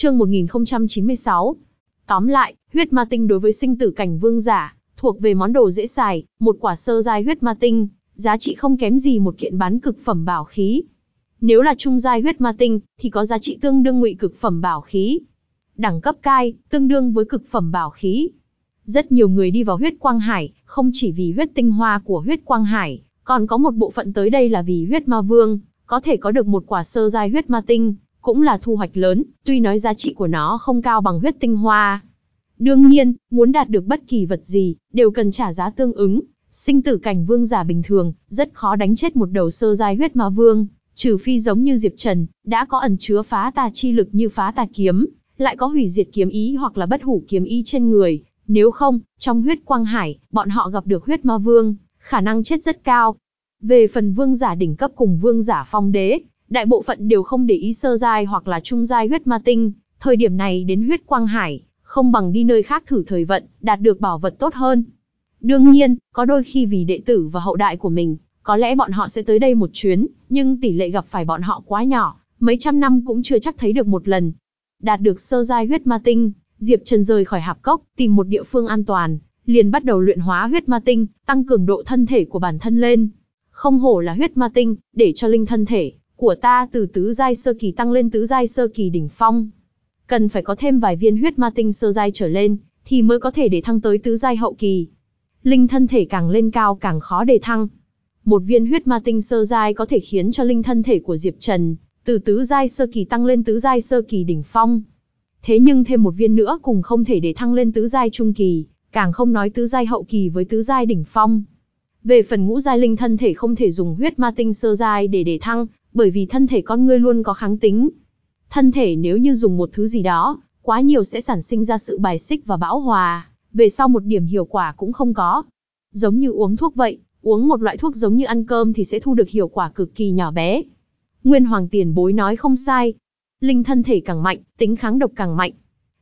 Chương 1096. Tóm lại, huyết ma tinh đối với sinh tử cảnh vương giả, thuộc về món đồ dễ xài, một quả sơ giai huyết ma tinh, giá trị không kém gì một kiện bán cực phẩm bảo khí. Nếu là trung giai huyết ma tinh, thì có giá trị tương đương ngụy cực phẩm bảo khí. Đẳng cấp cai, tương đương với cực phẩm bảo khí. Rất nhiều người đi vào huyết quang hải, không chỉ vì huyết tinh hoa của huyết quang hải, còn có một bộ phận tới đây là vì huyết ma vương, có thể có được một quả sơ giai huyết ma tinh, cũng là thu hoạch lớn, tuy nói giá trị của nó không cao bằng huyết tinh hoa. Đương nhiên, muốn đạt được bất kỳ vật gì, đều cần trả giá tương ứng. Sinh tử cảnh vương giả bình thường, rất khó đánh chết một đầu sơ giai huyết ma vương, trừ phi giống như Diệp Trần, đã có ẩn chứa phá tà chi lực như phá tà kiếm, lại có hủy diệt kiếm ý hoặc là bất hủ kiếm ý trên người. Nếu không, trong huyết quang hải, bọn họ gặp được huyết ma vương, khả năng chết rất cao. Về phần vương giả đỉnh cấp cùng vương giả phong đế, đại bộ phận đều không để ý sơ giai hoặc là trung giai huyết ma tinh, thời điểm này đến huyết quang hải, không bằng đi nơi khác thử thời vận, đạt được bảo vật tốt hơn. Đương nhiên, có đôi khi vì đệ tử và hậu đại của mình, có lẽ bọn họ sẽ tới đây một chuyến, nhưng tỷ lệ gặp phải bọn họ quá nhỏ, mấy trăm năm cũng chưa chắc thấy được một lần. Đạt được sơ giai huyết ma tinh, Diệp Trần rời khỏi hạp cốc, tìm một địa phương an toàn, liền bắt đầu luyện hóa huyết ma tinh, tăng cường độ thân thể của bản thân lên. Không hổ là huyết ma tinh, để cho linh thân thể của ta từ tứ giai sơ kỳ tăng lên tứ giai sơ kỳ đỉnh phong. Cần phải có thêm vài viên huyết ma tinh sơ giai trở lên, thì mới có thể để thăng tới tứ giai hậu kỳ. Linh thân thể càng lên cao càng khó để thăng. Một viên huyết ma tinh sơ giai có thể khiến cho linh thân thể của Diệp Trần từ tứ giai sơ kỳ tăng lên tứ giai sơ kỳ đỉnh phong. Thế nhưng thêm một viên nữa cùng không thể để thăng lên tứ giai trung kỳ, càng không nói tứ giai hậu kỳ với tứ giai đỉnh phong. Về phần ngũ giai linh thân thể không thể dùng huyết ma tinh sơ giai để để thăng, bởi vì thân thể con ngươi luôn có kháng tính. Thân thể nếu như dùng một thứ gì đó, quá nhiều sẽ sản sinh ra sự bài xích và bão hòa, về sau một điểm hiệu quả cũng không có. Giống như uống thuốc vậy, uống một loại thuốc giống như ăn cơm thì sẽ thu được hiệu quả cực kỳ nhỏ bé. Nguyên Hoàng tiền bối nói không sai. Linh thân thể càng mạnh, tính kháng độc càng mạnh.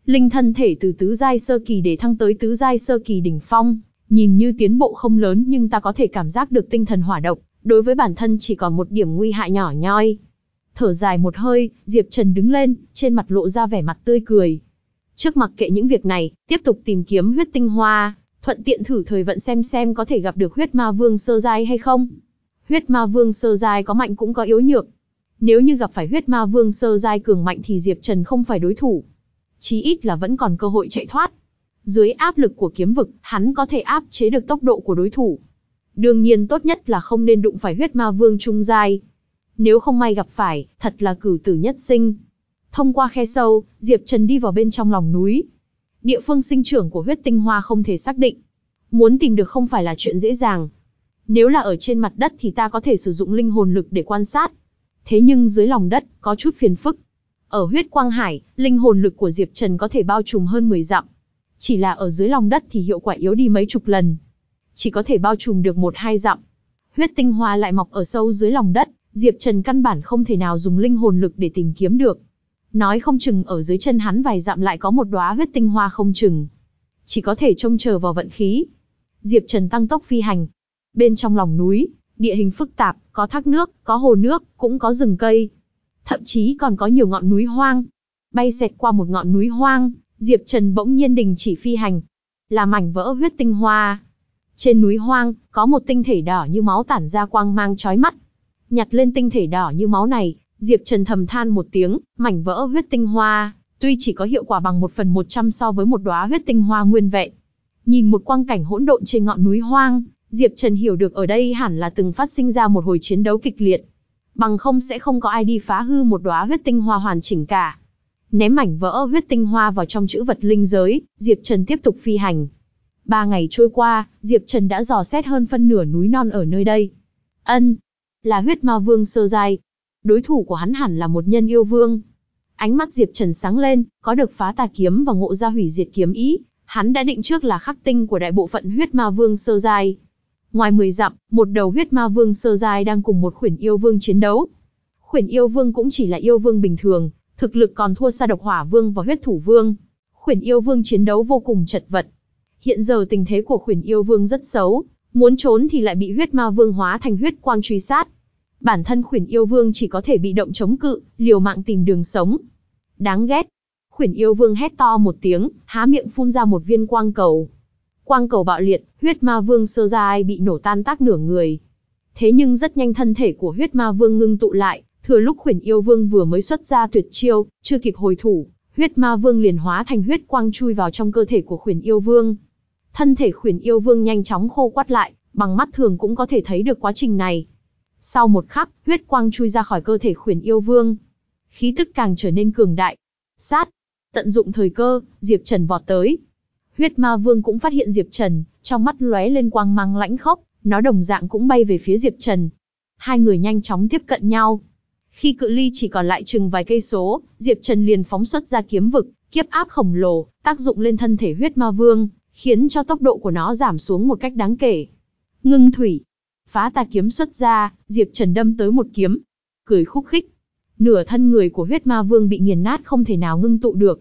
Linh thân thể từ tứ giai sơ kỳ để thăng tới tứ giai sơ kỳ đỉnh phong, nhìn như tiến bộ không lớn nhưng ta có thể cảm giác được tinh thần hỏa độc, đối với bản thân chỉ còn một điểm nguy hại nhỏ nhoi. Thở dài một hơi, Diệp Trần đứng lên, trên mặt lộ ra vẻ mặt tươi cười. Trước mặc kệ những việc này, tiếp tục tìm kiếm huyết tinh hoa, thuận tiện thử thời vận xem xem có thể gặp được huyết ma vương sơ giai hay không. Huyết ma vương sơ giai có mạnh cũng có yếu nhược. Nếu như gặp phải huyết ma vương sơ giai cường mạnh thì Diệp Trần không phải đối thủ. Chí ít là vẫn còn cơ hội chạy thoát. Dưới áp lực của kiếm vực, hắn có thể áp chế được tốc độ của đối thủ. Đương nhiên tốt nhất là không nên đụng phải huyết ma vương trung giai. Nếu không may gặp phải, thật là cử tử nhất sinh. Thông qua khe sâu, Diệp Trần đi vào bên trong lòng núi. Địa phương sinh trưởng của huyết tinh hoa không thể xác định. Muốn tìm được không phải là chuyện dễ dàng. Nếu là ở trên mặt đất thì ta có thể sử dụng linh hồn lực để quan sát. Thế nhưng dưới lòng đất, có chút phiền phức. Ở huyết quang hải, linh hồn lực của Diệp Trần có thể bao trùm hơn 10 dặm. Chỉ là ở dưới lòng đất thì hiệu quả yếu đi mấy chục lần. Chỉ có thể bao trùm được một hai dặm. Huyết tinh hoa lại mọc ở sâu dưới lòng đất, Diệp Trần căn bản không thể nào dùng linh hồn lực để tìm kiếm được. Nói không chừng ở dưới chân hắn vài dặm lại có một đóa huyết tinh hoa không chừng. Chỉ có thể trông chờ vào vận khí. Diệp Trần tăng tốc phi hành. Bên trong lòng núi, địa hình phức tạp, có thác nước, có hồ nước, cũng có rừng cây. Thậm chí còn có nhiều ngọn núi hoang. Bay xẹt qua một ngọn núi hoang, Diệp Trần bỗng nhiên đình chỉ phi hành. Là mảnh vỡ huyết tinh hoa. Trên núi hoang, có một tinh thể đỏ như máu tản ra quang mang chói mắt. Nhặt lên tinh thể đỏ như máu này, Diệp Trần thầm than một tiếng, mảnh vỡ huyết tinh hoa, tuy chỉ có hiệu quả bằng một phần một trăm so với một đóa huyết tinh hoa nguyên vẹn. Nhìn một quang cảnh hỗn độn trên ngọn núi hoang, Diệp Trần hiểu được ở đây hẳn là từng phát sinh ra một hồi chiến đấu kịch liệt. Bằng không sẽ không có ai đi phá hư một đóa huyết tinh hoa hoàn chỉnh cả. Ném mảnh vỡ huyết tinh hoa vào trong chữ vật linh giới, Diệp Trần tiếp tục phi hành. Ba ngày trôi qua, Diệp Trần đã dò xét hơn phân nửa núi non ở nơi đây. Ân, là huyết ma vương sơ giai. Đối thủ của hắn hẳn là một nhân yêu vương. Ánh mắt Diệp Trần sáng lên, có được phá tà kiếm và ngộ ra hủy diệt kiếm ý, hắn đã định trước là khắc tinh của đại bộ phận huyết ma vương sơ giai. Ngoài 10 dặm, một đầu huyết ma vương sơ giai đang cùng một khuyển yêu vương chiến đấu. Khuyển yêu vương cũng chỉ là yêu vương bình thường, thực lực còn thua xa độc hỏa vương và huyết thủ vương. Khuyển yêu vương chiến đấu vô cùng chật vật. Hiện giờ tình thế của khuyển yêu vương rất xấu, muốn trốn thì lại bị huyết ma vương hóa thành huyết quang truy sát. Bản thân khuyển yêu vương chỉ có thể bị động chống cự, liều mạng tìm đường sống. Đáng ghét. Khuyển yêu vương hét to một tiếng, há miệng phun ra một viên quang cầu. Quang cầu bạo liệt, huyết ma vương sơ giai bị nổ tan tác nửa người. Thế nhưng rất nhanh thân thể của huyết ma vương ngưng tụ lại, thừa lúc khuyển yêu vương vừa mới xuất ra tuyệt chiêu, chưa kịp hồi thủ, huyết ma vương liền hóa thành huyết quang chui vào trong cơ thể của khuyển yêu vương. Thân thể khuyển yêu vương nhanh chóng khô quắt lại, bằng mắt thường cũng có thể thấy được quá trình này. Sau một khắc, huyết quang chui ra khỏi cơ thể khuyển yêu vương. Khí tức càng trở nên cường đại. Sát. Tận dụng thời cơ, Diệp Trần vọt tới. Huyết ma vương cũng phát hiện Diệp Trần, trong mắt lóe lên quang mang lãnh khốc, nó đồng dạng cũng bay về phía Diệp Trần. Hai người nhanh chóng tiếp cận nhau. Khi cự ly chỉ còn lại chừng vài cây số, Diệp Trần liền phóng xuất ra kiếm vực, kiếp áp khổng lồ, tác dụng lên thân thể huyết ma vương, khiến cho tốc độ của nó giảm xuống một cách đáng kể. Ngưng thủy. Phá tà kiếm xuất ra, Diệp Trần đâm tới một kiếm. Cười khúc khích. Nửa thân người của huyết ma vương bị nghiền nát không thể nào ngưng tụ được.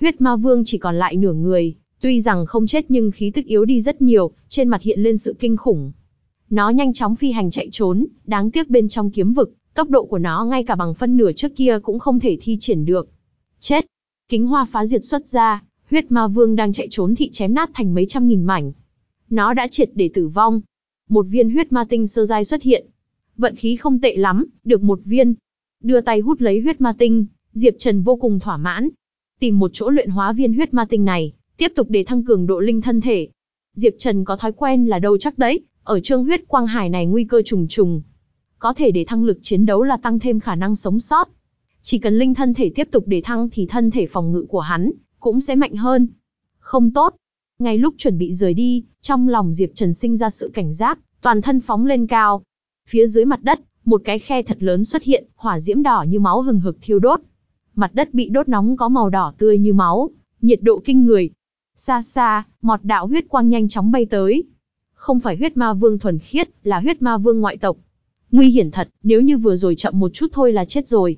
Huyết ma vương chỉ còn lại nửa người, tuy rằng không chết nhưng khí tức yếu đi rất nhiều, trên mặt hiện lên sự kinh khủng. Nó nhanh chóng phi hành chạy trốn, đáng tiếc bên trong kiếm vực, tốc độ của nó ngay cả bằng phân nửa trước kia cũng không thể thi triển được. Chết! Kính hoa phá diệt xuất ra, huyết ma vương đang chạy trốn thị chém nát thành mấy trăm nghìn mảnh. Nó đã triệt để tử vong. Một viên huyết ma tinh sơ giai xuất hiện. Vận khí không tệ lắm, được một viên. Đưa tay hút lấy huyết ma tinh, Diệp Trần vô cùng thỏa mãn. Tìm một chỗ luyện hóa viên huyết ma tinh này, tiếp tục để thăng cường độ linh thân thể. Diệp Trần có thói quen là đâu chắc đấy, ở trương huyết quang hải này nguy cơ trùng trùng. Có thể để thăng lực chiến đấu là tăng thêm khả năng sống sót. Chỉ cần linh thân thể tiếp tục để thăng thì thân thể phòng ngự của hắn cũng sẽ mạnh hơn. Không tốt. Ngay lúc chuẩn bị rời đi, trong lòng Diệp Trần sinh ra sự cảnh giác, toàn thân phóng lên cao. Phía dưới mặt đất, một cái khe thật lớn xuất hiện, hỏa diễm đỏ như máu hừng hực thiêu đốt. Mặt đất bị đốt nóng có màu đỏ tươi như máu, nhiệt độ kinh người. Xa xa, một đạo huyết quang nhanh chóng bay tới. Không phải huyết ma vương thuần khiết, là huyết ma vương ngoại tộc. Nguy hiểm thật, nếu như vừa rồi chậm một chút thôi là chết rồi.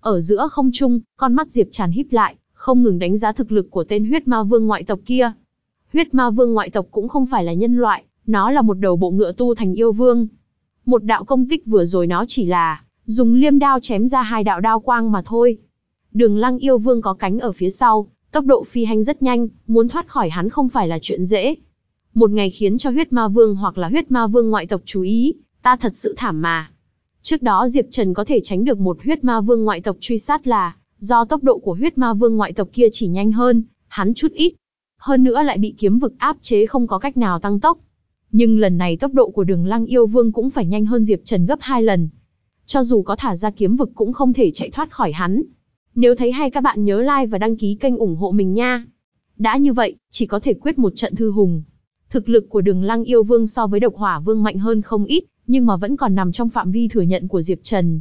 Ở giữa không trung, con mắt Diệp Tràn híp lại, không ngừng đánh giá thực lực của tên huyết ma vương ngoại tộc kia. Huyết ma vương ngoại tộc cũng không phải là nhân loại, nó là một đầu bộ ngựa tu thành yêu vương. Một đạo công kích vừa rồi nó chỉ là dùng liêm đao chém ra hai đạo đao quang mà thôi. Đường lăng yêu vương có cánh ở phía sau, tốc độ phi hành rất nhanh, muốn thoát khỏi hắn không phải là chuyện dễ. Một ngày khiến cho huyết ma vương hoặc là huyết ma vương ngoại tộc chú ý, ta thật sự thảm mà. Trước đó Diệp Trần có thể tránh được một huyết ma vương ngoại tộc truy sát là do tốc độ của huyết ma vương ngoại tộc kia chỉ nhanh hơn, hắn chút ít. Hơn nữa lại bị kiếm vực áp chế không có cách nào tăng tốc. Nhưng lần này tốc độ của đường lăng yêu vương cũng phải nhanh hơn Diệp Trần gấp hai lần. Cho dù có thả ra kiếm vực cũng không thể chạy thoát khỏi hắn. Nếu thấy hay các bạn nhớ like và đăng ký kênh ủng hộ mình nha. Đã như vậy, chỉ có thể quyết một trận thư hùng. Thực lực của đường lăng yêu vương so với độc hỏa vương mạnh hơn không ít, nhưng mà vẫn còn nằm trong phạm vi thừa nhận của Diệp Trần.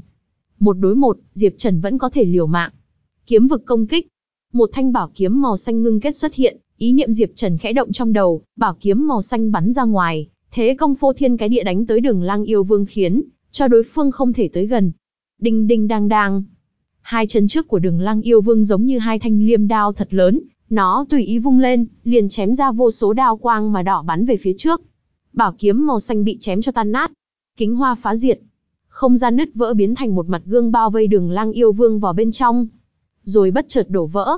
Một đối một, Diệp Trần vẫn có thể liều mạng. Kiếm vực công kích. Một thanh bảo kiếm màu xanh ngưng kết xuất hiện, ý niệm Diệp Trần khẽ động trong đầu, bảo kiếm màu xanh bắn ra ngoài, thế công phô thiên cái địa đánh tới đường lang yêu vương khiến, cho đối phương không thể tới gần. Đinh đinh đang đang. Hai chân trước của đường lang yêu vương giống như hai thanh liêm đao thật lớn, nó tùy ý vung lên, liền chém ra vô số đao quang mà đỏ bắn về phía trước. Bảo kiếm màu xanh bị chém cho tan nát. Kính hoa phá diệt. Không gian nứt vỡ biến thành một mặt gương bao vây đường lang yêu vương vào bên trong rồi bất chợt đổ vỡ.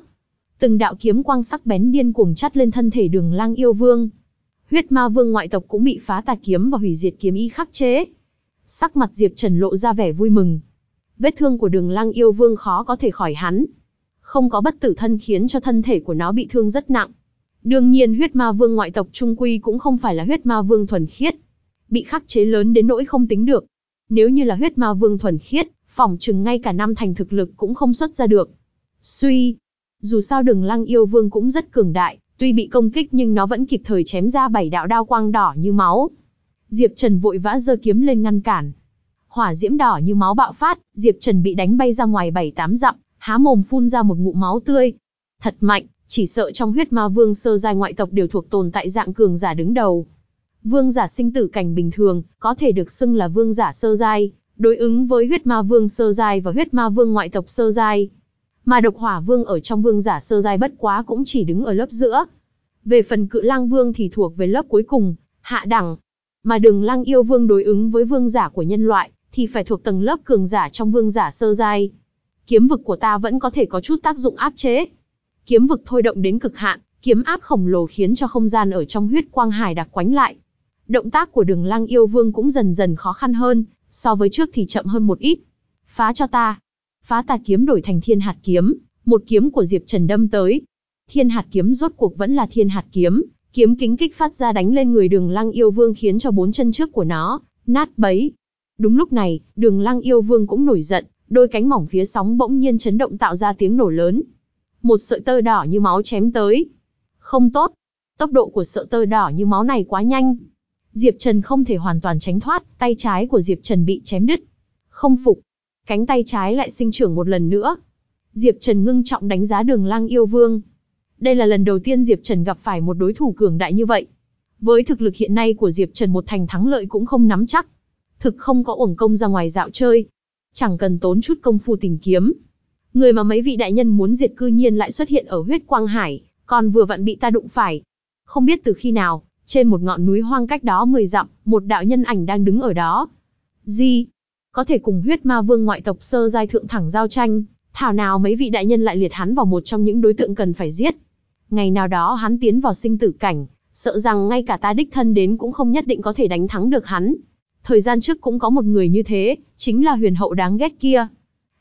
Từng đạo kiếm quang sắc bén điên cuồng chắt lên thân thể đường lang yêu vương. Huyết ma vương ngoại tộc cũng bị phá tà kiếm và hủy diệt kiếm ý khắc chế. Sắc mặt Diệp Trần lộ ra vẻ vui mừng. Vết thương của đường lang yêu vương khó có thể khỏi hắn. Không có bất tử thân khiến cho thân thể của nó bị thương rất nặng. Đương nhiên huyết ma vương ngoại tộc trung quy cũng không phải là huyết ma vương thuần khiết. Bị khắc chế lớn đến nỗi không tính được. Nếu như là huyết ma vương thuần khiết, phỏng chừng ngay cả năm thành thực lực cũng không xuất ra được. Suy, dù sao đường lăng yêu vương cũng rất cường đại, tuy bị công kích nhưng nó vẫn kịp thời chém ra bảy đạo đao quang đỏ như máu. Diệp Trần vội vã giơ kiếm lên ngăn cản. Hỏa diễm đỏ như máu bạo phát, Diệp Trần bị đánh bay ra ngoài bảy tám dặm, há mồm phun ra một ngụm máu tươi. Thật mạnh, chỉ sợ trong huyết ma vương sơ giai ngoại tộc đều thuộc tồn tại dạng cường giả đứng đầu. Vương giả sinh tử cảnh bình thường, có thể được xưng là vương giả sơ giai, đối ứng với huyết ma vương sơ giai và huyết ma vương ngoại tộc sơ giai. Mà độc hỏa vương ở trong vương giả sơ giai bất quá cũng chỉ đứng ở lớp giữa. Về phần cự lang vương thì thuộc về lớp cuối cùng, hạ đẳng. Mà đường lang yêu vương đối ứng với vương giả của nhân loại, thì phải thuộc tầng lớp cường giả trong vương giả sơ giai. Kiếm vực của ta vẫn có thể có chút tác dụng áp chế. kiếm vực thôi động đến cực hạn, kiếm áp khổng lồ khiến cho không gian ở trong huyết quang hải đặc quánh lại. Động tác của đường lang yêu vương cũng dần dần khó khăn hơn, so với trước thì chậm hơn một ít. Phá cho ta. Phá tà kiếm đổi thành thiên hạt kiếm, một kiếm của Diệp Trần đâm tới. Thiên hạt kiếm rốt cuộc vẫn là thiên hạt kiếm, kiếm kính kích phát ra đánh lên người đường lăng yêu vương khiến cho bốn chân trước của nó, nát bấy. Đúng lúc này, đường lăng yêu vương cũng nổi giận, đôi cánh mỏng phía sóng bỗng nhiên chấn động tạo ra tiếng nổ lớn. Một sợi tơ đỏ như máu chém tới. Không tốt. Tốc độ của sợi tơ đỏ như máu này quá nhanh. Diệp Trần không thể hoàn toàn tránh thoát, tay trái của Diệp Trần bị chém đứt. Không phục. Cánh tay trái lại sinh trưởng một lần nữa. Diệp Trần ngưng trọng đánh giá đường lăng yêu vương. Đây là lần đầu tiên Diệp Trần gặp phải một đối thủ cường đại như vậy. Với thực lực hiện nay của Diệp Trần một thành thắng lợi cũng không nắm chắc. Thực không có uổng công ra ngoài dạo chơi. Chẳng cần tốn chút công phu tìm kiếm. Người mà mấy vị đại nhân muốn diệt cư nhiên lại xuất hiện ở huyết quang hải, còn vừa vặn bị ta đụng phải. Không biết từ khi nào, trên một ngọn núi hoang cách đó 10 dặm, một đạo nhân ảnh đang đứng ở đó. Gì? Có thể cùng huyết ma vương ngoại tộc sơ giai thượng thẳng giao tranh, thảo nào mấy vị đại nhân lại liệt hắn vào một trong những đối tượng cần phải giết. Ngày nào đó hắn tiến vào sinh tử cảnh, sợ rằng ngay cả ta đích thân đến cũng không nhất định có thể đánh thắng được hắn. Thời gian trước cũng có một người như thế, chính là huyền hậu đáng ghét kia.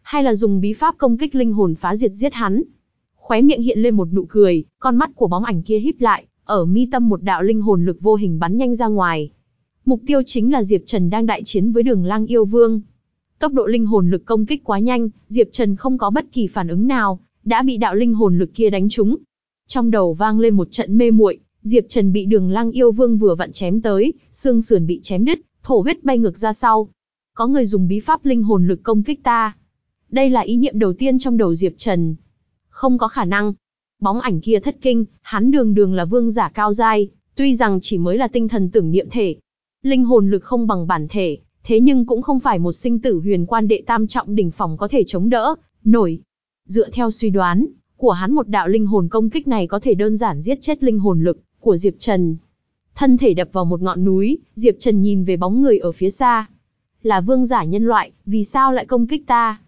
Hay là dùng bí pháp công kích linh hồn phá diệt giết hắn. Khóe miệng hiện lên một nụ cười, con mắt của bóng ảnh kia híp lại, ở mi tâm một đạo linh hồn lực vô hình bắn nhanh ra ngoài. Mục tiêu chính là Diệp Trần đang đại chiến với đường lang yêu vương. Tốc độ linh hồn lực công kích quá nhanh, Diệp Trần không có bất kỳ phản ứng nào, đã bị đạo linh hồn lực kia đánh trúng. Trong đầu vang lên một trận mê muội, Diệp Trần bị đường lang yêu vương vừa vặn chém tới, xương sườn bị chém đứt, thổ huyết bay ngược ra sau. Có người dùng bí pháp linh hồn lực công kích ta. Đây là ý niệm đầu tiên trong đầu Diệp Trần. Không có khả năng. Bóng ảnh kia thất kinh, hắn đường đường là vương giả cao giai, tuy rằng chỉ mới là tinh thần tưởng niệm thể. Linh hồn lực không bằng bản thể, thế nhưng cũng không phải một sinh tử huyền quan đệ tam trọng đỉnh phòng có thể chống đỡ, nổi. Dựa theo suy đoán, của hắn một đạo linh hồn công kích này có thể đơn giản giết chết linh hồn lực của Diệp Trần. Thân thể đập vào một ngọn núi, Diệp Trần nhìn về bóng người ở phía xa. Là vương giả nhân loại, vì sao lại công kích ta?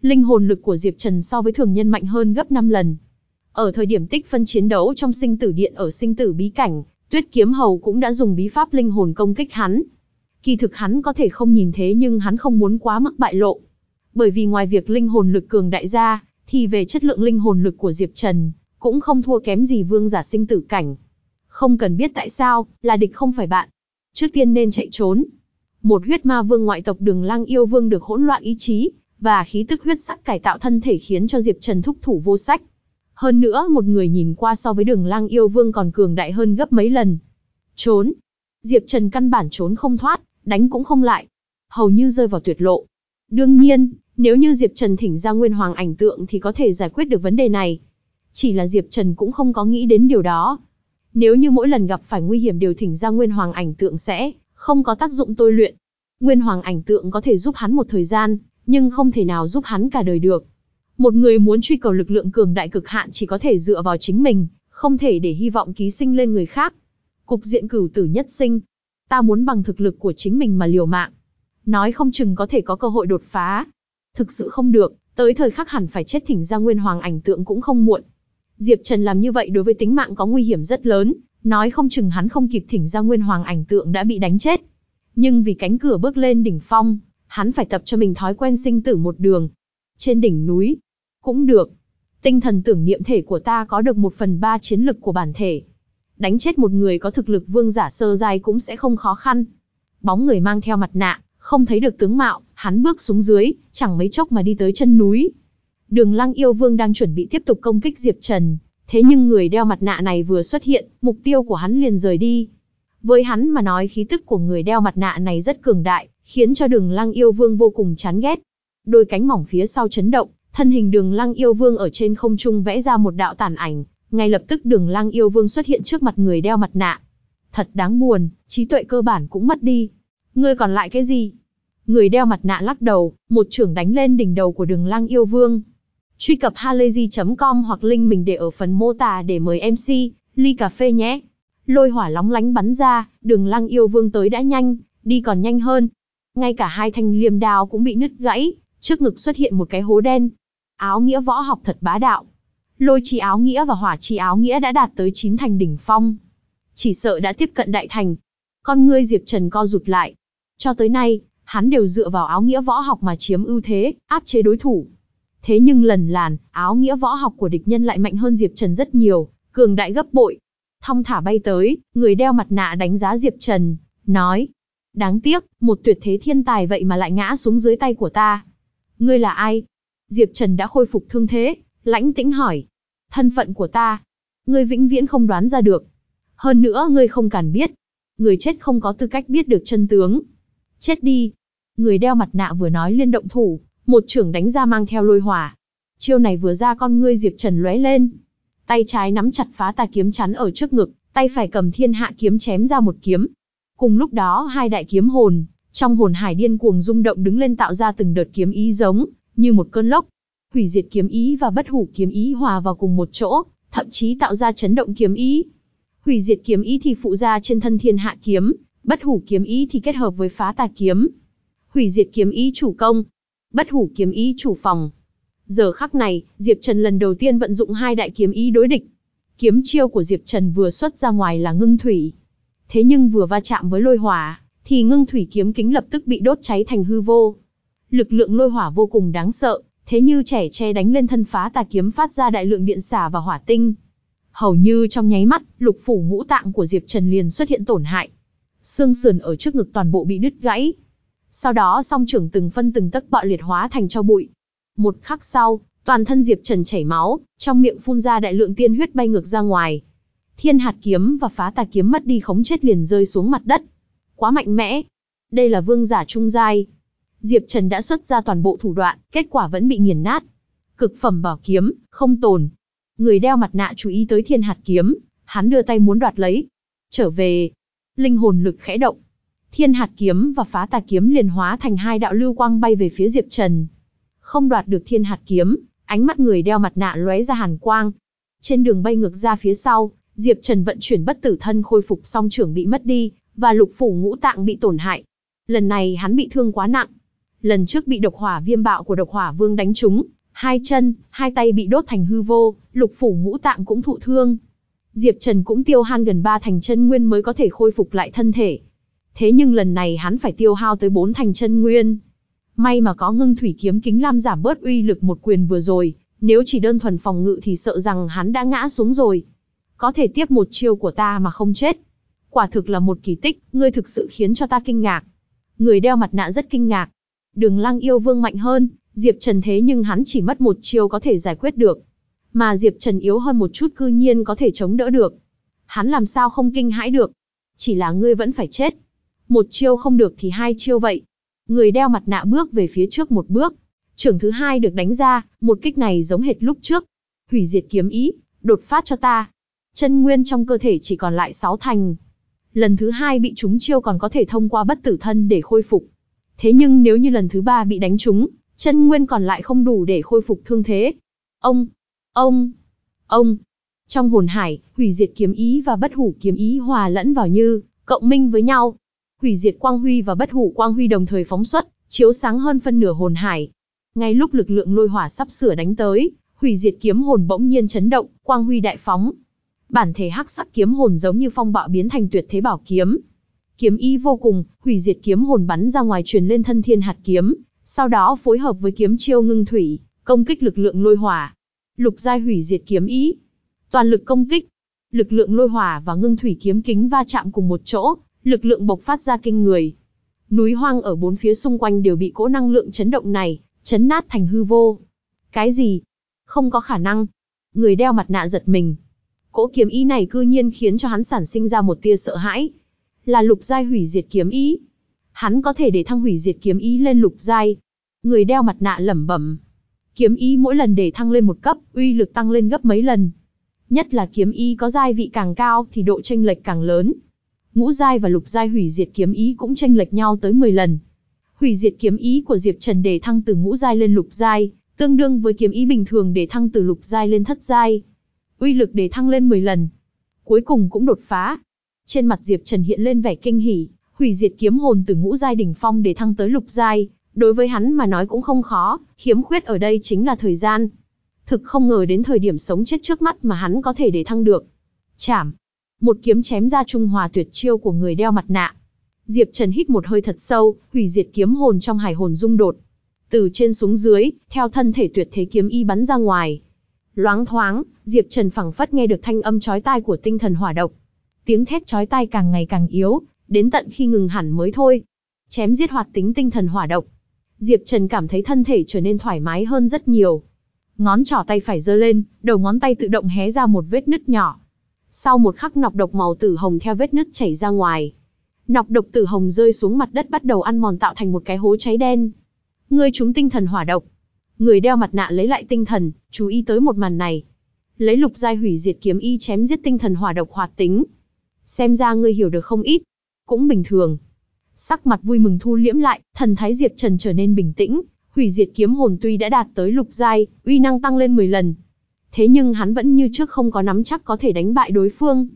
Linh hồn lực của Diệp Trần so với thường nhân mạnh hơn gấp 5 lần. Ở thời điểm tích phân chiến đấu trong sinh tử điện ở sinh tử bí cảnh, Tuyết Kiếm Hầu cũng đã dùng bí pháp linh hồn công kích hắn. Kỳ thực hắn có thể không nhìn thế nhưng hắn không muốn quá mức bại lộ. Bởi vì ngoài việc linh hồn lực cường đại ra, thì về chất lượng linh hồn lực của Diệp Trần, cũng không thua kém gì vương giả sinh tử cảnh. Không cần biết tại sao, là địch không phải bạn. Trước tiên nên chạy trốn. Một huyết ma vương ngoại tộc đường lăng yêu vương được hỗn loạn ý chí, và khí tức huyết sắc cải tạo thân thể khiến cho Diệp Trần thúc thủ vô sách. Hơn nữa một người nhìn qua so với đường lăng yêu vương còn cường đại hơn gấp mấy lần. Trốn. Diệp Trần căn bản trốn không thoát, đánh cũng không lại. Hầu như rơi vào tuyệt lộ. Đương nhiên, nếu như Diệp Trần thỉnh ra nguyên hoàng ảnh tượng thì có thể giải quyết được vấn đề này. Chỉ là Diệp Trần cũng không có nghĩ đến điều đó. Nếu như mỗi lần gặp phải nguy hiểm đều thỉnh ra nguyên hoàng ảnh tượng sẽ không có tác dụng tôi luyện. Nguyên hoàng ảnh tượng có thể giúp hắn một thời gian, nhưng không thể nào giúp hắn cả đời được. Một người muốn truy cầu lực lượng cường đại cực hạn chỉ có thể dựa vào chính mình, không thể để hy vọng ký sinh lên người khác. Cục diện cửu tử nhất sinh. Ta muốn bằng thực lực của chính mình mà liều mạng. Nói không chừng có thể có cơ hội đột phá. Thực sự không được, tới thời khắc hẳn phải chết thỉnh ra nguyên hoàng ảnh tượng cũng không muộn. Diệp Trần làm như vậy đối với tính mạng có nguy hiểm rất lớn, nói không chừng hắn không kịp thỉnh ra nguyên hoàng ảnh tượng đã bị đánh chết. Nhưng vì cánh cửa bước lên đỉnh phong, hắn phải tập cho mình thói quen sinh tử một đường. Trên đỉnh núi, cũng được. Tinh thần tưởng niệm thể của ta có được một phần ba chiến lực của bản thể. Đánh chết một người có thực lực vương giả sơ giai cũng sẽ không khó khăn. Bóng người mang theo mặt nạ, không thấy được tướng mạo, hắn bước xuống dưới, chẳng mấy chốc mà đi tới chân núi. Đường Lăng Yêu Vương đang chuẩn bị tiếp tục công kích Diệp Trần, thế nhưng người đeo mặt nạ này vừa xuất hiện, mục tiêu của hắn liền rời đi. Với hắn mà nói khí tức của người đeo mặt nạ này rất cường đại, khiến cho Đường Lăng Yêu Vương vô cùng chán ghét. Đôi cánh mỏng phía sau chấn động, thân hình Đường Lăng Yêu Vương ở trên không trung vẽ ra một đạo tàn ảnh, ngay lập tức Đường Lăng Yêu Vương xuất hiện trước mặt người đeo mặt nạ. Thật đáng buồn, trí tuệ cơ bản cũng mất đi. Ngươi còn lại cái gì? Người đeo mặt nạ lắc đầu, một trưởng đánh lên đỉnh đầu của Đường Lăng Yêu Vương. Truy cập halayzi.com hoặc link mình để ở phần mô tả để mời MC, ly cà phê nhé. Lôi hỏa lóng lánh bắn ra, đường lăng yêu vương tới đã nhanh, đi còn nhanh hơn. Ngay cả hai thanh liềm đao cũng bị nứt gãy, trước ngực xuất hiện một cái hố đen. Áo nghĩa võ học thật bá đạo. Lôi chi áo nghĩa và hỏa chi áo nghĩa đã đạt tới chín thành đỉnh phong. Chỉ sợ đã tiếp cận đại thành. Con ngươi Diệp Trần co rụt lại. Cho tới nay, hắn đều dựa vào áo nghĩa võ học mà chiếm ưu thế, áp chế đối thủ. Thế nhưng lần làn, áo nghĩa võ học của địch nhân lại mạnh hơn Diệp Trần rất nhiều, cường đại gấp bội. Thong thả bay tới, người đeo mặt nạ đánh giá Diệp Trần, nói. Đáng tiếc, một tuyệt thế thiên tài vậy mà lại ngã xuống dưới tay của ta. Ngươi là ai? Diệp Trần đã khôi phục thương thế, lãnh tĩnh hỏi. Thân phận của ta. Ngươi vĩnh viễn không đoán ra được. Hơn nữa ngươi không cần biết. Người chết không có tư cách biết được chân tướng. Chết đi. Người đeo mặt nạ vừa nói liên động thủ, một trưởng đánh ra mang theo lôi hỏa. Chiêu này vừa ra con ngươi Diệp Trần lóe lên. Tay trái nắm chặt phá tà kiếm chắn ở trước ngực, tay phải cầm thiên hạ kiếm chém ra một kiếm. Cùng lúc đó hai đại kiếm hồn, trong hồn hải điên cuồng rung động đứng lên tạo ra từng đợt kiếm ý giống, như một cơn lốc. Hủy diệt kiếm ý và bất hủ kiếm ý hòa vào cùng một chỗ, thậm chí tạo ra chấn động kiếm ý. Hủy diệt kiếm ý thì phụ ra trên thân thiên hạ kiếm, bất hủ kiếm ý thì kết hợp với phá tà kiếm. Hủy diệt kiếm ý chủ công, bất hủ kiếm ý chủ phòng. Giờ khắc này, Diệp Trần lần đầu tiên vận dụng hai đại kiếm ý đối địch. Kiếm chiêu của Diệp Trần vừa xuất ra ngoài là ngưng thủy. Thế nhưng vừa va chạm với lôi hỏa, thì ngưng thủy kiếm kính lập tức bị đốt cháy thành hư vô. Lực lượng lôi hỏa vô cùng đáng sợ, thế như trẻ che đánh lên thân phá tà kiếm phát ra đại lượng điện xả và hỏa tinh. Hầu như trong nháy mắt, lục phủ ngũ tạng của Diệp Trần liền xuất hiện tổn hại. Xương sườn ở trước ngực toàn bộ bị đứt gãy. Sau đó song trưởng từng phân từng tấc bạo liệt hóa thành cho bụi. Một khắc sau, toàn thân Diệp Trần chảy máu, trong miệng phun ra đại lượng tiên huyết bay ngược ra ngoài. Thiên hạt kiếm và phá tà kiếm mất đi khống chết liền rơi xuống mặt đất. Quá mạnh mẽ. Đây là vương giả trung giai. Diệp Trần đã xuất ra toàn bộ thủ đoạn, kết quả vẫn bị nghiền nát. Cực phẩm bảo kiếm, không tồn. Người đeo mặt nạ chú ý tới thiên hạt kiếm, hắn đưa tay muốn đoạt lấy. Trở về. Linh hồn lực khẽ động. Thiên hạt kiếm và phá tà kiếm liền hóa thành hai đạo lưu quang bay về phía Diệp Trần. Không đoạt được thiên hạt kiếm, ánh mắt người đeo mặt nạ lóe ra hàn quang. Trên đường bay ngược ra phía sau, Diệp Trần vận chuyển bất tử thân khôi phục song trưởng bị mất đi, và lục phủ ngũ tạng bị tổn hại. Lần này hắn bị thương quá nặng. Lần trước bị độc hỏa viêm bạo của độc hỏa vương đánh trúng, hai chân, hai tay bị đốt thành hư vô, lục phủ ngũ tạng cũng thụ thương. Diệp Trần cũng tiêu han gần ba thành chân nguyên mới có thể khôi phục lại thân thể. Thế nhưng lần này hắn phải tiêu hao tới bốn thành chân nguyên. May mà có ngưng thủy kiếm kính lam giảm bớt uy lực một quyền vừa rồi, nếu chỉ đơn thuần phòng ngự thì sợ rằng hắn đã ngã xuống rồi. Có thể tiếp một chiêu của ta mà không chết. Quả thực là một kỳ tích, ngươi thực sự khiến cho ta kinh ngạc. Người đeo mặt nạ rất kinh ngạc. Đường lăng yêu vương mạnh hơn, Diệp Trần thế nhưng hắn chỉ mất một chiêu có thể giải quyết được. Mà Diệp Trần yếu hơn một chút cư nhiên có thể chống đỡ được. Hắn làm sao không kinh hãi được. Chỉ là ngươi vẫn phải chết. Một chiêu không được thì hai chiêu vậy. Người đeo mặt nạ bước về phía trước một bước. Trưởng thứ hai được đánh ra, một kích này giống hệt lúc trước. Hủy diệt kiếm ý, đột phát cho ta. Chân nguyên trong cơ thể chỉ còn lại sáu thành. Lần thứ hai bị trúng chiêu còn có thể thông qua bất tử thân để khôi phục. Thế nhưng nếu như lần thứ ba bị đánh trúng, chân nguyên còn lại không đủ để khôi phục thương thế. Ông, ông, ông. Trong hồn hải, hủy diệt kiếm ý và bất hủ kiếm ý hòa lẫn vào như, cộng minh với nhau. Hủy diệt quang huy và bất hủ quang huy đồng thời phóng xuất, chiếu sáng hơn phân nửa hồn hải. Ngay lúc lực lượng lôi hỏa sắp sửa đánh tới, hủy diệt kiếm hồn bỗng nhiên chấn động, quang huy đại phóng. Bản thể hắc sắc kiếm hồn giống như phong bạo biến thành tuyệt thế bảo kiếm. Kiếm ý vô cùng, hủy diệt kiếm hồn bắn ra ngoài truyền lên thân thiên hạt kiếm, sau đó phối hợp với kiếm chiêu ngưng thủy, công kích lực lượng lôi hỏa. Lục giai hủy diệt kiếm ý. Toàn lực công kích. Lực lượng lôi hỏa và ngưng thủy kiếm kính va chạm cùng một chỗ, lực lượng bộc phát ra kinh người. Núi hoang ở bốn phía xung quanh đều bị cỗ năng lượng chấn động này, chấn nát thành hư vô. Cái gì? Không có khả năng. Người đeo mặt nạ giật mình. Cỗ kiếm ý này cư nhiên khiến cho hắn sản sinh ra một tia sợ hãi. Là lục giai hủy diệt kiếm ý. Hắn có thể để thăng hủy diệt kiếm ý lên lục giai. Người đeo mặt nạ lẩm bẩm. Kiếm ý mỗi lần để thăng lên một cấp, uy lực tăng lên gấp mấy lần. Nhất là kiếm ý có giai vị càng cao thì độ chênh lệch càng lớn ngũ giai và lục giai hủy diệt kiếm ý cũng tranh lệch nhau tới 10 lần. Hủy diệt kiếm ý của Diệp Trần để thăng từ ngũ giai lên lục giai, tương đương với kiếm ý bình thường để thăng từ lục giai lên thất giai. Uy lực để thăng lên 10 lần. Cuối cùng cũng đột phá. Trên mặt Diệp Trần hiện lên vẻ kinh hỉ, hủy diệt kiếm hồn từ ngũ giai đỉnh phong để thăng tới lục giai, đối với hắn mà nói cũng không khó, khiếm khuyết ở đây chính là thời gian. Thực không ngờ đến thời điểm sống chết trước mắt mà hắn có thể để thăng được. Chảm. Một kiếm chém ra trung hòa tuyệt chiêu của người đeo mặt nạ. Diệp Trần hít một hơi thật sâu, hủy diệt kiếm hồn trong hải hồn rung đột. Từ trên xuống dưới, theo thân thể tuyệt thế kiếm y bắn ra ngoài. Loáng thoáng, Diệp Trần phẳng phất nghe được thanh âm chói tai của tinh thần hỏa độc. Tiếng thét chói tai càng ngày càng yếu, đến tận khi ngừng hẳn mới thôi. Chém giết hoạt tính tinh thần hỏa độc. Diệp Trần cảm thấy thân thể trở nên thoải mái hơn rất nhiều. Ngón trỏ tay phải giơ lên, đầu ngón tay tự động hé ra một vết nứt nhỏ. Sau một khắc nọc độc màu tử hồng theo vết nứt chảy ra ngoài. Nọc độc tử hồng rơi xuống mặt đất bắt đầu ăn mòn tạo thành một cái hố cháy đen. Ngươi chúng tinh thần hỏa độc. Người đeo mặt nạ lấy lại tinh thần, chú ý tới một màn này. Lấy lục giai hủy diệt kiếm y chém giết tinh thần hỏa độc hoạt tính. Xem ra ngươi hiểu được không ít. Cũng bình thường. Sắc mặt vui mừng thu liễm lại, thần thái Diệp Trần trở nên bình tĩnh, hủy diệt kiếm hồn tuy đã đạt tới lục giai, uy năng tăng lên 10 lần. Thế nhưng hắn vẫn như trước không có nắm chắc có thể đánh bại đối phương.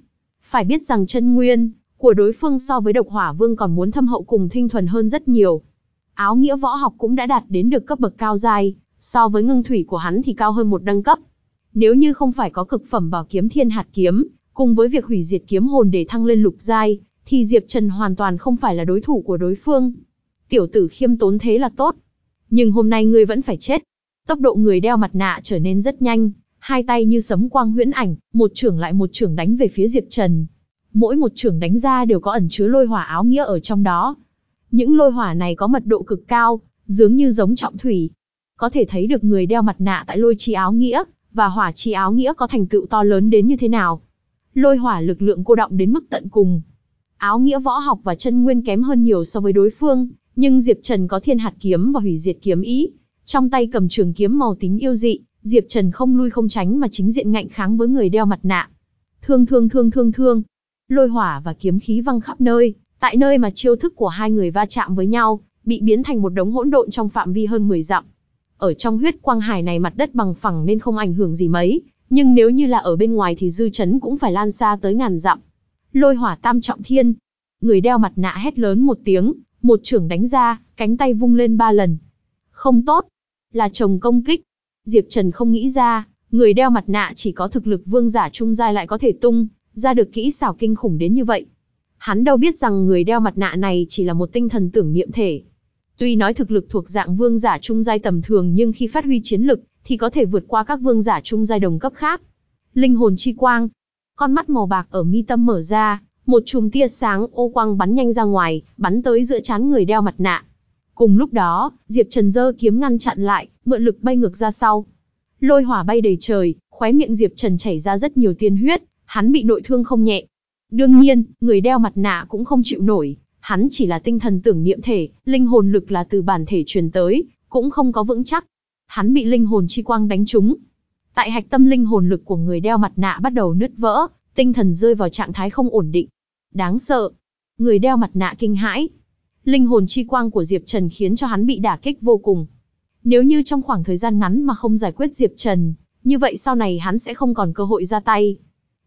Phải biết rằng chân nguyên của đối phương so với độc hỏa vương còn muốn thâm hậu cùng thinh thuần hơn rất nhiều. Áo nghĩa võ học cũng đã đạt đến được cấp bậc cao giai, so với ngưng thủy của hắn thì cao hơn một đẳng cấp. Nếu như không phải có cực phẩm bảo kiếm thiên hạt kiếm, cùng với việc hủy diệt kiếm hồn để thăng lên lục giai, thì Diệp Trần hoàn toàn không phải là đối thủ của đối phương. Tiểu tử khiêm tốn thế là tốt. Nhưng hôm nay ngươi vẫn phải chết. Tốc độ người đeo mặt nạ trở nên rất nhanh, hai tay như sấm quang huyễn ảnh, một trưởng lại một trưởng đánh về phía Diệp Trần. Mỗi một trưởng đánh ra đều có ẩn chứa lôi hỏa áo nghĩa ở trong đó. Những lôi hỏa này có mật độ cực cao, dường như giống trọng thủy. Có thể thấy được người đeo mặt nạ tại lôi chi áo nghĩa, và hỏa chi áo nghĩa có thành tựu to lớn đến như thế nào. Lôi hỏa lực lượng cô động đến mức tận cùng. Áo nghĩa võ học và chân nguyên kém hơn nhiều so với đối phương, nhưng Diệp Trần có thiên hạt kiếm và hủy diệt kiếm ý. Trong tay cầm trường kiếm màu tím yêu dị, Diệp Trần không lui không tránh mà chính diện ngạnh kháng với người đeo mặt nạ. Thương thương thương thương thương. Lôi hỏa và kiếm khí văng khắp nơi, tại nơi mà chiêu thức của hai người va chạm với nhau, bị biến thành một đống hỗn độn trong phạm vi hơn 10 dặm. Ở trong huyết quang hải này mặt đất bằng phẳng nên không ảnh hưởng gì mấy, nhưng nếu như là ở bên ngoài thì dư chấn cũng phải lan xa tới ngàn dặm. Lôi hỏa tam trọng thiên. Người đeo mặt nạ hét lớn một tiếng, một trưởng đánh ra, cánh tay vung lên ba lần. Không tốt, là chồng công kích. Diệp Trần không nghĩ ra, người đeo mặt nạ chỉ có thực lực vương giả trung giai lại có thể tung, ra được kỹ xảo kinh khủng đến như vậy. Hắn đâu biết rằng người đeo mặt nạ này chỉ là một tinh thần tưởng niệm thể. Tuy nói thực lực thuộc dạng vương giả trung giai tầm thường nhưng khi phát huy chiến lực, thì có thể vượt qua các vương giả trung giai đồng cấp khác. Linh hồn chi quang. Con mắt màu bạc ở mi tâm mở ra, một chùm tia sáng ô quang bắn nhanh ra ngoài, bắn tới giữa chán người đeo mặt nạ. Cùng lúc đó, Diệp Trần giơ kiếm ngăn chặn lại, mượn lực bay ngược ra sau. Lôi hỏa bay đầy trời, khóe miệng Diệp Trần chảy ra rất nhiều tiên huyết, hắn bị nội thương không nhẹ. Đương nhiên, người đeo mặt nạ cũng không chịu nổi, hắn chỉ là tinh thần tưởng niệm thể, linh hồn lực là từ bản thể truyền tới, cũng không có vững chắc. Hắn bị linh hồn chi quang đánh trúng. Tại hạch tâm linh hồn lực của người đeo mặt nạ bắt đầu nứt vỡ, tinh thần rơi vào trạng thái không ổn định. Đáng sợ. Người đeo mặt nạ kinh hãi. Linh hồn chi quang của Diệp Trần khiến cho hắn bị đả kích vô cùng. Nếu như trong khoảng thời gian ngắn mà không giải quyết Diệp Trần, như vậy sau này hắn sẽ không còn cơ hội ra tay.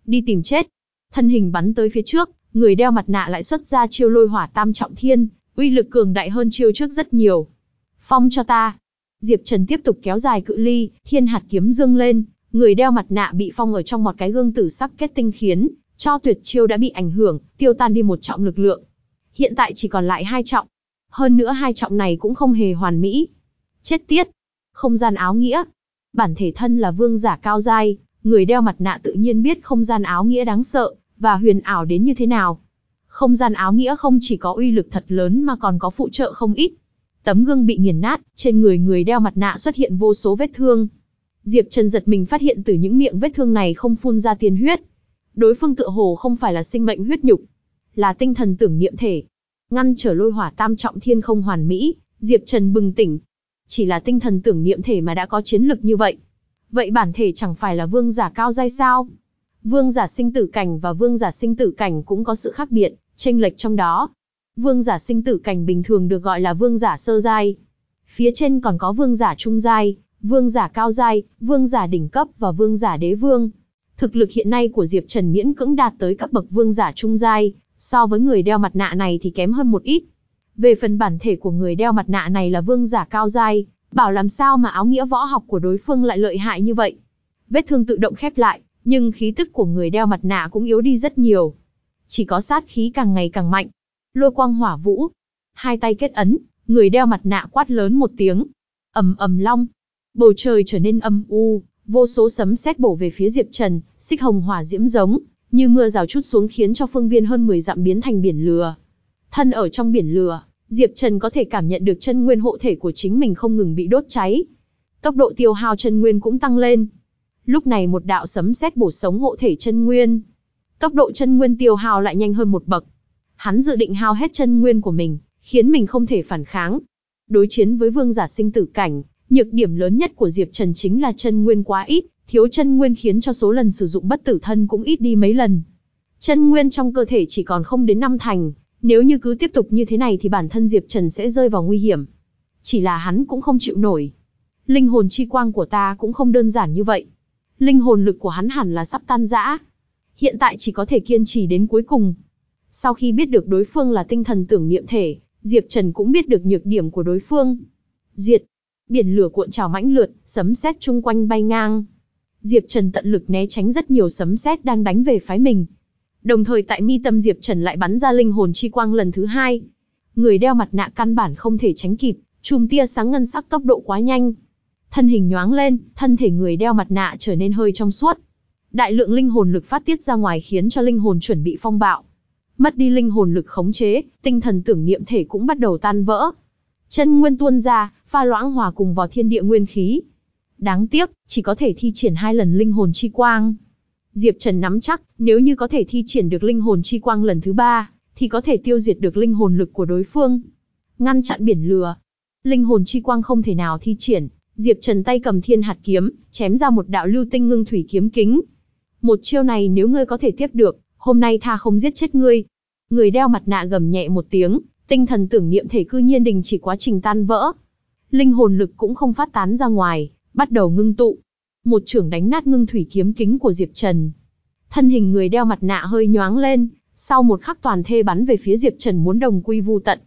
Đi tìm chết. Thân hình bắn tới phía trước, người đeo mặt nạ lại xuất ra chiêu lôi hỏa tam trọng thiên, uy lực cường đại hơn chiêu trước rất nhiều. Phong cho ta. Diệp Trần tiếp tục kéo dài cự ly, thiên hạt kiếm dương lên, người đeo mặt nạ bị phong ở trong một cái gương tử sắc kết tinh khiến cho tuyệt chiêu đã bị ảnh hưởng, tiêu tan đi một trọng lực lượng. Hiện tại chỉ còn lại hai trọng. Hơn nữa hai trọng này cũng không hề hoàn mỹ. Chết tiết. Không gian áo nghĩa. Bản thể thân là vương giả cao giai, người đeo mặt nạ tự nhiên biết không gian áo nghĩa đáng sợ, và huyền ảo đến như thế nào. Không gian áo nghĩa không chỉ có uy lực thật lớn mà còn có phụ trợ không ít. Tấm gương bị nghiền nát, trên người người đeo mặt nạ xuất hiện vô số vết thương. Diệp Trần giật mình phát hiện từ những miệng vết thương này không phun ra tiền huyết. Đối phương tựa hồ không phải là sinh mệnh huyết nhục, là tinh thần tưởng niệm thể. Ngăn trở lôi hỏa tam trọng thiên không hoàn mỹ, Diệp Trần bừng tỉnh. Chỉ là tinh thần tưởng niệm thể mà đã có chiến lực như vậy. Vậy bản thể chẳng phải là vương giả cao dai sao? Vương giả sinh tử cảnh và vương giả sinh tử cảnh cũng có sự khác biệt, chênh lệch trong đó. Vương giả sinh tử cảnh bình thường được gọi là vương giả sơ giai. Phía trên còn có vương giả trung giai, vương giả cao giai, vương giả đỉnh cấp và vương giả đế vương. Thực lực hiện nay của Diệp Trần miễn cưỡng đạt tới cấp bậc vương giả trung giai, so với người đeo mặt nạ này thì kém hơn một ít. Về phần bản thể của người đeo mặt nạ này là vương giả cao giai, Bảo làm sao mà áo nghĩa võ học của đối phương lại lợi hại như vậy. Vết thương tự động khép lại, nhưng khí tức của người đeo mặt nạ cũng yếu đi rất nhiều. Chỉ có sát khí càng ngày càng mạnh. Lôi quang hỏa vũ. Hai tay kết ấn, người đeo mặt nạ quát lớn một tiếng. ầm ầm long. Bầu trời trở nên âm u, vô số sấm sét bổ về phía Diệp Trần, xích hồng hỏa diễm giống, như mưa rào chút xuống khiến cho phương viên hơn 10 dặm biến thành biển lửa. Thân ở trong biển lửa, Diệp Trần có thể cảm nhận được chân nguyên hộ thể của chính mình không ngừng bị đốt cháy. Tốc độ tiêu hao chân nguyên cũng tăng lên. Lúc này một đạo sấm sét bổ sống hộ thể chân nguyên. Tốc độ chân nguyên tiêu hao lại nhanh hơn một bậc. Hắn dự định hao hết chân nguyên của mình, khiến mình không thể phản kháng. Đối chiến với vương giả sinh tử cảnh, nhược điểm lớn nhất của Diệp Trần chính là chân nguyên quá ít, thiếu chân nguyên khiến cho số lần sử dụng bất tử thân cũng ít đi mấy lần. Chân nguyên trong cơ thể chỉ còn không đến năm thành, nếu như cứ tiếp tục như thế này thì bản thân Diệp Trần sẽ rơi vào nguy hiểm. Chỉ là hắn cũng không chịu nổi. Linh hồn chi quang của ta cũng không đơn giản như vậy. Linh hồn lực của hắn hẳn là sắp tan rã. Hiện tại chỉ có thể kiên trì đến cuối cùng. Sau khi biết được đối phương là tinh thần tưởng niệm thể, Diệp Trần cũng biết được nhược điểm của đối phương. Diệt. Biển lửa cuộn trào mãnh lượt, sấm sét chung quanh bay ngang. Diệp Trần tận lực né tránh rất nhiều sấm sét đang đánh về phái mình. Đồng thời tại mi tâm Diệp Trần lại bắn ra linh hồn chi quang lần thứ hai. Người đeo mặt nạ căn bản không thể tránh kịp, chùm tia sáng ngân sắc tốc độ quá nhanh. Thân hình nhoáng lên, thân thể người đeo mặt nạ trở nên hơi trong suốt. Đại lượng linh hồn lực phát tiết ra ngoài khiến cho linh hồn chuẩn bị phong bạo. Mất đi linh hồn lực khống chế, tinh thần tưởng niệm thể cũng bắt đầu tan vỡ. Chân nguyên tuôn ra, pha loãng hòa cùng vào thiên địa nguyên khí. Đáng tiếc, chỉ có thể thi triển hai lần linh hồn chi quang. Diệp Trần nắm chắc, nếu như có thể thi triển được linh hồn chi quang lần thứ ba, thì có thể tiêu diệt được linh hồn lực của đối phương. Ngăn chặn biển lừa. Linh hồn chi quang không thể nào thi triển, Diệp Trần tay cầm thiên hạt kiếm, chém ra một đạo lưu tinh ngưng thủy kiếm kính. Một chiêu này nếu ngươi có thể tiếp được, hôm nay tha không giết chết ngươi. Người đeo mặt nạ gầm nhẹ một tiếng, tinh thần tưởng niệm thể cư nhiên đình chỉ quá trình tan vỡ. Linh hồn lực cũng không phát tán ra ngoài, bắt đầu ngưng tụ. Một trưởng đánh nát ngưng thủy kiếm kính của Diệp Trần. Thân hình người đeo mặt nạ hơi nhoáng lên, sau một khắc toàn thê bắn về phía Diệp Trần muốn đồng quy vu tận.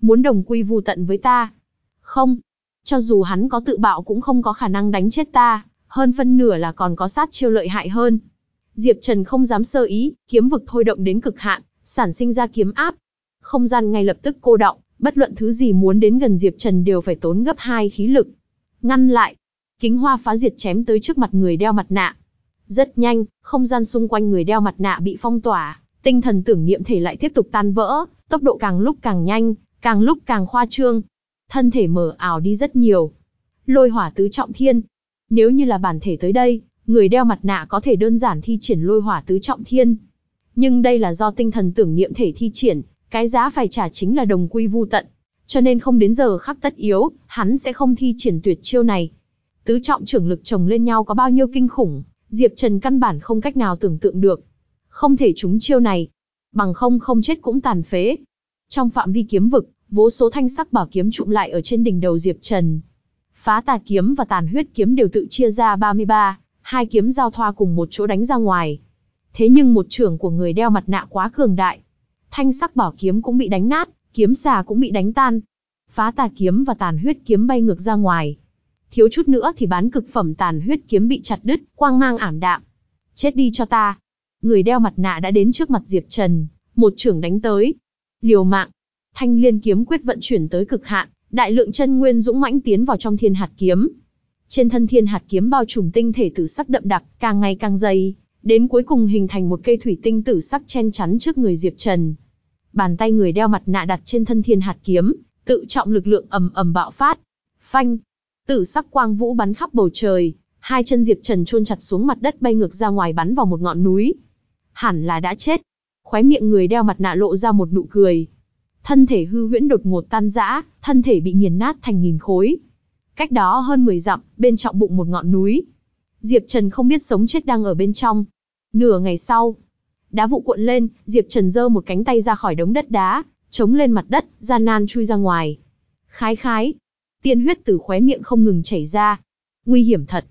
Muốn đồng quy vu tận với ta. Không. Cho dù hắn có tự bạo cũng không có khả năng đánh chết ta, hơn phân nửa là còn có sát chiêu lợi hại hơn. Diệp Trần không dám sơ ý, kiếm vực thôi động đến cực hạn, sản sinh ra kiếm áp. Không gian ngay lập tức cô động, bất luận thứ gì muốn đến gần Diệp Trần đều phải tốn gấp hai khí lực. Ngăn lại, kính hoa phá diệt chém tới trước mặt người đeo mặt nạ. Rất nhanh, không gian xung quanh người đeo mặt nạ bị phong tỏa, tinh thần tưởng niệm thể lại tiếp tục tan vỡ, tốc độ càng lúc càng nhanh, càng lúc càng khoa trương. Thân thể mở ảo đi rất nhiều. Lôi hỏa tứ trọng thiên. Nếu như là bản thể tới đây, người đeo mặt nạ có thể đơn giản thi triển lôi hỏa tứ trọng thiên. Nhưng đây là do tinh thần tưởng niệm thể thi triển, cái giá phải trả chính là đồng quy vu tận. Cho nên không đến giờ khắc tất yếu, hắn sẽ không thi triển tuyệt chiêu này. Tứ trọng trưởng lực chồng lên nhau có bao nhiêu kinh khủng, Diệp Trần căn bản không cách nào tưởng tượng được. Không thể trúng chiêu này, bằng không không chết cũng tàn phế. Trong phạm vi kiếm vực, vô số thanh sắc bảo kiếm trụm lại ở trên đỉnh đầu Diệp Trần. Phá tà kiếm và tàn huyết kiếm đều tự chia ra 33, hai kiếm giao thoa cùng một chỗ đánh ra ngoài. Thế nhưng một trưởng của người đeo mặt nạ quá cường đại. Thanh sắc bảo kiếm cũng bị đánh nát, kiếm xà cũng bị đánh tan. Phá tà kiếm và tàn huyết kiếm bay ngược ra ngoài. Thiếu chút nữa thì bán cực phẩm tàn huyết kiếm bị chặt đứt, quang mang ảm đạm. Chết đi cho ta. Người đeo mặt nạ đã đến trước mặt Diệp Trần, một trưởng đánh tới. Liều mạng. Thanh liên kiếm quyết vận chuyển tới cực hạn, đại lượng chân nguyên dũng mãnh tiến vào trong thiên hạt kiếm. Trên thân thiên hạt kiếm bao trùm tinh thể tử sắc đậm đặc, càng ngày càng dày, đến cuối cùng hình thành một cây thủy tinh tử sắc chen chắn trước người Diệp Trần. Bàn tay người đeo mặt nạ đặt trên thân thiên hạt kiếm, tự trọng lực lượng ầm ầm bạo phát. Phanh, Tử sắc quang vũ bắn khắp bầu trời, hai chân Diệp Trần chôn chặt xuống mặt đất bay ngược ra ngoài bắn vào một ngọn núi. Hẳn là đã chết. Khóe miệng người đeo mặt nạ lộ ra một nụ cười. Thân thể hư huyễn đột ngột tan rã, thân thể bị nghiền nát thành nghìn khối. Cách đó hơn 10 dặm, bên trọng bụng một ngọn núi. Diệp Trần không biết sống chết đang ở bên trong. Nửa ngày sau, đá vụ cuộn lên, Diệp Trần giơ một cánh tay ra khỏi đống đất đá, chống lên mặt đất, gian nan chui ra ngoài. Khái khái, tiên huyết từ khóe miệng không ngừng chảy ra. Nguy hiểm thật.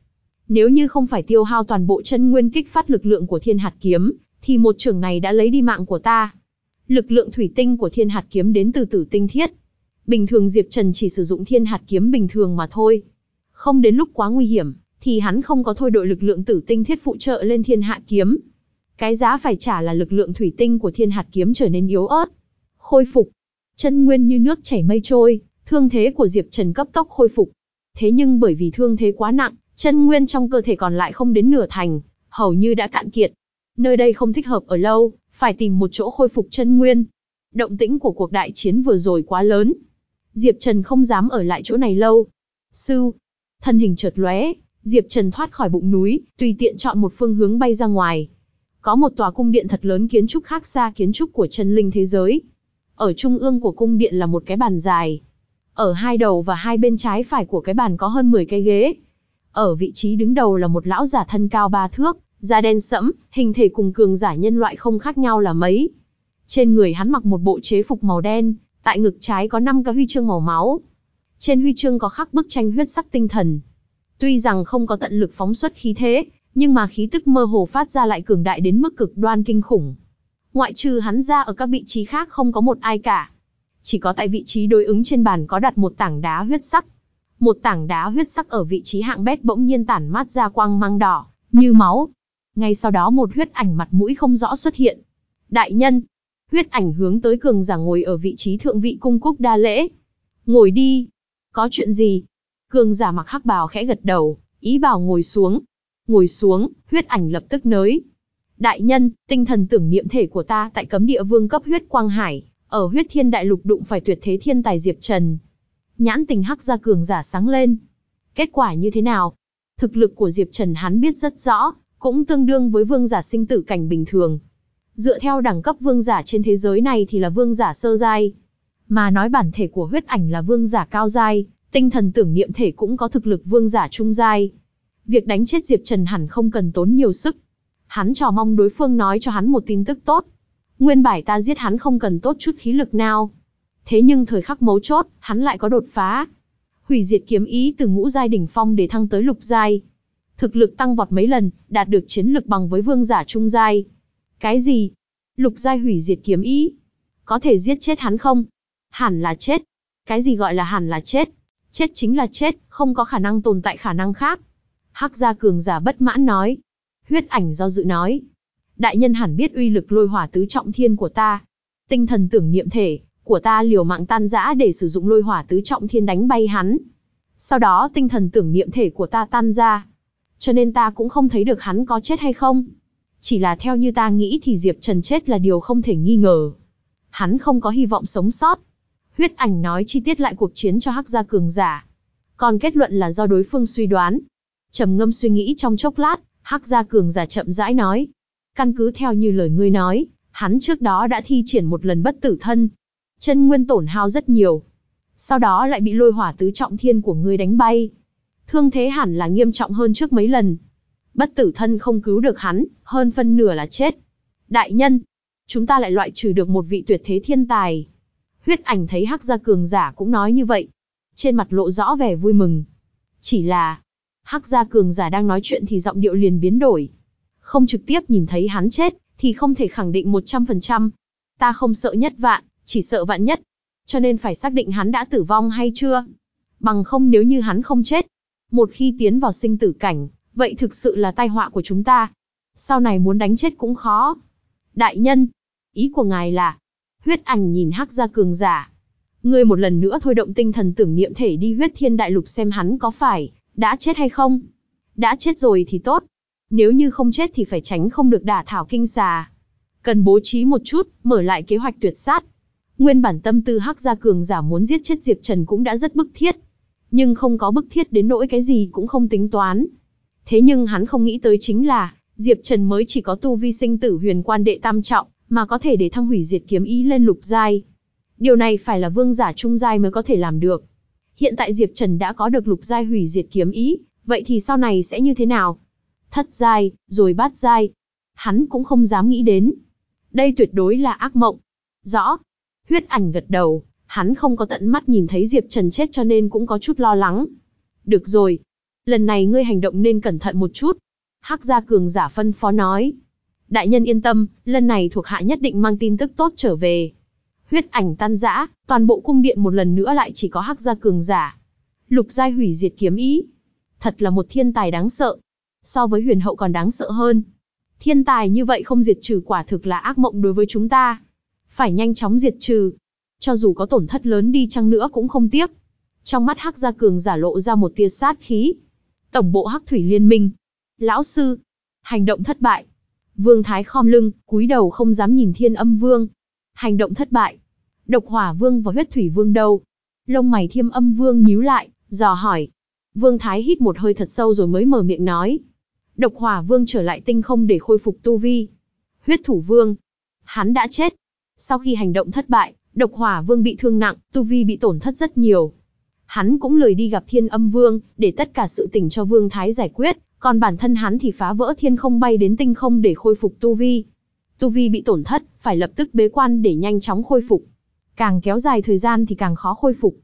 Nếu như không phải tiêu hao toàn bộ chân nguyên kích phát lực lượng của thiên hạt kiếm, thì một trường này đã lấy đi mạng của ta. Lực lượng thủy tinh của thiên hạt kiếm đến từ tử tinh thiết. Bình thường Diệp Trần chỉ sử dụng thiên hạt kiếm bình thường mà thôi. Không đến lúc quá nguy hiểm, thì hắn không có thôi đội lực lượng tử tinh thiết phụ trợ lên thiên hạ kiếm. Cái giá phải trả là lực lượng thủy tinh của thiên hạt kiếm trở nên yếu ớt. Khôi phục. Chân nguyên như nước chảy mây trôi, thương thế của Diệp Trần cấp tốc khôi phục. Thế nhưng bởi vì thương thế quá nặng, chân nguyên trong cơ thể còn lại không đến nửa thành, hầu như đã cạn kiệt. Nơi đây không thích hợp ở lâu, phải tìm một chỗ khôi phục chân nguyên. Động tĩnh của cuộc đại chiến vừa rồi quá lớn. Diệp Trần không dám ở lại chỗ này lâu. Sư, thân hình chợt lóe, Diệp Trần thoát khỏi bụng núi, tùy tiện chọn một phương hướng bay ra ngoài. Có một tòa cung điện thật lớn kiến trúc khác xa kiến trúc của chân linh thế giới. Ở trung ương của cung điện là một cái bàn dài. Ở hai đầu và hai bên trái phải của cái bàn có hơn 10 cái ghế. Ở vị trí đứng đầu là một lão giả thân cao ba thước, da đen sẫm, hình thể cùng cường giả nhân loại không khác nhau là mấy. Trên người hắn mặc một bộ chế phục màu đen, tại ngực trái có 5 cái huy chương màu máu. Trên huy chương có khắc bức tranh huyết sắc tinh thần. Tuy rằng không có tận lực phóng xuất khí thế, nhưng mà khí tức mơ hồ phát ra lại cường đại đến mức cực đoan kinh khủng. Ngoại trừ hắn ra ở các vị trí khác không có một ai cả. Chỉ có tại vị trí đối ứng trên bàn có đặt một tảng đá huyết sắc. Một tảng đá huyết sắc ở vị trí hạng bét bỗng nhiên tản mát ra quang mang đỏ, như máu. Ngay sau đó một huyết ảnh mặt mũi không rõ xuất hiện. Đại nhân, huyết ảnh hướng tới cường giả ngồi ở vị trí thượng vị cung cúc đa lễ. Ngồi đi. Có chuyện gì? Cường giả mặc hắc bào khẽ gật đầu, ý bảo ngồi xuống. Ngồi xuống, huyết ảnh lập tức nới. Đại nhân, tinh thần tưởng niệm thể của ta tại cấm địa vương cấp huyết quang hải, ở huyết thiên đại lục đụng phải tuyệt thế thiên tài Diệp Trần. Nhãn tình hắc ra cường giả sáng lên. Kết quả như thế nào? Thực lực của Diệp Trần hắn biết rất rõ, cũng tương đương với vương giả sinh tử cảnh bình thường. Dựa theo đẳng cấp vương giả trên thế giới này thì là vương giả sơ giai. Mà nói bản thể của huyết ảnh là vương giả cao giai, tinh thần tưởng niệm thể cũng có thực lực vương giả trung giai. Việc đánh chết Diệp Trần hẳn không cần tốn nhiều sức. Hắn trò mong đối phương nói cho hắn một tin tức tốt. Nguyên bài ta giết hắn không cần tốt chút khí lực nào. Thế nhưng thời khắc mấu chốt, hắn lại có đột phá. Hủy diệt kiếm ý từ ngũ giai đỉnh phong để thăng tới lục giai. Thực lực tăng vọt mấy lần, đạt được chiến lực bằng với vương giả trung giai. Cái gì? Lục giai hủy diệt kiếm ý? Có thể giết chết hắn không? Hẳn là chết. Cái gì gọi là hẳn là chết? Chết chính là chết, không có khả năng tồn tại khả năng khác. Hắc gia cường giả bất mãn nói. Huyết ảnh do dự nói. Đại nhân hẳn biết uy lực lôi hỏa tứ trọng thiên của ta. Tinh thần tưởng niệm thể, của ta liều mạng tan rã để sử dụng lôi hỏa tứ trọng thiên đánh bay hắn. Sau đó tinh thần tưởng niệm thể của ta tan ra. Cho nên ta cũng không thấy được hắn có chết hay không. Chỉ là theo như ta nghĩ thì Diệp Trần chết là điều không thể nghi ngờ. Hắn không có hy vọng sống sót. Huyết ảnh nói chi tiết lại cuộc chiến cho Hắc gia cường giả. Còn kết luận là do đối phương suy đoán. trầm ngâm suy nghĩ trong chốc lát, Hắc gia cường giả chậm rãi nói. Căn cứ theo như lời ngươi nói, hắn trước đó đã thi triển một lần bất tử thân. Chân nguyên tổn hao rất nhiều. Sau đó lại bị lôi hỏa tứ trọng thiên của ngươi đánh bay. Thương thế hẳn là nghiêm trọng hơn trước mấy lần. Bất tử thân không cứu được hắn, hơn phân nửa là chết. Đại nhân, chúng ta lại loại trừ được một vị tuyệt thế thiên tài. Huyết ảnh thấy hắc gia cường giả cũng nói như vậy. Trên mặt lộ rõ vẻ vui mừng. Chỉ là, hắc gia cường giả đang nói chuyện thì giọng điệu liền biến đổi. Không trực tiếp nhìn thấy hắn chết, thì không thể khẳng định 100%. Ta không sợ nhất vạn, chỉ sợ vạn nhất. Cho nên phải xác định hắn đã tử vong hay chưa. Bằng không nếu như hắn không chết. Một khi tiến vào sinh tử cảnh, vậy thực sự là tai họa của chúng ta. Sau này muốn đánh chết cũng khó. Đại nhân, ý của ngài là, huyết ảnh nhìn hắc gia cường giả. Ngươi một lần nữa thôi động tinh thần tưởng niệm thể đi huyết thiên đại lục xem hắn có phải, đã chết hay không. Đã chết rồi thì tốt. Nếu như không chết thì phải tránh không được đả thảo kinh xà. Cần bố trí một chút, mở lại kế hoạch tuyệt sát. Nguyên bản tâm tư hắc gia cường giả muốn giết chết Diệp Trần cũng đã rất bức thiết. Nhưng không có bức thiết đến nỗi cái gì cũng không tính toán. Thế nhưng hắn không nghĩ tới chính là, Diệp Trần mới chỉ có tu vi sinh tử huyền quan đệ tam trọng, mà có thể để thăng hủy diệt kiếm ý lên lục giai. Điều này phải là vương giả trung giai mới có thể làm được. Hiện tại Diệp Trần đã có được lục giai hủy diệt kiếm ý, vậy thì sau này sẽ như thế nào? Thất giai, rồi bát giai. Hắn cũng không dám nghĩ đến. Đây tuyệt đối là ác mộng. Rõ. Huyết ảnh gật đầu, hắn không có tận mắt nhìn thấy Diệp Trần chết cho nên cũng có chút lo lắng. Được rồi. Lần này ngươi hành động nên cẩn thận một chút. Hắc gia cường giả phân phó nói. Đại nhân yên tâm, lần này thuộc hạ nhất định mang tin tức tốt trở về. Huyết ảnh tan rã, toàn bộ cung điện một lần nữa lại chỉ có hắc gia cường giả. Lục giai hủy diệt kiếm ý. Thật là một thiên tài đáng sợ. So với huyền hậu còn đáng sợ hơn. Thiên tài như vậy không diệt trừ quả thực là ác mộng đối với chúng ta. Phải nhanh chóng diệt trừ. Cho dù có tổn thất lớn đi chăng nữa cũng không tiếc. Trong mắt hắc gia cường giả lộ ra một tia sát khí. Tổng bộ hắc thủy liên minh. Lão sư. Hành động thất bại. Vương Thái khom lưng, cúi đầu không dám nhìn thiên âm vương. Hành động thất bại. Độc hỏa vương và huyết thủy vương đâu? Lông mày thiêm âm vương nhíu lại, dò hỏi. Vương Thái hít một hơi thật sâu rồi mới mở miệng nói. Độc hỏa vương trở lại tinh không để khôi phục tu vi. Huyết thủ vương. Hắn đã chết. Sau khi hành động thất bại, độc hỏa vương bị thương nặng, tu vi bị tổn thất rất nhiều. Hắn cũng lười đi gặp thiên âm vương, để tất cả sự tình cho vương thái giải quyết, còn bản thân hắn thì phá vỡ thiên không bay đến tinh không để khôi phục tu vi. Tu vi bị tổn thất, phải lập tức bế quan để nhanh chóng khôi phục. Càng kéo dài thời gian thì càng khó khôi phục.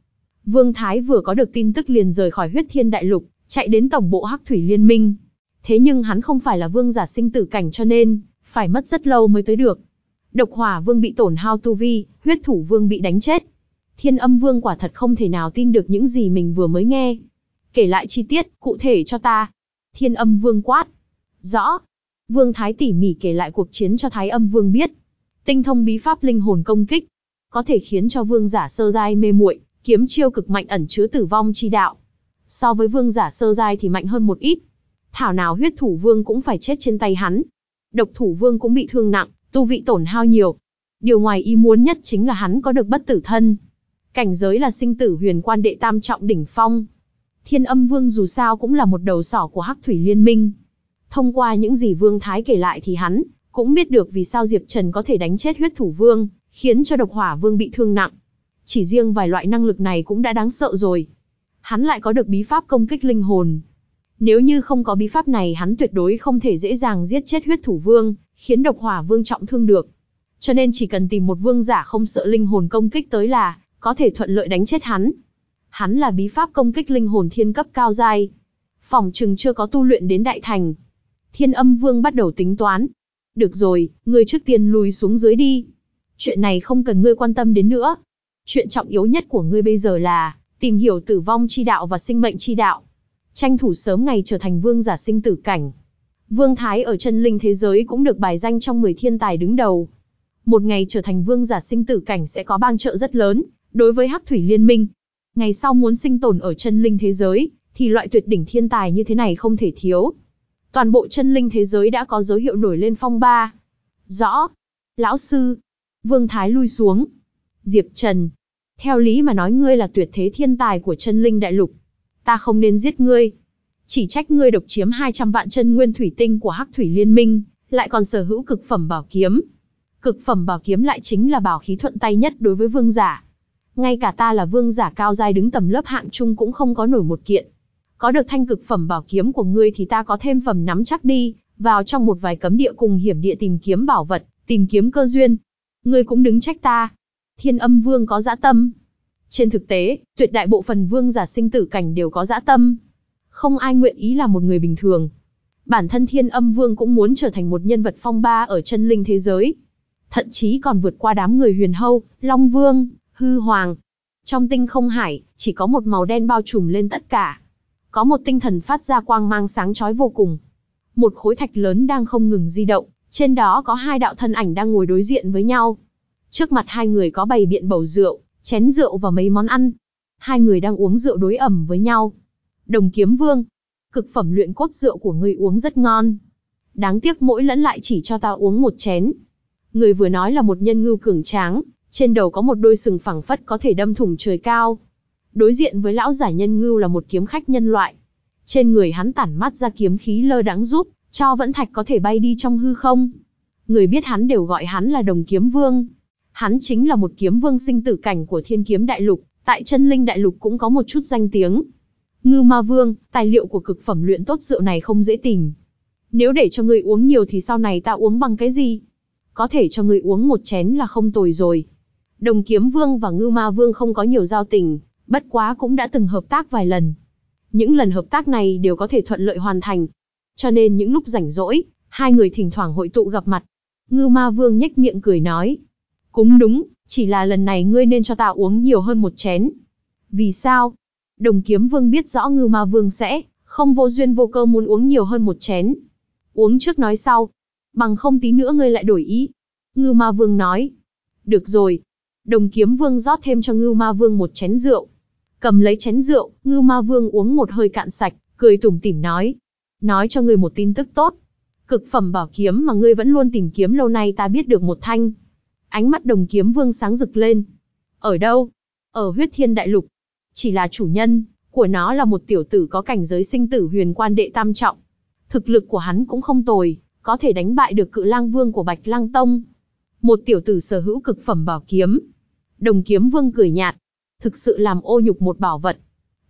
Vương Thái vừa có được tin tức liền rời khỏi huyết thiên đại lục, chạy đến tổng bộ Hắc Thủy Liên minh. Thế nhưng hắn không phải là vương giả sinh tử cảnh cho nên, phải mất rất lâu mới tới được. Độc hỏa vương bị tổn hao tu vi, huyết thủ vương bị đánh chết. Thiên âm vương quả thật không thể nào tin được những gì mình vừa mới nghe. Kể lại chi tiết, cụ thể cho ta. Thiên âm vương quát. Rõ. Vương Thái tỉ mỉ kể lại cuộc chiến cho Thái âm vương biết. Tinh thông bí pháp linh hồn công kích. Có thể khiến cho vương giả sơ giai mê muội, kiếm chiêu cực mạnh ẩn chứa tử vong chi đạo. So với vương giả sơ giai thì mạnh hơn một ít. Thảo nào huyết thủ vương cũng phải chết trên tay hắn. Độc thủ vương cũng bị thương nặng, tu vị tổn hao nhiều. Điều ngoài ý muốn nhất chính là hắn có được bất tử thân. Cảnh giới là sinh tử huyền quan đệ tam trọng đỉnh phong. Thiên âm vương dù sao cũng là một đầu sỏ của hắc thủy liên minh. Thông qua những gì vương thái kể lại thì hắn cũng biết được vì sao Diệp Trần có thể đánh chết huyết thủ vương, khiến cho độc hỏa vương bị thương nặng. Chỉ riêng vài loại năng lực này cũng đã đáng sợ rồi. Hắn lại có được bí pháp công kích linh hồn. Nếu như không có bí pháp này hắn tuyệt đối không thể dễ dàng giết chết huyết thủ vương, khiến độc hỏa vương trọng thương được. Cho nên chỉ cần tìm một vương giả không sợ linh hồn công kích tới là, có thể thuận lợi đánh chết hắn. Hắn là bí pháp công kích linh hồn thiên cấp cao giai. Phòng chừng chưa có tu luyện đến đại thành. Thiên âm vương bắt đầu tính toán. Được rồi, ngươi trước tiên lùi xuống dưới đi. Chuyện này không cần ngươi quan tâm đến nữa. Chuyện trọng yếu nhất của ngươi bây giờ là tìm hiểu tử vong chi đạo và sinh mệnh chi đạo. Tranh thủ sớm ngày trở thành vương giả sinh tử cảnh. Vương Thái ở chân linh thế giới cũng được bài danh trong 10 thiên tài đứng đầu. Một ngày trở thành vương giả sinh tử cảnh sẽ có bang trợ rất lớn, đối với Hắc Thủy Liên minh. Ngày sau muốn sinh tồn ở chân linh thế giới, thì loại tuyệt đỉnh thiên tài như thế này không thể thiếu. Toàn bộ chân linh thế giới đã có dấu hiệu nổi lên phong ba. Rõ. Lão sư. Vương Thái lui xuống. Diệp Trần. Theo lý mà nói ngươi là tuyệt thế thiên tài của chân linh đại lục. Ta không nên giết ngươi. Chỉ trách ngươi độc chiếm 200 vạn chân nguyên thủy tinh của Hắc Thủy Liên minh, lại còn sở hữu cực phẩm bảo kiếm. Cực phẩm bảo kiếm lại chính là bảo khí thuận tay nhất đối với vương giả. Ngay cả ta là vương giả cao giai đứng tầm lớp hạng trung cũng không có nổi một kiện. Có được thanh cực phẩm bảo kiếm của ngươi thì ta có thêm phẩm nắm chắc đi, vào trong một vài cấm địa cùng hiểm địa tìm kiếm bảo vật, tìm kiếm cơ duyên. Ngươi cũng đứng trách ta. Thiên âm vương có dã tâm. Trên thực tế, tuyệt đại bộ phần vương giả sinh tử cảnh đều có dã tâm. Không ai nguyện ý là một người bình thường. Bản thân thiên âm vương cũng muốn trở thành một nhân vật phong ba ở chân linh thế giới. Thậm chí còn vượt qua đám người huyền hâu, long vương, hư hoàng. Trong tinh không hải, chỉ có một màu đen bao trùm lên tất cả. Có một tinh thần phát ra quang mang sáng chói vô cùng. Một khối thạch lớn đang không ngừng di động, trên đó có hai đạo thân ảnh đang ngồi đối diện với nhau. Trước mặt hai người có bày biện bầu rượu, chén rượu và mấy món ăn. Hai người đang uống rượu đối ẩm với nhau. Đồng kiếm vương, cực phẩm luyện cốt rượu của ngươi uống rất ngon. Đáng tiếc mỗi lẫn lại chỉ cho ta uống một chén. Người vừa nói là một nhân ngưu cường tráng, trên đầu có một đôi sừng phẳng phất có thể đâm thủng trời cao. Đối diện với lão giả nhân ngưu là một kiếm khách nhân loại. Trên người hắn tản mắt ra kiếm khí lơ đãng giúp, cho vẫn thạch có thể bay đi trong hư không. Người biết hắn đều gọi hắn là đồng kiếm vương. Hắn chính là một kiếm vương sinh tử cảnh của thiên kiếm đại lục, tại chân linh đại lục cũng có một chút danh tiếng. Ngư ma vương, tài liệu của cực phẩm luyện tốt rượu này không dễ tìm. Nếu để cho người uống nhiều thì sau này ta uống bằng cái gì? Có thể cho người uống một chén là không tồi rồi. Đồng kiếm vương và ngư ma vương không có nhiều giao tình, bất quá cũng đã từng hợp tác vài lần. Những lần hợp tác này đều có thể thuận lợi hoàn thành. Cho nên những lúc rảnh rỗi, hai người thỉnh thoảng hội tụ gặp mặt. Ngư ma vương nhếch miệng cười nói. Cũng đúng, Chỉ là lần này ngươi nên cho ta uống nhiều hơn một chén. Vì sao? Đồng kiếm vương biết rõ ngư ma vương sẽ, không vô duyên vô cơ muốn uống nhiều hơn một chén. Uống trước nói sau. Bằng không tí nữa ngươi lại đổi ý. Ngư ma vương nói. Được rồi. Đồng kiếm vương rót thêm cho ngư ma vương một chén rượu. Cầm lấy chén rượu, ngư ma vương uống một hơi cạn sạch, cười tủm tỉm nói. Nói cho ngươi một tin tức tốt. Cực phẩm bảo kiếm mà ngươi vẫn luôn tìm kiếm lâu nay ta biết được một thanh. Ánh mắt đồng kiếm vương sáng rực lên. Ở đâu? Ở huyết thiên đại lục. Chỉ là chủ nhân, của nó là một tiểu tử có cảnh giới sinh tử huyền quan đệ tam trọng. Thực lực của hắn cũng không tồi, có thể đánh bại được cự lang vương của Bạch Lang Tông. Một tiểu tử sở hữu cực phẩm bảo kiếm. Đồng kiếm vương cười nhạt. Thực sự làm ô nhục một bảo vật.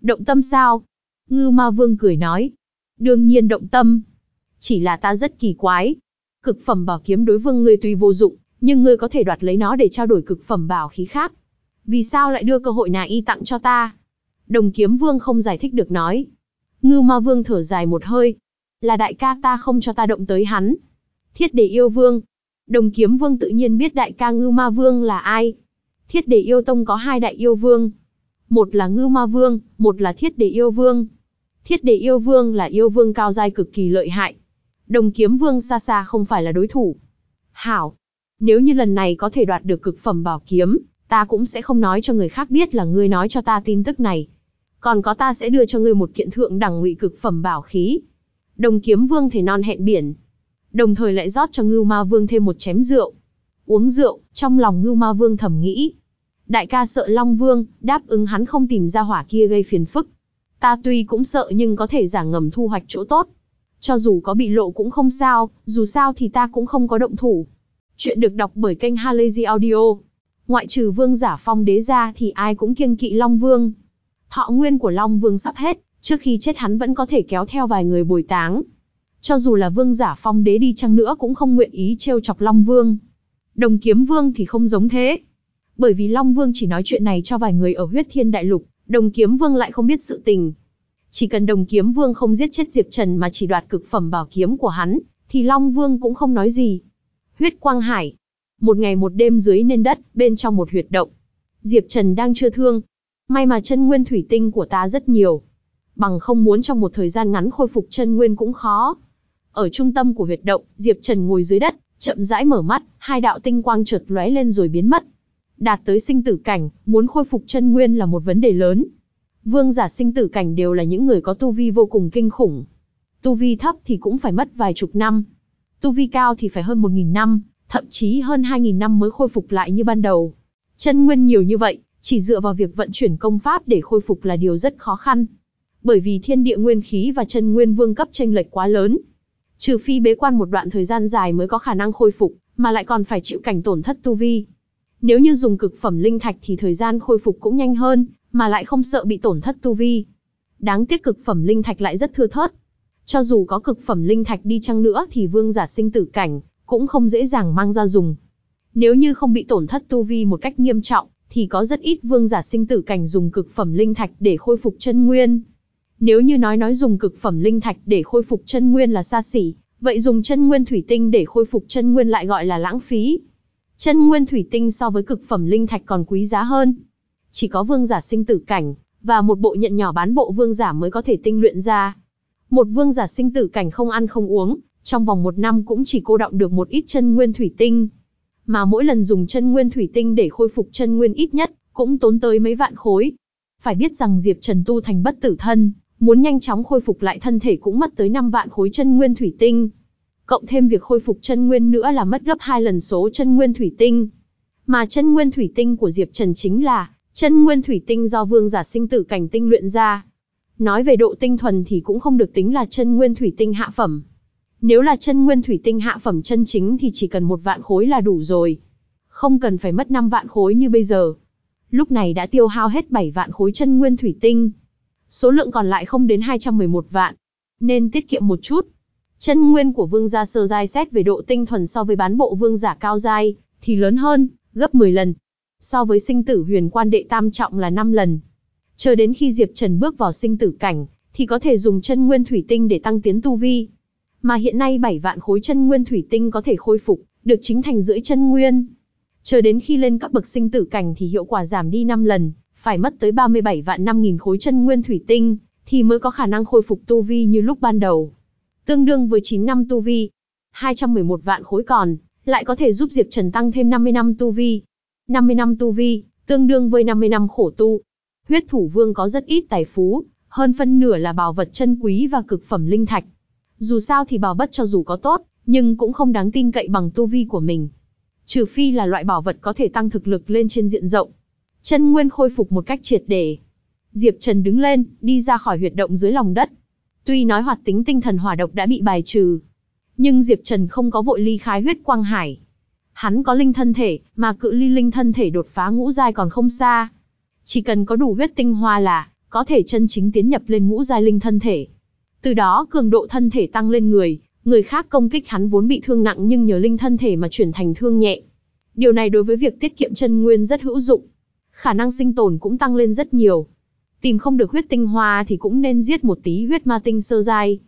Động tâm sao? Ngư ma vương cười nói. Đương nhiên động tâm. Chỉ là ta rất kỳ quái. Cực phẩm bảo kiếm đối vương ngươi tuy vô dụng, nhưng ngươi có thể đoạt lấy nó để trao đổi cực phẩm bảo khí khác. Vì sao lại đưa cơ hội này y tặng cho ta? Đồng kiếm vương không giải thích được nói. Ngư ma vương thở dài một hơi. Là đại ca ta không cho ta động tới hắn. Thiết đề yêu vương. Đồng kiếm vương tự nhiên biết đại ca ngư ma vương là ai. Thiết đề yêu tông có hai đại yêu vương. Một là ngư ma vương, một là thiết đề yêu vương. Thiết đề yêu vương là yêu vương cao giai cực kỳ lợi hại. Đồng kiếm vương xa xa không phải là đối thủ. Hảo, nếu như lần này có thể đoạt được cực phẩm bảo kiếm, ta cũng sẽ không nói cho người khác biết là ngươi nói cho ta tin tức này. Còn có ta sẽ đưa cho ngươi một kiện thượng đẳng ngụy cực phẩm bảo khí. Đồng kiếm vương thể non hẹn biển. Đồng thời lại rót cho ngưu ma vương thêm một chém rượu. Uống rượu, trong lòng ngưu ma vương thầm nghĩ. Đại ca sợ Long Vương, đáp ứng hắn không tìm ra hỏa kia gây phiền phức. Ta tuy cũng sợ nhưng có thể giả ngầm thu hoạch chỗ tốt. Cho dù có bị lộ cũng không sao, dù sao thì ta cũng không có động thủ. Chuyện được đọc bởi kênh Halazy Audio. Ngoại trừ vương giả phong đế ra thì ai cũng kiêng kỵ Long Vương. Thọ nguyên của Long Vương sắp hết, trước khi chết hắn vẫn có thể kéo theo vài người bồi táng. Cho dù là vương giả phong đế đi chăng nữa cũng không nguyện ý trêu chọc Long Vương. Đồng kiếm vương thì không giống thế. Bởi vì Long Vương chỉ nói chuyện này cho vài người ở huyết thiên đại lục, đồng kiếm vương lại không biết sự tình. Chỉ cần đồng kiếm vương không giết chết Diệp Trần mà chỉ đoạt cực phẩm bảo kiếm của hắn, thì Long Vương cũng không nói gì. Huyết Quang Hải. Một ngày một đêm dưới nền đất, bên trong một huyệt động. Diệp Trần đang chưa thương. May mà chân nguyên thủy tinh của ta rất nhiều. Bằng không muốn trong một thời gian ngắn khôi phục chân nguyên cũng khó. Ở trung tâm của huyệt động, Diệp Trần ngồi dưới đất, chậm rãi mở mắt, hai đạo tinh quang chợt lóe lên rồi biến mất. Đạt tới sinh tử cảnh, muốn khôi phục chân nguyên là một vấn đề lớn. Vương giả sinh tử cảnh đều là những người có tu vi vô cùng kinh khủng. Tu vi thấp thì cũng phải mất vài chục năm. Tu vi cao thì phải hơn một nghìn năm, thậm chí hơn hai nghìn năm mới khôi phục lại như ban đầu. Chân nguyên nhiều như vậy, chỉ dựa vào việc vận chuyển công pháp để khôi phục là điều rất khó khăn. Bởi vì thiên địa nguyên khí và chân nguyên vương cấp tranh lệch quá lớn. Trừ phi bế quan một đoạn thời gian dài mới có khả năng khôi phục, mà lại còn phải chịu cảnh tổn thất tu vi. Nếu như dùng cực phẩm linh thạch thì thời gian khôi phục cũng nhanh hơn, mà lại không sợ bị tổn thất tu vi. Đáng tiếc cực phẩm linh thạch lại rất thưa thớt. Cho dù có cực phẩm linh thạch đi chăng nữa thì vương giả sinh tử cảnh, cũng không dễ dàng mang ra dùng. Nếu như không bị tổn thất tu vi một cách nghiêm trọng, thì có rất ít vương giả sinh tử cảnh dùng cực phẩm linh thạch để khôi phục chân nguyên. Nếu như nói nói dùng cực phẩm linh thạch để khôi phục chân nguyên là xa xỉ, vậy dùng chân nguyên thủy tinh để khôi phục chân nguyên lại gọi là lãng phí. Chân nguyên thủy tinh so với cực phẩm linh thạch còn quý giá hơn. Chỉ có vương giả sinh tử cảnh, và một bộ nhận nhỏ bán bộ vương giả mới có thể tinh luyện ra. Một vương giả sinh tử cảnh không ăn không uống, trong vòng một năm cũng chỉ cô động được một ít chân nguyên thủy tinh. Mà mỗi lần dùng chân nguyên thủy tinh để khôi phục chân nguyên ít nhất, cũng tốn tới mấy vạn khối. Phải biết rằng Diệp Trần tu thành bất tử thân, muốn nhanh chóng khôi phục lại thân thể cũng mất tới 5 vạn khối chân nguyên thủy tinh. Cộng thêm việc khôi phục chân nguyên nữa là mất gấp 2 lần số chân nguyên thủy tinh. Mà chân nguyên thủy tinh của Diệp Trần chính là chân nguyên thủy tinh do vương giả sinh tử cảnh tinh luyện ra. Nói về độ tinh thuần thì cũng không được tính là chân nguyên thủy tinh hạ phẩm. Nếu là chân nguyên thủy tinh hạ phẩm chân chính thì chỉ cần một vạn khối là đủ rồi. Không cần phải mất 5 vạn khối như bây giờ. Lúc này đã tiêu hao hết 7 vạn khối chân nguyên thủy tinh. Số lượng còn lại không đến 211 vạn. Nên tiết kiệm một chút. Chân nguyên của vương gia sơ giai xét về độ tinh thuần so với bán bộ vương giả cao giai, thì lớn hơn, gấp 10 lần. So với sinh tử huyền quan đệ tam trọng là 5 lần. Chờ đến khi Diệp Trần bước vào sinh tử cảnh, thì có thể dùng chân nguyên thủy tinh để tăng tiến tu vi. Mà hiện nay 7 vạn khối chân nguyên thủy tinh có thể khôi phục, được chính thành rưỡi chân nguyên. Chờ đến khi lên các bậc sinh tử cảnh thì hiệu quả giảm đi 5 lần, phải mất tới 37 vạn 5.000 khối chân nguyên thủy tinh, thì mới có khả năng khôi phục tu vi như lúc ban đầu. Tương đương với 9 năm tu vi, 211 vạn khối còn, lại có thể giúp Diệp Trần tăng thêm 50 năm tu vi. 50 năm tu vi, tương đương với 50 năm khổ tu. Huyết thủ vương có rất ít tài phú, hơn phân nửa là bảo vật chân quý và cực phẩm linh thạch. Dù sao thì bảo bất cho dù có tốt, nhưng cũng không đáng tin cậy bằng tu vi của mình. Trừ phi là loại bảo vật có thể tăng thực lực lên trên diện rộng. Chân nguyên khôi phục một cách triệt để. Diệp Trần đứng lên, đi ra khỏi huyệt động dưới lòng đất. Tuy nói hoạt tính tinh thần hỏa độc đã bị bài trừ, nhưng Diệp Trần không có vội ly khai huyết quang hải. Hắn có linh thân thể, mà cự ly linh thân thể đột phá ngũ giai còn không xa. Chỉ cần có đủ huyết tinh hoa là, có thể chân chính tiến nhập lên ngũ giai linh thân thể. Từ đó cường độ thân thể tăng lên người, người khác công kích hắn vốn bị thương nặng nhưng nhờ linh thân thể mà chuyển thành thương nhẹ. Điều này đối với việc tiết kiệm chân nguyên rất hữu dụng. Khả năng sinh tồn cũng tăng lên rất nhiều. Tìm không được huyết tinh hoa thì cũng nên giết một tí huyết ma tinh sơ giai.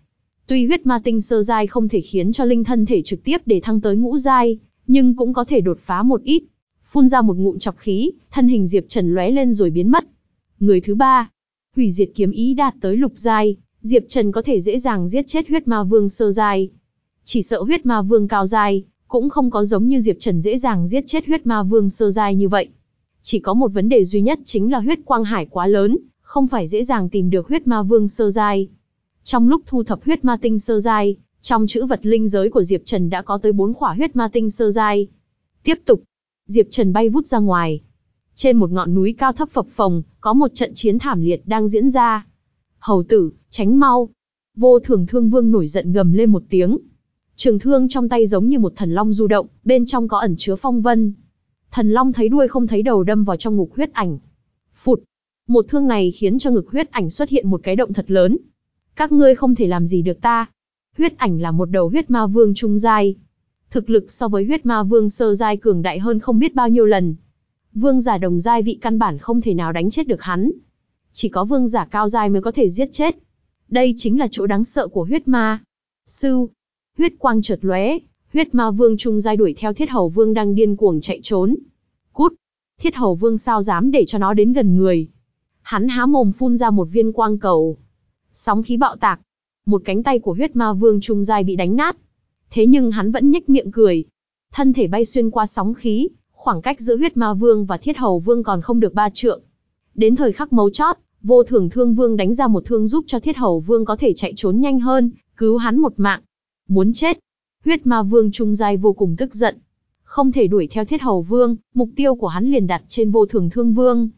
Tuy huyết ma tinh sơ giai không thể khiến cho linh thân thể trực tiếp để thăng tới ngũ giai, nhưng cũng có thể đột phá một ít. Phun ra một ngụm chọc khí, thân hình Diệp Trần lóe lên rồi biến mất. Người thứ ba, hủy diệt kiếm ý đạt tới lục giai, Diệp Trần có thể dễ dàng giết chết huyết ma vương sơ giai. Chỉ sợ huyết ma vương cao giai, cũng không có giống như Diệp Trần dễ dàng giết chết huyết ma vương sơ giai như vậy. Chỉ có một vấn đề duy nhất chính là huyết quang hải quá lớn, không phải dễ dàng tìm được huyết ma vương sơ giai. Trong lúc thu thập huyết ma tinh sơ giai, trong chữ vật linh giới của Diệp Trần đã có tới 4 khỏa huyết ma tinh sơ giai. Tiếp tục, Diệp Trần bay vút ra ngoài. Trên một ngọn núi cao thấp phập phồng, có một trận chiến thảm liệt đang diễn ra. Hầu tử, tránh mau. Vô thường thương vương nổi giận gầm lên một tiếng. Trường thương trong tay giống như một thần long du động, bên trong có ẩn chứa phong vân. Thần long thấy đuôi không thấy đầu đâm vào trong ngục huyết ảnh. Phụt. Một thương này khiến cho ngực huyết ảnh xuất hiện một cái động thật lớn. Các ngươi không thể làm gì được ta. Huyết ảnh là một đầu huyết ma vương trung giai. Thực lực so với huyết ma vương sơ giai cường đại hơn không biết bao nhiêu lần. Vương giả đồng giai vị căn bản không thể nào đánh chết được hắn. Chỉ có vương giả cao giai mới có thể giết chết. Đây chính là chỗ đáng sợ của huyết ma. Sư, huyết quang chợt lóe, huyết ma vương trung giai đuổi theo thiết hầu vương đang điên cuồng chạy trốn. Cút, thiết hầu vương sao dám để cho nó đến gần người. Hắn há mồm phun ra một viên quang cầu. Sóng khí bạo tạc, một cánh tay của huyết ma vương trung giai bị đánh nát. Thế nhưng hắn vẫn nhếch miệng cười. Thân thể bay xuyên qua sóng khí, khoảng cách giữa huyết ma vương và thiết hầu vương còn không được ba trượng. Đến thời khắc mấu chót, vô thường thương vương đánh ra một thương giúp cho thiết hầu vương có thể chạy trốn nhanh hơn, cứu hắn một mạng. Muốn chết. Huyết ma vương trung giai vô cùng tức giận. Không thể đuổi theo thiết hầu vương, mục tiêu của hắn liền đặt trên vô thường thương vương.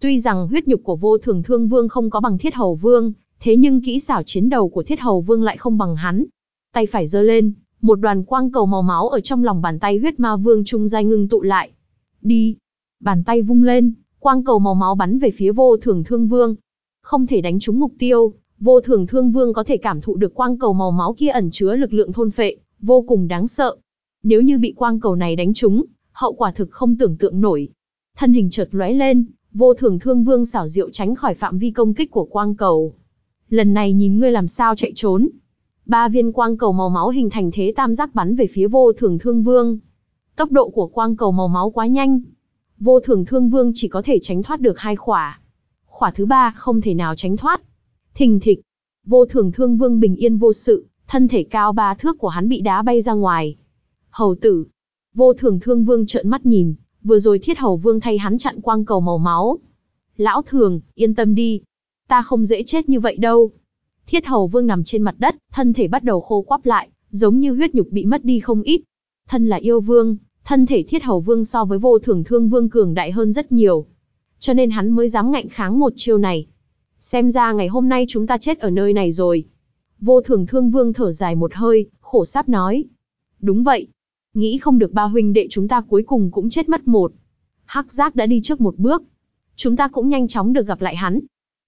Tuy rằng huyết nhục của vô thường thương vương không có bằng thiết hầu vương, thế nhưng kỹ xảo chiến đầu của thiết hầu vương lại không bằng hắn. Tay phải giơ lên, một đoàn quang cầu màu máu ở trong lòng bàn tay huyết ma vương trung giai ngưng tụ lại. Đi! Bàn tay vung lên, quang cầu màu máu bắn về phía vô thường thương vương. Không thể đánh trúng mục tiêu, vô thường thương vương có thể cảm thụ được quang cầu màu máu kia ẩn chứa lực lượng thôn phệ, vô cùng đáng sợ. Nếu như bị quang cầu này đánh trúng, hậu quả thực không tưởng tượng nổi. Thân hình chợt lóe lên, vô thường thương vương xảo diệu tránh khỏi phạm vi công kích của quang cầu. Lần này nhìn ngươi làm sao chạy trốn. Ba viên quang cầu màu máu hình thành thế tam giác bắn về phía vô thường thương vương. Tốc độ của quang cầu màu máu quá nhanh. Vô thường thương vương chỉ có thể tránh thoát được hai khỏa. Khỏa thứ ba không thể nào tránh thoát. Thình thịch. Vô thường thương vương bình yên vô sự, thân thể cao ba thước của hắn bị đá bay ra ngoài. Hầu tử. Vô thường thương vương trợn mắt nhìn, vừa rồi thiết hầu vương thay hắn chặn quang cầu màu máu. Lão thường, yên tâm đi. Ta không dễ chết như vậy đâu. Thiết hầu vương nằm trên mặt đất, thân thể bắt đầu khô quắp lại, giống như huyết nhục bị mất đi không ít. Thân là yêu vương, thân thể thiết hầu vương so với vô thường thương vương cường đại hơn rất nhiều. Cho nên hắn mới dám ngạnh kháng một chiêu này. Xem ra ngày hôm nay chúng ta chết ở nơi này rồi. Vô thường thương vương thở dài một hơi, khổ sáp nói. Đúng vậy. Nghĩ không được ba huynh đệ chúng ta cuối cùng cũng chết mất một. Hắc giác đã đi trước một bước. Chúng ta cũng nhanh chóng được gặp lại hắn.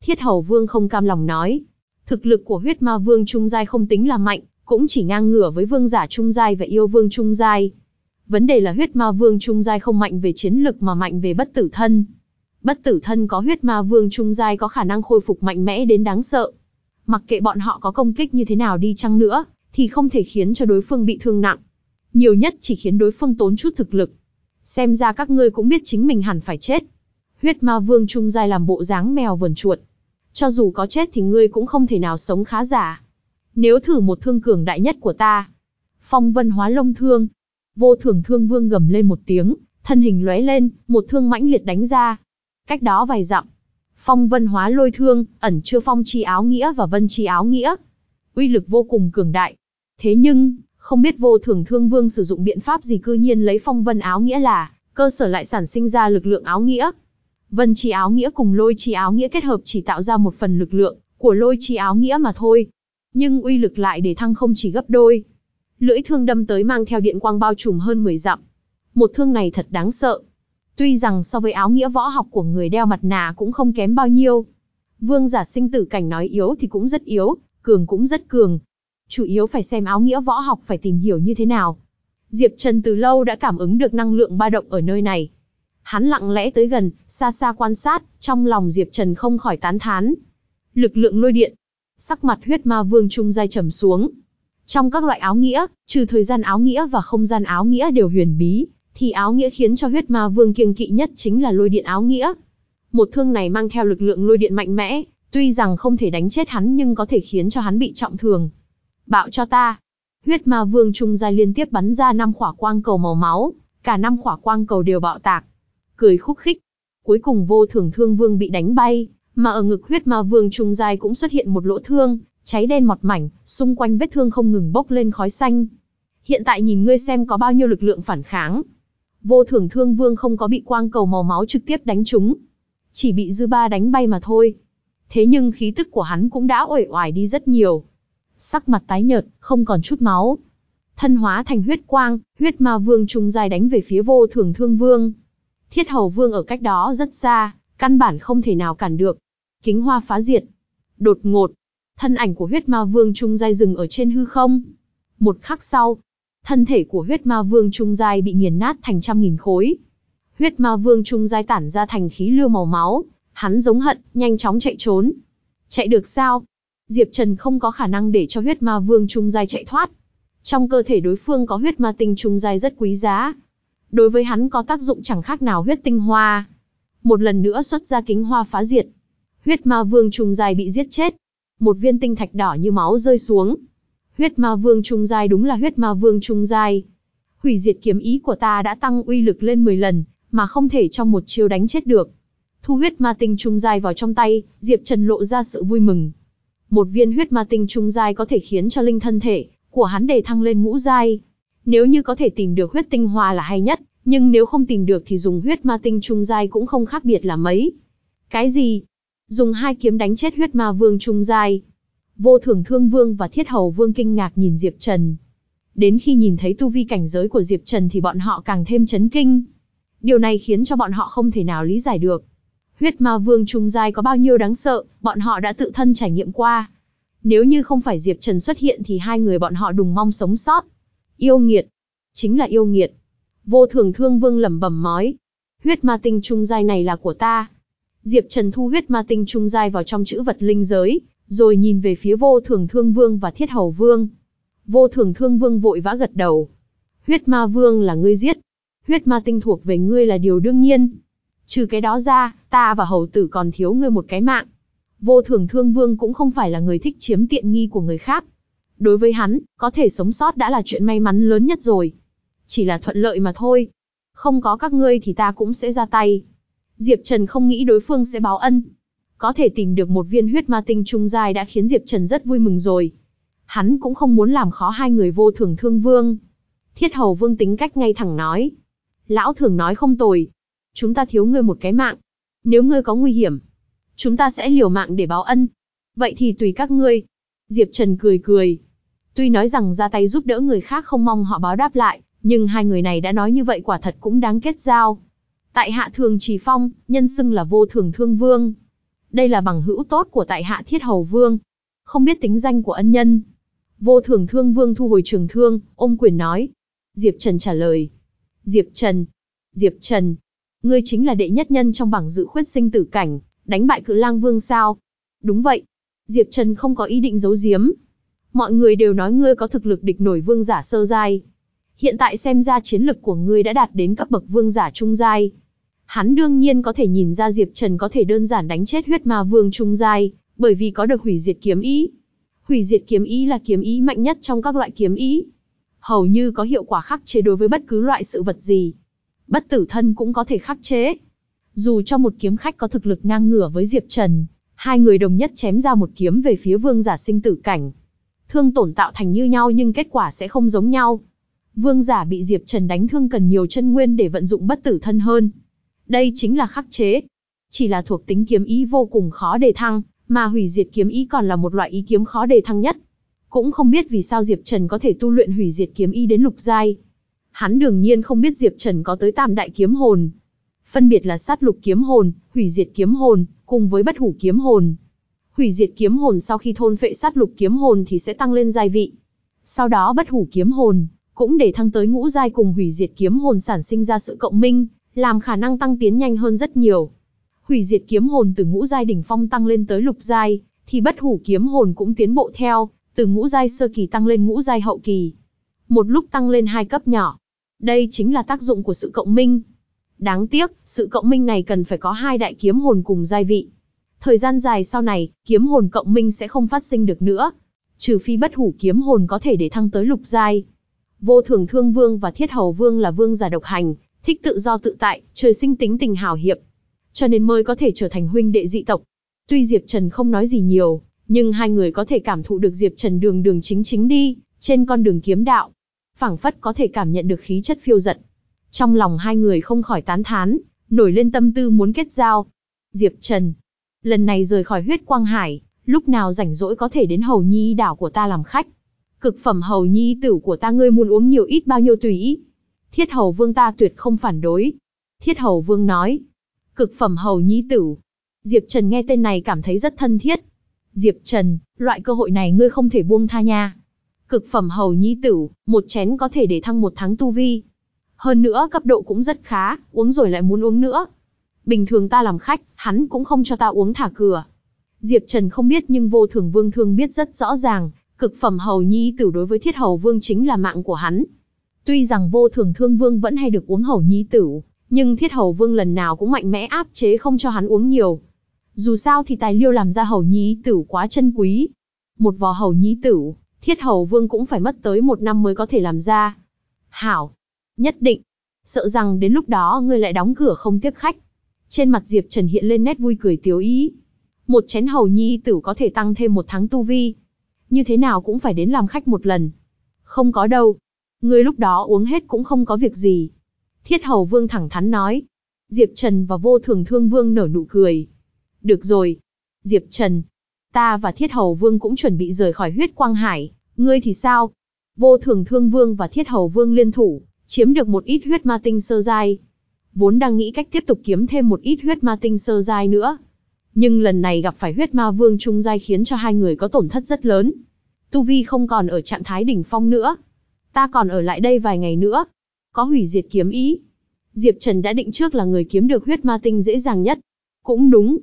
Thiết hầu vương không cam lòng nói. Thực lực của huyết ma vương trung giai không tính là mạnh, cũng chỉ ngang ngửa với vương giả trung giai và yêu vương trung giai. Vấn đề là huyết ma vương trung giai không mạnh về chiến lực mà mạnh về bất tử thân. Bất tử thân có huyết ma vương trung giai có khả năng khôi phục mạnh mẽ đến đáng sợ. Mặc kệ bọn họ có công kích như thế nào đi chăng nữa, thì không thể khiến cho đối phương bị thương nặng. Nhiều nhất chỉ khiến đối phương tốn chút thực lực. Xem ra các ngươi cũng biết chính mình hẳn phải chết. Huyết ma vương trung giai làm bộ dáng mèo vườn chuột. Cho dù có chết thì ngươi cũng không thể nào sống khá giả. Nếu thử một thương cường đại nhất của ta. Phong vân hóa lông thương. Vô thường thương vương gầm lên một tiếng, thân hình lóe lên, một thương mãnh liệt đánh ra. Cách đó vài dặm. Phong vân hóa lôi thương, ẩn chứa phong chi áo nghĩa và vân chi áo nghĩa. Uy lực vô cùng cường đại. Thế nhưng, không biết vô thường thương vương sử dụng biện pháp gì cư nhiên lấy phong vân áo nghĩa là, cơ sở lại sản sinh ra lực lượng áo nghĩa. Vân chi áo nghĩa cùng lôi chi áo nghĩa kết hợp chỉ tạo ra một phần lực lượng của lôi chi áo nghĩa mà thôi. Nhưng uy lực lại để thăng không chỉ gấp đôi. Lưỡi thương đâm tới mang theo điện quang bao trùm hơn 10 dặm. Một thương này thật đáng sợ. Tuy rằng so với áo nghĩa võ học của người đeo mặt nạ cũng không kém bao nhiêu. Vương giả sinh tử cảnh nói yếu thì cũng rất yếu, cường cũng rất cường. Chủ yếu phải xem áo nghĩa võ học phải tìm hiểu như thế nào. Diệp Trần từ lâu đã cảm ứng được năng lượng ba động ở nơi này. Hắn lặng lẽ tới gần, xa xa quan sát, trong lòng Diệp Trần không khỏi tán thán. Lực lượng lôi điện. Sắc mặt huyết ma vương trung dai trầm xuống. Trong các loại áo nghĩa, trừ thời gian áo nghĩa và không gian áo nghĩa đều huyền bí, thì áo nghĩa khiến cho huyết ma vương kiêng kỵ nhất chính là lôi điện áo nghĩa. Một thương này mang theo lực lượng lôi điện mạnh mẽ, tuy rằng không thể đánh chết hắn nhưng có thể khiến cho hắn bị trọng thương. Bạo cho ta. Huyết ma vương trung giai liên tiếp bắn ra năm khỏa quang cầu màu máu, cả năm khỏa quang cầu đều bạo tạc. Cười khúc khích. Cuối cùng vô thường thương vương bị đánh bay, mà ở ngực huyết ma vương trung giai cũng xuất hiện một lỗ thương, cháy đen mọt mảnh, xung quanh vết thương không ngừng bốc lên khói xanh. Hiện tại nhìn ngươi xem có bao nhiêu lực lượng phản kháng. Vô thường thương vương không có bị quang cầu màu máu trực tiếp đánh trúng. Chỉ bị dư ba đánh bay mà thôi. Thế nhưng khí tức của hắn cũng đã uể oải đi rất nhiều. Sắc mặt tái nhợt, không còn chút máu. Thân hóa thành huyết quang, huyết ma vương trung dài đánh về phía vô thường thương vương. Thiết hầu vương ở cách đó rất xa, căn bản không thể nào cản được. Kính hoa phá diệt. Đột ngột, thân ảnh của huyết ma vương trung giai dừng ở trên hư không. Một khắc sau, thân thể của huyết ma vương trung giai bị nghiền nát thành trăm nghìn khối. Huyết ma vương trung giai tản ra thành khí lưu màu máu, hắn giống hận, nhanh chóng chạy trốn. Chạy được sao? Diệp Trần không có khả năng để cho huyết ma vương trung giai chạy thoát. Trong cơ thể đối phương có huyết ma tinh trung giai rất quý giá. Đối với hắn có tác dụng chẳng khác nào huyết tinh hoa. Một lần nữa xuất ra kính hoa phá diệt. Huyết ma vương trung giai bị giết chết. Một viên tinh thạch đỏ như máu rơi xuống. Huyết ma vương trung giai đúng là huyết ma vương trung giai. Hủy diệt kiếm ý của ta đã tăng uy lực lên 10 lần, mà không thể trong một chiêu đánh chết được. Thu huyết ma tinh trung giai vào trong tay, Diệp Trần lộ ra sự vui mừng. Một viên huyết ma tinh trung giai có thể khiến cho linh thân thể của hắn đề thăng lên ngũ giai. Nếu như có thể tìm được huyết tinh hoa là hay nhất, nhưng nếu không tìm được thì dùng huyết ma tinh trung giai cũng không khác biệt là mấy. Cái gì? Dùng hai kiếm đánh chết huyết ma vương trung giai. Vô Thường Thương Vương và Thiết Hầu Vương kinh ngạc nhìn Diệp Trần. Đến khi nhìn thấy tu vi cảnh giới của Diệp Trần thì bọn họ càng thêm chấn kinh. Điều này khiến cho bọn họ không thể nào lý giải được. Huyết Ma Vương trung giai có bao nhiêu đáng sợ, bọn họ đã tự thân trải nghiệm qua. Nếu như không phải Diệp Trần xuất hiện thì hai người bọn họ đùng mong sống sót. Yêu nghiệt. Chính là yêu nghiệt. Vô Thường Thương Vương lẩm bẩm nói. Huyết ma tinh trung giai này là của ta. Diệp Trần thu huyết ma tinh trung giai vào trong chữ vật linh giới, rồi nhìn về phía vô thường thương vương và thiết hầu vương. Vô thường thương vương vội vã gật đầu. Huyết ma vương là ngươi giết. Huyết ma tinh thuộc về ngươi là điều đương nhiên. Trừ cái đó ra, ta và hầu tử còn thiếu ngươi một cái mạng. Vô thường thương vương cũng không phải là người thích chiếm tiện nghi của người khác. Đối với hắn, có thể sống sót đã là chuyện may mắn lớn nhất rồi. Chỉ là thuận lợi mà thôi. Không có các ngươi thì ta cũng sẽ ra tay. Diệp Trần không nghĩ đối phương sẽ báo ân, có thể tìm được một viên huyết ma tinh trung giai đã khiến Diệp Trần rất vui mừng rồi. Hắn cũng không muốn làm khó hai người vô thường thương vương. Thiết hầu vương tính cách ngay thẳng nói. Lão thường nói không tồi. Chúng ta thiếu ngươi một cái mạng. Nếu ngươi có nguy hiểm, chúng ta sẽ liều mạng để báo ân. Vậy thì tùy các ngươi. Diệp Trần cười cười. Tuy nói rằng ra tay giúp đỡ người khác không mong họ báo đáp lại, nhưng hai người này đã nói như vậy quả thật cũng đáng kết giao. Tại hạ thường trì phong, nhân xưng là vô thường thương vương. Đây là bằng hữu tốt của tại hạ thiết hầu vương. Không biết tính danh của ân nhân. Vô thường thương vương thu hồi trường thương, ôm quyền nói. Diệp Trần trả lời. Diệp Trần. Diệp Trần. Ngươi chính là đệ nhất nhân trong bảng dự khuyết sinh tử cảnh, đánh bại cự lang vương sao? Đúng vậy. Diệp Trần không có ý định giấu giếm. Mọi người đều nói ngươi có thực lực địch nổi vương giả sơ giai. hiện tại xem ra chiến lực của ngươi đã đạt đến cấp bậc vương giả trung giai. Hắn đương nhiên có thể nhìn ra Diệp Trần có thể đơn giản đánh chết huyết ma vương trung giai, bởi vì có được hủy diệt kiếm ý. Hủy diệt kiếm ý là kiếm ý mạnh nhất trong các loại kiếm ý. Hầu như có hiệu quả khắc chế đối với bất cứ loại sự vật gì. Bất tử thân cũng có thể khắc chế. Dù cho một kiếm khách có thực lực ngang ngửa với Diệp Trần, hai người đồng nhất chém ra một kiếm về phía vương giả sinh tử cảnh. Thương tổn tạo thành như nhau nhưng kết quả sẽ không giống nhau. Vương giả bị Diệp Trần đánh thương cần nhiều chân nguyên để vận dụng bất tử thân hơn. Đây chính là khắc chế. Chỉ là thuộc tính kiếm ý vô cùng khó đề thăng, mà hủy diệt kiếm ý còn là một loại ý kiếm khó đề thăng nhất. Cũng không biết vì sao Diệp Trần có thể tu luyện hủy diệt kiếm ý đến lục giai. Hắn đương nhiên không biết Diệp Trần có tới tam đại kiếm hồn. Phân biệt là sát lục kiếm hồn, hủy diệt kiếm hồn, cùng với bất hủ kiếm hồn. Hủy diệt kiếm hồn sau khi thôn phệ sát lục kiếm hồn thì sẽ tăng lên giai vị. Sau đó bất hủ kiếm hồn, cũng để thăng tới ngũ giai cùng hủy diệt kiếm hồn sản sinh ra sự cộng minh, làm khả năng tăng tiến nhanh hơn rất nhiều. Hủy diệt kiếm hồn từ ngũ giai đỉnh phong tăng lên tới lục giai, thì bất hủ kiếm hồn cũng tiến bộ theo, từ ngũ giai sơ kỳ tăng lên ngũ giai hậu kỳ. Một lúc tăng lên hai cấp nhỏ. Đây chính là tác dụng của sự cộng minh. Đáng tiếc, sự cộng minh này cần phải có hai đại kiếm hồn cùng giai vị. Thời gian dài sau này, kiếm hồn cộng minh sẽ không phát sinh được nữa. Trừ phi bất hủ kiếm hồn có thể để thăng tới lục giai. Vô thường thương vương và thiết hầu vương là vương giả độc hành, thích tự do tự tại, trời sinh tính tình hào hiệp. Cho nên mới có thể trở thành huynh đệ dị tộc. Tuy Diệp Trần không nói gì nhiều, nhưng hai người có thể cảm thụ được Diệp Trần đường đường chính chính đi, trên con đường kiếm đạo. phảng phất có thể cảm nhận được khí chất phiêu giật. Trong lòng hai người không khỏi tán thán, nổi lên tâm tư muốn kết giao. Diệp Trần, lần này rời khỏi huyết quang hải, lúc nào rảnh rỗi có thể đến hầu nhi đảo của ta làm khách. Cực phẩm hầu nhi tử của ta ngươi muốn uống nhiều ít bao nhiêu tùy ý. Thiết hầu vương ta tuyệt không phản đối. Thiết hầu vương nói. Cực phẩm hầu nhi tử. Diệp Trần nghe tên này cảm thấy rất thân thiết. Diệp Trần, loại cơ hội này ngươi không thể buông tha nha. Cực phẩm hầu nhi tử, một chén có thể để thăng một tháng tu vi. Hơn nữa cấp độ cũng rất khá, uống rồi lại muốn uống nữa. Bình thường ta làm khách, hắn cũng không cho ta uống thả cửa. Diệp Trần không biết nhưng vô thường vương thương biết rất rõ ràng, cực phẩm hầu nhi tử đối với thiết hầu vương chính là mạng của hắn. Tuy rằng vô thường thương vương vẫn hay được uống hầu nhi tử, nhưng thiết hầu vương lần nào cũng mạnh mẽ áp chế không cho hắn uống nhiều. Dù sao thì tài liêu làm ra hầu nhi tử quá chân quý. Một vò hầu nhi tử, thiết hầu vương cũng phải mất tới một năm mới có thể làm ra. Hảo, nhất định, sợ rằng đến lúc đó ngươi lại đóng cửa không tiếp khách. Trên mặt Diệp Trần hiện lên nét vui cười tiếu ý. Một chén hầu nhi tử có thể tăng thêm một tháng tu vi. Như thế nào cũng phải đến làm khách một lần. Không có đâu. Ngươi lúc đó uống hết cũng không có việc gì. Thiết hầu vương thẳng thắn nói. Diệp Trần và vô thường thương vương nở nụ cười. Được rồi. Diệp Trần. Ta và thiết hầu vương cũng chuẩn bị rời khỏi huyết quang hải. Ngươi thì sao? Vô thường thương vương và thiết hầu vương liên thủ, chiếm được một ít huyết ma tinh sơ dai. Vốn đang nghĩ cách tiếp tục kiếm thêm một ít huyết ma tinh sơ dai nữa. Nhưng lần này gặp phải huyết ma vương trung dai khiến cho hai người có tổn thất rất lớn. Tu Vi không còn ở trạng thái đỉnh phong nữa. Ta còn ở lại đây vài ngày nữa. Có hủy diệt kiếm ý. Diệp Trần đã định trước là người kiếm được huyết ma tinh dễ dàng nhất. Cũng đúng.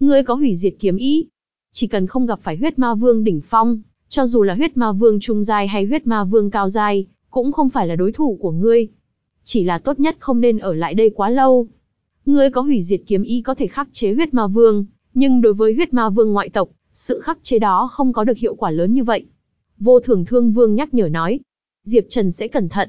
Ngươi có hủy diệt kiếm ý. Chỉ cần không gặp phải huyết ma vương đỉnh phong, cho dù là huyết ma vương trung giai hay huyết ma vương cao giai, cũng không phải là đối thủ của ngươi. Chỉ là tốt nhất không nên ở lại đây quá lâu. Ngươi có hủy diệt kiếm ý có thể khắc chế huyết ma vương, nhưng đối với huyết ma vương ngoại tộc, sự khắc chế đó không có được hiệu quả lớn như vậy. Vô thường thương vương nhắc nhở nói. Diệp Trần sẽ cẩn thận.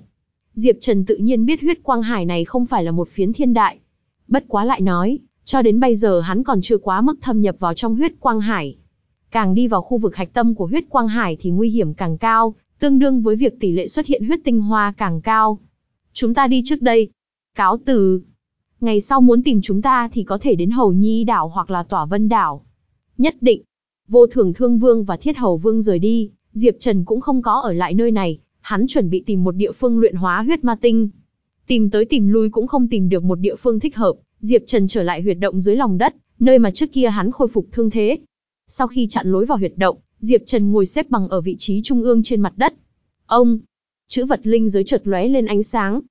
Diệp Trần tự nhiên biết huyết quang hải này không phải là một phiến thiên đại. Bất quá lại nói, cho đến bây giờ hắn còn chưa quá mức thâm nhập vào trong huyết quang hải. Càng đi vào khu vực hạch tâm của huyết quang hải thì nguy hiểm càng cao, tương đương với việc tỷ lệ xuất hiện huyết tinh hoa càng cao. Chúng ta đi trước đây. Cáo từ. Ngày sau muốn tìm chúng ta thì có thể đến Hầu Nhi đảo hoặc là Tỏa Vân đảo. Nhất định. Vô thường thương vương và thiết hầu vương rời đi, Diệp Trần cũng không có ở lại nơi này, hắn chuẩn bị tìm một địa phương luyện hóa huyết ma tinh. Tìm tới tìm lui cũng không tìm được một địa phương thích hợp, Diệp Trần trở lại huyệt động dưới lòng đất, nơi mà trước kia hắn khôi phục thương thế. Sau khi chặn lối vào huyệt động, Diệp Trần ngồi xếp bằng ở vị trí trung ương trên mặt đất. Ông, chữ vật linh giới chợt lóe lên ánh sáng.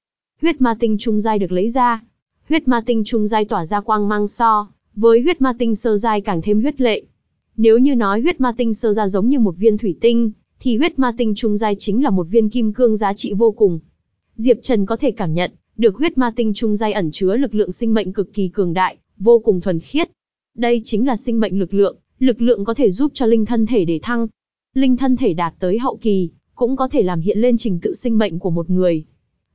Huyết ma tinh trung giai được lấy ra. Huyết ma tinh trung giai tỏa ra quang mang so, với huyết ma tinh sơ giai càng thêm huyết lệ. Nếu như nói huyết ma tinh sơ ra giống như một viên thủy tinh, thì huyết ma tinh trung giai chính là một viên kim cương giá trị vô cùng. Diệp Trần có thể cảm nhận được huyết ma tinh trung giai ẩn chứa lực lượng sinh mệnh cực kỳ cường đại, vô cùng thuần khiết. Đây chính là sinh mệnh lực lượng, lực lượng có thể giúp cho linh thân thể để thăng. Linh thân thể đạt tới hậu kỳ, cũng có thể làm hiện lên trình tự sinh mệnh của một người.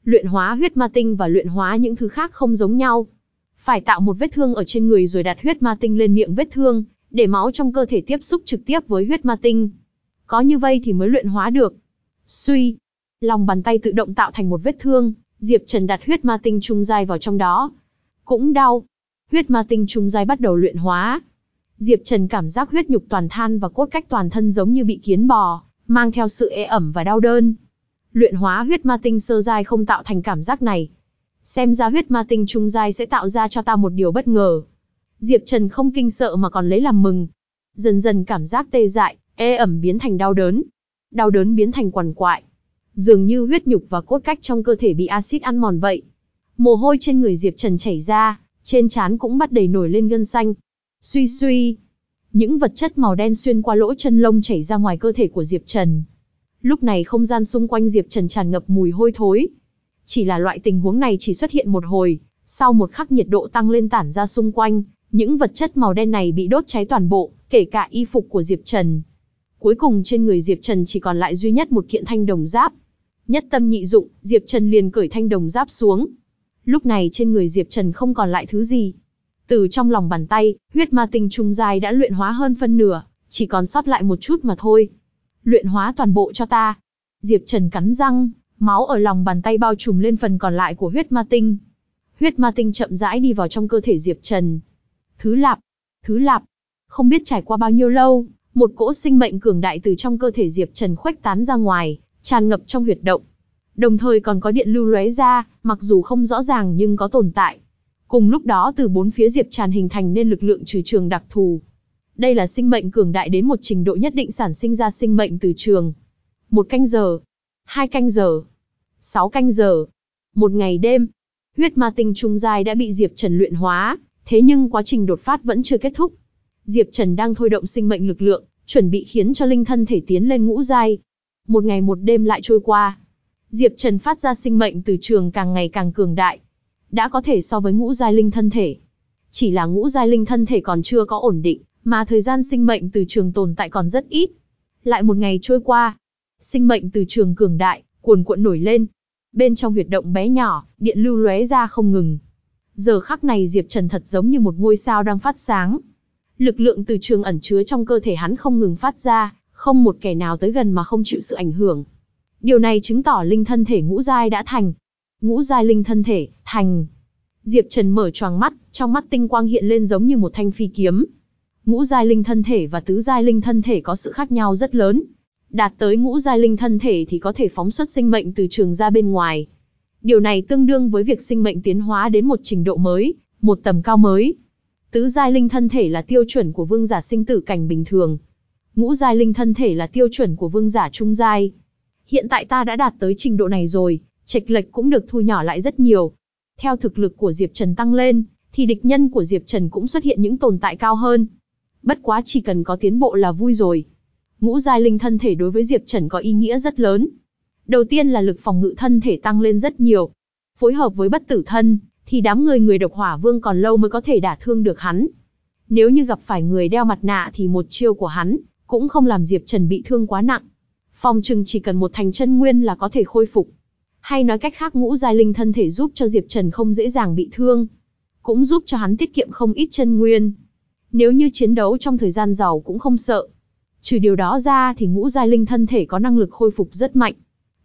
Luyện hóa huyết ma tinh và luyện hóa những thứ khác không giống nhau. Phải tạo một vết thương ở trên người rồi đặt huyết ma tinh lên miệng vết thương, để máu trong cơ thể tiếp xúc trực tiếp với huyết ma tinh. Có như vậy thì mới luyện hóa được. Suy, lòng bàn tay tự động tạo thành một vết thương, Diệp Trần đặt huyết ma tinh trung giai vào trong đó. Cũng đau. Huyết ma tinh trung giai bắt đầu luyện hóa. Diệp Trần cảm giác huyết nhục toàn than và cốt cách toàn thân giống như bị kiến bò, mang theo sự ê ẩm và đau đơn. Luyện hóa huyết ma tinh sơ giai không tạo thành cảm giác này. Xem ra huyết ma tinh trung giai sẽ tạo ra cho ta một điều bất ngờ. Diệp Trần không kinh sợ mà còn lấy làm mừng. Dần dần cảm giác tê dại, ê ẩm biến thành đau đớn. Đau đớn biến thành quằn quại. Dường như huyết nhục và cốt cách trong cơ thể bị axit ăn mòn vậy. Mồ hôi trên người Diệp Trần chảy ra, trên trán cũng bắt đầy nổi lên gân xanh. Suy suy, những vật chất màu đen xuyên qua lỗ chân lông chảy ra ngoài cơ thể của Diệp Trần. Lúc này không gian xung quanh Diệp Trần tràn ngập mùi hôi thối. Chỉ là loại tình huống này chỉ xuất hiện một hồi, sau một khắc nhiệt độ tăng lên tản ra xung quanh, những vật chất màu đen này bị đốt cháy toàn bộ, kể cả y phục của Diệp Trần. Cuối cùng trên người Diệp Trần chỉ còn lại duy nhất một kiện thanh đồng giáp. Nhất tâm nhị dụng, Diệp Trần liền cởi thanh đồng giáp xuống. Lúc này trên người Diệp Trần không còn lại thứ gì. Từ trong lòng bàn tay, huyết ma tinh trung dài đã luyện hóa hơn phân nửa, chỉ còn sót lại một chút mà thôi. Luyện hóa toàn bộ cho ta. Diệp Trần cắn răng, máu ở lòng bàn tay bao trùm lên phần còn lại của huyết ma tinh. Huyết ma tinh chậm rãi đi vào trong cơ thể Diệp Trần. Thứ lạp, thứ lạp. Không biết trải qua bao nhiêu lâu, một cỗ sinh mệnh cường đại từ trong cơ thể Diệp Trần khuếch tán ra ngoài, tràn ngập trong huyệt động. Đồng thời còn có điện lưu lóe ra, mặc dù không rõ ràng nhưng có tồn tại. Cùng lúc đó từ bốn phía Diệp Tràn hình thành nên lực lượng trừ trường đặc thù. Đây là sinh mệnh cường đại đến một trình độ nhất định sản sinh ra sinh mệnh từ trường. Một canh giờ, hai canh giờ, sáu canh giờ, một ngày đêm. Huyết ma tinh trung giai đã bị Diệp Trần luyện hóa, thế nhưng quá trình đột phát vẫn chưa kết thúc. Diệp Trần đang thôi động sinh mệnh lực lượng, chuẩn bị khiến cho linh thân thể tiến lên ngũ giai. Một ngày một đêm lại trôi qua. Diệp Trần phát ra sinh mệnh từ trường càng ngày càng cường đại. Đã có thể so với ngũ giai linh thân thể. Chỉ là ngũ giai linh thân thể còn chưa có ổn định, mà thời gian sinh mệnh từ trường tồn tại còn rất ít. Lại một ngày trôi qua. Sinh mệnh từ trường cường đại, cuồn cuộn nổi lên. Bên trong huyệt động bé nhỏ, điện lưu lóe ra không ngừng. Giờ khắc này Diệp Trần thật giống như một ngôi sao đang phát sáng. Lực lượng từ trường ẩn chứa trong cơ thể hắn không ngừng phát ra, không một kẻ nào tới gần mà không chịu sự ảnh hưởng. Điều này chứng tỏ linh thân thể ngũ giai đã thành. Ngũ giai linh thân thể, thành. Diệp Trần mở choàng mắt, trong mắt tinh quang hiện lên giống như một thanh phi kiếm. Ngũ giai linh thân thể và tứ giai linh thân thể có sự khác nhau rất lớn. Đạt tới ngũ giai linh thân thể thì có thể phóng xuất sinh mệnh từ trường ra bên ngoài. Điều này tương đương với việc sinh mệnh tiến hóa đến một trình độ mới, một tầm cao mới. Tứ giai linh thân thể là tiêu chuẩn của vương giả sinh tử cảnh bình thường. Ngũ giai linh thân thể là tiêu chuẩn của vương giả trung giai. Hiện tại ta đã đạt tới trình độ này rồi, trạch lệch cũng được thu nhỏ lại rất nhiều. Theo thực lực của Diệp Trần tăng lên, thì địch nhân của Diệp Trần cũng xuất hiện những tồn tại cao hơn. Bất quá chỉ cần có tiến bộ là vui rồi. Ngũ giai linh thân thể đối với Diệp Trần có ý nghĩa rất lớn. Đầu tiên là lực phòng ngự thân thể tăng lên rất nhiều. Phối hợp với bất tử thân, thì đám người người độc hỏa vương còn lâu mới có thể đả thương được hắn. Nếu như gặp phải người đeo mặt nạ thì một chiêu của hắn, cũng không làm Diệp Trần bị thương quá nặng. Phòng trừng chỉ cần một thành chân nguyên là có thể khôi phục. Hay nói cách khác ngũ giai linh thân thể giúp cho Diệp Trần không dễ dàng bị thương. Cũng giúp cho hắn tiết kiệm không ít chân nguyên. Nếu như chiến đấu trong thời gian giàu cũng không sợ. Trừ điều đó ra thì ngũ giai linh thân thể có năng lực khôi phục rất mạnh.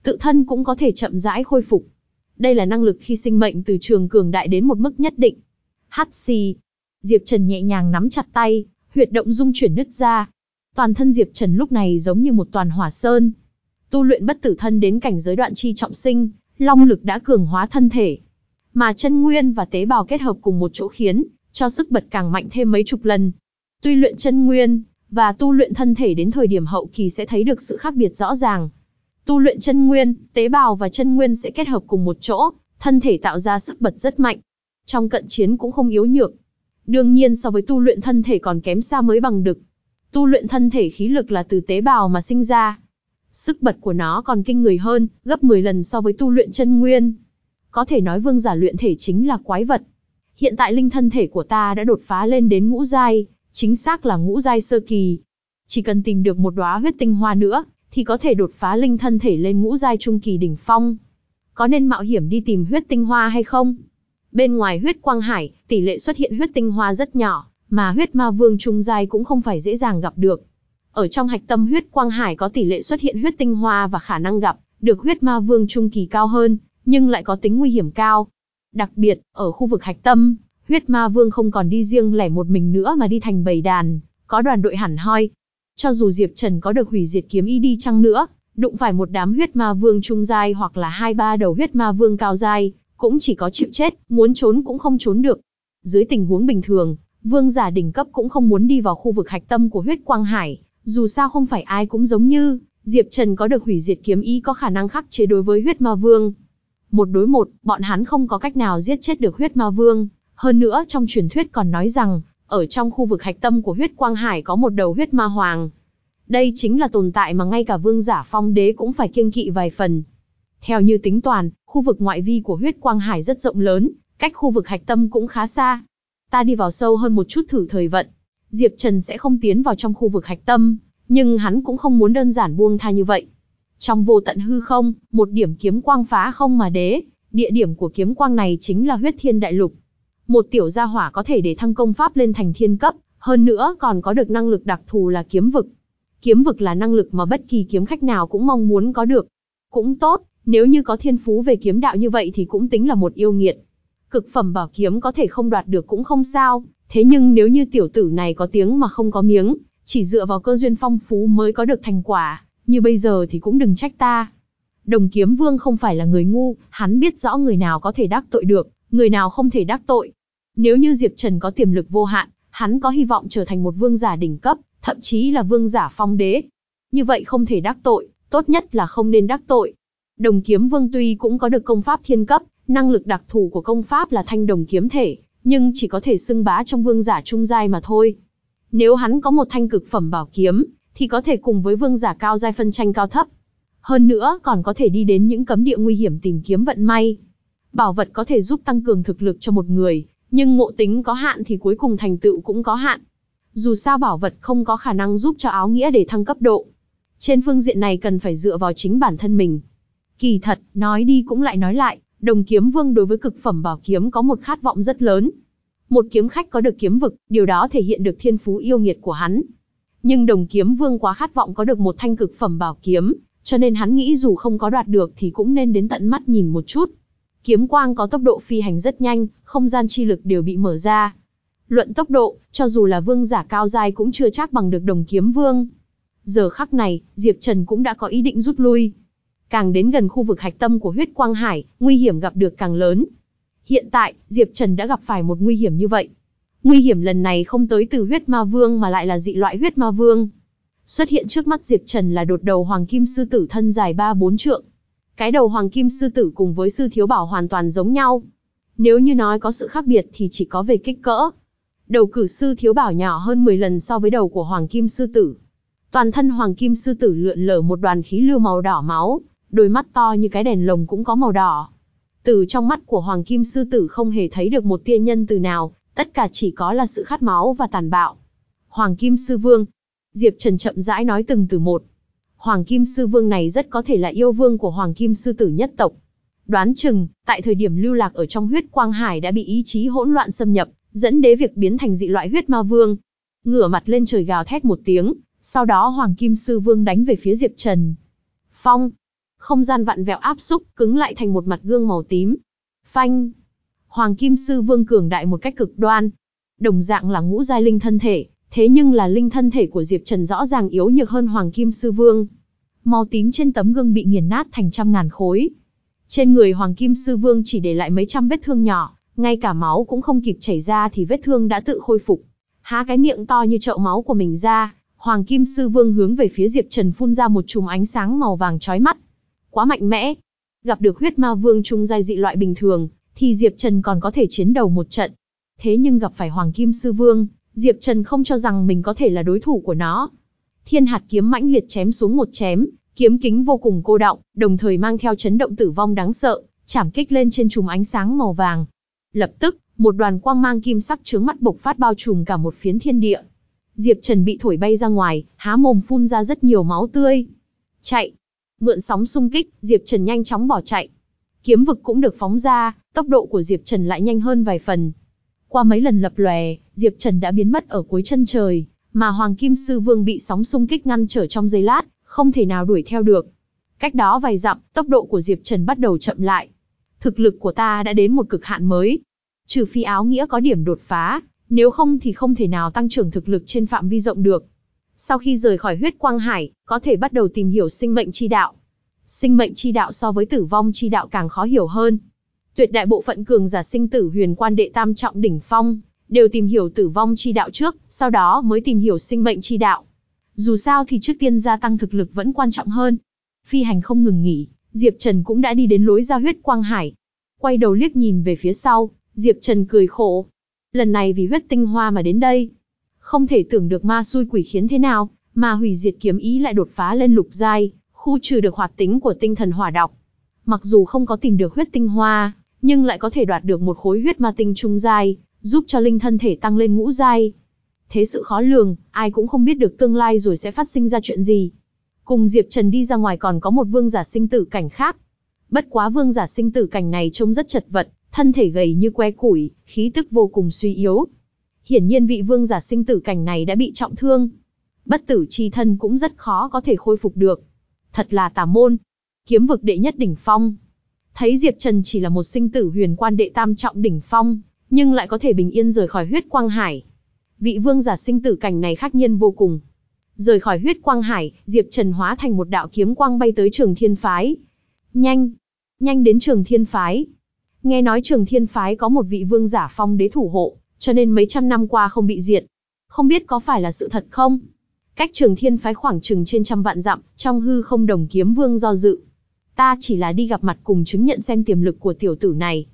Tự thân cũng có thể chậm rãi khôi phục. Đây là năng lực khi sinh mệnh từ trường cường đại đến một mức nhất định. Hắt xì. Diệp Trần nhẹ nhàng nắm chặt tay, huyệt động dung chuyển nứt ra. Toàn thân Diệp Trần lúc này giống như một toàn hỏa sơn. Tu luyện bất tử thân đến cảnh giới đoạn chi trọng sinh, long lực đã cường hóa thân thể. Mà chân nguyên và tế bào kết hợp cùng một chỗ khiến cho sức bật càng mạnh thêm mấy chục lần. Tuy luyện chân nguyên và tu luyện thân thể đến thời điểm hậu kỳ sẽ thấy được sự khác biệt rõ ràng. Tu luyện chân nguyên, tế bào và chân nguyên sẽ kết hợp cùng một chỗ, thân thể tạo ra sức bật rất mạnh. Trong cận chiến cũng không yếu nhược. Đương nhiên so với tu luyện thân thể còn kém xa mới bằng được. Tu luyện thân thể khí lực là từ tế bào mà sinh ra. Sức bật của nó còn kinh người hơn, gấp 10 lần so với tu luyện chân nguyên. Có thể nói vương giả luyện thể chính là quái vật. Hiện tại linh thân thể của ta đã đột phá lên đến ngũ giai, chính xác là ngũ giai sơ kỳ. Chỉ cần tìm được một đóa huyết tinh hoa nữa, thì có thể đột phá linh thân thể lên ngũ giai trung kỳ đỉnh phong. Có nên mạo hiểm đi tìm huyết tinh hoa hay không? Bên ngoài huyết quang hải, tỷ lệ xuất hiện huyết tinh hoa rất nhỏ, mà huyết ma vương trung giai cũng không phải dễ dàng gặp được. Ở trong hạch tâm huyết quang hải có tỷ lệ xuất hiện huyết tinh hoa và khả năng gặp được huyết ma vương trung kỳ cao hơn, nhưng lại có tính nguy hiểm cao. Đặc biệt, ở khu vực hạch tâm, huyết ma vương không còn đi riêng lẻ một mình nữa mà đi thành bầy đàn, có đoàn đội hẳn hoi. Cho dù Diệp Trần có được hủy diệt kiếm ý đi chăng nữa, đụng phải một đám huyết ma vương trung giai hoặc là hai ba đầu huyết ma vương cao giai, cũng chỉ có chịu chết, muốn trốn cũng không trốn được. Dưới tình huống bình thường, vương giả đỉnh cấp cũng không muốn đi vào khu vực hạch tâm của huyết quang hải, dù sao không phải ai cũng giống như, Diệp Trần có được hủy diệt kiếm ý có khả năng khắc chế đối với huyết ma vương. Một đối một, bọn hắn không có cách nào giết chết được huyết ma vương. Hơn nữa trong truyền thuyết còn nói rằng, ở trong khu vực hạch tâm của huyết quang hải có một đầu huyết ma hoàng. Đây chính là tồn tại mà ngay cả vương giả phong đế cũng phải kiêng kỵ vài phần. Theo như tính toàn, khu vực ngoại vi của huyết quang hải rất rộng lớn, cách khu vực hạch tâm cũng khá xa. Ta đi vào sâu hơn một chút thử thời vận. Diệp Trần sẽ không tiến vào trong khu vực hạch tâm, nhưng hắn cũng không muốn đơn giản buông tha như vậy. Trong vô tận hư không, một điểm kiếm quang phá không mà đế, địa điểm của kiếm quang này chính là huyết thiên đại lục. Một tiểu gia hỏa có thể để thăng công pháp lên thành thiên cấp, hơn nữa còn có được năng lực đặc thù là kiếm vực. Kiếm vực là năng lực mà bất kỳ kiếm khách nào cũng mong muốn có được. Cũng tốt, nếu như có thiên phú về kiếm đạo như vậy thì cũng tính là một yêu nghiệt. Cực phẩm bảo kiếm có thể không đoạt được cũng không sao, thế nhưng nếu như tiểu tử này có tiếng mà không có miếng, chỉ dựa vào cơ duyên phong phú mới có được thành quả, như bây giờ thì cũng đừng trách ta. Đồng kiếm vương không phải là người ngu, hắn biết rõ người nào có thể đắc tội được, người nào không thể đắc tội. Nếu như Diệp Trần có tiềm lực vô hạn, hắn có hy vọng trở thành một vương giả đỉnh cấp, thậm chí là vương giả phong đế. Như vậy không thể đắc tội, tốt nhất là không nên đắc tội. Đồng kiếm vương tuy cũng có được công pháp thiên cấp, năng lực đặc thù của công pháp là thanh đồng kiếm thể, nhưng chỉ có thể xưng bá trong vương giả trung giai mà thôi. Nếu hắn có một thanh cực phẩm bảo kiếm, thì có thể cùng với vương giả cao giai phân tranh cao thấp. Hơn nữa còn có thể đi đến những cấm địa nguy hiểm tìm kiếm vận may. Bảo vật có thể giúp tăng cường thực lực cho một người, nhưng ngộ tính có hạn thì cuối cùng thành tựu cũng có hạn. Dù sao bảo vật không có khả năng giúp cho áo nghĩa để thăng cấp độ. Trên phương diện này cần phải dựa vào chính bản thân mình. Kỳ thật, nói đi cũng lại nói lại, đồng kiếm vương đối với cực phẩm bảo kiếm có một khát vọng rất lớn. Một kiếm khách có được kiếm vực, điều đó thể hiện được thiên phú yêu nghiệt của hắn. Nhưng đồng kiếm vương quá khát vọng có được một thanh cực phẩm bảo kiếm, cho nên hắn nghĩ dù không có đoạt được thì cũng nên đến tận mắt nhìn một chút. Kiếm quang có tốc độ phi hành rất nhanh, không gian chi lực đều bị mở ra. Luận tốc độ, cho dù là vương giả cao giai cũng chưa chắc bằng được đồng kiếm vương. Giờ khắc này, Diệp Trần cũng đã có ý định rút lui. Càng đến gần khu vực hạch tâm của huyết quang hải, nguy hiểm gặp được càng lớn. Hiện tại, Diệp Trần đã gặp phải một nguy hiểm như vậy. Nguy hiểm lần này không tới từ huyết ma vương mà lại là dị loại huyết ma vương. Xuất hiện trước mắt Diệp Trần là đột đầu hoàng kim sư tử thân dài 3-4 trượng. Cái đầu hoàng kim sư tử cùng với sư thiếu bảo hoàn toàn giống nhau. Nếu như nói có sự khác biệt thì chỉ có về kích cỡ. Đầu cử sư thiếu bảo nhỏ hơn 10 lần so với đầu của hoàng kim sư tử. Toàn thân hoàng kim sư tử lượn lờ một đoàn khí lưu màu đỏ máu, đôi mắt to như cái đèn lồng cũng có màu đỏ. Từ trong mắt của hoàng kim sư tử không hề thấy được một tia nhân từ nào, tất cả chỉ có là sự khát máu và tàn bạo. Hoàng kim sư vương. Diệp Trần chậm rãi nói từng từ một. Hoàng kim sư vương này rất có thể là yêu vương của hoàng kim sư tử nhất tộc. Đoán chừng, tại thời điểm lưu lạc ở trong huyết quang hải đã bị ý chí hỗn loạn xâm nhập, dẫn đến việc biến thành dị loại huyết ma vương. Ngửa mặt lên trời gào thét một tiếng, sau đó Hoàng Kim Sư Vương đánh về phía Diệp Trần. Phong! Không gian vặn vẹo áp xúc, cứng lại thành một mặt gương màu tím. Phanh! Hoàng Kim Sư Vương cường đại một cách cực đoan. Đồng dạng là ngũ giai linh thân thể, thế nhưng là linh thân thể của Diệp Trần rõ ràng yếu nhược hơn Hoàng Kim Sư Vương. Màu tím trên tấm gương bị nghiền nát thành trăm ngàn khối. Trên người Hoàng Kim Sư Vương chỉ để lại mấy trăm vết thương nhỏ, ngay cả máu cũng không kịp chảy ra thì vết thương đã tự khôi phục. Há cái miệng to như chậu máu của mình ra, Hoàng Kim Sư Vương hướng về phía Diệp Trần phun ra một chùm ánh sáng màu vàng chói mắt. Quá mạnh mẽ. Gặp được huyết ma vương trung giai dị loại bình thường, thì Diệp Trần còn có thể chiến đầu một trận. Thế nhưng gặp phải Hoàng Kim Sư Vương, Diệp Trần không cho rằng mình có thể là đối thủ của nó. Thiên hạt kiếm mãnh liệt chém xuống một chém, Kiếm kính vô cùng cô động, đồng thời mang theo chấn động tử vong đáng sợ, chảm kích lên trên chùm ánh sáng màu vàng. Lập tức, một đoàn quang mang kim sắc chướng mắt bộc phát bao trùm cả một phiến thiên địa. Diệp Trần bị thổi bay ra ngoài, há mồm phun ra rất nhiều máu tươi. Chạy! Mượn sóng xung kích, Diệp Trần nhanh chóng bỏ chạy. Kiếm vực cũng được phóng ra, tốc độ của Diệp Trần lại nhanh hơn vài phần. Qua mấy lần lập lòe, Diệp Trần đã biến mất ở cuối chân trời, mà Hoàng Kim Sư Vương bị sóng xung kích ngăn trở trong giây lát, không thể nào đuổi theo được. Cách đó vài dặm, tốc độ của Diệp Trần bắt đầu chậm lại. Thực lực của ta đã đến một cực hạn mới. Trừ phi áo nghĩa có điểm đột phá, nếu không thì không thể nào tăng trưởng thực lực trên phạm vi rộng được. Sau khi rời khỏi huyết quang hải, có thể bắt đầu tìm hiểu sinh mệnh chi đạo. Sinh mệnh chi đạo so với tử vong chi đạo càng khó hiểu hơn. Tuyệt đại bộ phận cường giả sinh tử huyền quan đệ tam trọng đỉnh phong, đều tìm hiểu tử vong chi đạo trước, sau đó mới tìm hiểu sinh mệnh chi đạo. Dù sao thì trước tiên gia tăng thực lực vẫn quan trọng hơn. Phi hành không ngừng nghỉ, Diệp Trần cũng đã đi đến lối ra huyết quang hải. Quay đầu liếc nhìn về phía sau, Diệp Trần cười khổ. Lần này vì huyết tinh hoa mà đến đây. Không thể tưởng được ma xui quỷ khiến thế nào, mà hủy diệt kiếm ý lại đột phá lên lục giai, khu trừ được hoạt tính của tinh thần hỏa độc. Mặc dù không có tìm được huyết tinh hoa, nhưng lại có thể đoạt được một khối huyết ma tinh trung giai, giúp cho linh thân thể tăng lên ngũ giai. Thế sự khó lường, ai cũng không biết được tương lai rồi sẽ phát sinh ra chuyện gì. Cùng Diệp Trần đi ra ngoài còn có một vương giả sinh tử cảnh khác. Bất quá vương giả sinh tử cảnh này trông rất chật vật, thân thể gầy như que củi, khí tức vô cùng suy yếu. Hiển nhiên vị vương giả sinh tử cảnh này đã bị trọng thương. Bất tử chi thân cũng rất khó có thể khôi phục được. Thật là tà môn. Kiếm vực đệ nhất đỉnh phong. Thấy Diệp Trần chỉ là một sinh tử huyền quan đệ tam trọng đỉnh phong, nhưng lại có thể bình yên rời khỏi huyết quang hải. Vị vương giả sinh tử cảnh này khác nhiên vô cùng. Rời khỏi huyết quang hải, Diệp Trần hóa thành một đạo kiếm quang bay tới trường thiên phái. Nhanh! Nhanh đến trường thiên phái. Nghe nói trường thiên phái có một vị vương giả phong đế thủ hộ, cho nên mấy trăm năm qua không bị diệt. Không biết có phải là sự thật không? Cách trường thiên phái khoảng chừng trên trăm vạn dặm, trong hư không đồng kiếm vương do dự. Ta chỉ là đi gặp mặt cùng chứng nhận xem tiềm lực của tiểu tử này.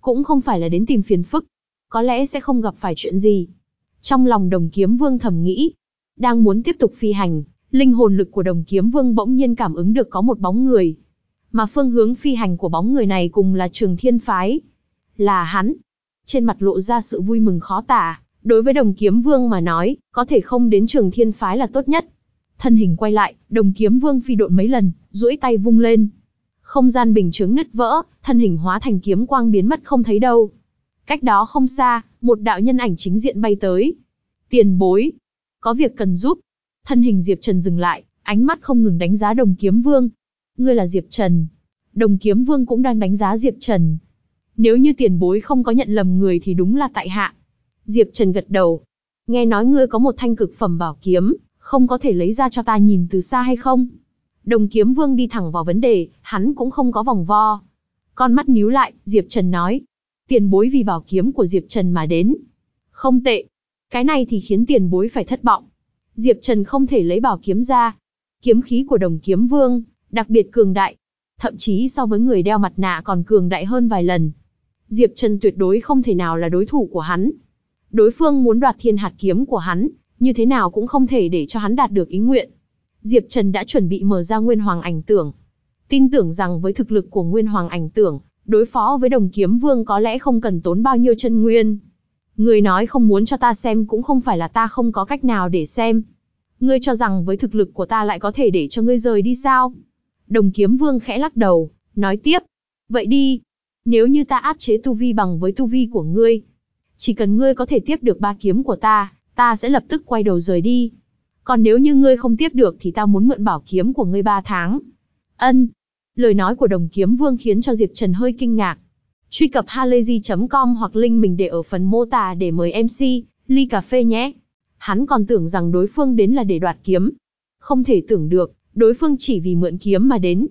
Cũng không phải là đến tìm phiền phức. Có lẽ sẽ không gặp phải chuyện gì. Trong lòng đồng kiếm vương thầm nghĩ. Đang muốn tiếp tục phi hành, linh hồn lực của đồng kiếm vương bỗng nhiên cảm ứng được có một bóng người. Mà phương hướng phi hành của bóng người này cùng là trường thiên phái. Là hắn. Trên mặt lộ ra sự vui mừng khó tả. Đối với đồng kiếm vương mà nói, có thể không đến trường thiên phái là tốt nhất. Thân hình quay lại, đồng kiếm vương phi độn mấy lần, duỗi tay vung lên. Không gian bình chướng nứt vỡ, thân hình hóa thành kiếm quang biến mất không thấy đâu. Cách đó không xa, một đạo nhân ảnh chính diện bay tới. Tiền bối. Có việc cần giúp. Thân hình Diệp Trần dừng lại, ánh mắt không ngừng đánh giá đồng kiếm vương. Ngươi là Diệp Trần. Đồng kiếm vương cũng đang đánh giá Diệp Trần. Nếu như tiền bối không có nhận lầm người thì đúng là tại hạ. Diệp Trần gật đầu. Nghe nói ngươi có một thanh cực phẩm bảo kiếm, không có thể lấy ra cho ta nhìn từ xa hay không? Đồng kiếm vương đi thẳng vào vấn đề, hắn cũng không có vòng vo. Con mắt níu lại, Diệp Trần nói. Tiền bối vì bảo kiếm của Diệp Trần mà đến. Không tệ. Cái này thì khiến tiền bối phải thất vọng. Diệp Trần không thể lấy bảo kiếm ra. Kiếm khí của đồng kiếm vương, đặc biệt cường đại. Thậm chí so với người đeo mặt nạ còn cường đại hơn vài lần. Diệp Trần tuyệt đối không thể nào là đối thủ của hắn. Đối phương muốn đoạt thiên hạt kiếm của hắn, như thế nào cũng không thể để cho hắn đạt được ý nguyện. Diệp Trần đã chuẩn bị mở ra Nguyên Hoàng ảnh tưởng. Tin tưởng rằng với thực lực của Nguyên Hoàng ảnh tưởng, đối phó với đồng kiếm vương có lẽ không cần tốn bao nhiêu chân nguyên. Người nói không muốn cho ta xem cũng không phải là ta không có cách nào để xem. Ngươi cho rằng với thực lực của ta lại có thể để cho ngươi rời đi sao? Đồng kiếm vương khẽ lắc đầu, nói tiếp. Vậy đi, nếu như ta áp chế tu vi bằng với tu vi của ngươi, chỉ cần ngươi có thể tiếp được ba kiếm của ta, ta sẽ lập tức quay đầu rời đi. Còn nếu như ngươi không tiếp được thì tao muốn mượn bảo kiếm của ngươi ba tháng. Ân. Lời nói của đồng kiếm vương khiến cho Diệp Trần hơi kinh ngạc. Truy cập halayzi.com hoặc link mình để ở phần mô tả để mời MC, ly cà phê nhé. Hắn còn tưởng rằng đối phương đến là để đoạt kiếm. Không thể tưởng được, đối phương chỉ vì mượn kiếm mà đến.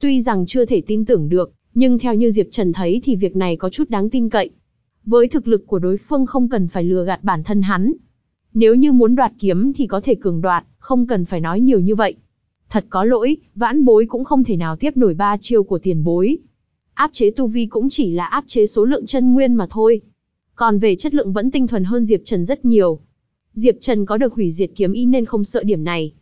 Tuy rằng chưa thể tin tưởng được, nhưng theo như Diệp Trần thấy thì việc này có chút đáng tin cậy. Với thực lực của đối phương không cần phải lừa gạt bản thân hắn. Nếu như muốn đoạt kiếm thì có thể cường đoạt, không cần phải nói nhiều như vậy. Thật có lỗi, vãn bối cũng không thể nào tiếp nổi ba chiêu của tiền bối. Áp chế tu vi cũng chỉ là áp chế số lượng chân nguyên mà thôi. Còn về chất lượng vẫn tinh thuần hơn Diệp Trần rất nhiều. Diệp Trần có được hủy diệt kiếm y nên không sợ điểm này.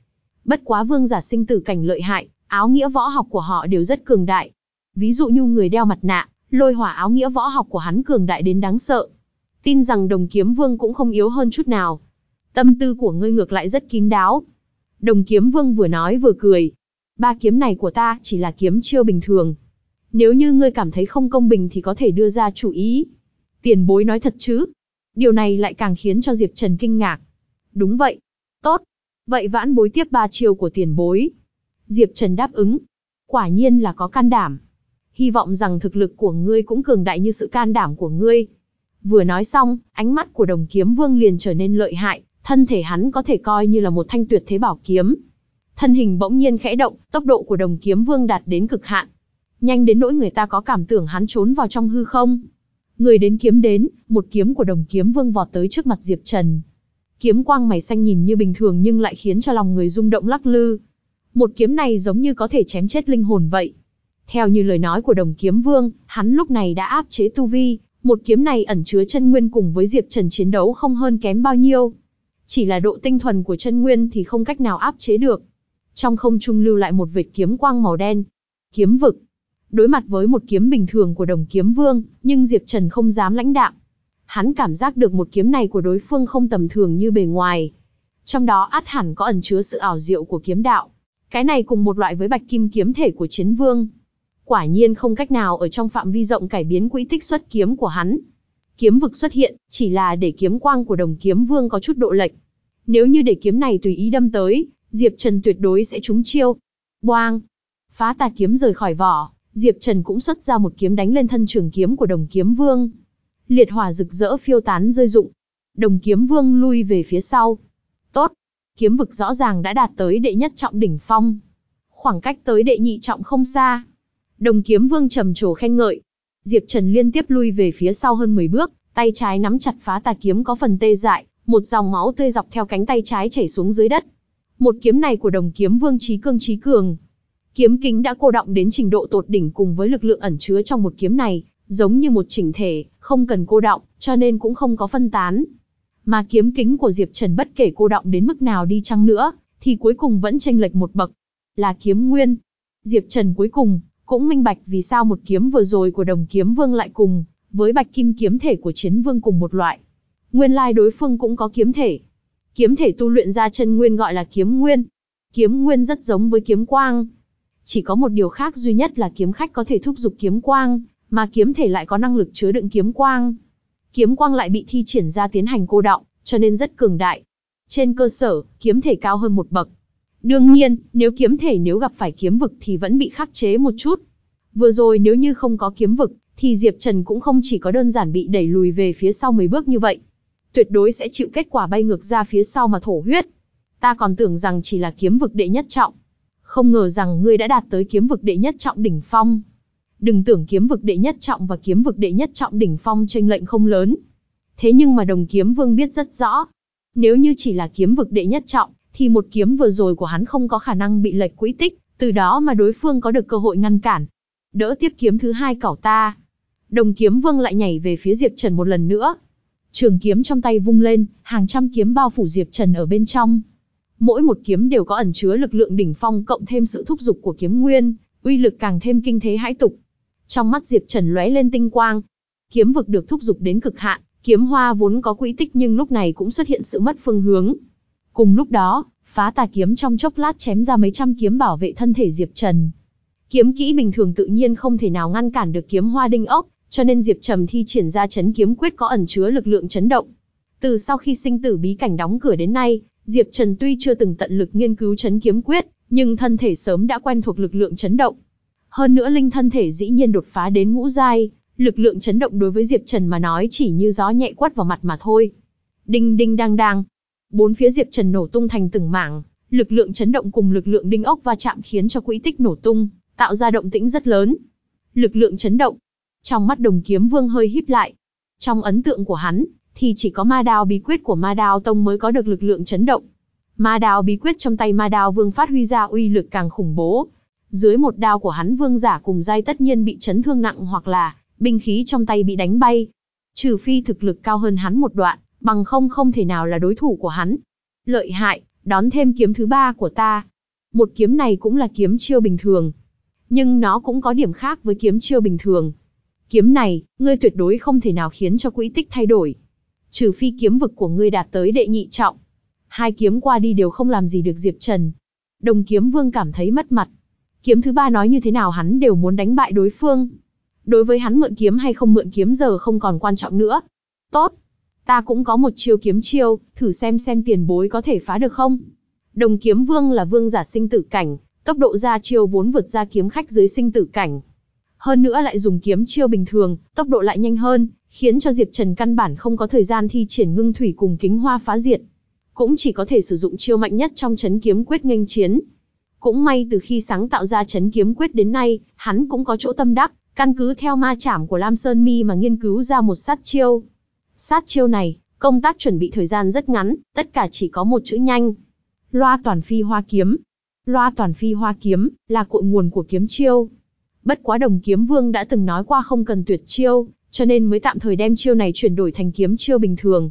Bất quá vương giả sinh tử cảnh lợi hại, Áo nghĩa võ học của họ đều rất cường đại. Ví dụ như người đeo mặt nạ, lôi hỏa áo nghĩa võ học của hắn cường đại đến đáng sợ. Tin rằng đồng kiếm vương cũng không yếu hơn chút nào. Tâm tư của ngươi ngược lại rất kín đáo. Đồng kiếm vương vừa nói vừa cười. Ba kiếm này của ta chỉ là kiếm chiêu bình thường. Nếu như ngươi cảm thấy không công bình thì có thể đưa ra chủ ý. Tiền bối nói thật chứ. Điều này lại càng khiến cho Diệp Trần kinh ngạc. Đúng vậy. Tốt. Vậy vãn bối tiếp ba chiêu của tiền bối. Diệp Trần đáp ứng. Quả nhiên là có can đảm. Hy vọng rằng thực lực của ngươi cũng cường đại như sự can đảm của ngươi. Vừa nói xong, ánh mắt của đồng kiếm vương liền trở nên lợi hại, thân thể hắn có thể coi như là một thanh tuyệt thế bảo kiếm. Thân hình bỗng nhiên khẽ động, tốc độ của đồng kiếm vương đạt đến cực hạn. Nhanh đến nỗi người ta có cảm tưởng hắn trốn vào trong hư không. Người đến kiếm đến, một kiếm của đồng kiếm vương vọt tới trước mặt Diệp Trần. Kiếm quang mày xanh nhìn như bình thường nhưng lại khiến cho lòng người rung động lắc lư. Một kiếm này giống như có thể chém chết linh hồn vậy. Theo như lời nói của đồng kiếm vương, hắn lúc này đã áp chế tu vi, một kiếm này ẩn chứa chân nguyên cùng với Diệp Trần chiến đấu không hơn kém bao nhiêu. Chỉ là độ tinh thuần của chân nguyên thì không cách nào áp chế được. Trong không trung lưu lại một vệt kiếm quang màu đen. Kiếm vực. Đối mặt với một kiếm bình thường của đồng kiếm vương, nhưng Diệp Trần không dám lãnh đạm. Hắn cảm giác được một kiếm này của đối phương không tầm thường như bề ngoài. Trong đó át hẳn có ẩn chứa sự ảo diệu của kiếm đạo. Cái này cùng một loại với bạch kim kiếm thể của chiến vương. Quả nhiên không cách nào ở trong phạm vi rộng cải biến quỹ tích xuất kiếm của hắn. Kiếm vực xuất hiện, chỉ là để kiếm quang của đồng kiếm vương có chút độ lệch. Nếu như để kiếm này tùy ý đâm tới, Diệp Trần tuyệt đối sẽ trúng chiêu. Boang! Phá tà kiếm rời khỏi vỏ, Diệp Trần cũng xuất ra một kiếm đánh lên thân trường kiếm của đồng kiếm vương. Liệt hỏa rực rỡ phiêu tán rơi rụng. Đồng kiếm vương lui về phía sau. Tốt! Kiếm vực rõ ràng đã đạt tới đệ nhất trọng đỉnh phong. Khoảng cách tới đệ nhị trọng không xa. Đồng kiếm vương trầm trồ khen ngợi. Diệp Trần liên tiếp lui về phía sau hơn 10 bước, tay trái nắm chặt phá tà kiếm có phần tê dại, một dòng máu tươi dọc theo cánh tay trái chảy xuống dưới đất. Một kiếm này của đồng kiếm vương trí cương trí cường. Kiếm kính đã cô động đến trình độ tột đỉnh cùng với lực lượng ẩn chứa trong một kiếm này, giống như một chỉnh thể, không cần cô động, cho nên cũng không có phân tán. Mà kiếm kính của Diệp Trần bất kể cô động đến mức nào đi chăng nữa, thì cuối cùng vẫn chênh lệch một bậc. Là kiếm nguyên. Diệp Trần cuối cùng, cũng minh bạch vì sao một kiếm vừa rồi của đồng kiếm vương lại cùng, với bạch kim kiếm thể của chiến vương cùng một loại. Nguyên lai đối phương cũng có kiếm thể. Kiếm thể tu luyện ra chân nguyên gọi là kiếm nguyên. Kiếm nguyên rất giống với kiếm quang. Chỉ có một điều khác duy nhất là kiếm khách có thể thúc giục kiếm quang, mà kiếm thể lại có năng lực chứa đựng kiếm quang. Kiếm quang lại bị thi triển ra tiến hành cô động, cho nên rất cường đại. Trên cơ sở, kiếm thể cao hơn một bậc, Đương nhiên, nếu kiếm thể nếu gặp phải kiếm vực thì vẫn bị khắc chế một chút. Vừa rồi nếu như không có kiếm vực, thì Diệp Trần cũng không chỉ có đơn giản bị đẩy lùi về phía sau 10 bước như vậy. Tuyệt đối sẽ chịu kết quả bay ngược ra phía sau mà thổ huyết. Ta còn tưởng rằng chỉ là kiếm vực đệ nhất trọng. Không ngờ rằng ngươi đã đạt tới kiếm vực đệ nhất trọng đỉnh phong. Đừng tưởng kiếm vực đệ nhất trọng và kiếm vực đệ nhất trọng đỉnh phong tranh lệnh không lớn. Thế nhưng mà đồng kiếm vương biết rất rõ. Nếu như chỉ là kiếm vực đệ nhất trọng, thì một kiếm vừa rồi của hắn không có khả năng bị lệch quỹ tích, từ đó mà đối phương có được cơ hội ngăn cản. Đỡ tiếp kiếm thứ hai cảo ta. Đồng kiếm vương lại nhảy về phía Diệp Trần một lần nữa. Trường kiếm trong tay vung lên, hàng trăm kiếm bao phủ Diệp Trần ở bên trong. Mỗi một kiếm đều có ẩn chứa lực lượng đỉnh phong cộng thêm sự thúc giục của kiếm nguyên, uy lực càng thêm kinh thế hãi tục. Trong mắt Diệp Trần lóe lên tinh quang. Kiếm vực được thúc giục đến cực hạn, kiếm hoa vốn có quỹ tích nhưng lúc này cũng xuất hiện sự mất phương hướng. Cùng lúc đó, phá tà kiếm trong chốc lát chém ra mấy trăm kiếm bảo vệ thân thể Diệp Trần. Kiếm kỹ bình thường tự nhiên không thể nào ngăn cản được kiếm hoa đinh ốc, cho nên Diệp Trầm thi triển ra chấn kiếm quyết có ẩn chứa lực lượng chấn động. Từ sau khi sinh tử bí cảnh đóng cửa đến nay, Diệp Trần tuy chưa từng tận lực nghiên cứu chấn kiếm quyết, nhưng thân thể sớm đã quen thuộc lực lượng chấn động. Hơn nữa linh thân thể dĩ nhiên đột phá đến ngũ giai, lực lượng chấn động đối với Diệp Trần mà nói chỉ như gió nhẹ quất vào mặt mà thôi. Đinh đinh đang đang, Bốn phía Diệp Trần nổ tung thành từng mảng, lực lượng chấn động cùng lực lượng đinh ốc va chạm khiến cho quỹ tích nổ tung, tạo ra động tĩnh rất lớn. Lực lượng chấn động. Trong mắt Đồng Kiếm Vương hơi híp lại. Trong ấn tượng của hắn, thì chỉ có ma đao bí quyết của ma đao tông mới có được lực lượng chấn động. Ma đao bí quyết trong tay ma đao vương phát huy ra uy lực càng khủng bố. Dưới một đao của hắn vương giả cùng giai tất nhiên bị chấn thương nặng hoặc là binh khí trong tay bị đánh bay. Trừ phi thực lực cao hơn hắn một đoạn, bằng không không thể nào là đối thủ của hắn. Lợi hại, đón thêm kiếm thứ ba của ta. Một kiếm này cũng là kiếm chiêu bình thường. Nhưng nó cũng có điểm khác với kiếm chiêu bình thường. Kiếm này, ngươi tuyệt đối không thể nào khiến cho quỹ tích thay đổi. Trừ phi kiếm vực của ngươi đạt tới đệ nhị trọng. Hai kiếm qua đi đều không làm gì được Diệp Trần. Đồng kiếm vương cảm thấy mất mặt. Kiếm thứ ba nói như thế nào hắn đều muốn đánh bại đối phương. Đối với hắn mượn kiếm hay không mượn kiếm giờ không còn quan trọng nữa. Tốt. Ta cũng có một chiêu kiếm chiêu, thử xem xem tiền bối có thể phá được không. Đồng kiếm vương là vương giả sinh tử cảnh, tốc độ ra chiêu vốn vượt ra kiếm khách dưới sinh tử cảnh. Hơn nữa lại dùng kiếm chiêu bình thường, tốc độ lại nhanh hơn, khiến cho Diệp Trần căn bản không có thời gian thi triển ngưng thủy cùng kính hoa phá diệt. Cũng chỉ có thể sử dụng chiêu mạnh nhất trong chấn kiếm quyết nghênh chiến. Cũng may từ khi sáng tạo ra chấn kiếm quyết đến nay, hắn cũng có chỗ tâm đắc, căn cứ theo ma chảm của Lam Sơn Mi mà nghiên cứu ra một sát chiêu. Sát chiêu này, công tác chuẩn bị thời gian rất ngắn, tất cả chỉ có một chữ nhanh. Loa toàn phi hoa kiếm. Loa toàn phi hoa kiếm, là cội nguồn của kiếm chiêu. Bất quá đồng kiếm vương đã từng nói qua không cần tuyệt chiêu, cho nên mới tạm thời đem chiêu này chuyển đổi thành kiếm chiêu bình thường.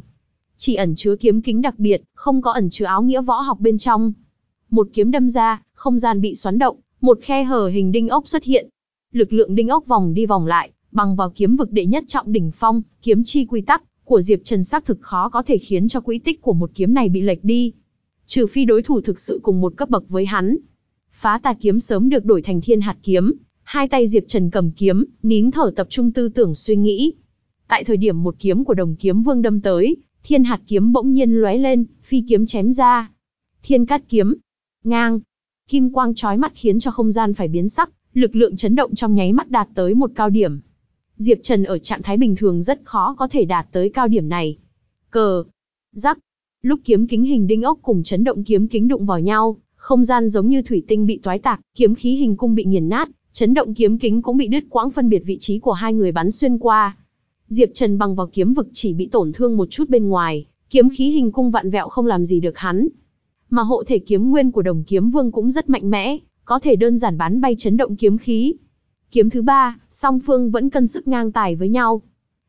Chỉ ẩn chứa kiếm kính đặc biệt, không có ẩn chứa áo nghĩa võ học bên trong. Một kiếm đâm ra, không gian bị xoắn động, một khe hở hình đinh ốc xuất hiện. Lực lượng đinh ốc vòng đi vòng lại, bằng vào kiếm vực đệ nhất trọng đỉnh phong, kiếm chi quy tắc của Diệp Trần xác thực khó có thể khiến cho quỹ tích của một kiếm này bị lệch đi. Trừ phi đối thủ thực sự cùng một cấp bậc với hắn. Phá tà kiếm sớm được đổi thành thiên hạt kiếm, hai tay Diệp Trần cầm kiếm, nín thở tập trung tư tưởng suy nghĩ. Tại thời điểm một kiếm của đồng kiếm vương đâm tới, thiên hạt kiếm bỗng nhiên lóe lên, phi kiếm chém ra. Thiên cát kiếm, ngang, kim quang chói mắt khiến cho không gian phải biến sắc, lực lượng chấn động trong nháy mắt đạt tới một cao điểm. Diệp Trần ở trạng thái bình thường rất khó có thể đạt tới cao điểm này. Cờ, rắc, lúc kiếm kính hình đinh ốc cùng chấn động kiếm kính đụng vào nhau, không gian giống như thủy tinh bị toái tạc, kiếm khí hình cung bị nghiền nát, chấn động kiếm kính cũng bị đứt quãng phân biệt vị trí của hai người bắn xuyên qua. Diệp Trần bằng vào kiếm vực chỉ bị tổn thương một chút bên ngoài, kiếm khí hình cung vạn vẹo không làm gì được hắn. Mà hộ thể kiếm nguyên của đồng kiếm vương cũng rất mạnh mẽ, có thể đơn giản bắn bay chấn động kiếm khí. Kiếm thứ ba, song phương vẫn cân sức ngang tài với nhau.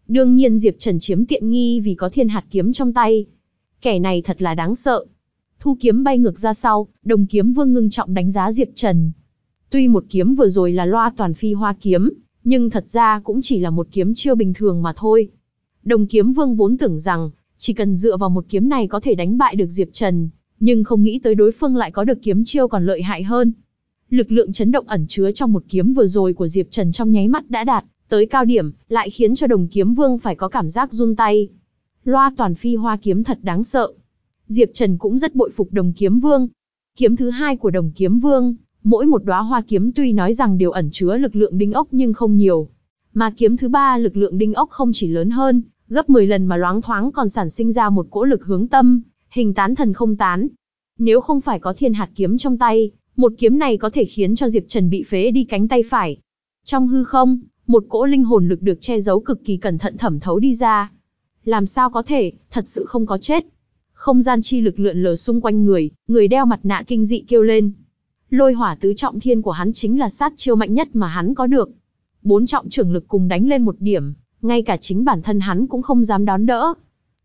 Đương nhiên Diệp Trần chiếm tiện nghi vì có thiên hạt kiếm trong tay. Kẻ này thật là đáng sợ. Thu kiếm bay ngược ra sau, đồng kiếm vương ngưng trọng đánh giá Diệp Trần. Tuy một kiếm vừa rồi là loa toàn phi hoa kiếm, nhưng thật ra cũng chỉ là một kiếm chiêu bình thường mà thôi. Đồng kiếm vương vốn tưởng rằng, chỉ cần dựa vào một kiếm này có thể đánh bại được Diệp Trần, nhưng không nghĩ tới đối phương lại có được kiếm chiêu còn lợi hại hơn. Lực lượng chấn động ẩn chứa trong một kiếm vừa rồi của Diệp Trần trong nháy mắt đã đạt tới cao điểm, lại khiến cho đồng kiếm vương phải có cảm giác run tay. Loa toàn phi hoa kiếm thật đáng sợ. Diệp Trần cũng rất bội phục đồng kiếm vương. Kiếm thứ hai của đồng kiếm vương, mỗi một đóa hoa kiếm tuy nói rằng đều ẩn chứa lực lượng đinh ốc nhưng không nhiều. Mà kiếm thứ ba lực lượng đinh ốc không chỉ lớn hơn, gấp 10 lần mà loáng thoáng còn sản sinh ra một cỗ lực hướng tâm, hình tán thần không tán. Nếu không phải có thiên hạt kiếm trong tay, một kiếm này có thể khiến cho Diệp Trần bị phế đi cánh tay phải. Trong hư không, một cỗ linh hồn lực được che giấu cực kỳ cẩn thận thẩm thấu đi ra. Làm sao có thể, thật sự không có chết. Không gian chi lực lượn lờ xung quanh người, người đeo mặt nạ kinh dị kêu lên. Lôi hỏa tứ trọng thiên của hắn chính là sát chiêu mạnh nhất mà hắn có được. Bốn trọng trưởng lực cùng đánh lên một điểm, ngay cả chính bản thân hắn cũng không dám đón đỡ.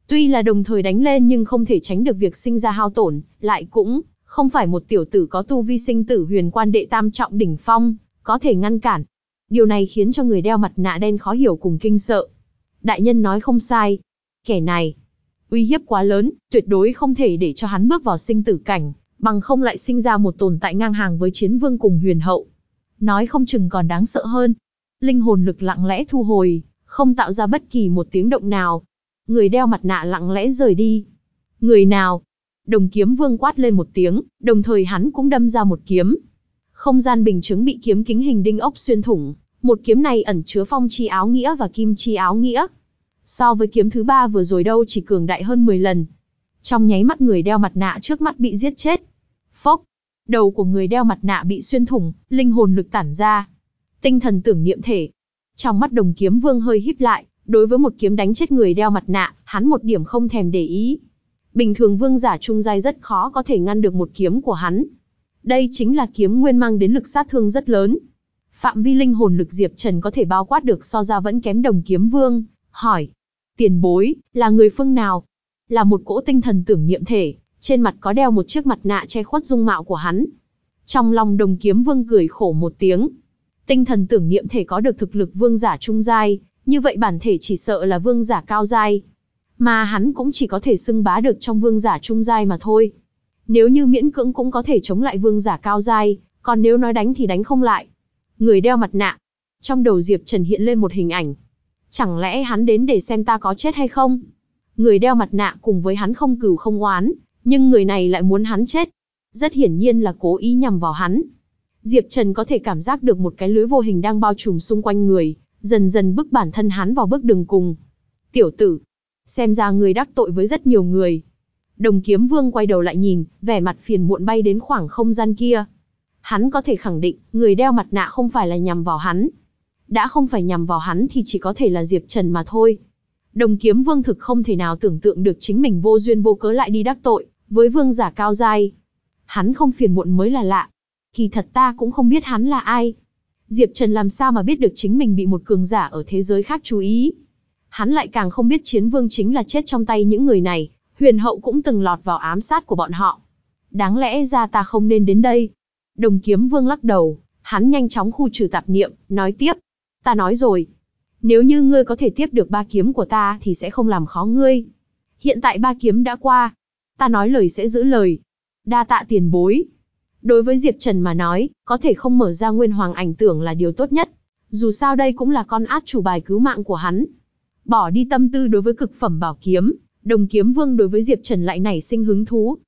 Tuy là đồng thời đánh lên nhưng không thể tránh được việc sinh ra hao tổn, lại cũng không phải một tiểu tử có tu vi sinh tử huyền quan đệ tam trọng đỉnh phong, có thể ngăn cản. Điều này khiến cho người đeo mặt nạ đen khó hiểu cùng kinh sợ. Đại nhân nói không sai. Kẻ này, uy hiếp quá lớn, tuyệt đối không thể để cho hắn bước vào sinh tử cảnh, bằng không lại sinh ra một tồn tại ngang hàng với chiến vương cùng huyền hậu. Nói không chừng còn đáng sợ hơn. Linh hồn lực lặng lẽ thu hồi, không tạo ra bất kỳ một tiếng động nào. Người đeo mặt nạ lặng lẽ rời đi. Người nào? Đồng kiếm vương quát lên một tiếng, đồng thời hắn cũng đâm ra một kiếm. Không gian bình chứng bị kiếm kính hình đinh ốc xuyên thủng, một kiếm này ẩn chứa phong chi áo nghĩa và kim chi áo nghĩa. So với kiếm thứ ba vừa rồi đâu chỉ cường đại hơn 10 lần. Trong nháy mắt người đeo mặt nạ trước mắt bị giết chết. Phốc, đầu của người đeo mặt nạ bị xuyên thủng, linh hồn lực tản ra. Tinh thần tưởng niệm thể. Trong mắt đồng kiếm vương hơi híp lại, đối với một kiếm đánh chết người đeo mặt nạ, hắn một điểm không thèm để ý. Bình thường vương giả trung giai rất khó có thể ngăn được một kiếm của hắn. Đây chính là kiếm nguyên mang đến lực sát thương rất lớn. Phạm vi linh hồn lực Diệp Trần có thể bao quát được so ra vẫn kém đồng kiếm vương, hỏi. Tiền bối, là người phương nào? Là một cỗ tinh thần tưởng niệm thể, trên mặt có đeo một chiếc mặt nạ che khuất dung mạo của hắn. Trong lòng đồng kiếm vương cười khổ một tiếng. Tinh thần tưởng niệm thể có được thực lực vương giả trung giai, như vậy bản thể chỉ sợ là vương giả cao giai. Mà hắn cũng chỉ có thể xưng bá được trong vương giả trung giai mà thôi. Nếu như miễn cưỡng cũng có thể chống lại vương giả cao giai, còn nếu nói đánh thì đánh không lại. Người đeo mặt nạ. Trong đầu Diệp Trần hiện lên một hình ảnh. Chẳng lẽ hắn đến để xem ta có chết hay không? Người đeo mặt nạ cùng với hắn không cừu không oán, nhưng người này lại muốn hắn chết. Rất hiển nhiên là cố ý nhằm vào hắn. Diệp Trần có thể cảm giác được một cái lưới vô hình đang bao trùm xung quanh người, dần dần bức bản thân hắn vào bước đường cùng. Tiểu tử, xem ra người đắc tội với rất nhiều người. Đồng kiếm vương quay đầu lại nhìn, vẻ mặt phiền muộn bay đến khoảng không gian kia. Hắn có thể khẳng định, người đeo mặt nạ không phải là nhằm vào hắn. Đã không phải nhằm vào hắn thì chỉ có thể là Diệp Trần mà thôi. Đồng kiếm vương thực không thể nào tưởng tượng được chính mình vô duyên vô cớ lại đi đắc tội, với vương giả cao dai. Hắn không phiền muộn mới là lạ. Kỳ thật ta cũng không biết hắn là ai. Diệp Trần làm sao mà biết được chính mình bị một cường giả ở thế giới khác chú ý. Hắn lại càng không biết chiến vương chính là chết trong tay những người này, huyền hậu cũng từng lọt vào ám sát của bọn họ. Đáng lẽ ra ta không nên đến đây. Đồng kiếm vương lắc đầu, hắn nhanh chóng khu trừ tạp niệm, nói tiếp. Ta nói rồi. Nếu như ngươi có thể tiếp được ba kiếm của ta thì sẽ không làm khó ngươi. Hiện tại ba kiếm đã qua. Ta nói lời sẽ giữ lời. Đa tạ tiền bối. Đối với Diệp Trần mà nói, có thể không mở ra nguyên hoàng ảnh tưởng là điều tốt nhất. Dù sao đây cũng là con át chủ bài cứu mạng của hắn. Bỏ đi tâm tư đối với cực phẩm bảo kiếm, đồng kiếm vương đối với Diệp Trần lại nảy sinh hứng thú.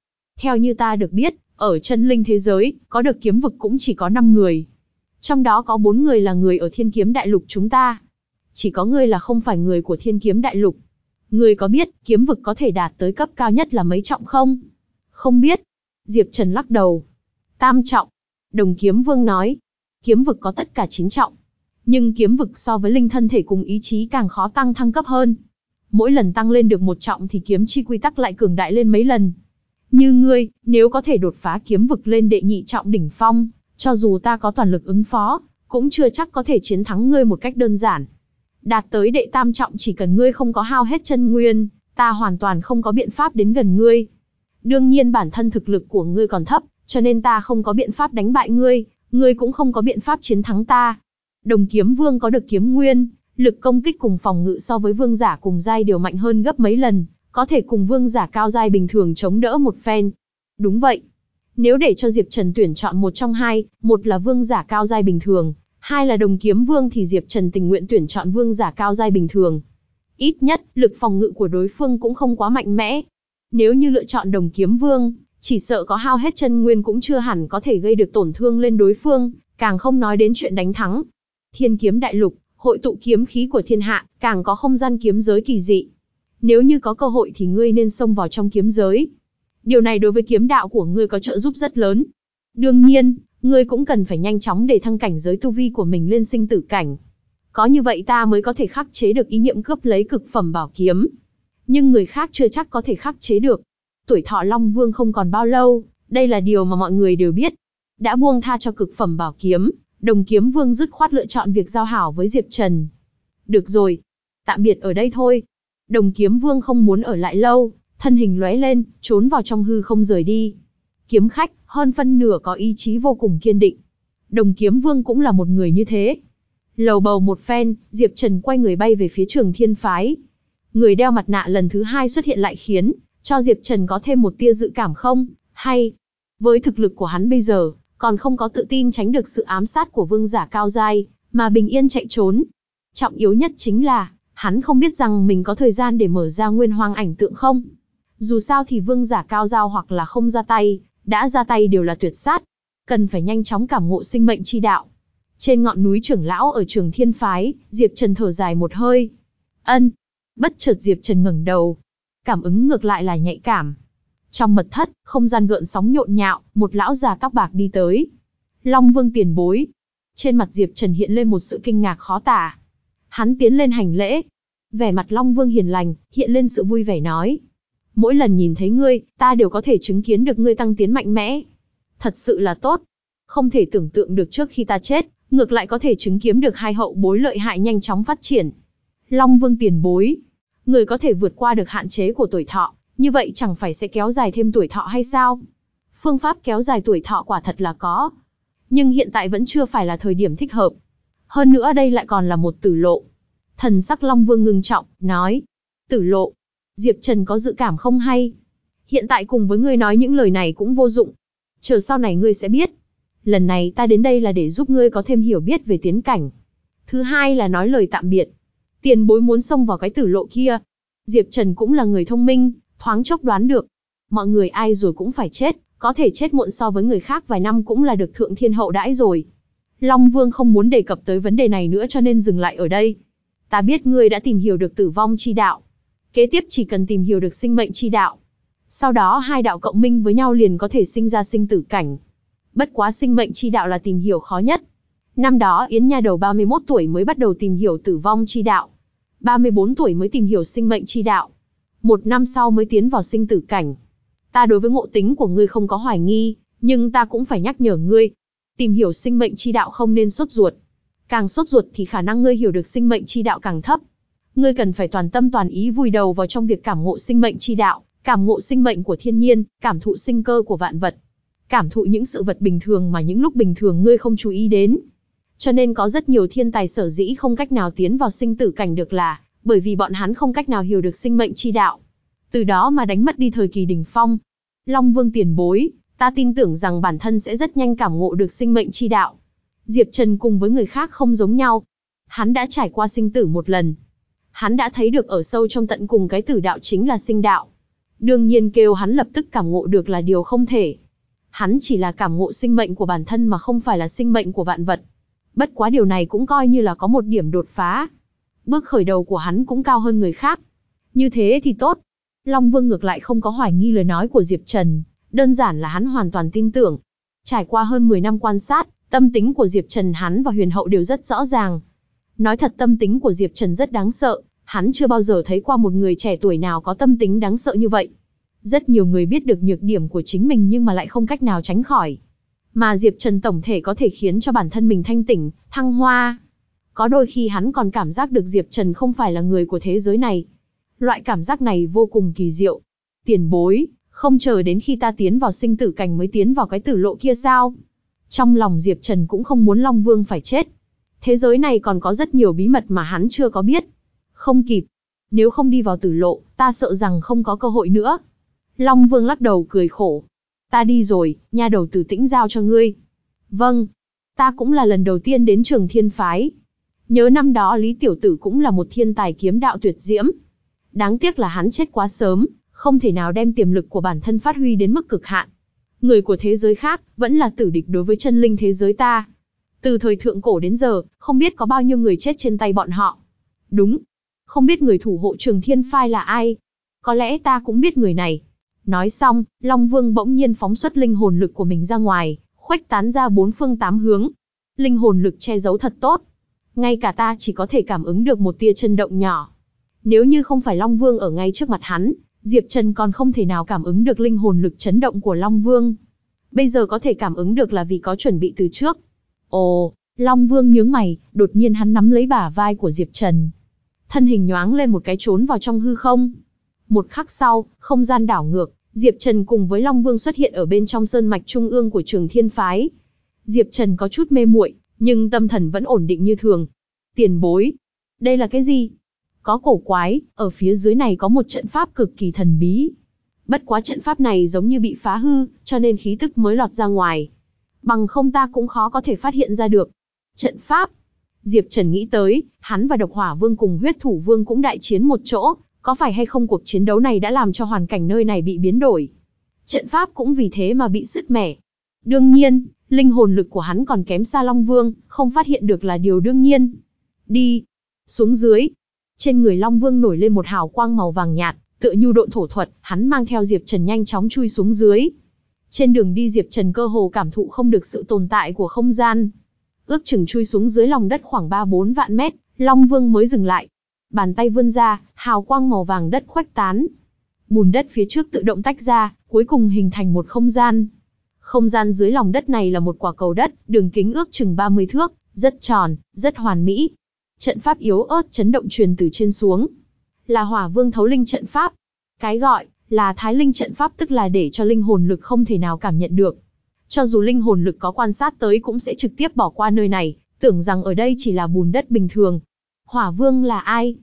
Theo như ta được biết, ở chân linh thế giới, có được kiếm vực cũng chỉ có 5 người. Trong đó có 4 người là người ở thiên kiếm đại lục chúng ta. Chỉ có ngươi là không phải người của thiên kiếm đại lục. Ngươi có biết, kiếm vực có thể đạt tới cấp cao nhất là mấy trọng không? Không biết. Diệp Trần lắc đầu. Tam trọng. Đồng kiếm vương nói. Kiếm vực có tất cả 9 trọng. Nhưng kiếm vực so với linh thân thể cùng ý chí càng khó tăng thăng cấp hơn. Mỗi lần tăng lên được một trọng thì kiếm chi quy tắc lại cường đại lên mấy lần. Như ngươi, nếu có thể đột phá kiếm vực lên đệ nhị trọng đỉnh phong, cho dù ta có toàn lực ứng phó, cũng chưa chắc có thể chiến thắng ngươi một cách đơn giản. Đạt tới đệ tam trọng chỉ cần ngươi không có hao hết chân nguyên, ta hoàn toàn không có biện pháp đến gần ngươi. Đương nhiên bản thân thực lực của ngươi còn thấp, cho nên ta không có biện pháp đánh bại ngươi, ngươi cũng không có biện pháp chiến thắng ta. Đồng kiếm vương có được kiếm nguyên, lực công kích cùng phòng ngự so với vương giả cùng giai đều mạnh hơn gấp mấy lần, có thể cùng vương giả cao giai bình thường chống đỡ một phen. Đúng vậy. Nếu để cho Diệp Trần tuyển chọn một trong hai, một là vương giả cao giai bình thường, hai là đồng kiếm vương thì Diệp Trần tình nguyện tuyển chọn vương giả cao giai bình thường. Ít nhất, lực phòng ngự của đối phương cũng không quá mạnh mẽ. Nếu như lựa chọn đồng kiếm vương, chỉ sợ có hao hết chân nguyên cũng chưa hẳn có thể gây được tổn thương lên đối phương, càng không nói đến chuyện đánh thắng. Thiên kiếm đại lục, hội tụ kiếm khí của thiên hạ, càng có không gian kiếm giới kỳ dị. Nếu như có cơ hội thì ngươi nên xông vào trong kiếm giới. Điều này đối với kiếm đạo của ngươi có trợ giúp rất lớn. Đương nhiên, ngươi cũng cần phải nhanh chóng để thăng cảnh giới tu vi của mình lên sinh tử cảnh. Có như vậy ta mới có thể khắc chế được ý niệm cướp lấy cực phẩm bảo kiếm. Nhưng người khác chưa chắc có thể khắc chế được. Tuổi thọ Long Vương không còn bao lâu, đây là điều mà mọi người đều biết. Đã buông tha cho cực phẩm bảo kiếm, đồng kiếm vương dứt khoát lựa chọn việc giao hảo với Diệp Trần. Được rồi, tạm biệt ở đây thôi. Đồng kiếm vương không muốn ở lại lâu, thân hình lóe lên, trốn vào trong hư không rời đi. Kiếm khách, hơn phân nửa có ý chí vô cùng kiên định. Đồng kiếm vương cũng là một người như thế. Lầu bầu một phen, Diệp Trần quay người bay về phía trường thiên phái. Người đeo mặt nạ lần thứ hai xuất hiện lại khiến, cho Diệp Trần có thêm một tia dự cảm không, hay. Với thực lực của hắn bây giờ, còn không có tự tin tránh được sự ám sát của vương giả cao giai, mà bình yên chạy trốn. Trọng yếu nhất chính là, hắn không biết rằng mình có thời gian để mở ra nguyên hoang ảnh tượng không. Dù sao thì vương giả cao giao hoặc là không ra tay, đã ra tay đều là tuyệt sát. Cần phải nhanh chóng cảm ngộ sinh mệnh chi đạo. Trên ngọn núi trưởng lão ở trường thiên phái, Diệp Trần thở dài một hơi. Ân. Bất chợt Diệp Trần ngẩng đầu. Cảm ứng ngược lại là nhạy cảm. Trong mật thất, không gian gợn sóng nhộn nhạo, một lão già tóc bạc đi tới. Long vương tiền bối. Trên mặt Diệp Trần hiện lên một sự kinh ngạc khó tả. Hắn tiến lên hành lễ. Vẻ mặt Long vương hiền lành, hiện lên sự vui vẻ nói. Mỗi lần nhìn thấy ngươi, ta đều có thể chứng kiến được ngươi tăng tiến mạnh mẽ. Thật sự là tốt. Không thể tưởng tượng được trước khi ta chết, ngược lại có thể chứng kiến được hai hậu bối lợi hại nhanh chóng phát triển. Long vương tiền bối. Người có thể vượt qua được hạn chế của tuổi thọ, như vậy chẳng phải sẽ kéo dài thêm tuổi thọ hay sao? Phương pháp kéo dài tuổi thọ quả thật là có. Nhưng hiện tại vẫn chưa phải là thời điểm thích hợp. Hơn nữa đây lại còn là một tử lộ. Thần sắc Long Vương ngưng trọng, nói. Tử lộ. Diệp Trần có dự cảm không hay. Hiện tại cùng với ngươi nói những lời này cũng vô dụng. Chờ sau này ngươi sẽ biết. Lần này ta đến đây là để giúp ngươi có thêm hiểu biết về tiến cảnh. Thứ hai là nói lời tạm biệt. Tiền bối muốn xông vào cái tử lộ kia. Diệp Trần cũng là người thông minh, thoáng chốc đoán được. Mọi người ai rồi cũng phải chết, có thể chết muộn so với người khác vài năm cũng là được thượng thiên hậu đãi rồi. Long Vương không muốn đề cập tới vấn đề này nữa cho nên dừng lại ở đây. Ta biết ngươi đã tìm hiểu được tử vong chi đạo. Kế tiếp chỉ cần tìm hiểu được sinh mệnh chi đạo. Sau đó hai đạo cộng minh với nhau liền có thể sinh ra sinh tử cảnh. Bất quá sinh mệnh chi đạo là tìm hiểu khó nhất. Năm đó Yến Nha đầu 31 tuổi mới bắt đầu tìm hiểu tử vong chi đạo. 34 tuổi mới tìm hiểu sinh mệnh chi đạo. Một năm sau mới tiến vào sinh tử cảnh. Ta đối với ngộ tính của ngươi không có hoài nghi, nhưng ta cũng phải nhắc nhở ngươi. Tìm hiểu sinh mệnh chi đạo không nên sốt ruột. Càng sốt ruột thì khả năng ngươi hiểu được sinh mệnh chi đạo càng thấp. Ngươi cần phải toàn tâm toàn ý vùi đầu vào trong việc cảm ngộ sinh mệnh chi đạo, cảm ngộ sinh mệnh của thiên nhiên, cảm thụ sinh cơ của vạn vật. Cảm thụ những sự vật bình thường mà những lúc bình thường ngươi không chú ý đến. Cho nên có rất nhiều thiên tài sở dĩ không cách nào tiến vào sinh tử cảnh được là, bởi vì bọn hắn không cách nào hiểu được sinh mệnh chi đạo. Từ đó mà đánh mất đi thời kỳ đỉnh phong. Long Vương tiền bối, ta tin tưởng rằng bản thân sẽ rất nhanh cảm ngộ được sinh mệnh chi đạo. Diệp Trần cùng với người khác không giống nhau. Hắn đã trải qua sinh tử một lần. Hắn đã thấy được ở sâu trong tận cùng cái tử đạo chính là sinh đạo. Đương nhiên kêu hắn lập tức cảm ngộ được là điều không thể. Hắn chỉ là cảm ngộ sinh mệnh của bản thân mà không phải là sinh mệnh của vạn vật. Bất quá điều này cũng coi như là có một điểm đột phá. Bước khởi đầu của hắn cũng cao hơn người khác. Như thế thì tốt. Long Vương ngược lại không có hoài nghi lời nói của Diệp Trần, đơn giản là hắn hoàn toàn tin tưởng. Trải qua hơn 10 năm quan sát, tâm tính của Diệp Trần hắn và huyền hậu đều rất rõ ràng. Nói thật tâm tính của Diệp Trần rất đáng sợ, hắn chưa bao giờ thấy qua một người trẻ tuổi nào có tâm tính đáng sợ như vậy. Rất nhiều người biết được nhược điểm của chính mình nhưng mà lại không cách nào tránh khỏi. Mà Diệp Trần tổng thể có thể khiến cho bản thân mình thanh tỉnh, thăng hoa. Có đôi khi hắn còn cảm giác được Diệp Trần không phải là người của thế giới này. Loại cảm giác này vô cùng kỳ diệu. Tiền bối, không chờ đến khi ta tiến vào sinh tử cảnh mới tiến vào cái tử lộ kia sao? Trong lòng Diệp Trần cũng không muốn Long Vương phải chết. Thế giới này còn có rất nhiều bí mật mà hắn chưa có biết. Không kịp. Nếu không đi vào tử lộ, ta sợ rằng không có cơ hội nữa. Long Vương lắc đầu cười khổ. Ta đi rồi, nha đầu tử tĩnh giao cho ngươi. Vâng. Ta cũng là lần đầu tiên đến trường thiên phái. Nhớ năm đó Lý Tiểu Tử cũng là một thiên tài kiếm đạo tuyệt diễm. Đáng tiếc là hắn chết quá sớm, không thể nào đem tiềm lực của bản thân phát huy đến mức cực hạn. Người của thế giới khác, vẫn là tử địch đối với chân linh thế giới ta. Từ thời thượng cổ đến giờ, không biết có bao nhiêu người chết trên tay bọn họ. Đúng. Không biết người thủ hộ trường thiên phai là ai. Có lẽ ta cũng biết người này. Nói xong, Long Vương bỗng nhiên phóng xuất linh hồn lực của mình ra ngoài, khuếch tán ra bốn phương tám hướng. Linh hồn lực che giấu thật tốt. Ngay cả ta chỉ có thể cảm ứng được một tia chân động nhỏ. Nếu như không phải Long Vương ở ngay trước mặt hắn, Diệp Trần còn không thể nào cảm ứng được linh hồn lực chấn động của Long Vương. Bây giờ có thể cảm ứng được là vì có chuẩn bị từ trước. Ồ, Long Vương nhướng mày, đột nhiên hắn nắm lấy bả vai của Diệp Trần. Thân hình nhoáng lên một cái trốn vào trong hư không. Một khắc sau, không gian đảo ngược, Diệp Trần cùng với Long Vương xuất hiện ở bên trong sơn mạch trung ương của trường thiên phái. Diệp Trần có chút mê muội, nhưng tâm thần vẫn ổn định như thường. Tiền bối. Đây là cái gì? Có cổ quái, ở phía dưới này có một trận pháp cực kỳ thần bí. Bất quá trận pháp này giống như bị phá hư, cho nên khí tức mới lọt ra ngoài. Bằng không ta cũng khó có thể phát hiện ra được. Trận pháp. Diệp Trần nghĩ tới, hắn và độc hỏa vương cùng huyết thủ vương cũng đại chiến một chỗ, có phải hay không cuộc chiến đấu này đã làm cho hoàn cảnh nơi này bị biến đổi? Trận pháp cũng vì thế mà bị sứt mẻ. Đương nhiên, linh hồn lực của hắn còn kém xa Long Vương, không phát hiện được là điều đương nhiên. Đi. Xuống dưới. Trên người Long Vương nổi lên một hào quang màu vàng nhạt, tựa như độn thổ thuật, hắn mang theo Diệp Trần nhanh chóng chui xuống dưới. Trên đường đi Diệp Trần cơ hồ cảm thụ không được sự tồn tại của không gian. Ước chừng chui xuống dưới lòng đất khoảng 3-4 vạn mét, Long Vương mới dừng lại, Bàn tay vươn ra, hào quang màu vàng đất khuếch tán. Bùn đất phía trước tự động tách ra, cuối cùng hình thành một không gian. Không gian dưới lòng đất này là một quả cầu đất, đường kính ước chừng 30 thước, rất tròn, rất hoàn mỹ. Trận pháp yếu ớt chấn động truyền từ trên xuống. Là hỏa vương thấu linh trận pháp. Cái gọi Là thái linh trận pháp tức là để cho linh hồn lực không thể nào cảm nhận được. Cho dù linh hồn lực có quan sát tới cũng sẽ trực tiếp bỏ qua nơi này, tưởng rằng ở đây chỉ là bùn đất bình thường. Hỏa vương là ai?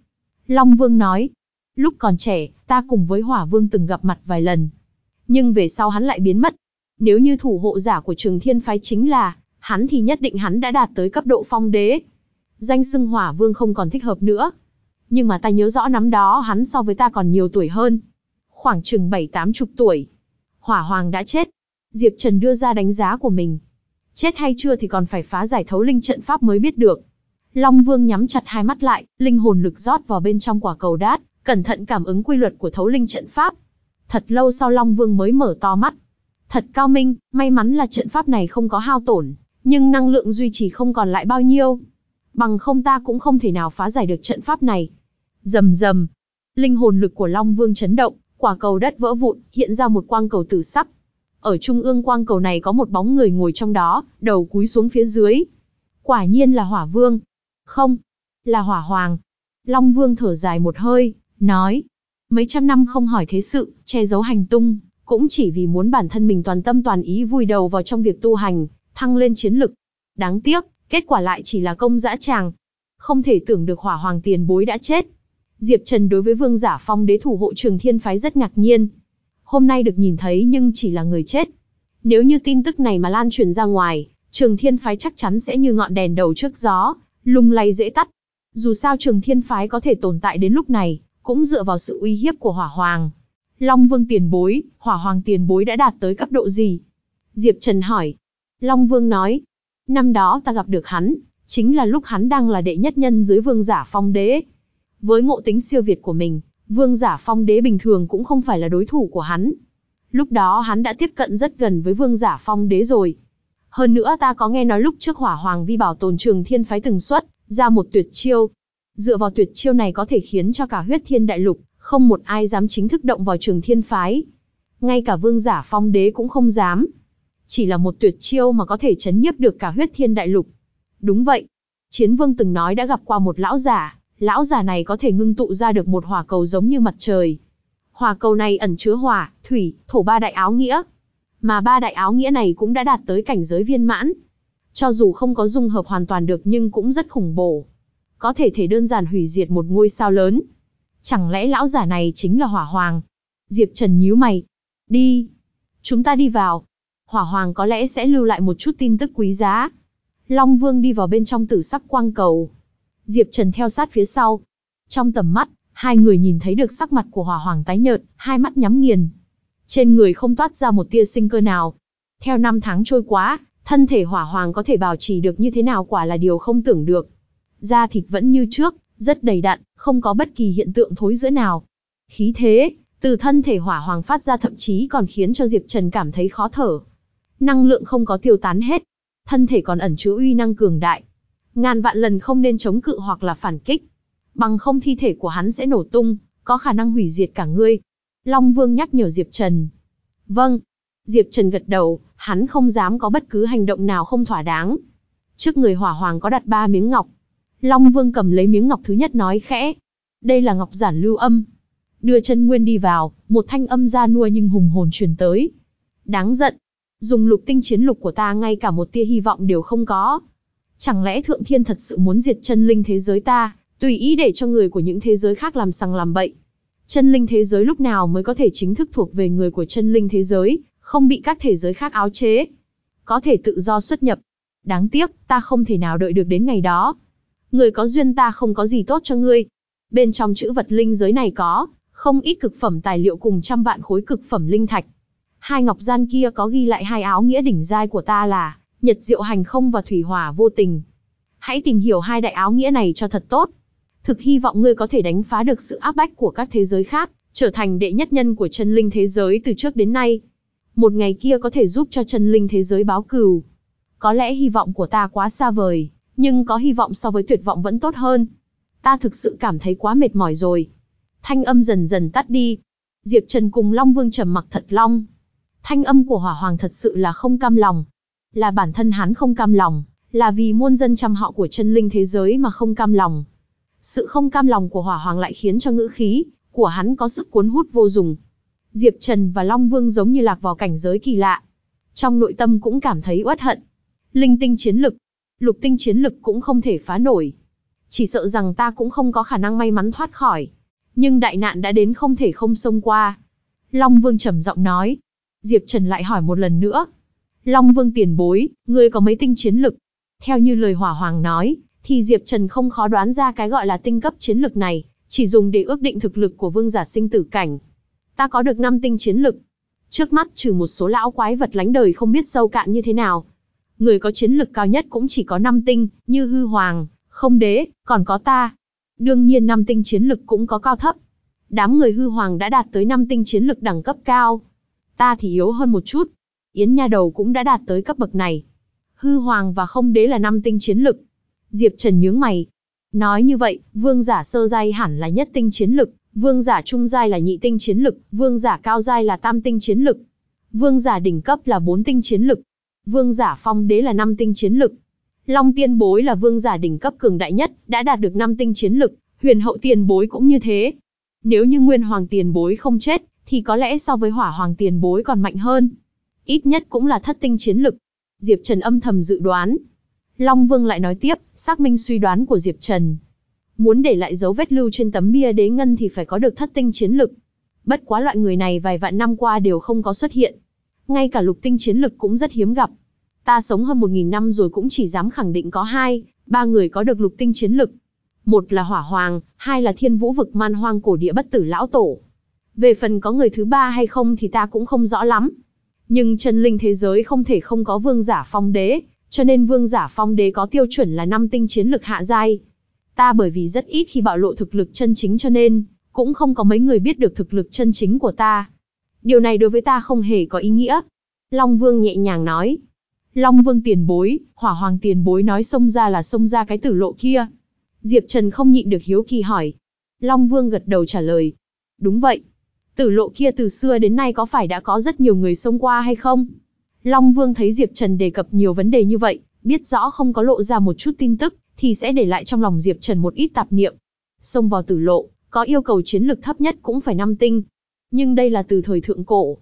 Long vương nói. Lúc còn trẻ, ta cùng với hỏa vương từng gặp mặt vài lần. Nhưng về sau hắn lại biến mất. Nếu như thủ hộ giả của trường thiên phái chính là, hắn thì nhất định hắn đã đạt tới cấp độ phong đế. Danh xưng hỏa vương không còn thích hợp nữa. Nhưng mà ta nhớ rõ năm đó hắn so với ta còn nhiều tuổi hơn. Khoảng chừng bảy tám chục tuổi. Hỏa hoàng đã chết. Diệp Trần đưa ra đánh giá của mình. Chết hay chưa thì còn phải phá giải thấu linh trận pháp mới biết được. Long Vương nhắm chặt hai mắt lại, linh hồn lực rót vào bên trong quả cầu đát, cẩn thận cảm ứng quy luật của thấu linh trận pháp. Thật lâu sau Long Vương mới mở to mắt. Thật cao minh, may mắn là trận pháp này không có hao tổn, nhưng năng lượng duy trì không còn lại bao nhiêu. Bằng không ta cũng không thể nào phá giải được trận pháp này. Rầm rầm, linh hồn lực của Long Vương chấn động, quả cầu đất vỡ vụn, hiện ra một quang cầu tử sắc. Ở trung ương quang cầu này có một bóng người ngồi trong đó, đầu cúi xuống phía dưới. Quả nhiên là Hỏa Vương. Không, là Hỏa Hoàng. Long Vương thở dài một hơi, nói. Mấy trăm năm không hỏi thế sự, che giấu hành tung, cũng chỉ vì muốn bản thân mình toàn tâm toàn ý vui đầu vào trong việc tu hành, thăng lên chiến lực. Đáng tiếc, kết quả lại chỉ là công dã tràng. Không thể tưởng được hỏa hoàng tiền bối đã chết. Diệp Trần đối với vương giả phong đế thủ hộ trường thiên phái rất ngạc nhiên. Hôm nay được nhìn thấy nhưng chỉ là người chết. Nếu như tin tức này mà lan truyền ra ngoài, trường thiên phái chắc chắn sẽ như ngọn đèn đầu trước gió, lung lay dễ tắt. Dù sao trường thiên phái có thể tồn tại đến lúc này, cũng dựa vào sự uy hiếp của hỏa hoàng. Long Vương tiền bối, hỏa hoàng tiền bối đã đạt tới cấp độ gì? Diệp Trần hỏi. Long Vương nói, năm đó ta gặp được hắn, chính là lúc hắn đang là đệ nhất nhân dưới vương giả phong đế. Với ngộ tính siêu việt của mình, vương giả phong đế bình thường cũng không phải là đối thủ của hắn. Lúc đó hắn đã tiếp cận rất gần với vương giả phong đế rồi. Hơn nữa ta có nghe nói lúc trước hỏa hoàng vi bảo tồn trường thiên phái từng xuất, ra một tuyệt chiêu. Dựa vào tuyệt chiêu này có thể khiến cho cả huyết thiên đại lục, không một ai dám chính thức động vào trường thiên phái. Ngay cả vương giả phong đế cũng không dám. Chỉ là một tuyệt chiêu mà có thể chấn nhiếp được cả huyết thiên đại lục. Đúng vậy. Chiến vương từng nói đã gặp qua một lão giả, lão giả này có thể ngưng tụ ra được một hỏa cầu giống như mặt trời. Hỏa cầu này ẩn chứa hỏa, thủy, thổ ba đại áo nghĩa. Mà ba đại áo nghĩa này cũng đã đạt tới cảnh giới viên mãn. Cho dù không có dung hợp hoàn toàn được nhưng cũng rất khủng bổ. Có thể thể đơn giản hủy diệt một ngôi sao lớn. Chẳng lẽ lão giả này chính là hỏa hoàng? Diệp Trần nhíu mày. Đi. Chúng ta đi vào. Hỏa hoàng có lẽ sẽ lưu lại một chút tin tức quý giá. Long Vương đi vào bên trong tử sắc quang cầu. Diệp Trần theo sát phía sau. Trong tầm mắt, hai người nhìn thấy được sắc mặt của hỏa hoàng tái nhợt, hai mắt nhắm nghiền. Trên người không toát ra một tia sinh cơ nào. Theo năm tháng trôi qua, thân thể hỏa hoàng có thể bảo trì được như thế nào quả là điều không tưởng được. Da thịt vẫn như trước, rất đầy đặn, không có bất kỳ hiện tượng thối rữa nào. Khí thế, từ thân thể hỏa hoàng phát ra thậm chí còn khiến cho Diệp Trần cảm thấy khó thở. Năng lượng không có tiêu tán hết, thân thể còn ẩn chứa uy năng cường đại. Ngàn vạn lần không nên chống cự hoặc là phản kích. Bằng không thi thể của hắn sẽ nổ tung, có khả năng hủy diệt cả ngươi. Long Vương nhắc nhở Diệp Trần. Vâng. Diệp Trần gật đầu, hắn không dám có bất cứ hành động nào không thỏa đáng. Trước người hỏa hoàng có đặt ba miếng ngọc, Long Vương cầm lấy miếng ngọc thứ nhất nói khẽ. Đây là ngọc giản lưu âm. Đưa chân nguyên đi vào, một thanh âm ra nua nhưng hùng hồn truyền tới. Đáng giận. Dùng lục tinh chiến lục của ta ngay cả một tia hy vọng đều không có. Chẳng lẽ Thượng Thiên thật sự muốn diệt chân linh thế giới ta, tùy ý để cho người của những thế giới khác làm sằng làm bậy. Chân linh thế giới lúc nào mới có thể chính thức thuộc về người của chân linh thế giới, không bị các thế giới khác áo chế. Có thể tự do xuất nhập. Đáng tiếc, ta không thể nào đợi được đến ngày đó người có duyên ta không có gì tốt cho ngươi. Bên trong chữ vật linh giới này có, không ít cực phẩm tài liệu cùng trăm vạn khối cực phẩm linh thạch. Hai ngọc gian kia có ghi lại hai áo nghĩa đỉnh giai của ta là, nhật diệu hành không và thủy hỏa vô tình. Hãy tìm hiểu hai đại áo nghĩa này cho thật tốt. Thực hy vọng ngươi có thể đánh phá được sự áp bách của các thế giới khác, trở thành đệ nhất nhân của chân linh thế giới từ trước đến nay. Một ngày kia có thể giúp cho chân linh thế giới báo cừu. Có lẽ hy vọng của ta quá xa vời nhưng có hy vọng so với tuyệt vọng vẫn tốt hơn. Ta thực sự cảm thấy quá mệt mỏi rồi. Thanh âm dần dần tắt đi. Diệp Trần cùng Long Vương trầm mặc thật long. Thanh âm của Hỏa Hoàng thật sự là không cam lòng. Là bản thân hắn không cam lòng, là vì muôn dân chăm họ của chân linh thế giới mà không cam lòng. Sự không cam lòng của Hỏa Hoàng lại khiến cho ngữ khí của hắn có sức cuốn hút vô dụng. Diệp Trần và Long Vương giống như lạc vào cảnh giới kỳ lạ. Trong nội tâm cũng cảm thấy uất hận. Linh tinh chiến lực, lục tinh chiến lực cũng không thể phá nổi. Chỉ sợ rằng ta cũng không có khả năng may mắn thoát khỏi. Nhưng đại nạn đã đến không thể không xông qua. Long Vương trầm giọng nói. Diệp Trần lại hỏi một lần nữa. Long Vương tiền bối, ngươi có mấy tinh chiến lực? Theo như lời Hỏa Hoàng nói, thì Diệp Trần không khó đoán ra cái gọi là tinh cấp chiến lực này, chỉ dùng để ước định thực lực của vương giả sinh tử cảnh. Ta có được 5 tinh chiến lực. Trước mắt trừ một số lão quái vật lánh đời không biết sâu cạn như thế nào. Người có chiến lực cao nhất cũng chỉ có năm tinh, như hư hoàng, không đế, còn có ta. Đương nhiên năm tinh chiến lực cũng có cao thấp. Đám người hư hoàng đã đạt tới năm tinh chiến lực đẳng cấp cao. Ta thì yếu hơn một chút. Yến Nha Đầu cũng đã đạt tới cấp bậc này. Hư hoàng và không đế là năm tinh chiến lực. Diệp Trần nhướng mày. Nói như vậy, vương giả sơ giai hẳn là nhất tinh chiến lực, vương giả trung giai là nhị tinh chiến lực, vương giả cao giai là tam tinh chiến lực. Vương giả đỉnh cấp là bốn tinh chiến lực. Vương giả phong đế là năm tinh chiến lực. Long tiên bối là vương giả đỉnh cấp cường đại nhất, đã đạt được năm tinh chiến lực, huyền hậu tiền bối cũng như thế. Nếu như nguyên hoàng tiền bối không chết, thì có lẽ so với hỏa hoàng tiền bối còn mạnh hơn. Ít nhất cũng là thất tinh chiến lực. Diệp Trần âm thầm dự đoán. Long Vương lại nói tiếp, xác minh suy đoán của Diệp Trần. Muốn để lại dấu vết lưu trên tấm bia đế ngân thì phải có được thất tinh chiến lực. Bất quá loại người này vài vạn năm qua đều không có xuất hiện. Ngay cả lục tinh chiến lực cũng rất hiếm gặp. Ta sống hơn một nghìn năm rồi cũng chỉ dám khẳng định có hai, ba người có được lục tinh chiến lực. Một là hỏa hoàng, hai là thiên vũ vực man hoang cổ địa bất tử lão tổ. Về phần có người thứ ba hay không thì ta cũng không rõ lắm. Nhưng chân linh thế giới không thể không có vương giả phong đế, cho nên vương giả phong đế có tiêu chuẩn là năm tinh chiến lực hạ giai. Ta bởi vì rất ít khi bạo lộ thực lực chân chính cho nên, cũng không có mấy người biết được thực lực chân chính của ta. Điều này đối với ta không hề có ý nghĩa. Long Vương nhẹ nhàng nói. Long Vương tiền bối, hỏa hoàng tiền bối nói xông ra là xông ra cái tử lộ kia. Diệp Trần không nhịn được hiếu kỳ hỏi. Long Vương gật đầu trả lời. Đúng vậy. Tử lộ kia từ xưa đến nay có phải đã có rất nhiều người xông qua hay không? Long Vương thấy Diệp Trần đề cập nhiều vấn đề như vậy, biết rõ không có lộ ra một chút tin tức, thì sẽ để lại trong lòng Diệp Trần một ít tạp niệm. Xông vào tử lộ, có yêu cầu chiến lực thấp nhất cũng phải năm tinh. Nhưng đây là từ thời thượng cổ.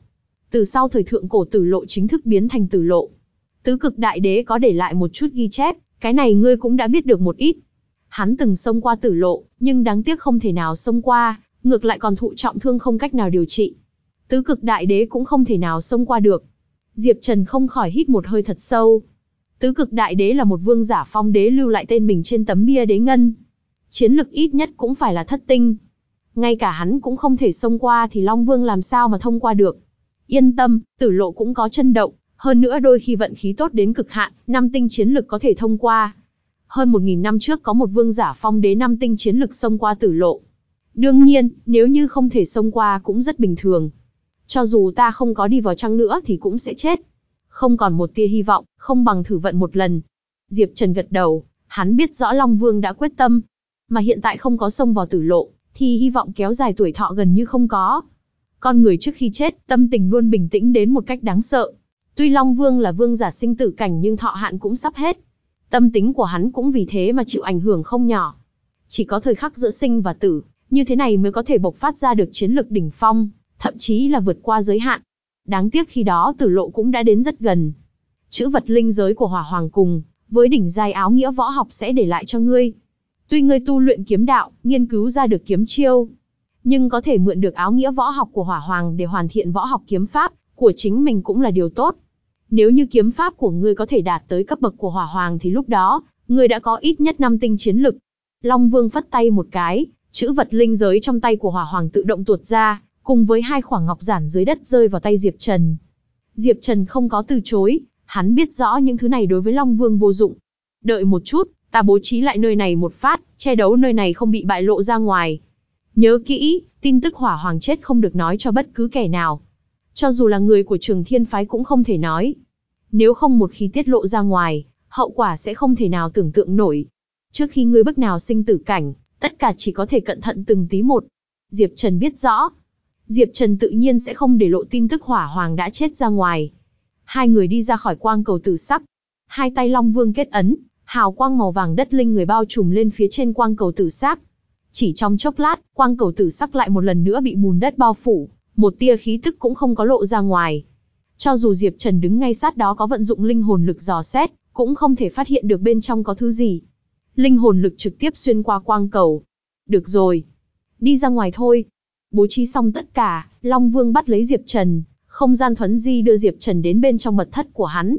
Từ sau thời thượng cổ tử lộ chính thức biến thành tử lộ. Tứ cực đại đế có để lại một chút ghi chép, cái này ngươi cũng đã biết được một ít. Hắn từng xông qua tử lộ, nhưng đáng tiếc không thể nào xông qua, ngược lại còn thụ trọng thương không cách nào điều trị. Tứ cực đại đế cũng không thể nào xông qua được. Diệp Trần không khỏi hít một hơi thật sâu. Tứ cực đại đế là một vương giả phong đế lưu lại tên mình trên tấm bia đế ngân. Chiến lực ít nhất cũng phải là thất tinh. Ngay cả hắn cũng không thể xông qua thì Long Vương làm sao mà thông qua được. Yên tâm, tử lộ cũng có chân động, hơn nữa đôi khi vận khí tốt đến cực hạn, năm tinh chiến lực có thể thông qua. Hơn một nghìn năm trước có một vương giả phong đế năm tinh chiến lực xông qua tử lộ. Đương nhiên, nếu như không thể xông qua cũng rất bình thường. Cho dù ta không có đi vào trăng nữa thì cũng sẽ chết. Không còn một tia hy vọng, không bằng thử vận một lần. Diệp Trần gật đầu, hắn biết rõ Long Vương đã quyết tâm. Mà hiện tại không có xông vào tử lộ, thì hy vọng kéo dài tuổi thọ gần như không có. Con người trước khi chết, tâm tình luôn bình tĩnh đến một cách đáng sợ. Tuy Long Vương là vương giả sinh tử cảnh nhưng thọ hạn cũng sắp hết. Tâm tính của hắn cũng vì thế mà chịu ảnh hưởng không nhỏ. Chỉ có thời khắc giữa sinh và tử, như thế này mới có thể bộc phát ra được chiến lực đỉnh phong, thậm chí là vượt qua giới hạn. Đáng tiếc khi đó tử lộ cũng đã đến rất gần. Chữ vật linh giới của hỏa hoàng cùng, với đỉnh giai áo nghĩa võ học sẽ để lại cho ngươi. Tuy ngươi tu luyện kiếm đạo, nghiên cứu ra được kiếm chiêu, nhưng có thể mượn được áo nghĩa võ học của hỏa hoàng để hoàn thiện võ học kiếm pháp của chính mình cũng là điều tốt. Nếu như kiếm pháp của ngươi có thể đạt tới cấp bậc của hỏa hoàng thì lúc đó, ngươi đã có ít nhất năm tinh chiến lực. Long Vương phất tay một cái, chữ vật linh giới trong tay của hỏa hoàng tự động tuột ra, cùng với hai khoảng ngọc giản dưới đất rơi vào tay Diệp Trần. Diệp Trần không có từ chối, hắn biết rõ những thứ này đối với Long Vương vô dụng. Đợi một chút, ta bố trí lại nơi này một phát, che đấu nơi này không bị bại lộ ra ngoài. Nhớ kỹ, tin tức hỏa hoàng chết không được nói cho bất cứ kẻ nào. Cho dù là người của trường thiên phái cũng không thể nói. Nếu không một khi tiết lộ ra ngoài, hậu quả sẽ không thể nào tưởng tượng nổi. Trước khi ngươi bước nào sinh tử cảnh, tất cả chỉ có thể cẩn thận từng tí một. Diệp Trần biết rõ. Diệp Trần tự nhiên sẽ không để lộ tin tức hỏa hoàng đã chết ra ngoài. Hai người đi ra khỏi quang cầu tử sắc. Hai tay Long Vương kết ấn, hào quang màu vàng đất linh người bao trùm lên phía trên quang cầu tử sắc. Chỉ trong chốc lát, quang cầu tử sắc lại một lần nữa bị bùn đất bao phủ, một tia khí tức cũng không có lộ ra ngoài. Cho dù Diệp Trần đứng ngay sát đó có vận dụng linh hồn lực dò xét, cũng không thể phát hiện được bên trong có thứ gì. Linh hồn lực trực tiếp xuyên qua quang cầu. Được rồi. Đi ra ngoài thôi. Bố trí xong tất cả, Long Vương bắt lấy Diệp Trần, không gian thuấn di đưa Diệp Trần đến bên trong mật thất của hắn.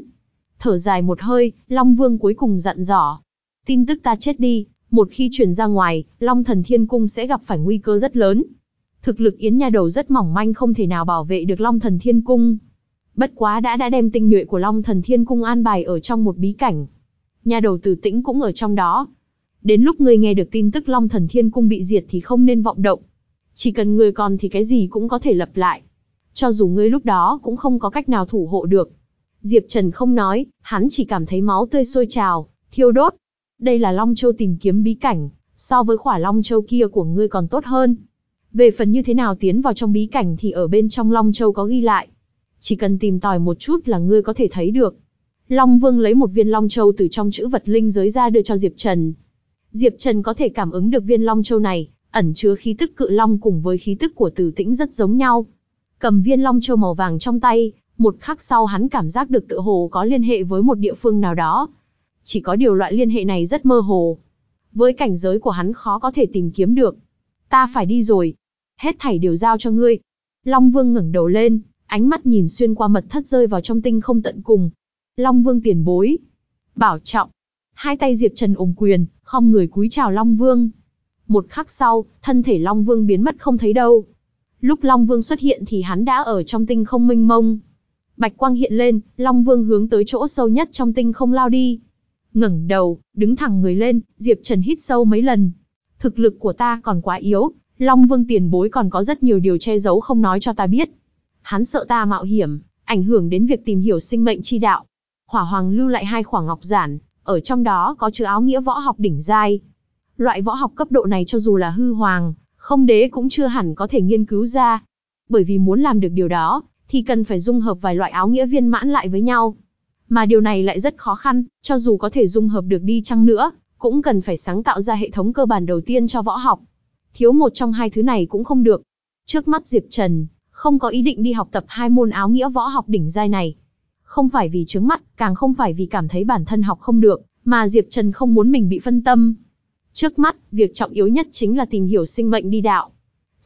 Thở dài một hơi, Long Vương cuối cùng dặn dò. Tin tức ta chết đi, một khi truyền ra ngoài, Long Thần Thiên Cung sẽ gặp phải nguy cơ rất lớn. Thực lực Yến Nha Đầu rất mỏng manh không thể nào bảo vệ được Long Thần Thiên Cung. Bất quá đã đã đem tinh nhuệ của Long Thần Thiên Cung an bài ở trong một bí cảnh. Nha đầu tử tĩnh cũng ở trong đó. Đến lúc ngươi nghe được tin tức Long Thần Thiên Cung bị diệt thì không nên vọng động. Chỉ cần ngươi còn thì cái gì cũng có thể lập lại. Cho dù ngươi lúc đó cũng không có cách nào thủ hộ được. Diệp Trần không nói, hắn chỉ cảm thấy máu tươi sôi trào, thiêu đốt. Đây là Long Châu tìm kiếm bí cảnh, so với khỏa Long Châu kia của ngươi còn tốt hơn. Về phần như thế nào tiến vào trong bí cảnh thì ở bên trong Long Châu có ghi lại. Chỉ cần tìm tòi một chút là ngươi có thể thấy được. Long Vương lấy một viên Long Châu từ trong chữ vật linh giới ra đưa cho Diệp Trần. Diệp Trần có thể cảm ứng được viên Long Châu này, ẩn chứa khí tức cự long cùng với khí tức của Tử Tĩnh rất giống nhau. Cầm viên Long Châu màu vàng trong tay, một khắc sau hắn cảm giác được tự hồ có liên hệ với một địa phương nào đó. Chỉ có điều loại liên hệ này rất mơ hồ. Với cảnh giới của hắn khó có thể tìm kiếm được. Ta phải đi rồi. Hết thảy đều giao cho ngươi. Long Vương ngẩng đầu lên, ánh mắt nhìn xuyên qua mật thất rơi vào trong tinh không tận cùng. Long Vương tiền bối. Bảo trọng. Hai tay Diệp Trần ôm quyền, không người cúi chào Long Vương. Một khắc sau, thân thể Long Vương biến mất không thấy đâu. Lúc Long Vương xuất hiện thì hắn đã ở trong tinh không minh mông. Bạch quang hiện lên, Long Vương hướng tới chỗ sâu nhất trong tinh không lao đi. ngẩng đầu, đứng thẳng người lên, Diệp Trần hít sâu mấy lần. Thực lực của ta còn quá yếu, Long Vương tiền bối còn có rất nhiều điều che giấu không nói cho ta biết. Hắn sợ ta mạo hiểm, ảnh hưởng đến việc tìm hiểu sinh mệnh chi đạo. Hỏa Hoàng lưu lại hai khoảng ngọc giản, ở trong đó có chữ áo nghĩa võ học đỉnh giai. Loại võ học cấp độ này cho dù là hư hoàng, không đế cũng chưa hẳn có thể nghiên cứu ra. Bởi vì muốn làm được điều đó, thì cần phải dung hợp vài loại áo nghĩa viên mãn lại với nhau. Mà điều này lại rất khó khăn, cho dù có thể dung hợp được đi chăng nữa, cũng cần phải sáng tạo ra hệ thống cơ bản đầu tiên cho võ học. Thiếu một trong hai thứ này cũng không được. Trước mắt Diệp Trần, không có ý định đi học tập hai môn áo nghĩa võ học đỉnh giai này. Không phải vì chướng mắt, càng không phải vì cảm thấy bản thân học không được, mà Diệp Trần không muốn mình bị phân tâm. Trước mắt, việc trọng yếu nhất chính là tìm hiểu sinh mệnh đi đạo.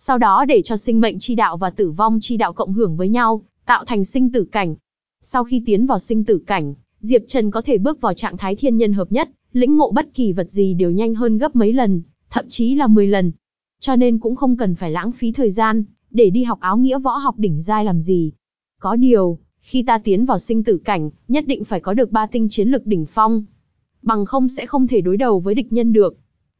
Sau đó để cho sinh mệnh chi đạo và tử vong chi đạo cộng hưởng với nhau, tạo thành sinh tử cảnh. Sau khi tiến vào sinh tử cảnh, Diệp Trần có thể bước vào trạng thái thiên nhân hợp nhất, lĩnh ngộ bất kỳ vật gì đều nhanh hơn gấp mấy lần, thậm chí là 10 lần. Cho nên cũng không cần phải lãng phí thời gian, để đi học áo nghĩa võ học đỉnh giai làm gì. Có điều, khi ta tiến vào sinh tử cảnh, nhất định phải có được ba tinh chiến lực đỉnh phong. Bằng không sẽ không thể đối đầu với địch nhân được.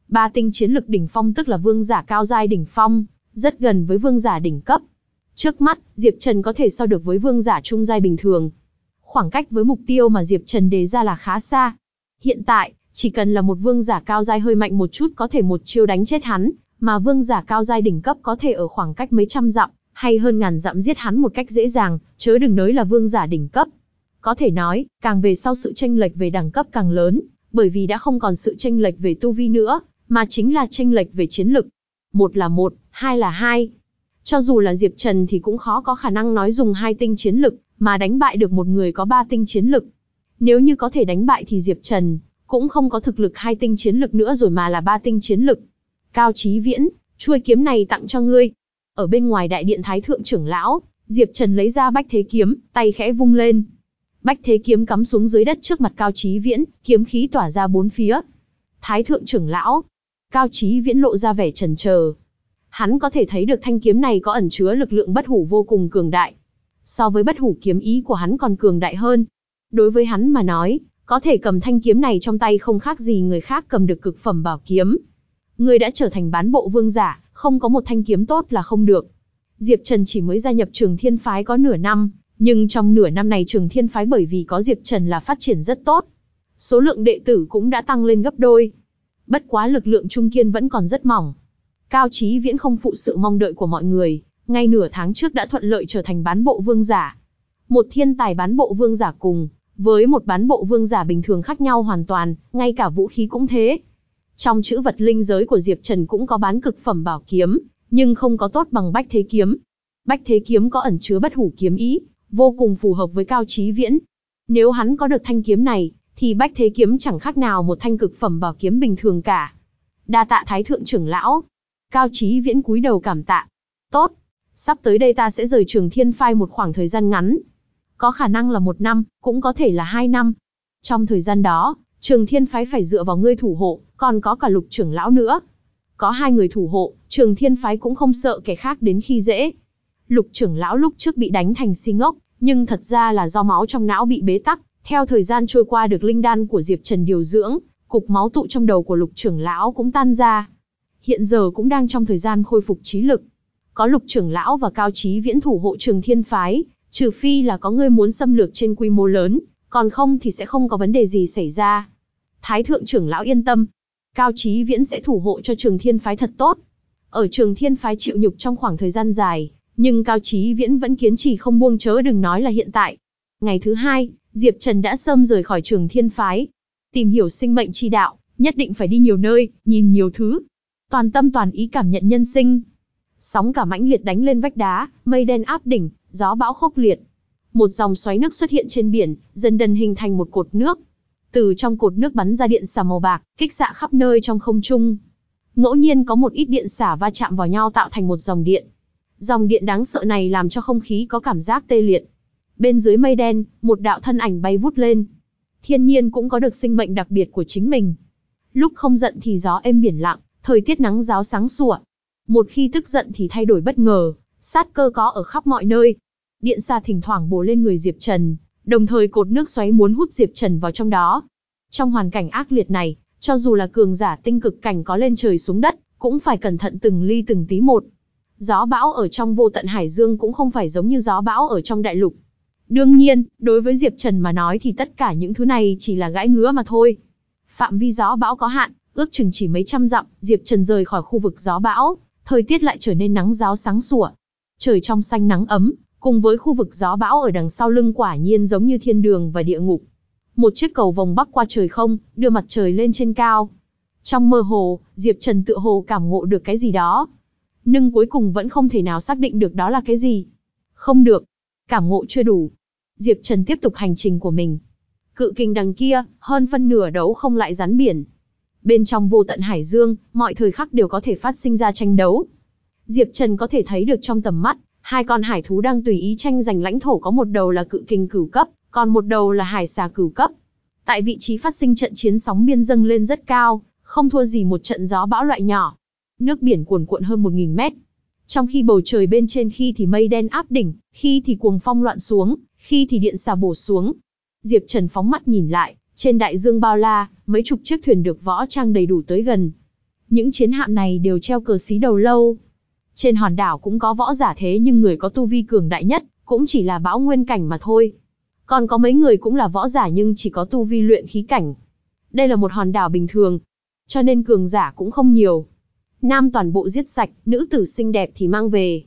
Ba tinh chiến lực đỉnh phong tức là vương giả cao giai đỉnh phong, rất gần với vương giả đỉnh cấp. Trước mắt, Diệp Trần có thể so được với vương giả trung giai bình thường. Khoảng cách với mục tiêu mà Diệp Trần đề ra là khá xa. Hiện tại, chỉ cần là một vương giả cao giai hơi mạnh một chút có thể một chiêu đánh chết hắn, mà vương giả cao giai đỉnh cấp có thể ở khoảng cách mấy trăm dặm, hay hơn ngàn dặm giết hắn một cách dễ dàng, chớ đừng nói là vương giả đỉnh cấp. Có thể nói, càng về sau sự tranh lệch về đẳng cấp càng lớn, bởi vì đã không còn sự tranh lệch về tu vi nữa, mà chính là tranh lệch về chiến lực. Một là một, hai là hai. Cho dù là Diệp Trần thì cũng khó có khả năng nói dùng hai tinh chiến lực, mà đánh bại được một người có ba tinh chiến lực. Nếu như có thể đánh bại thì Diệp Trần cũng không có thực lực hai tinh chiến lực nữa rồi mà là ba tinh chiến lực. Cao Chí Viễn, chuôi kiếm này tặng cho ngươi. Ở bên ngoài đại điện Thái Thượng trưởng lão, Diệp Trần lấy ra bách thế kiếm, tay khẽ vung lên. Bách thế kiếm cắm xuống dưới đất trước mặt Cao Chí Viễn, kiếm khí tỏa ra bốn phía. Thái Thượng trưởng lão, Cao Chí Viễn lộ ra vẻ trần chờ. Hắn có thể thấy được thanh kiếm này có ẩn chứa lực lượng bất hủ vô cùng cường đại. So với bất hủ kiếm ý của hắn còn cường đại hơn. Đối với hắn mà nói, có thể cầm thanh kiếm này trong tay không khác gì người khác cầm được cực phẩm bảo kiếm. Người đã trở thành bán bộ vương giả, không có một thanh kiếm tốt là không được. Diệp Trần chỉ mới gia nhập trường thiên phái có nửa năm, nhưng trong nửa năm này trường thiên phái bởi vì có Diệp Trần là phát triển rất tốt. Số lượng đệ tử cũng đã tăng lên gấp đôi. Bất quá lực lượng trung kiên vẫn còn rất mỏng. Cao Chí Viễn không phụ sự mong đợi của mọi người, ngay nửa tháng trước đã thuận lợi trở thành bán bộ vương giả. Một thiên tài bán bộ vương giả cùng, với một bán bộ vương giả bình thường khác nhau hoàn toàn, ngay cả vũ khí cũng thế. Trong chữ vật linh giới của Diệp Trần cũng có bán cực phẩm bảo kiếm, nhưng không có tốt bằng bách thế kiếm. Bách Thế kiếm có ẩn chứa bất hủ kiếm ý, vô cùng phù hợp với Cao Chí Viễn. Nếu hắn có được thanh kiếm này, thì Bách Thế kiếm chẳng khác nào một thanh cực phẩm bảo kiếm bình thường cả. Đa tạ Thái thượng trưởng lão. Cao Chí Viễn cúi đầu cảm tạ. Tốt, sắp tới đây ta sẽ rời Trường Thiên Phai một khoảng thời gian ngắn. Có khả năng là một năm, cũng có thể là hai năm. Trong thời gian đó, Trường Thiên Phái phải dựa vào ngươi thủ hộ, còn có cả lục trưởng lão nữa. Có hai người thủ hộ, Trường Thiên Phái cũng không sợ kẻ khác đến khi dễ. Lục trưởng lão lúc trước bị đánh thành si ngốc, nhưng thật ra là do máu trong não bị bế tắc, theo thời gian trôi qua được linh đan của Diệp Trần điều dưỡng, cục máu tụ trong đầu của lục trưởng lão cũng tan ra. Hiện giờ cũng đang trong thời gian khôi phục trí lực. Có lục trưởng lão và cao trí viễn thủ hộ trường thiên phái, trừ phi là có người muốn xâm lược trên quy mô lớn, còn không thì sẽ không có vấn đề gì xảy ra. Thái thượng trưởng lão yên tâm, cao trí viễn sẽ thủ hộ cho trường thiên phái thật tốt. Ở trường thiên phái chịu nhục trong khoảng thời gian dài, nhưng cao trí viễn vẫn kiến trì không buông chớ đừng nói là hiện tại. Ngày thứ hai, Diệp Trần đã sâm rời khỏi trường thiên phái. Tìm hiểu sinh mệnh chi đạo, nhất định phải đi nhiều nơi, nhìn nhiều thứ. Toàn tâm toàn ý cảm nhận nhân sinh. Sóng cả mãnh liệt đánh lên vách đá, mây đen áp đỉnh, gió bão khốc liệt. Một dòng xoáy nước xuất hiện trên biển, dần dần hình thành một cột nước. Từ trong cột nước bắn ra điện xả màu bạc, kích xạ khắp nơi trong không trung. Ngẫu nhiên có một ít điện xả va chạm vào nhau tạo thành một dòng điện. Dòng điện đáng sợ này làm cho không khí có cảm giác tê liệt. Bên dưới mây đen, một đạo thân ảnh bay vút lên. Thiên nhiên cũng có được sinh mệnh đặc biệt của chính mình. Lúc không giận thì gió êm biển lặng, thời tiết nắng giáo sáng sủa. Một khi tức giận thì thay đổi bất ngờ, sát cơ có ở khắp mọi nơi. Điện xa thỉnh thoảng bổ lên người Diệp Trần, đồng thời cột nước xoáy muốn hút Diệp Trần vào trong đó. Trong hoàn cảnh ác liệt này, cho dù là cường giả tinh cực cảnh có lên trời xuống đất, cũng phải cẩn thận từng ly từng tí một. Gió bão ở trong vô tận hải dương cũng không phải giống như gió bão ở trong đại lục. Đương nhiên, đối với Diệp Trần mà nói thì tất cả những thứ này chỉ là gãi ngứa mà thôi. Phạm vi gió bão có hạn, ước chừng chỉ mấy trăm dặm, Diệp Trần rời khỏi khu vực gió bão, thời tiết lại trở nên nắng giáo sáng sủa. Trời trong xanh nắng ấm, cùng với khu vực gió bão ở đằng sau lưng quả nhiên giống như thiên đường và địa ngục. Một chiếc cầu vòng bắc qua trời không, đưa mặt trời lên trên cao. Trong mơ hồ, Diệp Trần tự hồ cảm ngộ được cái gì đó. Nhưng cuối cùng vẫn không thể nào xác định được đó là cái gì. Không được. Cảm ngộ chưa đủ. Diệp Trần tiếp tục hành trình của mình. Cự kình đằng kia, hơn phân nửa đấu không lại rắn biển. Bên trong vô tận hải dương, mọi thời khắc đều có thể phát sinh ra tranh đấu. Diệp Trần có thể thấy được trong tầm mắt, hai con hải thú đang tùy ý tranh giành lãnh thổ có một đầu là cự kình cửu cấp, còn một đầu là hải xà cửu cấp. Tại vị trí phát sinh trận chiến sóng biên dâng lên rất cao, không thua gì một trận gió bão loại nhỏ. Nước biển cuồn cuộn hơn 1.000 mét. Trong khi bầu trời bên trên khi thì mây đen áp đỉnh, khi thì cuồng phong loạn xuống, khi thì điện xà bổ xuống. Diệp Trần phóng mắt nhìn lại, trên đại dương bao la, mấy chục chiếc thuyền được võ trang đầy đủ tới gần. Những chiến hạm này đều treo cờ xí đầu lâu. Trên hòn đảo cũng có võ giả thế nhưng người có tu vi cường đại nhất, cũng chỉ là bão nguyên cảnh mà thôi. Còn có mấy người cũng là võ giả nhưng chỉ có tu vi luyện khí cảnh. Đây là một hòn đảo bình thường, cho nên cường giả cũng không nhiều. Nam toàn bộ giết sạch, nữ tử xinh đẹp thì mang về.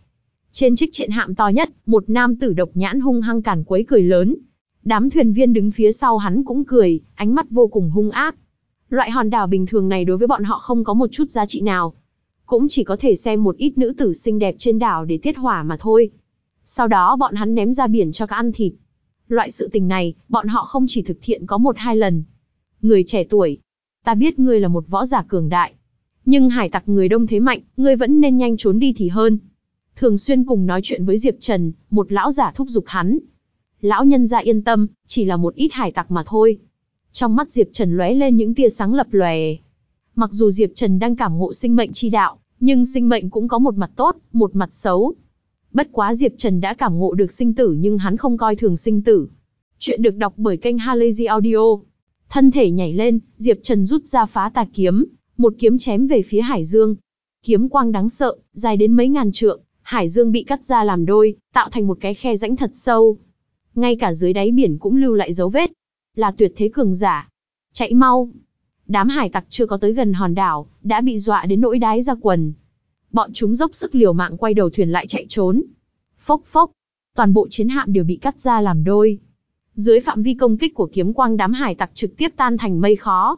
Trên chiếc triện hạm to nhất, một nam tử độc nhãn hung hăng cản quấy cười lớn. Đám thuyền viên đứng phía sau hắn cũng cười, ánh mắt vô cùng hung ác. Loại hòn đảo bình thường này đối với bọn họ không có một chút giá trị nào. Cũng chỉ có thể xem một ít nữ tử xinh đẹp trên đảo để tiết hỏa mà thôi. Sau đó bọn hắn ném ra biển cho các ăn thịt. Loại sự tình này, bọn họ không chỉ thực hiện có một hai lần. Người trẻ tuổi, ta biết ngươi là một võ giả cường đại. Nhưng hải tặc người đông thế mạnh, ngươi vẫn nên nhanh trốn đi thì hơn. Thường xuyên cùng nói chuyện với Diệp Trần, một lão giả thúc giục hắn. Lão nhân ra yên tâm, chỉ là một ít hải tặc mà thôi. Trong mắt Diệp Trần lóe lên những tia sáng lập lòe. Mặc dù Diệp Trần đang cảm ngộ sinh mệnh chi đạo, nhưng sinh mệnh cũng có một mặt tốt, một mặt xấu. Bất quá Diệp Trần đã cảm ngộ được sinh tử nhưng hắn không coi thường sinh tử. Chuyện được đọc bởi kênh Halazy Audio. Thân thể nhảy lên, Diệp Trần rút ra phá tà kiếm, một kiếm chém về phía Hải Dương. Kiếm quang đáng sợ, dài đến mấy ngàn trượng, Hải Dương bị cắt ra làm đôi, tạo thành một cái khe rãnh thật sâu. Ngay cả dưới đáy biển cũng lưu lại dấu vết. Là tuyệt thế cường giả. Chạy mau. Đám hải tặc chưa có tới gần hòn đảo, đã bị dọa đến nỗi đái ra quần. Bọn chúng dốc sức liều mạng quay đầu thuyền lại chạy trốn. Phốc phốc. Toàn bộ chiến hạm đều bị cắt ra làm đôi. Dưới phạm vi công kích của kiếm quang đám hải tặc trực tiếp tan thành mây khó.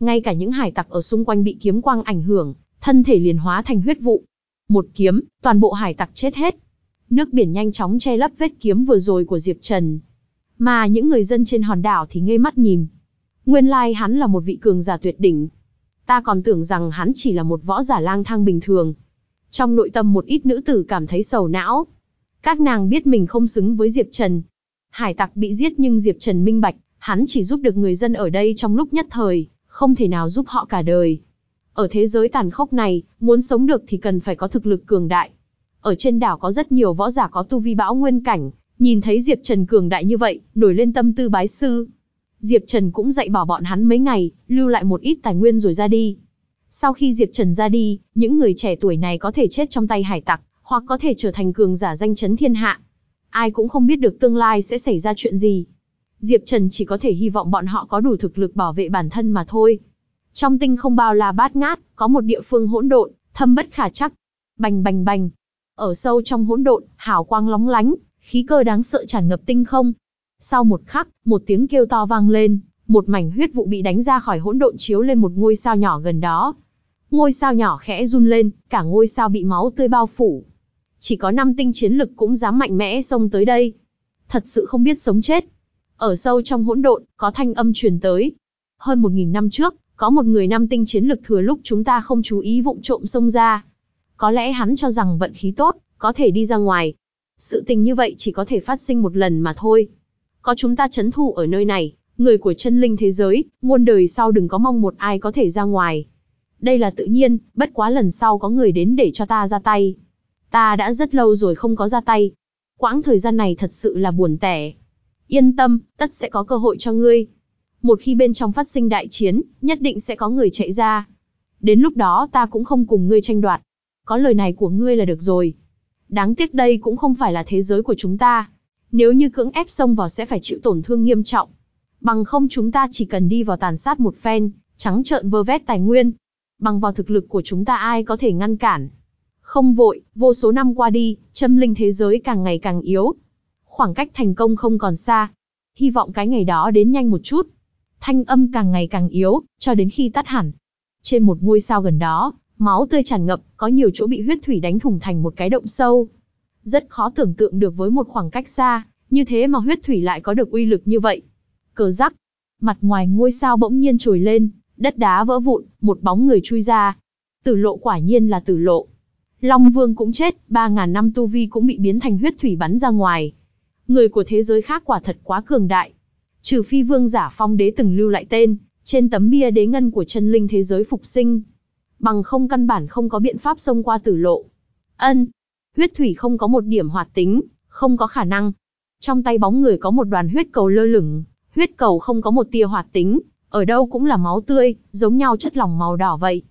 Ngay cả những hải tặc ở xung quanh bị kiếm quang ảnh hưởng, thân thể liền hóa thành huyết vụ. Một kiếm, toàn bộ hải tặc chết hết. Nước biển nhanh chóng che lấp vết kiếm vừa rồi của Diệp Trần. Mà những người dân trên hòn đảo thì ngây mắt nhìn. Nguyên lai hắn là một vị cường giả tuyệt đỉnh. Ta còn tưởng rằng hắn chỉ là một võ giả lang thang bình thường. Trong nội tâm một ít nữ tử cảm thấy sầu não. Các nàng biết mình không xứng với Diệp Trần. Hải tặc bị giết nhưng Diệp Trần minh bạch, hắn chỉ giúp được người dân ở đây trong lúc nhất thời, không thể nào giúp họ cả đời. Ở thế giới tàn khốc này, muốn sống được thì cần phải có thực lực cường đại. Ở trên đảo có rất nhiều võ giả có tu vi bão nguyên cảnh, nhìn thấy Diệp Trần cường đại như vậy, nổi lên tâm tư bái sư. Diệp Trần cũng dạy bảo bọn hắn mấy ngày, lưu lại một ít tài nguyên rồi ra đi. Sau khi Diệp Trần ra đi, những người trẻ tuổi này có thể chết trong tay hải tặc, hoặc có thể trở thành cường giả danh chấn thiên hạ. Ai cũng không biết được tương lai sẽ xảy ra chuyện gì. Diệp Trần chỉ có thể hy vọng bọn họ có đủ thực lực bảo vệ bản thân mà thôi. Trong tinh không bao la bát ngát, có một địa phương hỗn độn, thâm bất khả chắc. Bành bành bành. Ở sâu trong hỗn độn, hào quang lóng lánh, khí cơ đáng sợ tràn ngập tinh không. Sau một khắc, một tiếng kêu to vang lên, một mảnh huyết vụ bị đánh ra khỏi hỗn độn chiếu lên một ngôi sao nhỏ gần đó. Ngôi sao nhỏ khẽ run lên, cả ngôi sao bị máu tươi bao phủ. Chỉ có năm tinh chiến lực cũng dám mạnh mẽ xông tới đây. Thật sự không biết sống chết. Ở sâu trong hỗn độn, có thanh âm truyền tới. Hơn một nghìn năm trước, có một người nam tinh chiến lực thừa lúc chúng ta không chú ý vụng trộm xông ra. Có lẽ hắn cho rằng vận khí tốt, có thể đi ra ngoài. Sự tình như vậy chỉ có thể phát sinh một lần mà thôi. Có chúng ta chấn thủ ở nơi này, người của chân linh thế giới, muôn đời sau đừng có mong một ai có thể ra ngoài. Đây là tự nhiên, bất quá lần sau có người đến để cho ta ra tay. Ta đã rất lâu rồi không có ra tay. Quãng thời gian này thật sự là buồn tẻ. Yên tâm, tất sẽ có cơ hội cho ngươi. Một khi bên trong phát sinh đại chiến, nhất định sẽ có người chạy ra. Đến lúc đó ta cũng không cùng ngươi tranh đoạt. Có lời này của ngươi là được rồi. Đáng tiếc đây cũng không phải là thế giới của chúng ta. Nếu như cưỡng ép xông vào sẽ phải chịu tổn thương nghiêm trọng. Bằng không chúng ta chỉ cần đi vào tàn sát một phen, trắng trợn vơ vét tài nguyên. Bằng vào thực lực của chúng ta ai có thể ngăn cản. Không vội, vô số năm qua đi, châm linh thế giới càng ngày càng yếu. Khoảng cách thành công không còn xa. Hy vọng cái ngày đó đến nhanh một chút. Thanh âm càng ngày càng yếu, cho đến khi tắt hẳn. Trên một ngôi sao gần đó, máu tươi tràn ngập, có nhiều chỗ bị huyết thủy đánh thủng thành một cái động sâu. Rất khó tưởng tượng được với một khoảng cách xa, như thế mà huyết thủy lại có được uy lực như vậy. Cờ rắc, mặt ngoài ngôi sao bỗng nhiên trồi lên, đất đá vỡ vụn, một bóng người chui ra. Tử lộ quả nhiên là tử lộ. Long Vương cũng chết, 3.000 năm tu vi cũng bị biến thành huyết thủy bắn ra ngoài. Người của thế giới khác quả thật quá cường đại. Trừ phi vương giả phong đế từng lưu lại tên, trên tấm bia đế ngân của chân linh thế giới phục sinh. Bằng không căn bản không có biện pháp xông qua tử lộ. Ân, huyết thủy không có một điểm hoạt tính, không có khả năng. Trong tay bóng người có một đoàn huyết cầu lơ lửng, huyết cầu không có một tia hoạt tính, ở đâu cũng là máu tươi, giống nhau chất lỏng màu đỏ vậy.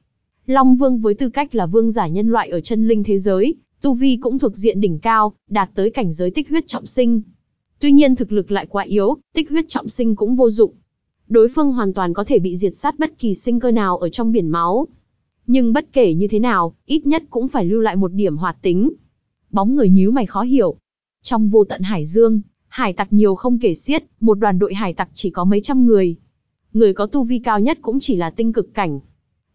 Long Vương với tư cách là vương giả nhân loại ở chân linh thế giới, tu vi cũng thuộc diện đỉnh cao, đạt tới cảnh giới tích huyết trọng sinh. Tuy nhiên thực lực lại quá yếu, tích huyết trọng sinh cũng vô dụng. Đối phương hoàn toàn có thể bị diệt sát bất kỳ sinh cơ nào ở trong biển máu. Nhưng bất kể như thế nào, ít nhất cũng phải lưu lại một điểm hoạt tính. Bóng người nhíu mày khó hiểu. Trong vô tận hải dương, hải tặc nhiều không kể xiết, một đoàn đội hải tặc chỉ có mấy trăm người. Người có tu vi cao nhất cũng chỉ là tinh cực cảnh.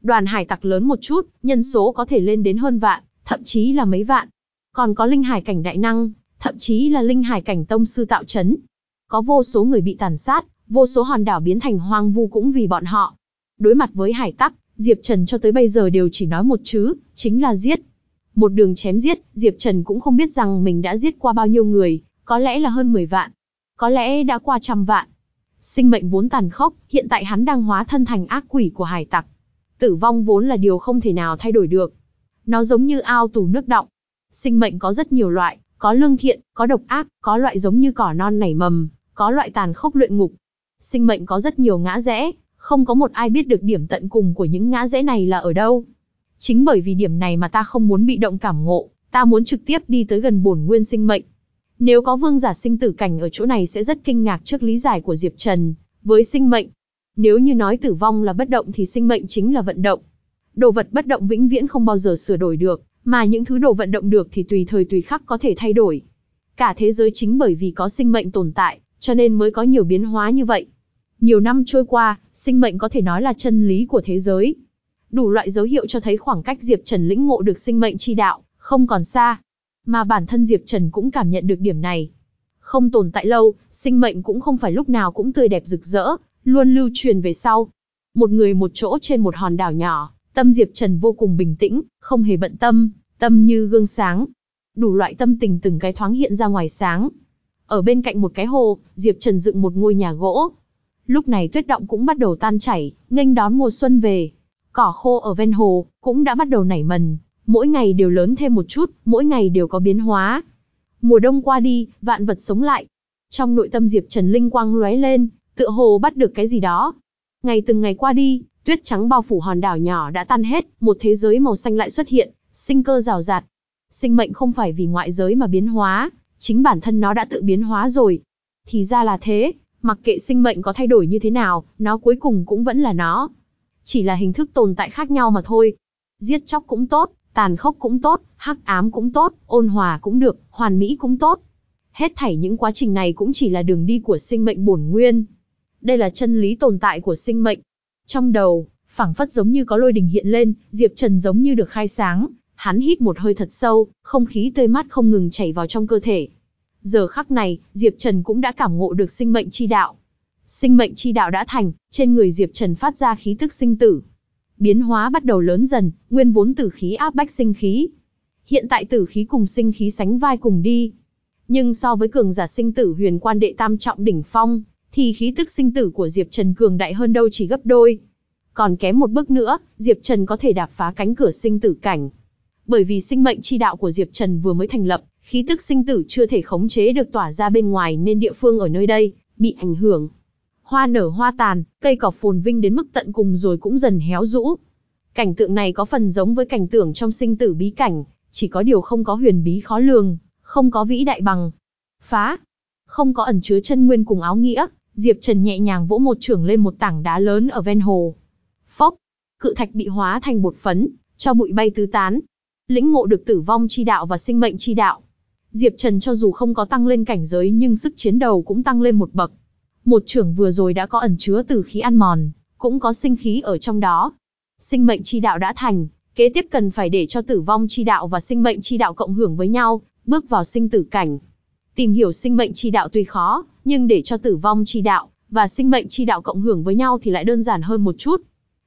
Đoàn hải tặc lớn một chút, nhân số có thể lên đến hơn vạn, thậm chí là mấy vạn. Còn có linh hải cảnh đại năng, thậm chí là linh hải cảnh tông sư tạo chấn. Có vô số người bị tàn sát, vô số hòn đảo biến thành hoang vu cũng vì bọn họ. Đối mặt với hải tặc, Diệp Trần cho tới bây giờ đều chỉ nói một chữ, chính là giết. Một đường chém giết, Diệp Trần cũng không biết rằng mình đã giết qua bao nhiêu người, có lẽ là hơn 10 vạn, có lẽ đã qua trăm vạn. Sinh mệnh vốn tàn khốc, hiện tại hắn đang hóa thân thành ác quỷ của hải tặc. Tử vong vốn là điều không thể nào thay đổi được. Nó giống như ao tù nước động. Sinh mệnh có rất nhiều loại, có lương thiện, có độc ác, có loại giống như cỏ non nảy mầm, có loại tàn khốc luyện ngục. Sinh mệnh có rất nhiều ngã rẽ, không có một ai biết được điểm tận cùng của những ngã rẽ này là ở đâu. Chính bởi vì điểm này mà ta không muốn bị động cảm ngộ, ta muốn trực tiếp đi tới gần bổn nguyên sinh mệnh. Nếu có vương giả sinh tử cảnh ở chỗ này sẽ rất kinh ngạc trước lý giải của Diệp Trần, với sinh mệnh. Nếu như nói tử vong là bất động thì sinh mệnh chính là vận động. Đồ vật bất động vĩnh viễn không bao giờ sửa đổi được, mà những thứ đồ vận động được thì tùy thời tùy khắc có thể thay đổi. Cả thế giới chính bởi vì có sinh mệnh tồn tại, cho nên mới có nhiều biến hóa như vậy. Nhiều năm trôi qua, sinh mệnh có thể nói là chân lý của thế giới. Đủ loại dấu hiệu cho thấy khoảng cách Diệp Trần lĩnh ngộ được sinh mệnh chi đạo, không còn xa. Mà bản thân Diệp Trần cũng cảm nhận được điểm này. Không tồn tại lâu, sinh mệnh cũng không phải lúc nào cũng tươi đẹp rực rỡ, luôn lưu truyền về sau. Một người một chỗ trên một hòn đảo nhỏ, tâm Diệp Trần vô cùng bình tĩnh, không hề bận tâm, tâm như gương sáng. Đủ loại tâm tình từng cái thoáng hiện ra ngoài sáng. Ở bên cạnh một cái hồ, Diệp Trần dựng một ngôi nhà gỗ. Lúc này tuyết động cũng bắt đầu tan chảy, nghênh đón mùa xuân về. Cỏ khô ở ven hồ cũng đã bắt đầu nảy mần, mỗi ngày đều lớn thêm một chút, mỗi ngày đều có biến hóa. Mùa đông qua đi, vạn vật sống lại. Trong nội tâm Diệp Trần linh quang lóe lên, tựa hồ bắt được cái gì đó. Ngày từng ngày qua đi, tuyết trắng bao phủ hòn đảo nhỏ đã tan hết, một thế giới màu xanh lại xuất hiện, sinh cơ rào rạt. Sinh mệnh không phải vì ngoại giới mà biến hóa, chính bản thân nó đã tự biến hóa rồi. Thì ra là thế, mặc kệ sinh mệnh có thay đổi như thế nào, nó cuối cùng cũng vẫn là nó. Chỉ là hình thức tồn tại khác nhau mà thôi. Giết chóc cũng tốt, tàn khốc cũng tốt, hắc ám cũng tốt, ôn hòa cũng được, hoàn mỹ cũng tốt. Hết thảy những quá trình này cũng chỉ là đường đi của sinh mệnh bổn nguyên. Đây là chân lý tồn tại của sinh mệnh. Trong đầu, phảng phất giống như có lôi đình hiện lên, Diệp Trần giống như được khai sáng, hắn hít một hơi thật sâu, không khí tươi mát không ngừng chảy vào trong cơ thể. Giờ khắc này, Diệp Trần cũng đã cảm ngộ được sinh mệnh chi đạo. Sinh mệnh chi đạo đã thành, trên người Diệp Trần phát ra khí tức sinh tử. Biến hóa bắt đầu lớn dần, nguyên vốn tử khí áp bách sinh khí. Hiện tại tử khí cùng sinh khí sánh vai cùng đi. Nhưng so với cường giả sinh tử huyền quan đệ tam trọng đỉnh phong, thì khí tức sinh tử của Diệp Trần cường đại hơn đâu chỉ gấp đôi. Còn kém một bước nữa, Diệp Trần có thể đạp phá cánh cửa sinh tử cảnh. Bởi vì sinh mệnh chi đạo của Diệp Trần vừa mới thành lập, khí tức sinh tử chưa thể khống chế được tỏa ra bên ngoài nên địa phương ở nơi đây bị ảnh hưởng. Hoa nở hoa tàn, cây cỏ phồn vinh đến mức tận cùng rồi cũng dần héo rũ. Cảnh tượng này có phần giống với cảnh tượng trong sinh tử bí cảnh, chỉ có điều không có huyền bí khó lường, không có vĩ đại bằng. Phá, không có ẩn chứa chân nguyên cùng áo nghĩa, Diệp Trần nhẹ nhàng vỗ một trưởng lên một tảng đá lớn ở ven hồ. Phốc, cự thạch bị hóa thành bột phấn, cho bụi bay tứ tán. Lĩnh ngộ được tử vong chi đạo và sinh mệnh chi đạo. Diệp Trần cho dù không có tăng lên cảnh giới nhưng sức chiến đầu cũng tăng lên một bậc. Một trưởng vừa rồi đã có ẩn chứa tử khí ăn mòn, cũng có sinh khí ở trong đó. Sinh mệnh chi đạo đã thành, kế tiếp cần phải để cho tử vong chi đạo và sinh mệnh chi đạo cộng hưởng với nhau, bước vào sinh tử cảnh. Tìm hiểu sinh mệnh chi đạo tuy khó, nhưng để cho tử vong chi đạo và sinh mệnh chi đạo cộng hưởng với nhau thì lại đơn giản hơn một chút.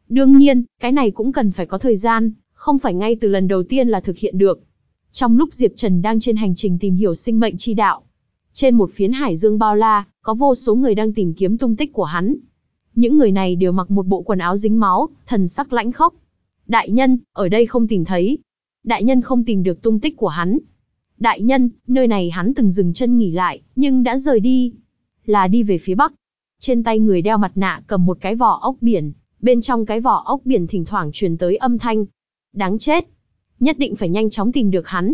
Đương nhiên, cái này cũng cần phải có thời gian, không phải ngay từ lần đầu tiên là thực hiện được. Trong lúc Diệp Trần đang trên hành trình tìm hiểu sinh mệnh chi đạo, trên một phiến hải dương bao la, có vô số người đang tìm kiếm tung tích của hắn. Những người này đều mặc một bộ quần áo dính máu, thần sắc lãnh khốc. Đại nhân, ở đây không tìm thấy. Đại nhân không tìm được tung tích của hắn. Đại nhân, nơi này hắn từng dừng chân nghỉ lại, nhưng đã rời đi. Là đi về phía bắc. Trên tay người đeo mặt nạ cầm một cái vỏ ốc biển, bên trong cái vỏ ốc biển thỉnh thoảng truyền tới âm thanh. Đáng chết. Nhất định phải nhanh chóng tìm được hắn.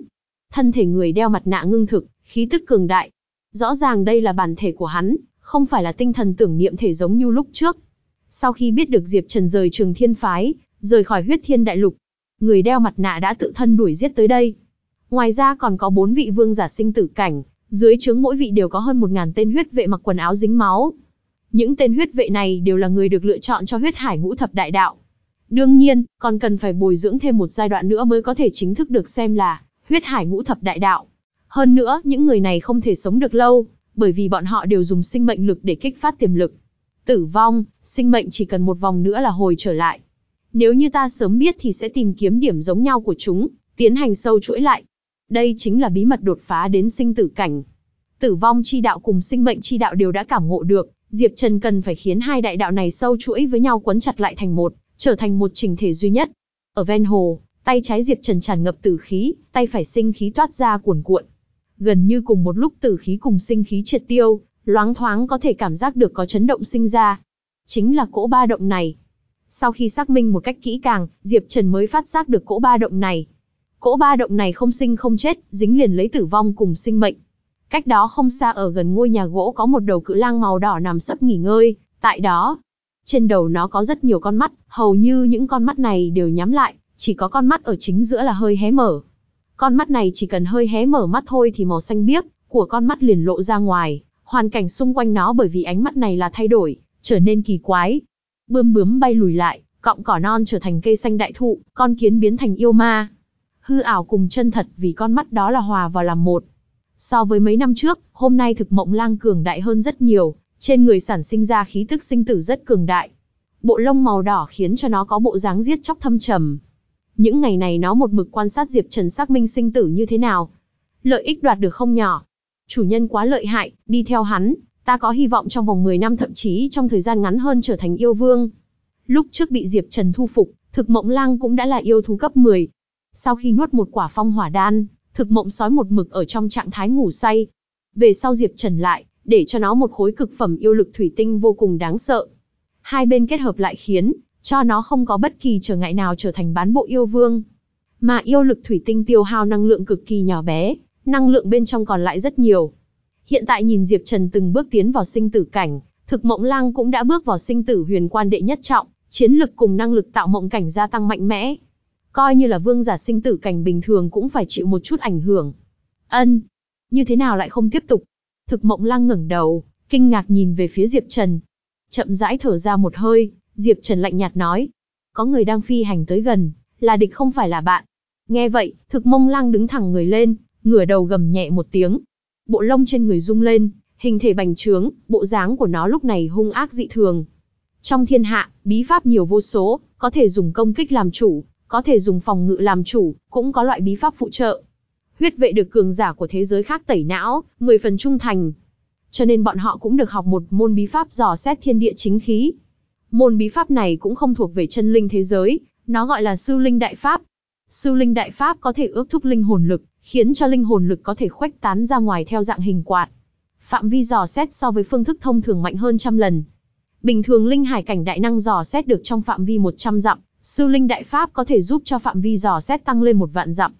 Thân thể người đeo mặt nạ ngưng thực, khí tức cường đại. Rõ ràng đây là bản thể của hắn, không phải là tinh thần tưởng niệm thể giống như lúc trước. Sau khi biết được Diệp Trần rời trường thiên phái, rời khỏi huyết thiên đại lục, người đeo mặt nạ đã tự thân đuổi giết tới đây. Ngoài ra còn có bốn vị vương giả sinh tử cảnh, dưới trướng mỗi vị đều có hơn một ngàn tên huyết vệ mặc quần áo dính máu. Những tên huyết vệ này đều là người được lựa chọn cho huyết hải ngũ thập đại đạo. Đương nhiên, còn cần phải bồi dưỡng thêm một giai đoạn nữa mới có thể chính thức được xem là huyết hải ngũ thập đại đạo. Hơn nữa, những người này không thể sống được lâu, bởi vì bọn họ đều dùng sinh mệnh lực để kích phát tiềm lực. Tử vong, sinh mệnh chỉ cần một vòng nữa là hồi trở lại. Nếu như ta sớm biết thì sẽ tìm kiếm điểm giống nhau của chúng, tiến hành sâu chuỗi lại. Đây chính là bí mật đột phá đến sinh tử cảnh. Tử vong chi đạo cùng sinh mệnh chi đạo đều đã cảm ngộ được, Diệp Trần cần phải khiến hai đại đạo này sâu chuỗi với nhau quấn chặt lại thành một, trở thành một trình thể duy nhất. Ở ven hồ, tay trái Diệp Trần tràn ngập tử khí, tay phải sinh khí toát ra cuồn cuộn. Gần như cùng một lúc tử khí cùng sinh khí triệt tiêu, loáng thoáng có thể cảm giác được có chấn động sinh ra. Chính là cỗ ba động này. Sau khi xác minh một cách kỹ càng, Diệp Trần mới phát giác được cỗ ba động này. Cỗ ba động này không sinh không chết, dính liền lấy tử vong cùng sinh mệnh. Cách đó không xa ở gần ngôi nhà gỗ có một đầu cự lang màu đỏ nằm sấp nghỉ ngơi, tại đó. Trên đầu nó có rất nhiều con mắt, hầu như những con mắt này đều nhắm lại, chỉ có con mắt ở chính giữa là hơi hé mở. Con mắt này chỉ cần hơi hé mở mắt thôi thì màu xanh biếc của con mắt liền lộ ra ngoài, hoàn cảnh xung quanh nó bởi vì ánh mắt này là thay đổi, trở nên kỳ quái. Bươm bướm bay lùi lại, cọng cỏ non trở thành cây xanh đại thụ, con kiến biến thành yêu ma hư ảo cùng chân thật vì con mắt đó là hòa vào làm một. So với mấy năm trước, hôm nay thực mộng lang cường đại hơn rất nhiều, trên người sản sinh ra khí tức sinh tử rất cường đại. Bộ lông màu đỏ khiến cho nó có bộ dáng giết chóc thâm trầm. Những ngày này nó một mực quan sát Diệp Trần xác minh sinh tử như thế nào. Lợi ích đoạt được không nhỏ. Chủ nhân quá lợi hại, đi theo hắn, ta có hy vọng trong vòng 10 năm thậm chí trong thời gian ngắn hơn trở thành yêu vương. Lúc trước bị Diệp Trần thu phục, thực mộng lang cũng đã là yêu thú cấp 10. Sau khi nuốt một quả phong hỏa đan, thực mộng sói một mực ở trong trạng thái ngủ say. Về sau Diệp Trần lại, để cho nó một khối cực phẩm yêu lực thủy tinh vô cùng đáng sợ. Hai bên kết hợp lại khiến, cho nó không có bất kỳ trở ngại nào trở thành bán bộ yêu vương. Mà yêu lực thủy tinh tiêu hao năng lượng cực kỳ nhỏ bé, năng lượng bên trong còn lại rất nhiều. Hiện tại nhìn Diệp Trần từng bước tiến vào sinh tử cảnh, thực mộng lang cũng đã bước vào sinh tử huyền quan đệ nhất trọng, chiến lực cùng năng lực tạo mộng cảnh gia tăng mạnh mẽ. Coi như là vương giả sinh tử cảnh bình thường cũng phải chịu một chút ảnh hưởng. Ân, như thế nào lại không tiếp tục? Thực mộng lang ngẩng đầu, kinh ngạc nhìn về phía Diệp Trần. Chậm rãi thở ra một hơi, Diệp Trần lạnh nhạt nói. Có người đang phi hành tới gần, là địch không phải là bạn. Nghe vậy, thực mông lang đứng thẳng người lên, ngửa đầu gầm nhẹ một tiếng. Bộ lông trên người rung lên, hình thể bành trướng, bộ dáng của nó lúc này hung ác dị thường. Trong thiên hạ, bí pháp nhiều vô số, có thể dùng công kích làm chủ, có thể dùng phòng ngự làm chủ, cũng có loại bí pháp phụ trợ. Huyết vệ được cường giả của thế giới khác tẩy não, 10 phần trung thành. Cho nên bọn họ cũng được học một môn bí pháp dò xét thiên địa chính khí. Môn bí pháp này cũng không thuộc về chân linh thế giới, nó gọi là sư linh đại pháp. Sư linh đại pháp có thể ước thúc linh hồn lực, khiến cho linh hồn lực có thể khuếch tán ra ngoài theo dạng hình quạt. Phạm vi dò xét so với phương thức thông thường mạnh hơn trăm lần. Bình thường linh hải cảnh đại năng dò xét được trong phạm vi 100 dặm, sư linh đại pháp có thể giúp cho phạm vi dò xét tăng lên một vạn dặm.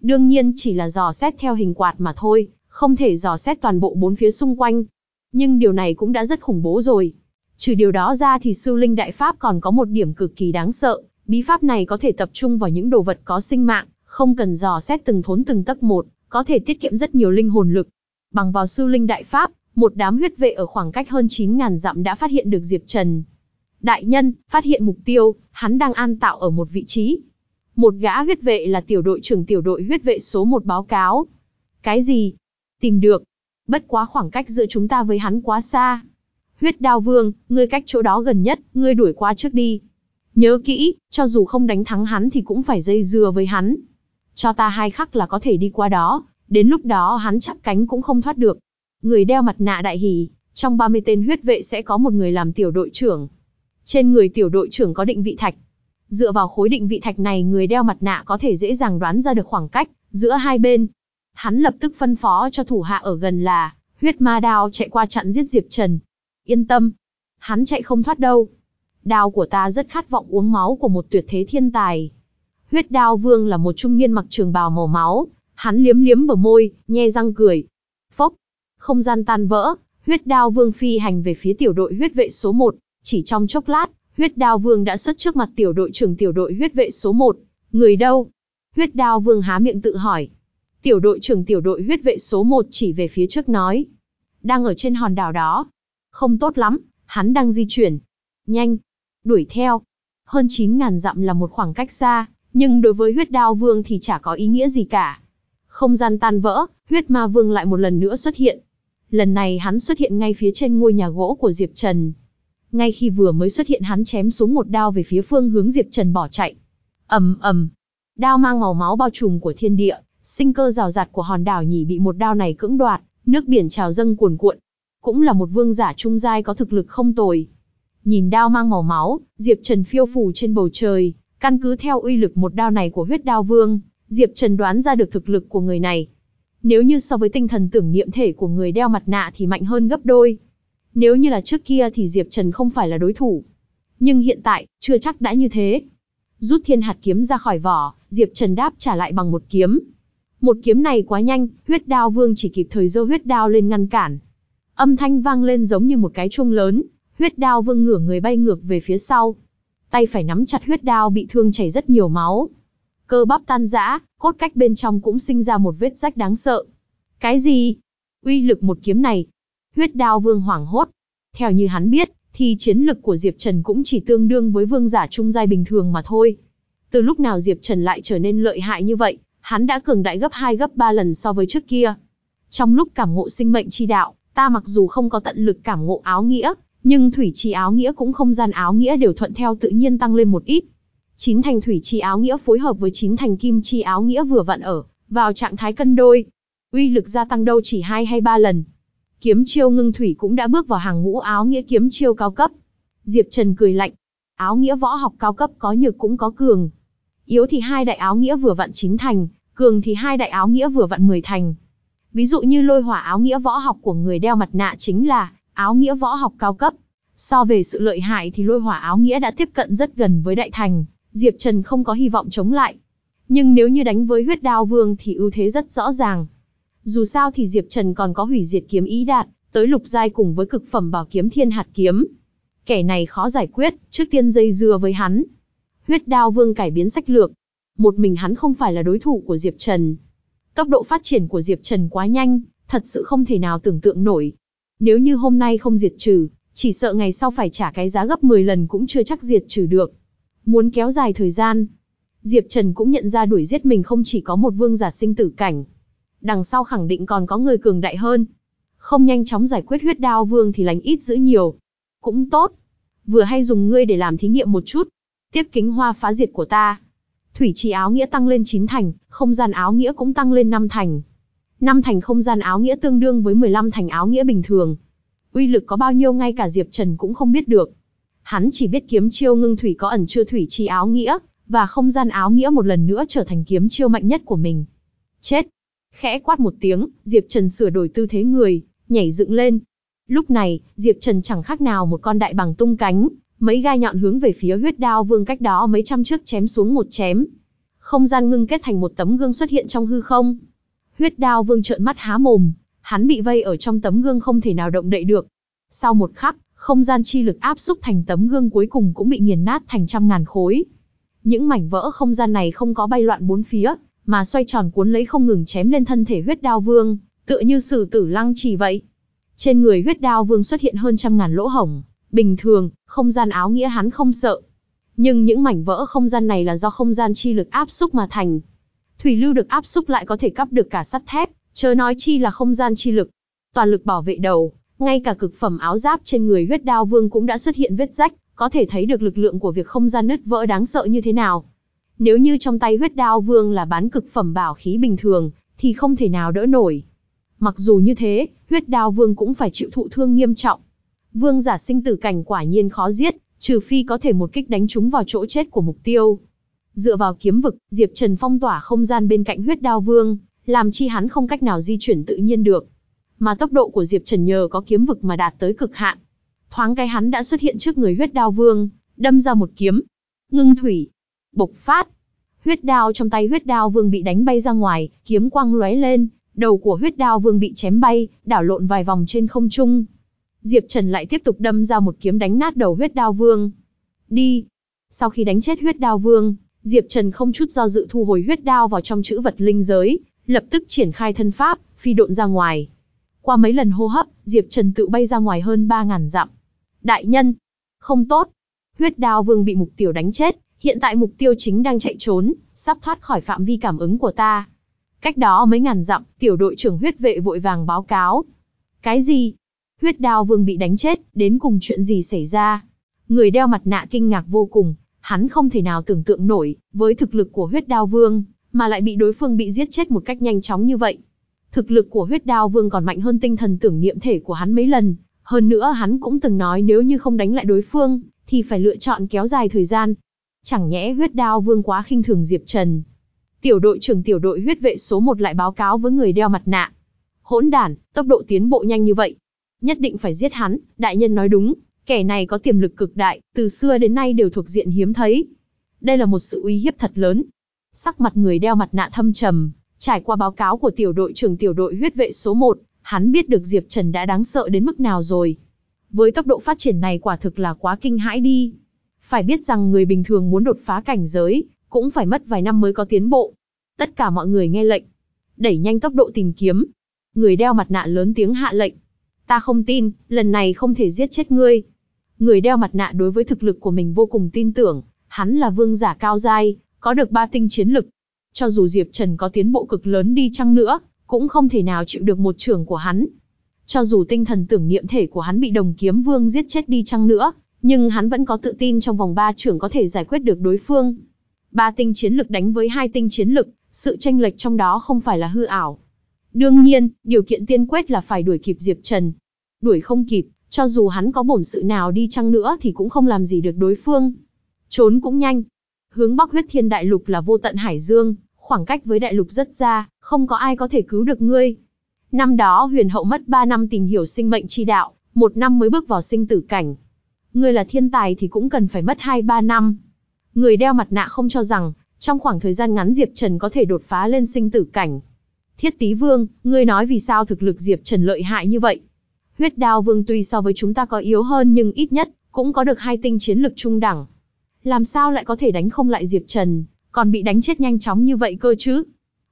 Đương nhiên chỉ là dò xét theo hình quạt mà thôi, không thể dò xét toàn bộ bốn phía xung quanh. Nhưng điều này cũng đã rất khủng bố rồi. Trừ điều đó ra thì sư linh đại pháp còn có một điểm cực kỳ đáng sợ, bí pháp này có thể tập trung vào những đồ vật có sinh mạng, không cần dò xét từng thốn từng tấc một, có thể tiết kiệm rất nhiều linh hồn lực. Bằng vào sư linh đại pháp, một đám huyết vệ ở khoảng cách hơn 9.000 dặm đã phát hiện được Diệp Trần. Đại nhân, phát hiện mục tiêu, hắn đang an tạo ở một vị trí. Một gã huyết vệ là tiểu đội trưởng tiểu đội huyết vệ số 1 báo cáo. Cái gì? Tìm được. Bất quá khoảng cách giữa chúng ta với hắn quá xa. Huyết đao vương, ngươi cách chỗ đó gần nhất, ngươi đuổi qua trước đi. Nhớ kỹ, cho dù không đánh thắng hắn thì cũng phải dây dưa với hắn. Cho ta hai khắc là có thể đi qua đó, đến lúc đó hắn chắp cánh cũng không thoát được. Người đeo mặt nạ đại hỉ, trong 30 tên huyết vệ sẽ có một người làm tiểu đội trưởng. Trên người tiểu đội trưởng có định vị thạch. Dựa vào khối định vị thạch này người đeo mặt nạ có thể dễ dàng đoán ra được khoảng cách giữa hai bên. Hắn lập tức phân phó cho thủ hạ ở gần là huyết ma đao chạy qua chặn giết Diệp Trần. Yên tâm, hắn chạy không thoát đâu. Đao của ta rất khát vọng uống máu của một tuyệt thế thiên tài. Huyết đao vương là một trung niên mặc trường bào màu máu, hắn liếm liếm bờ môi, nhe răng cười. Phốc, không gian tan vỡ, huyết đao vương phi hành về phía tiểu đội huyết vệ số 1, chỉ trong chốc lát, huyết đao vương đã xuất trước mặt tiểu đội trưởng tiểu đội huyết vệ số 1. Người đâu? Huyết đao vương há miệng tự hỏi. Tiểu đội trưởng tiểu đội huyết vệ số 1 chỉ về phía trước nói. Đang ở trên hòn đảo đó. Không tốt lắm, hắn đang di chuyển. Nhanh. Đuổi theo. Hơn 9.000 dặm là một khoảng cách xa, nhưng đối với huyết đao vương thì chả có ý nghĩa gì cả. Không gian tan vỡ, huyết ma vương lại một lần nữa xuất hiện. Lần này hắn xuất hiện ngay phía trên ngôi nhà gỗ của Diệp Trần. Ngay khi vừa mới xuất hiện hắn chém xuống một đao về phía phương hướng Diệp Trần bỏ chạy. ầm ầm, đao mang màu máu bao trùm của thiên địa, sinh cơ rào rạt của hòn đảo nhỉ bị một đao này cưỡng đoạt, nước biển trào dâng cuồn cuộn. Cũng là một vương giả trung giai có thực lực không tồi. Nhìn đao mang màu máu, Diệp Trần phiêu phù trên bầu trời, căn cứ theo uy lực một đao này của huyết đao vương, Diệp Trần đoán ra được thực lực của người này. Nếu như so với tinh thần tưởng niệm thể của người đeo mặt nạ thì mạnh hơn gấp đôi. Nếu như là trước kia thì Diệp Trần không phải là đối thủ. Nhưng hiện tại, chưa chắc đã như thế. Rút thiên hạt kiếm ra khỏi vỏ, Diệp Trần đáp trả lại bằng một kiếm. Một kiếm này quá nhanh, huyết đao vương chỉ kịp thời dơ huyết đao lên ngăn cản. Âm thanh vang lên giống như một cái chuông lớn, huyết đao vương ngửa người bay ngược về phía sau. Tay phải nắm chặt huyết đao bị thương chảy rất nhiều máu. Cơ bắp tan rã, cốt cách bên trong cũng sinh ra một vết rách đáng sợ. Cái gì? Uy lực một kiếm này, Huyết đao vương hoảng hốt. Theo như hắn biết, thì chiến lực của Diệp Trần cũng chỉ tương đương với vương giả trung giai bình thường mà thôi. Từ lúc nào Diệp Trần lại trở nên lợi hại như vậy, hắn đã cường đại gấp 2 gấp 3 lần so với trước kia. Trong lúc cảm ngộ sinh mệnh chi đạo, ta mặc dù không có tận lực cảm ngộ áo nghĩa, nhưng thủy chi áo nghĩa cũng không gian áo nghĩa đều thuận theo tự nhiên tăng lên một ít. Chín thành thủy chi áo nghĩa phối hợp với chín thành kim chi áo nghĩa vừa vặn ở, vào trạng thái cân đôi. Uy lực gia tăng đâu chỉ 2 hay 3 lần. Kiếm chiêu ngưng thủy cũng đã bước vào hàng ngũ áo nghĩa kiếm chiêu cao cấp. Diệp Trần cười lạnh. Áo nghĩa võ học cao cấp có nhược cũng có cường. Yếu thì hai đại áo nghĩa vừa vặn chín thành, cường thì hai đại áo nghĩa vừa vặn 10 thành. Ví dụ như lôi hỏa áo nghĩa võ học của người đeo mặt nạ chính là áo nghĩa võ học cao cấp. So về sự lợi hại thì lôi hỏa áo nghĩa đã tiếp cận rất gần với đại thành, Diệp Trần không có hy vọng chống lại. Nhưng nếu như đánh với huyết đao vương thì ưu thế rất rõ ràng. Dù sao thì Diệp Trần còn có hủy diệt kiếm ý đạt, tới lục giai cùng với cực phẩm bảo kiếm thiên hạt kiếm. Kẻ này khó giải quyết, trước tiên dây dưa với hắn. Huyết đao vương cải biến sách lược. Một mình hắn không phải là đối thủ của Diệp Trần. Tốc độ phát triển của Diệp Trần quá nhanh, thật sự không thể nào tưởng tượng nổi. Nếu như hôm nay không diệt trừ, chỉ sợ ngày sau phải trả cái giá gấp 10 lần cũng chưa chắc diệt trừ được. Muốn kéo dài thời gian, Diệp Trần cũng nhận ra đuổi giết mình không chỉ có một vương giả sinh tử cảnh. Đằng sau khẳng định còn có người cường đại hơn. Không nhanh chóng giải quyết huyết đao vương thì lành ít giữ nhiều. Cũng tốt. Vừa hay dùng ngươi để làm thí nghiệm một chút. Tiếp kính hoa phá diệt của ta. Thủy trì áo nghĩa tăng lên 9 thành, không gian áo nghĩa cũng tăng lên 5 thành. 5 thành không gian áo nghĩa tương đương với 15 thành áo nghĩa bình thường. Uy lực có bao nhiêu ngay cả Diệp Trần cũng không biết được. Hắn chỉ biết kiếm chiêu ngưng thủy có ẩn chưa thủy trì áo nghĩa, và không gian áo nghĩa một lần nữa trở thành kiếm chiêu mạnh nhất của mình. Chết! Khẽ quát một tiếng, Diệp Trần sửa đổi tư thế người, nhảy dựng lên. Lúc này, Diệp Trần chẳng khác nào một con đại bằng tung cánh, mấy gai nhọn hướng về phía huyết đao vương cách đó mấy trăm trước chém xuống một chém. Không gian ngưng kết thành một tấm gương xuất hiện trong hư không. Huyết đao vương trợn mắt há mồm, hắn bị vây ở trong tấm gương không thể nào động đậy được. Sau một khắc, không gian chi lực áp xúc thành tấm gương cuối cùng cũng bị nghiền nát thành trăm ngàn khối. Những mảnh vỡ không gian này không có bay loạn bốn phía, mà xoay tròn cuốn lấy không ngừng chém lên thân thể huyết đao vương, tựa như sử tử lăng chỉ vậy. Trên người huyết đao vương xuất hiện hơn trăm ngàn lỗ hổng, bình thường, không gian áo nghĩa hắn không sợ. Nhưng những mảnh vỡ không gian này là do không gian chi lực áp xúc mà thành. Thủy lưu được áp xúc lại có thể cắp được cả sắt thép, chớ nói chi là không gian chi lực. Toàn lực bảo vệ đầu, ngay cả cực phẩm áo giáp trên người huyết đao vương cũng đã xuất hiện vết rách, có thể thấy được lực lượng của việc không gian nứt vỡ đáng sợ như thế nào. Nếu như trong tay huyết đao vương là bán cực phẩm bảo khí bình thường, thì không thể nào đỡ nổi. Mặc dù như thế, huyết đao vương cũng phải chịu thụ thương nghiêm trọng. Vương giả sinh tử cảnh quả nhiên khó giết, trừ phi có thể một kích đánh trúng vào chỗ chết của mục tiêu. Dựa vào kiếm vực, Diệp Trần phong tỏa không gian bên cạnh huyết đao vương, làm chi hắn không cách nào di chuyển tự nhiên được. Mà tốc độ của Diệp Trần nhờ có kiếm vực mà đạt tới cực hạn. Thoáng cái hắn đã xuất hiện trước người huyết đao vương, đâm ra một kiếm. Ngưng thủy, bộc phát. Huyết đao trong tay huyết đao vương bị đánh bay ra ngoài, kiếm quang lóe lên, đầu của huyết đao vương bị chém bay, đảo lộn vài vòng trên không trung. Diệp Trần lại tiếp tục đâm ra một kiếm đánh nát đầu huyết đao vương. Đi. Sau khi đánh chết huyết đao vương, Diệp Trần không chút do dự thu hồi huyết đao vào trong chữ vật linh giới, lập tức triển khai thân pháp, phi độn ra ngoài. Qua mấy lần hô hấp, Diệp Trần tự bay ra ngoài hơn 3.000 dặm. Đại nhân, không tốt. Huyết đao vương bị mục tiểu đánh chết, hiện tại mục tiêu chính đang chạy trốn, sắp thoát khỏi phạm vi cảm ứng của ta. Cách đó mấy ngàn dặm, tiểu đội trưởng huyết vệ vội vàng báo cáo. Cái gì? Huyết đao vương bị đánh chết, đến cùng chuyện gì xảy ra? Người đeo mặt nạ kinh ngạc vô cùng, hắn không thể nào tưởng tượng nổi, với thực lực của huyết đao vương, mà lại bị đối phương bị giết chết một cách nhanh chóng như vậy. Thực lực của huyết đao vương còn mạnh hơn tinh thần tưởng niệm thể của hắn mấy lần, hơn nữa hắn cũng từng nói nếu như không đánh lại đối phương, thì phải lựa chọn kéo dài thời gian. Chẳng nhẽ huyết đao vương quá khinh thường Diệp Trần. Tiểu đội trưởng tiểu đội huyết vệ số 1 lại báo cáo với người đeo mặt nạ. Hỗn đản, tốc độ tiến bộ nhanh như vậy. Nhất định phải giết hắn, đại nhân nói đúng, kẻ này có tiềm lực cực đại, từ xưa đến nay đều thuộc diện hiếm thấy. Đây là một sự uy hiếp thật lớn. Sắc mặt người đeo mặt nạ thâm trầm, trải qua báo cáo của tiểu đội trưởng tiểu đội huyết vệ số 1, hắn biết được Diệp Trần đã đáng sợ đến mức nào rồi. Với tốc độ phát triển này quả thực là quá kinh hãi đi. Phải biết rằng người bình thường muốn đột phá cảnh giới, cũng phải mất vài năm mới có tiến bộ. Tất cả mọi người nghe lệnh. Đẩy nhanh tốc độ tìm kiếm. Người đeo mặt nạ lớn tiếng hạ lệnh. Ta không tin, lần này không thể giết chết ngươi. Người đeo mặt nạ đối với thực lực của mình vô cùng tin tưởng, hắn là vương giả cao giai, có được ba tinh chiến lực. cho dù Diệp Trần có tiến bộ cực lớn đi chăng nữa, cũng không thể nào chịu được một trưởng của hắn. Cho dù tinh thần tưởng niệm thể của hắn bị đồng kiếm vương giết chết đi chăng nữa, nhưng hắn vẫn có tự tin trong vòng ba trưởng có thể giải quyết được đối phương. Ba tinh chiến lực đánh với hai tinh chiến lực, sự tranh lệch trong đó không phải là hư ảo. Đương nhiên, điều kiện tiên quyết là phải đuổi kịp Diệp Trần. Đuổi không kịp, cho dù hắn có bổn sự nào đi chăng nữa thì cũng không làm gì được đối phương. Trốn cũng nhanh. Hướng Bắc huyết thiên đại lục là vô tận hải dương, khoảng cách với đại lục rất xa, không có ai có thể cứu được ngươi. Năm đó huyền hậu mất 3 năm tìm hiểu sinh mệnh chi đạo, một năm mới bước vào sinh tử cảnh. Ngươi là thiên tài thì cũng cần phải mất 2-3 năm. Người đeo mặt nạ không cho rằng, trong khoảng thời gian ngắn Diệp Trần có thể đột phá lên sinh tử cảnh. Thiết Tý Vương, ngươi nói vì sao thực lực Diệp Trần lợi hại như vậy? Huyết Đao Vương tuy so với chúng ta có yếu hơn nhưng ít nhất cũng có được hai tinh chiến lực trung đẳng. Làm sao lại có thể đánh không lại Diệp Trần, còn bị đánh chết nhanh chóng như vậy cơ chứ?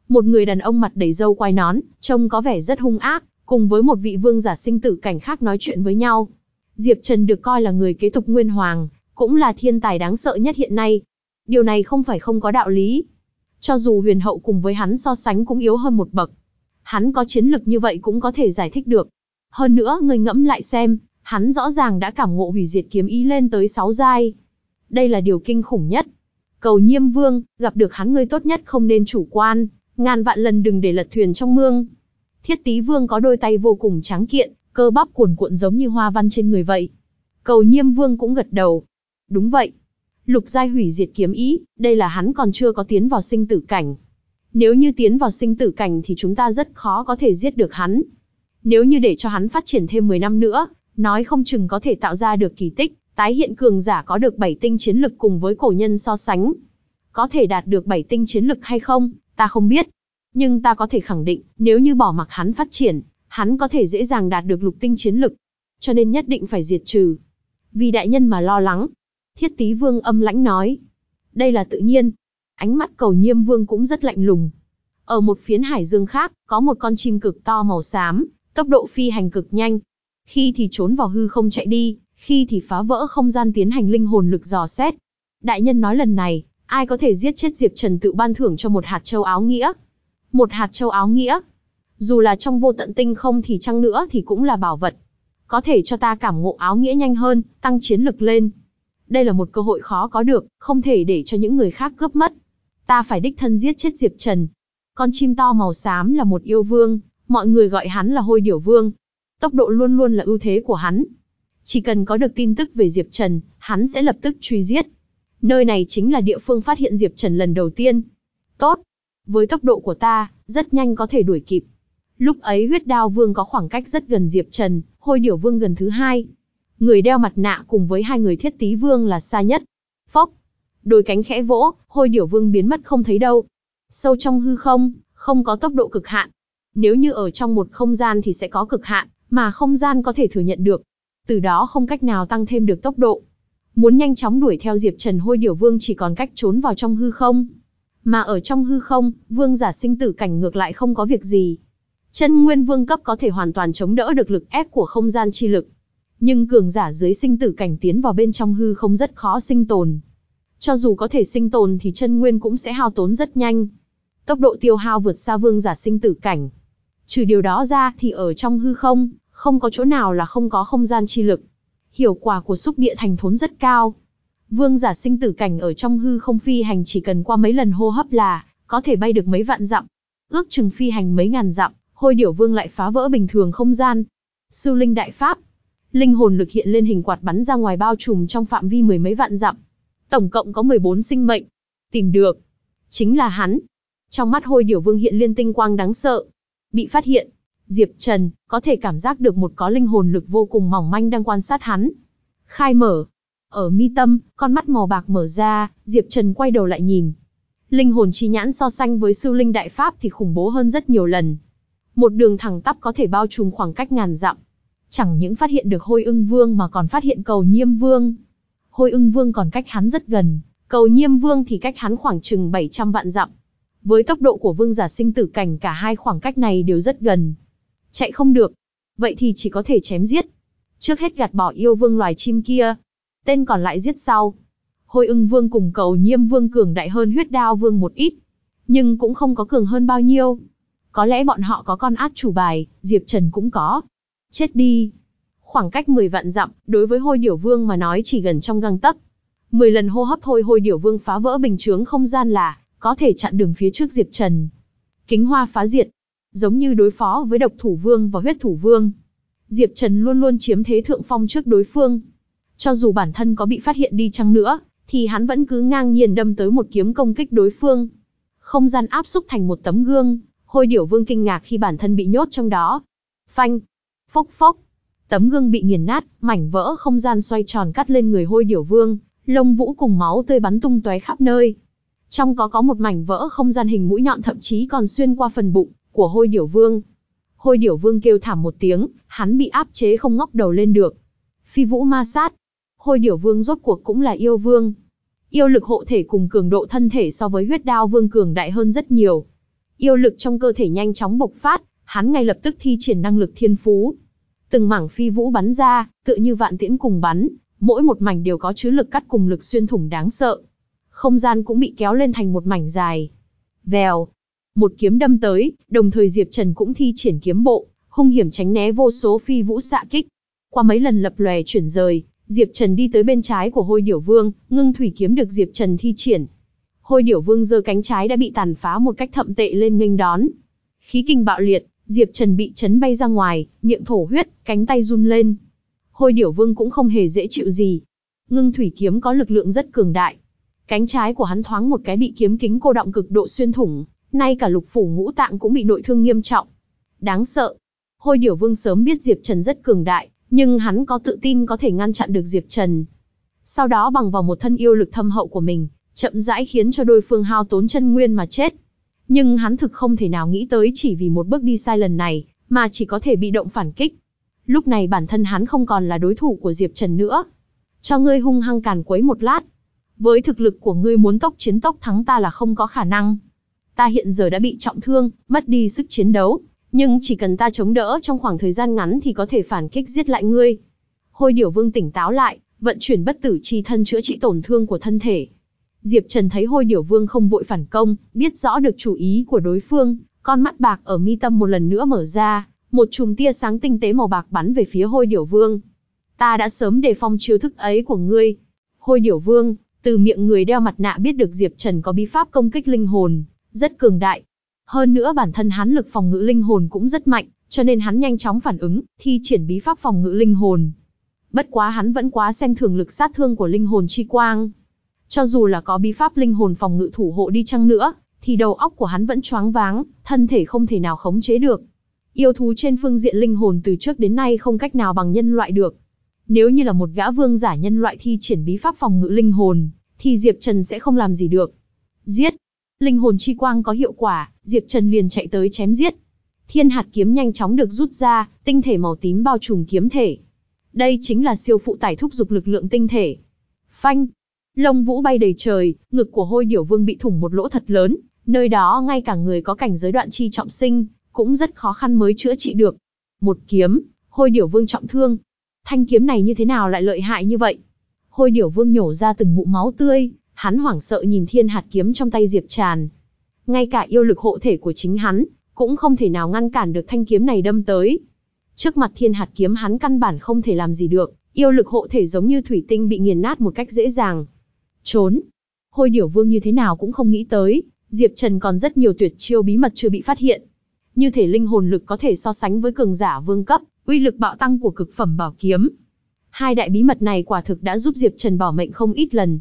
Một người đàn ông mặt đầy râu quai nón, trông có vẻ rất hung ác, cùng với một vị vương giả sinh tử cảnh khác nói chuyện với nhau. Diệp Trần được coi là người kế tục Nguyên Hoàng, cũng là thiên tài đáng sợ nhất hiện nay. Điều này không phải không có đạo lý. Cho dù huyền hậu cùng với hắn so sánh cũng yếu hơn một bậc. Hắn có chiến lực như vậy cũng có thể giải thích được. Hơn nữa người ngẫm lại xem, hắn rõ ràng đã cảm ngộ hủy diệt kiếm ý lên tới 6 giai. Đây là điều kinh khủng nhất. Cầu nhiêm vương, gặp được hắn ngươi tốt nhất không nên chủ quan, ngàn vạn lần đừng để lật thuyền trong mương. Thiết tý vương có đôi tay vô cùng tráng kiện, cơ bắp cuồn cuộn giống như hoa văn trên người vậy. Cầu nhiêm vương cũng gật đầu. Đúng vậy. Lục giai hủy diệt kiếm ý, đây là hắn còn chưa có tiến vào sinh tử cảnh. Nếu như tiến vào sinh tử cảnh thì chúng ta rất khó có thể giết được hắn. Nếu như để cho hắn phát triển thêm 10 năm nữa, nói không chừng có thể tạo ra được kỳ tích, tái hiện cường giả có được 7 tinh chiến lực cùng với cổ nhân so sánh. Có thể đạt được 7 tinh chiến lực hay không, ta không biết. Nhưng ta có thể khẳng định, nếu như bỏ mặc hắn phát triển, hắn có thể dễ dàng đạt được lục tinh chiến lực. Cho nên nhất định phải diệt trừ. Vì đại nhân mà lo lắng. Thiết tý vương âm lãnh nói. Đây là tự nhiên. Ánh mắt cầu nhiêm vương cũng rất lạnh lùng. Ở một phiến hải dương khác, có một con chim cực to màu xám, tốc độ phi hành cực nhanh. Khi thì trốn vào hư không chạy đi, khi thì phá vỡ không gian tiến hành linh hồn lực dò xét. Đại nhân nói lần này, ai có thể giết chết Diệp Trần tự ban thưởng cho một hạt châu áo nghĩa. Một hạt châu áo nghĩa. Dù là trong vô tận tinh không thì chăng nữa thì cũng là bảo vật. Có thể cho ta cảm ngộ áo nghĩa nhanh hơn, tăng chiến lực lên. Đây là một cơ hội khó có được, không thể để cho những người khác cướp mất. Ta phải đích thân giết chết Diệp Trần. Con chim to màu xám là một yêu vương, mọi người gọi hắn là hôi điểu vương. Tốc độ luôn luôn là ưu thế của hắn. Chỉ cần có được tin tức về Diệp Trần, hắn sẽ lập tức truy giết. Nơi này chính là địa phương phát hiện Diệp Trần lần đầu tiên. Tốt. Với tốc độ của ta, rất nhanh có thể đuổi kịp. Lúc ấy huyết đao vương có khoảng cách rất gần Diệp Trần, hôi điểu vương gần thứ hai. Người đeo mặt nạ cùng với hai người thiết tí vương là xa nhất. Phốc. Đôi cánh khẽ vỗ, hôi điểu vương biến mất không thấy đâu. Sâu trong hư không, không có tốc độ cực hạn. Nếu như ở trong một không gian thì sẽ có cực hạn, mà không gian có thể thừa nhận được. Từ đó không cách nào tăng thêm được tốc độ. Muốn nhanh chóng đuổi theo Diệp Trần hôi điểu vương chỉ còn cách trốn vào trong hư không. Mà ở trong hư không, vương giả sinh tử cảnh ngược lại không có việc gì. Chân nguyên vương cấp có thể hoàn toàn chống đỡ được lực ép của không gian chi lực. Nhưng cường giả dưới sinh tử cảnh tiến vào bên trong hư không rất khó sinh tồn. Cho dù có thể sinh tồn thì chân nguyên cũng sẽ hao tốn rất nhanh. Tốc độ tiêu hao vượt xa vương giả sinh tử cảnh. Trừ điều đó ra thì ở trong hư không, không có chỗ nào là không có không gian chi lực. Hiệu quả của xúc địa thành thốn rất cao. Vương giả sinh tử cảnh ở trong hư không phi hành chỉ cần qua mấy lần hô hấp là có thể bay được mấy vạn dặm. Ước chừng phi hành mấy ngàn dặm, hôi điểu vương lại phá vỡ bình thường không gian. Sư linh đại pháp, linh hồn lực hiện lên hình quạt bắn ra ngoài bao trùm trong phạm vi mười mấy vạn dặm. Tổng cộng có 14 sinh mệnh. Tìm được. Chính là hắn. Trong mắt hôi điểu vương hiện liên tinh quang đáng sợ. Bị phát hiện. Diệp Trần, có thể cảm giác được một có linh hồn lực vô cùng mỏng manh đang quan sát hắn. Khai mở. Ở mi tâm, con mắt màu bạc mở ra, Diệp Trần quay đầu lại nhìn. Linh hồn chi nhãn so sánh với sư linh đại pháp thì khủng bố hơn rất nhiều lần. Một đường thẳng tắp có thể bao trùm khoảng cách ngàn dặm. Chẳng những phát hiện được hôi ưng vương mà còn phát hiện cầu nhiêm vương. Hôi ưng vương còn cách hắn rất gần, cầu nhiêm vương thì cách hắn khoảng chừng 700 vạn dặm. Với tốc độ của vương giả sinh tử cảnh cả hai khoảng cách này đều rất gần. Chạy không được. Vậy thì chỉ có thể chém giết. Trước hết gạt bỏ yêu vương loài chim kia. Tên còn lại giết sau. Hôi ưng vương cùng cầu nhiêm vương cường đại hơn huyết đao vương một ít. nhưng cũng không có cường hơn bao nhiêu. Có lẽ bọn họ có con át chủ bài, Diệp Trần cũng có. Chết đi. Khoảng cách 10 vạn dặm, đối với hôi điểu vương mà nói chỉ gần trong găng tấc. 10 lần hô hấp thôi hôi điểu vương phá vỡ bình chướng không gian là, có thể chặn đường phía trước Diệp Trần. Kính hoa phá diệt. Giống như đối phó với độc thủ vương và huyết thủ vương. Diệp Trần luôn luôn chiếm thế thượng phong trước đối phương. Cho dù bản thân có bị phát hiện đi chăng nữa, thì hắn vẫn cứ ngang nhiên đâm tới một kiếm công kích đối phương. Không gian áp xúc thành một tấm gương, hôi điểu vương kinh ngạc khi bản thân bị nhốt trong đó. Phanh, phốc phốc, tấm gương bị nghiền nát, mảnh vỡ không gian xoay tròn cắt lên người hôi điểu vương, lông vũ cùng máu tươi bắn tung tóe khắp nơi. Trong có có một mảnh vỡ không gian hình mũi nhọn thậm chí còn xuyên qua phần bụng của hôi điểu vương. Hôi điểu vương kêu thảm một tiếng, hắn bị áp chế không ngóc đầu lên được. Phi vũ ma sát. Hôi điểu vương rốt cuộc cũng là yêu vương. Yêu lực hộ thể cùng cường độ thân thể so với huyết đao vương cường đại hơn rất nhiều. Yêu lực trong cơ thể nhanh chóng bộc phát, hắn ngay lập tức thi triển năng lực thiên phú. Từng mảng phi vũ bắn ra, tựa như vạn tiễn cùng bắn, mỗi một mảnh đều có chứa lực cắt cùng lực xuyên thủng đáng sợ. Không gian cũng bị kéo lên thành một mảnh dài. Vèo, một kiếm đâm tới, đồng thời Diệp Trần cũng thi triển kiếm bộ, hung hiểm tránh né vô số phi vũ xạ kích. Qua mấy lần lập lòe chuyển rời, Diệp Trần đi tới bên trái của Hôi Điểu Vương, ngưng thủy kiếm được Diệp Trần thi triển. Hôi Điểu Vương giơ cánh trái đã bị tàn phá một cách thậm tệ lên nghênh đón. Khí kinh bạo liệt, Diệp Trần bị chấn bay ra ngoài, miệng thổ huyết, cánh tay run lên. Hôi Điểu Vương cũng không hề dễ chịu gì. Ngưng thủy kiếm có lực lượng rất cường đại. Cánh trái của hắn thoáng một cái bị kiếm kính cô động cực độ xuyên thủng, nay cả lục phủ ngũ tạng cũng bị nội thương nghiêm trọng. Đáng sợ. Hôi Điểu Vương sớm biết Diệp Trần rất cường đại, nhưng hắn có tự tin có thể ngăn chặn được Diệp Trần. Sau đó bằng vào một thân yêu lực thâm hậu của mình, chậm rãi khiến cho đối phương hao tốn chân nguyên mà chết. Nhưng hắn thực không thể nào nghĩ tới chỉ vì một bước đi sai lần này, mà chỉ có thể bị động phản kích. Lúc này bản thân hắn không còn là đối thủ của Diệp Trần nữa. Cho ngươi hung hăng càn quấy một lát. Với thực lực của ngươi muốn tốc chiến tốc thắng ta là không có khả năng. Ta hiện giờ đã bị trọng thương, mất đi sức chiến đấu, nhưng chỉ cần ta chống đỡ trong khoảng thời gian ngắn thì có thể phản kích giết lại ngươi. Hôi điểu vương tỉnh táo lại, vận chuyển bất tử chi thân chữa trị tổn thương của thân thể. Diệp Trần thấy hôi điểu vương không vội phản công, biết rõ được chủ ý của đối phương, con mắt bạc ở mi tâm một lần nữa mở ra, một chùm tia sáng tinh tế màu bạc bắn về phía hôi điểu vương. Ta đã sớm đề phòng chiêu thức ấy của ngươi. Hôi điểu vương, từ miệng người đeo mặt nạ biết được Diệp Trần có bí pháp công kích linh hồn, rất cường đại, hơn nữa bản thân hắn lực phòng ngự linh hồn cũng rất mạnh, cho nên hắn nhanh chóng phản ứng, thi triển bí pháp phòng ngự linh hồn. Bất quá hắn vẫn quá xem thường lực sát thương của linh hồn chi quang. Cho dù là có bí pháp linh hồn phòng ngự thủ hộ đi chăng nữa, thì đầu óc của hắn vẫn choáng váng, thân thể không thể nào khống chế được. Yêu thú trên phương diện linh hồn từ trước đến nay không cách nào bằng nhân loại được. Nếu như là một gã vương giả nhân loại thi triển bí pháp phòng ngự linh hồn, thì Diệp Trần sẽ không làm gì được. Giết! Linh hồn chi quang có hiệu quả, Diệp Trần liền chạy tới chém giết. Thiên hạt kiếm nhanh chóng được rút ra, tinh thể màu tím bao trùm kiếm thể. Đây chính là siêu phụ tải thúc dục lực lượng tinh thể. Phanh! Lông vũ bay đầy trời, ngực của hôi điểu vương bị thủng một lỗ thật lớn, nơi đó ngay cả người có cảnh giới đoạn chi trọng sinh, cũng rất khó khăn mới chữa trị được. Một kiếm, hôi điểu vương trọng thương. Thanh kiếm này như thế nào lại lợi hại như vậy? Hôi điểu vương nhổ ra từng ngụm máu tươi, Hắn hoảng sợ nhìn thiên hạt kiếm trong tay Diệp Tràn. Ngay cả yêu lực hộ thể của chính hắn, cũng không thể nào ngăn cản được thanh kiếm này đâm tới. Trước mặt thiên hạt kiếm hắn căn bản không thể làm gì được, yêu lực hộ thể giống như thủy tinh bị nghiền nát một cách dễ dàng. Trốn. Hôi điểu vương như thế nào cũng không nghĩ tới, Diệp Trần còn rất nhiều tuyệt chiêu bí mật chưa bị phát hiện. Như thể linh hồn lực có thể so sánh với cường giả vương cấp, uy lực bạo tăng của cực phẩm bảo kiếm. Hai đại bí mật này quả thực đã giúp Diệp Trần bỏ mệnh không ít lần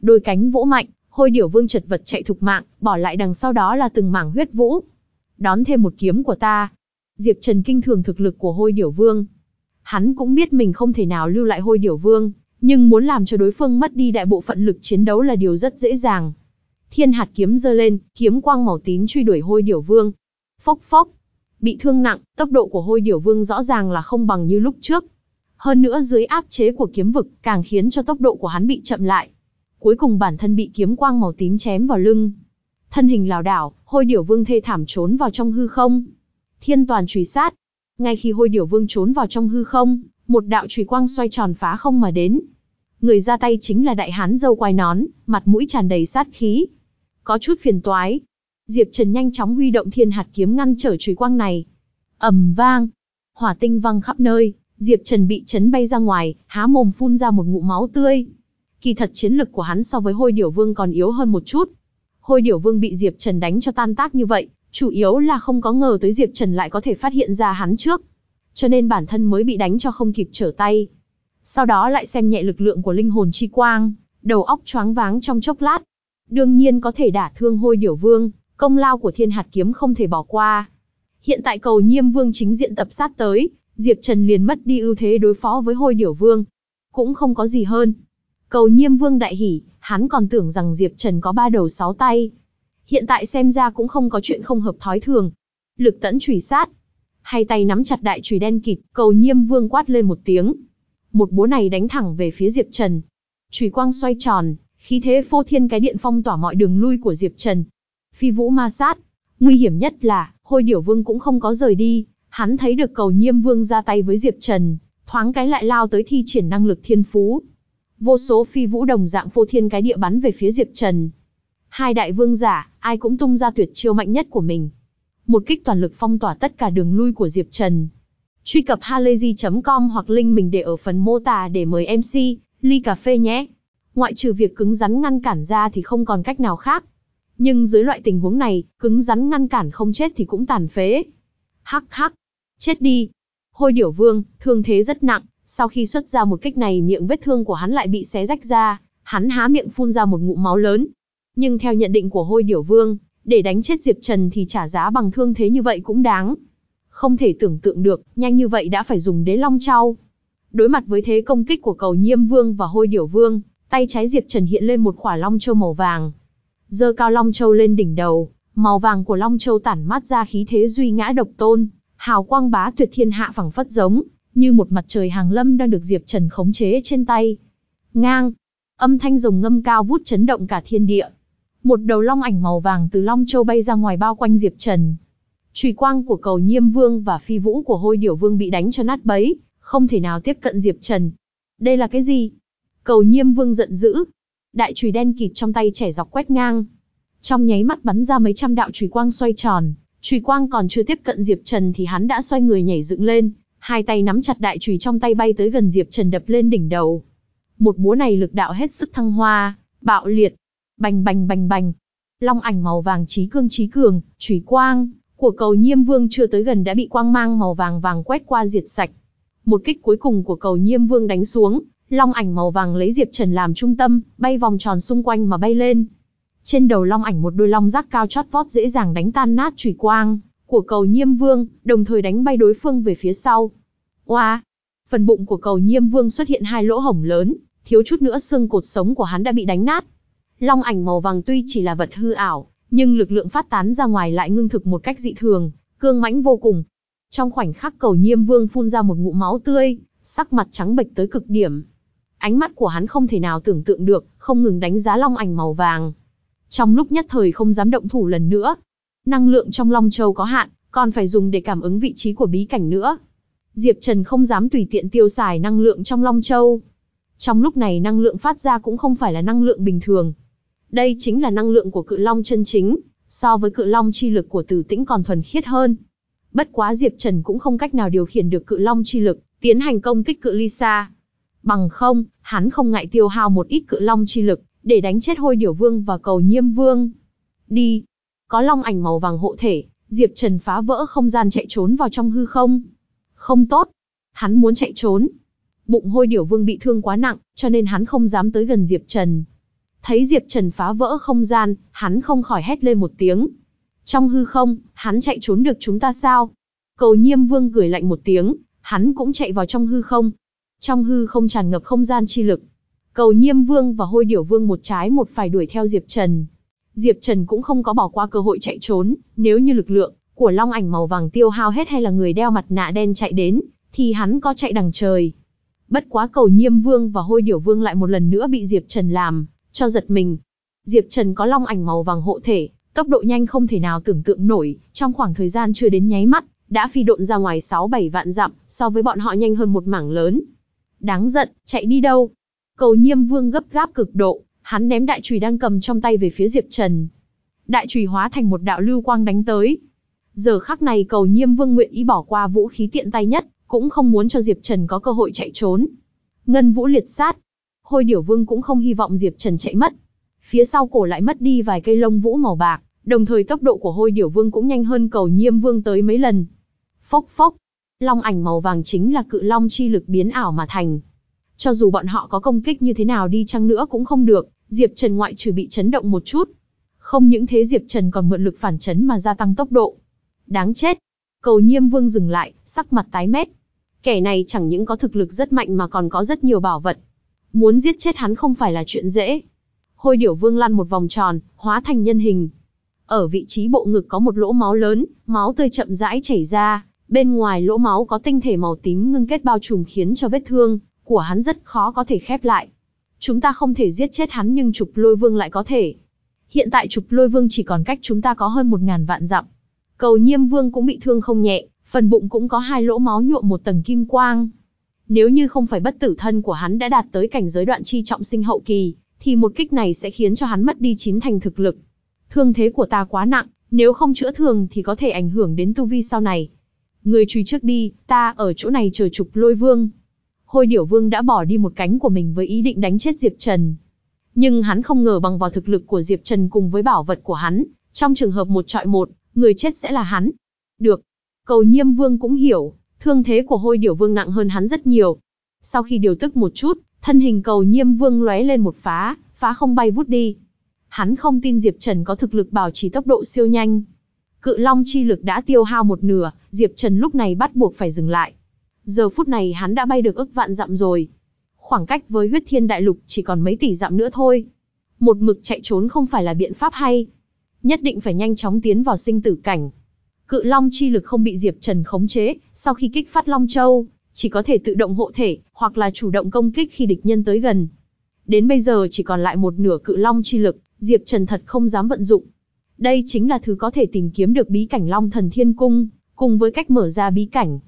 đôi cánh vỗ mạnh, hôi điểu vương chật vật chạy thục mạng, bỏ lại đằng sau đó là từng mảng huyết vũ. Đón thêm một kiếm của ta. Diệp Trần kinh thường thực lực của hôi điểu vương. Hắn cũng biết mình không thể nào lưu lại hôi điểu vương, nhưng muốn làm cho đối phương mất đi đại bộ phận lực chiến đấu là điều rất dễ dàng. Thiên hạt kiếm giơ lên, kiếm quang màu tím truy đuổi hôi điểu vương. Phốc phốc, bị thương nặng, tốc độ của hôi điểu vương rõ ràng là không bằng như lúc trước. Hơn nữa dưới áp chế của kiếm vực, càng khiến cho tốc độ của hắn bị chậm lại cuối cùng bản thân bị kiếm quang màu tím chém vào lưng. Thân hình lảo đảo, hôi điểu vương thê thảm trốn vào trong hư không. Thiên toàn truy sát. Ngay khi hôi điểu vương trốn vào trong hư không, một đạo chùy quang xoay tròn phá không mà đến. Người ra tay chính là đại hán dâu quai nón, mặt mũi tràn đầy sát khí. Có chút phiền toái. Diệp Trần nhanh chóng huy động thiên hạt kiếm ngăn trở chùy quang này. ầm vang, hỏa tinh văng khắp nơi, Diệp Trần bị chấn bay ra ngoài, há mồm phun ra một ngụm máu tươi. Kỳ thật chiến lực của hắn so với Hôi Điểu Vương còn yếu hơn một chút. Hôi Điểu Vương bị Diệp Trần đánh cho tan tác như vậy, chủ yếu là không có ngờ tới Diệp Trần lại có thể phát hiện ra hắn trước. Cho nên bản thân mới bị đánh cho không kịp trở tay. Sau đó lại xem nhẹ lực lượng của linh hồn chi quang, đầu óc choáng váng trong chốc lát. Đương nhiên có thể đả thương Hôi Điểu Vương, công lao của Thiên Hạt Kiếm không thể bỏ qua. Hiện tại cầu Nhiêm Vương chính diện tập sát tới, Diệp Trần liền mất đi ưu thế đối phó với Hôi Điểu Vương. Cũng không có gì hơn. Cầu Nhiêm Vương đại hỉ, hắn còn tưởng rằng Diệp Trần có ba đầu sáu tay. Hiện tại xem ra cũng không có chuyện không hợp thói thường. Lực tẫn trùy sát. Hai tay nắm chặt đại chùy đen kịt, cầu Nhiêm Vương quát lên một tiếng. Một búa này đánh thẳng về phía Diệp Trần. Chùy quang xoay tròn, khí thế phô thiên cái điện phong tỏa mọi đường lui của Diệp Trần. Phi vũ ma sát. Nguy hiểm nhất là, Hôi Điểu Vương cũng không có rời đi, Hắn thấy được cầu nhiêm vương ra tay với Diệp Trần, thoáng cái lại lao tới thi triển năng lực thiên phú. Vô số phi vũ đồng dạng phô thiên cái địa bắn về phía Diệp Trần. Hai đại vương giả, ai cũng tung ra tuyệt chiêu mạnh nhất của mình. Một kích toàn lực phong tỏa tất cả đường lui của Diệp Trần. Truy cập halayzi.com hoặc link mình để ở phần mô tả để mời MC, ly cà phê nhé. Ngoại trừ việc cứng rắn ngăn cản ra thì không còn cách nào khác. Nhưng dưới loại tình huống này, cứng rắn ngăn cản không chết thì cũng tàn phế. Hắc hắc, chết đi. Hôi điểu vương, thương thế rất nặng, sau khi xuất ra một kích này miệng vết thương của hắn lại bị xé rách ra, hắn há miệng phun ra một ngụm máu lớn. Nhưng theo nhận định của hôi điểu vương, để đánh chết Diệp Trần thì trả giá bằng thương thế như vậy cũng đáng. Không thể tưởng tượng được, nhanh như vậy đã phải dùng đế long trao. Đối mặt với thế công kích của cầu nhiêm vương và hôi điểu vương, tay trái Diệp Trần hiện lên một khỏa long châu màu vàng. Dơ cao long châu lên đỉnh đầu, Màu vàng của Long Châu tản mát ra khí thế duy ngã độc tôn, hào quang bá tuyệt thiên hạ phẳng phất giống, như một mặt trời hàng lâm đang được Diệp Trần khống chế trên tay. Ngang, âm thanh rồng ngâm cao vút chấn động cả thiên địa. Một đầu long ảnh màu vàng từ Long Châu bay ra ngoài bao quanh Diệp Trần. Chùy quang của cầu Nhiêm Vương và phi vũ của Hôi Điểu Vương bị đánh cho nát bấy, không thể nào tiếp cận Diệp Trần. Đây là cái gì? Cầu Nhiêm Vương giận dữ. Đại chùy đen kịt trong tay trẻ dọc quét ngang, trong nháy mắt bắn ra mấy trăm đạo chùy quang xoay tròn, chùy quang còn chưa tiếp cận Diệp Trần thì hắn đã xoay người nhảy dựng lên, hai tay nắm chặt đại chùy trong tay bay tới gần Diệp Trần đập lên đỉnh đầu. Một búa này lực đạo hết sức thăng hoa, bạo liệt, bành bành bành bành. Long ảnh màu vàng trí cương trí cường, chùy quang của cầu Nhiêm Vương chưa tới gần đã bị quang mang màu vàng vàng quét qua diệt sạch. Một kích cuối cùng của cầu Nhiêm Vương đánh xuống, long ảnh màu vàng lấy Diệp Trần làm trung tâm, bay vòng tròn xung quanh mà bay lên, trên đầu long ảnh một đôi long rác cao chót vót dễ dàng đánh tan nát chùy quang của cầu nhiêm vương, đồng thời đánh bay đối phương về phía sau. Oa! Phần bụng của cầu nhiêm vương xuất hiện hai lỗ hổng lớn, thiếu chút nữa xương cột sống của hắn đã bị đánh nát. Long ảnh màu vàng tuy chỉ là vật hư ảo, nhưng lực lượng phát tán ra ngoài lại ngưng thực một cách dị thường, cương mãnh vô cùng. Trong khoảnh khắc cầu nhiêm vương phun ra một ngụm máu tươi, sắc mặt trắng bệch tới cực điểm. Ánh mắt của hắn không thể nào tưởng tượng được, không ngừng đánh giá long ảnh màu vàng. Trong lúc nhất thời không dám động thủ lần nữa. Năng lượng trong Long Châu có hạn, còn phải dùng để cảm ứng vị trí của bí cảnh nữa. Diệp Trần không dám tùy tiện tiêu xài năng lượng trong Long Châu. Trong lúc này năng lượng phát ra cũng không phải là năng lượng bình thường. Đây chính là năng lượng của cự long chân chính, so với cự long chi lực của tử tĩnh còn thuần khiết hơn. Bất quá Diệp Trần cũng không cách nào điều khiển được cự long chi lực, tiến hành công kích cự ly xa. Bằng không, hắn không ngại tiêu hao một ít cự long chi lực, để đánh chết hôi điểu vương và cầu nhiêm vương. Đi! Có long ảnh màu vàng hộ thể, Diệp Trần phá vỡ không gian chạy trốn vào trong hư không. Không tốt! Hắn muốn chạy trốn. Bụng hôi điểu vương bị thương quá nặng, cho nên hắn không dám tới gần Diệp Trần. Thấy Diệp Trần phá vỡ không gian, hắn không khỏi hét lên một tiếng. Trong hư không, hắn chạy trốn được chúng ta sao? Cầu nhiêm vương gửi lạnh một tiếng, hắn cũng chạy vào trong hư không. Trong hư không tràn ngập không gian chi lực, Cầu Nhiêm Vương và Hôi Điểu Vương một trái một phải đuổi theo Diệp Trần. Diệp Trần cũng không có bỏ qua cơ hội chạy trốn, nếu như lực lượng của Long Ảnh màu vàng tiêu hao hết hay là người đeo mặt nạ đen chạy đến, thì hắn có chạy đằng trời. Bất quá Cầu Nhiêm Vương và Hôi Điểu Vương lại một lần nữa bị Diệp Trần làm cho giật mình. Diệp Trần có Long Ảnh màu vàng hộ thể, tốc độ nhanh không thể nào tưởng tượng nổi, trong khoảng thời gian chưa đến nháy mắt, đã phi độn ra ngoài 6-7 vạn dặm, so với bọn họ nhanh hơn một mảng lớn. Đáng giận, chạy đi đâu? Cầu nhiêm vương gấp gáp cực độ, hắn ném đại chùy đang cầm trong tay về phía Diệp Trần. đại chùy hóa thành một đạo lưu quang đánh tới. Giờ khắc này cầu nhiêm vương nguyện ý bỏ qua vũ khí tiện tay nhất, cũng không muốn cho Diệp Trần có cơ hội chạy trốn. Ngân vũ liệt sát. Hôi điểu vương cũng không hy vọng Diệp Trần chạy mất. Phía sau cổ lại mất đi vài cây lông vũ màu bạc, đồng thời tốc độ của hôi điểu vương cũng nhanh hơn cầu nhiêm vương tới mấy lần. Phốc phốc. Long ảnh màu vàng chính là cự long chi lực biến ảo mà thành. Cho dù bọn họ có công kích như thế nào đi chăng nữa cũng không được, Diệp Trần ngoại trừ bị chấn động một chút. Không những thế Diệp Trần còn mượn lực phản chấn mà gia tăng tốc độ. Đáng chết. Cầu nhiêm vương dừng lại, sắc mặt tái mét. Kẻ này chẳng những có thực lực rất mạnh mà còn có rất nhiều bảo vật. Muốn giết chết hắn không phải là chuyện dễ. Hôi điểu vương lăn một vòng tròn, hóa thành nhân hình. Ở vị trí bộ ngực có một lỗ máu lớn, máu tươi chậm rãi chảy ra, bên ngoài lỗ máu có tinh thể màu tím ngưng kết bao trùm khiến cho vết thương của hắn rất khó có thể khép lại. Chúng ta không thể giết chết hắn nhưng trục lôi vương lại có thể. Hiện tại trục lôi vương chỉ còn cách chúng ta có hơn một ngàn vạn dặm. Cầu nhiêm vương cũng bị thương không nhẹ, phần bụng cũng có hai lỗ máu nhuộm một tầng kim quang. Nếu như không phải bất tử thân của hắn đã đạt tới cảnh giới đoạn chi trọng sinh hậu kỳ, thì một kích này sẽ khiến cho hắn mất đi chín thành thực lực. Thương thế của ta quá nặng, nếu không chữa thường thì có thể ảnh hưởng đến tu vi sau này. Người truy trước đi, ta ở chỗ này chờ trục lôi vương. Hôi điểu vương đã bỏ đi một cánh của mình với ý định đánh chết Diệp Trần. Nhưng hắn không ngờ bằng vào thực lực của Diệp Trần cùng với bảo vật của hắn, trong trường hợp một trọi một, người chết sẽ là hắn. Được. Cầu nhiêm vương cũng hiểu, thương thế của hôi điểu vương nặng hơn hắn rất nhiều. Sau khi điều tức một chút, thân hình cầu nhiêm vương lóe lên một phá, phá không bay vút đi. Hắn không tin Diệp Trần có thực lực bảo trì tốc độ siêu nhanh. Cự long chi lực đã tiêu hao một nửa, Diệp Trần lúc này bắt buộc phải dừng lại. Giờ phút này hắn đã bay được ức vạn dặm rồi. Khoảng cách với huyết thiên đại lục chỉ còn mấy tỷ dặm nữa thôi. Một mực chạy trốn không phải là biện pháp hay. Nhất định phải nhanh chóng tiến vào sinh tử cảnh. Cự long chi lực không bị Diệp Trần khống chế, sau khi kích phát Long Châu, chỉ có thể tự động hộ thể, hoặc là chủ động công kích khi địch nhân tới gần. Đến bây giờ chỉ còn lại một nửa cự long chi lực, Diệp Trần thật không dám vận dụng. Đây chính là thứ có thể tìm kiếm được bí cảnh Long Thần Thiên Cung, cùng với cách mở ra bí cảnh.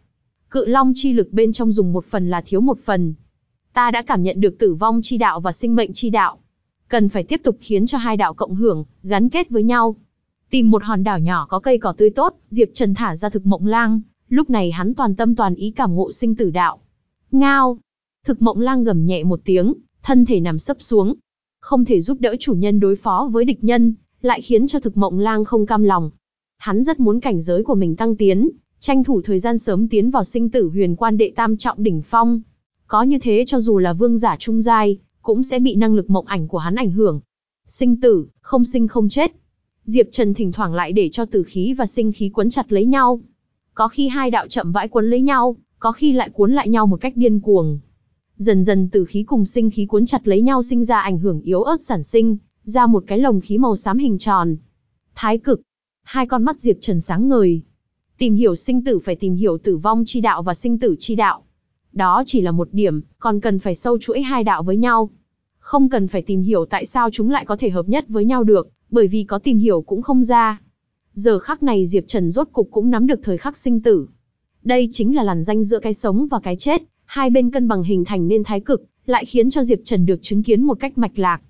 Cự long chi lực bên trong dùng một phần là thiếu một phần. Ta đã cảm nhận được tử vong chi đạo và sinh mệnh chi đạo. Cần phải tiếp tục khiến cho hai đạo cộng hưởng, gắn kết với nhau. Tìm một hòn đảo nhỏ có cây cỏ tươi tốt, Diệp Trần thả ra thực mộng lang, lúc này hắn toàn tâm toàn ý cảm ngộ sinh tử đạo. Ngao! Thực mộng lang gầm nhẹ một tiếng, thân thể nằm sấp xuống. Không thể giúp đỡ chủ nhân đối phó với địch nhân, lại khiến cho thực mộng lang không cam lòng. Hắn rất muốn cảnh giới của mình tăng tiến, tranh thủ thời gian sớm tiến vào sinh tử huyền quan đệ tam trọng đỉnh phong. Có như thế cho dù là vương giả trung giai, cũng sẽ bị năng lực mộng ảnh của hắn ảnh hưởng. Sinh tử, không sinh không chết. Diệp Trần thỉnh thoảng lại để cho tử khí và sinh khí quấn chặt lấy nhau. Có khi hai đạo chậm vãi quấn lấy nhau, có khi lại cuốn lại nhau một cách điên cuồng. Dần dần tử khí cùng sinh khí cuốn chặt lấy nhau sinh ra ảnh hưởng yếu ớt sản sinh, ra một cái lồng khí màu xám hình tròn. Thái cực. Hai con mắt Diệp Trần sáng ngời, Tìm hiểu sinh tử phải tìm hiểu tử vong chi đạo và sinh tử chi đạo. Đó chỉ là một điểm, còn cần phải sâu chuỗi hai đạo với nhau. Không cần phải tìm hiểu tại sao chúng lại có thể hợp nhất với nhau được, bởi vì có tìm hiểu cũng không ra. Giờ khắc này Diệp Trần rốt cục cũng nắm được thời khắc sinh tử. Đây chính là làn danh giữa cái sống và cái chết, hai bên cân bằng hình thành nên thái cực, lại khiến cho Diệp Trần được chứng kiến một cách mạch lạc.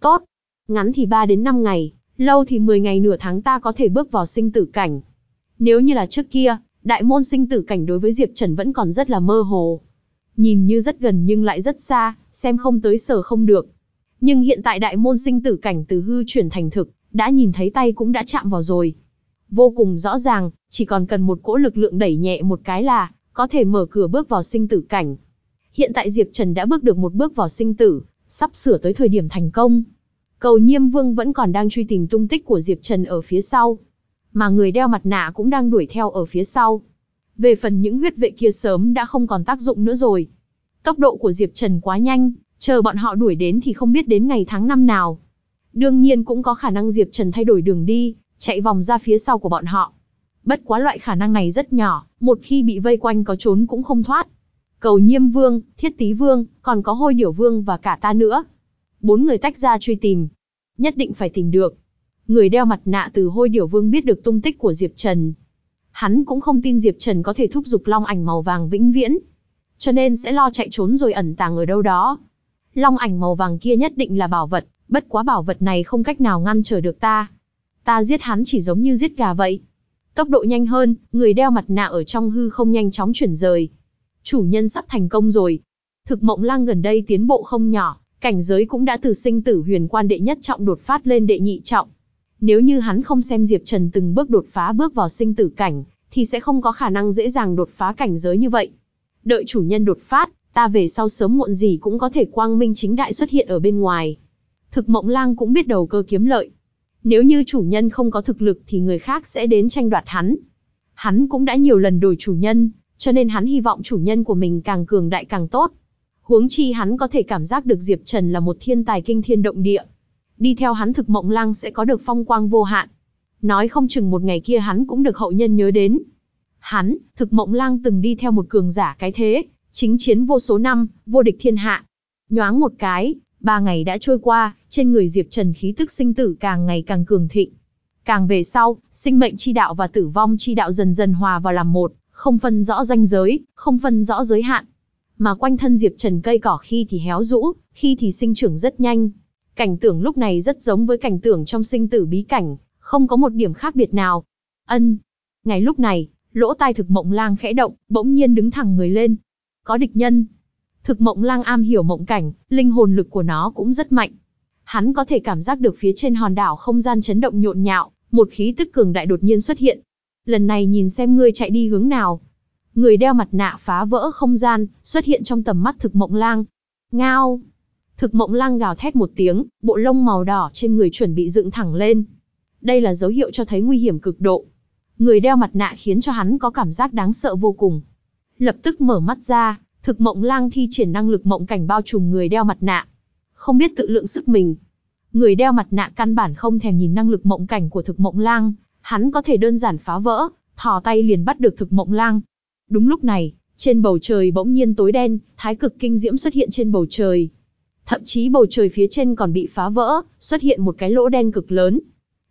Tốt, ngắn thì 3 đến 5 ngày, lâu thì 10 ngày nửa tháng ta có thể bước vào sinh tử cảnh. Nếu như là trước kia, đại môn sinh tử cảnh đối với Diệp Trần vẫn còn rất là mơ hồ. Nhìn như rất gần nhưng lại rất xa, xem không tới sở không được. Nhưng hiện tại đại môn sinh tử cảnh từ hư chuyển thành thực, đã nhìn thấy tay cũng đã chạm vào rồi. Vô cùng rõ ràng, chỉ còn cần một cỗ lực lượng đẩy nhẹ một cái là, có thể mở cửa bước vào sinh tử cảnh. Hiện tại Diệp Trần đã bước được một bước vào sinh tử, sắp sửa tới thời điểm thành công. Cầu Nhiêm Vương vẫn còn đang truy tìm tung tích của Diệp Trần ở phía sau mà người đeo mặt nạ cũng đang đuổi theo ở phía sau. Về phần những huyết vệ kia sớm đã không còn tác dụng nữa rồi. Tốc độ của Diệp Trần quá nhanh, chờ bọn họ đuổi đến thì không biết đến ngày tháng năm nào. Đương nhiên cũng có khả năng Diệp Trần thay đổi đường đi, chạy vòng ra phía sau của bọn họ. Bất quá loại khả năng này rất nhỏ, một khi bị vây quanh có trốn cũng không thoát. Cầu Nhiêm Vương, Thiết Tý Vương, còn có Hôi Điểu Vương và cả ta nữa. Bốn người tách ra truy tìm. Nhất định phải tìm được. Người đeo mặt nạ từ hôi điểu vương biết được tung tích của Diệp Trần. Hắn cũng không tin Diệp Trần có thể thúc giục long ảnh màu vàng vĩnh viễn. Cho nên sẽ lo chạy trốn rồi ẩn tàng ở đâu đó. Long ảnh màu vàng kia nhất định là bảo vật, bất quá bảo vật này không cách nào ngăn trở được ta. Ta giết hắn chỉ giống như giết gà vậy. Tốc độ nhanh hơn, người đeo mặt nạ ở trong hư không nhanh chóng chuyển rời. Chủ nhân sắp thành công rồi. Thực mộng lang gần đây tiến bộ không nhỏ, cảnh giới cũng đã từ sinh tử huyền quan đệ nhất trọng đột phát lên đệ nhị trọng. Nếu như hắn không xem Diệp Trần từng bước đột phá bước vào sinh tử cảnh, thì sẽ không có khả năng dễ dàng đột phá cảnh giới như vậy. Đợi chủ nhân đột phát, ta về sau sớm muộn gì cũng có thể quang minh chính đại xuất hiện ở bên ngoài. Thực mộng lang cũng biết đầu cơ kiếm lợi. Nếu như chủ nhân không có thực lực thì người khác sẽ đến tranh đoạt hắn. Hắn cũng đã nhiều lần đổi chủ nhân, cho nên hắn hy vọng chủ nhân của mình càng cường đại càng tốt. Huống chi hắn có thể cảm giác được Diệp Trần là một thiên tài kinh thiên động địa. Đi theo hắn thực mộng lang sẽ có được phong quang vô hạn. Nói không chừng một ngày kia hắn cũng được hậu nhân nhớ đến. Hắn, thực mộng lang từng đi theo một cường giả cái thế, chính chiến vô số năm, vô địch thiên hạ. Nhoáng một cái, ba ngày đã trôi qua, trên người Diệp Trần khí tức sinh tử càng ngày càng cường thịnh. Càng về sau, sinh mệnh chi đạo và tử vong chi đạo dần dần hòa vào làm một, không phân rõ ranh giới, không phân rõ giới hạn. Mà quanh thân Diệp Trần cây cỏ khi thì héo rũ, khi thì sinh trưởng rất nhanh. Cảnh tượng lúc này rất giống với cảnh tượng trong sinh tử bí cảnh, không có một điểm khác biệt nào. Ân. Ngày lúc này, lỗ tai thực mộng lang khẽ động, bỗng nhiên đứng thẳng người lên. Có địch nhân. Thực mộng lang am hiểu mộng cảnh, linh hồn lực của nó cũng rất mạnh. Hắn có thể cảm giác được phía trên hòn đảo không gian chấn động nhộn nhạo, một khí tức cường đại đột nhiên xuất hiện. Lần này nhìn xem ngươi chạy đi hướng nào. Người đeo mặt nạ phá vỡ không gian, xuất hiện trong tầm mắt thực mộng lang. Ngao! Thực mộng lang gào thét một tiếng, bộ lông màu đỏ trên người chuẩn bị dựng thẳng lên. Đây là dấu hiệu cho thấy nguy hiểm cực độ. Người đeo mặt nạ khiến cho hắn có cảm giác đáng sợ vô cùng. Lập tức mở mắt ra, thực mộng lang thi triển năng lực mộng cảnh bao trùm người đeo mặt nạ. Không biết tự lượng sức mình. Người đeo mặt nạ căn bản không thèm nhìn năng lực mộng cảnh của thực mộng lang, hắn có thể đơn giản phá vỡ, thò tay liền bắt được thực mộng lang. Đúng lúc này, trên bầu trời bỗng nhiên tối đen, thái cực kinh diễm xuất hiện trên bầu trời. Thậm chí bầu trời phía trên còn bị phá vỡ, xuất hiện một cái lỗ đen cực lớn.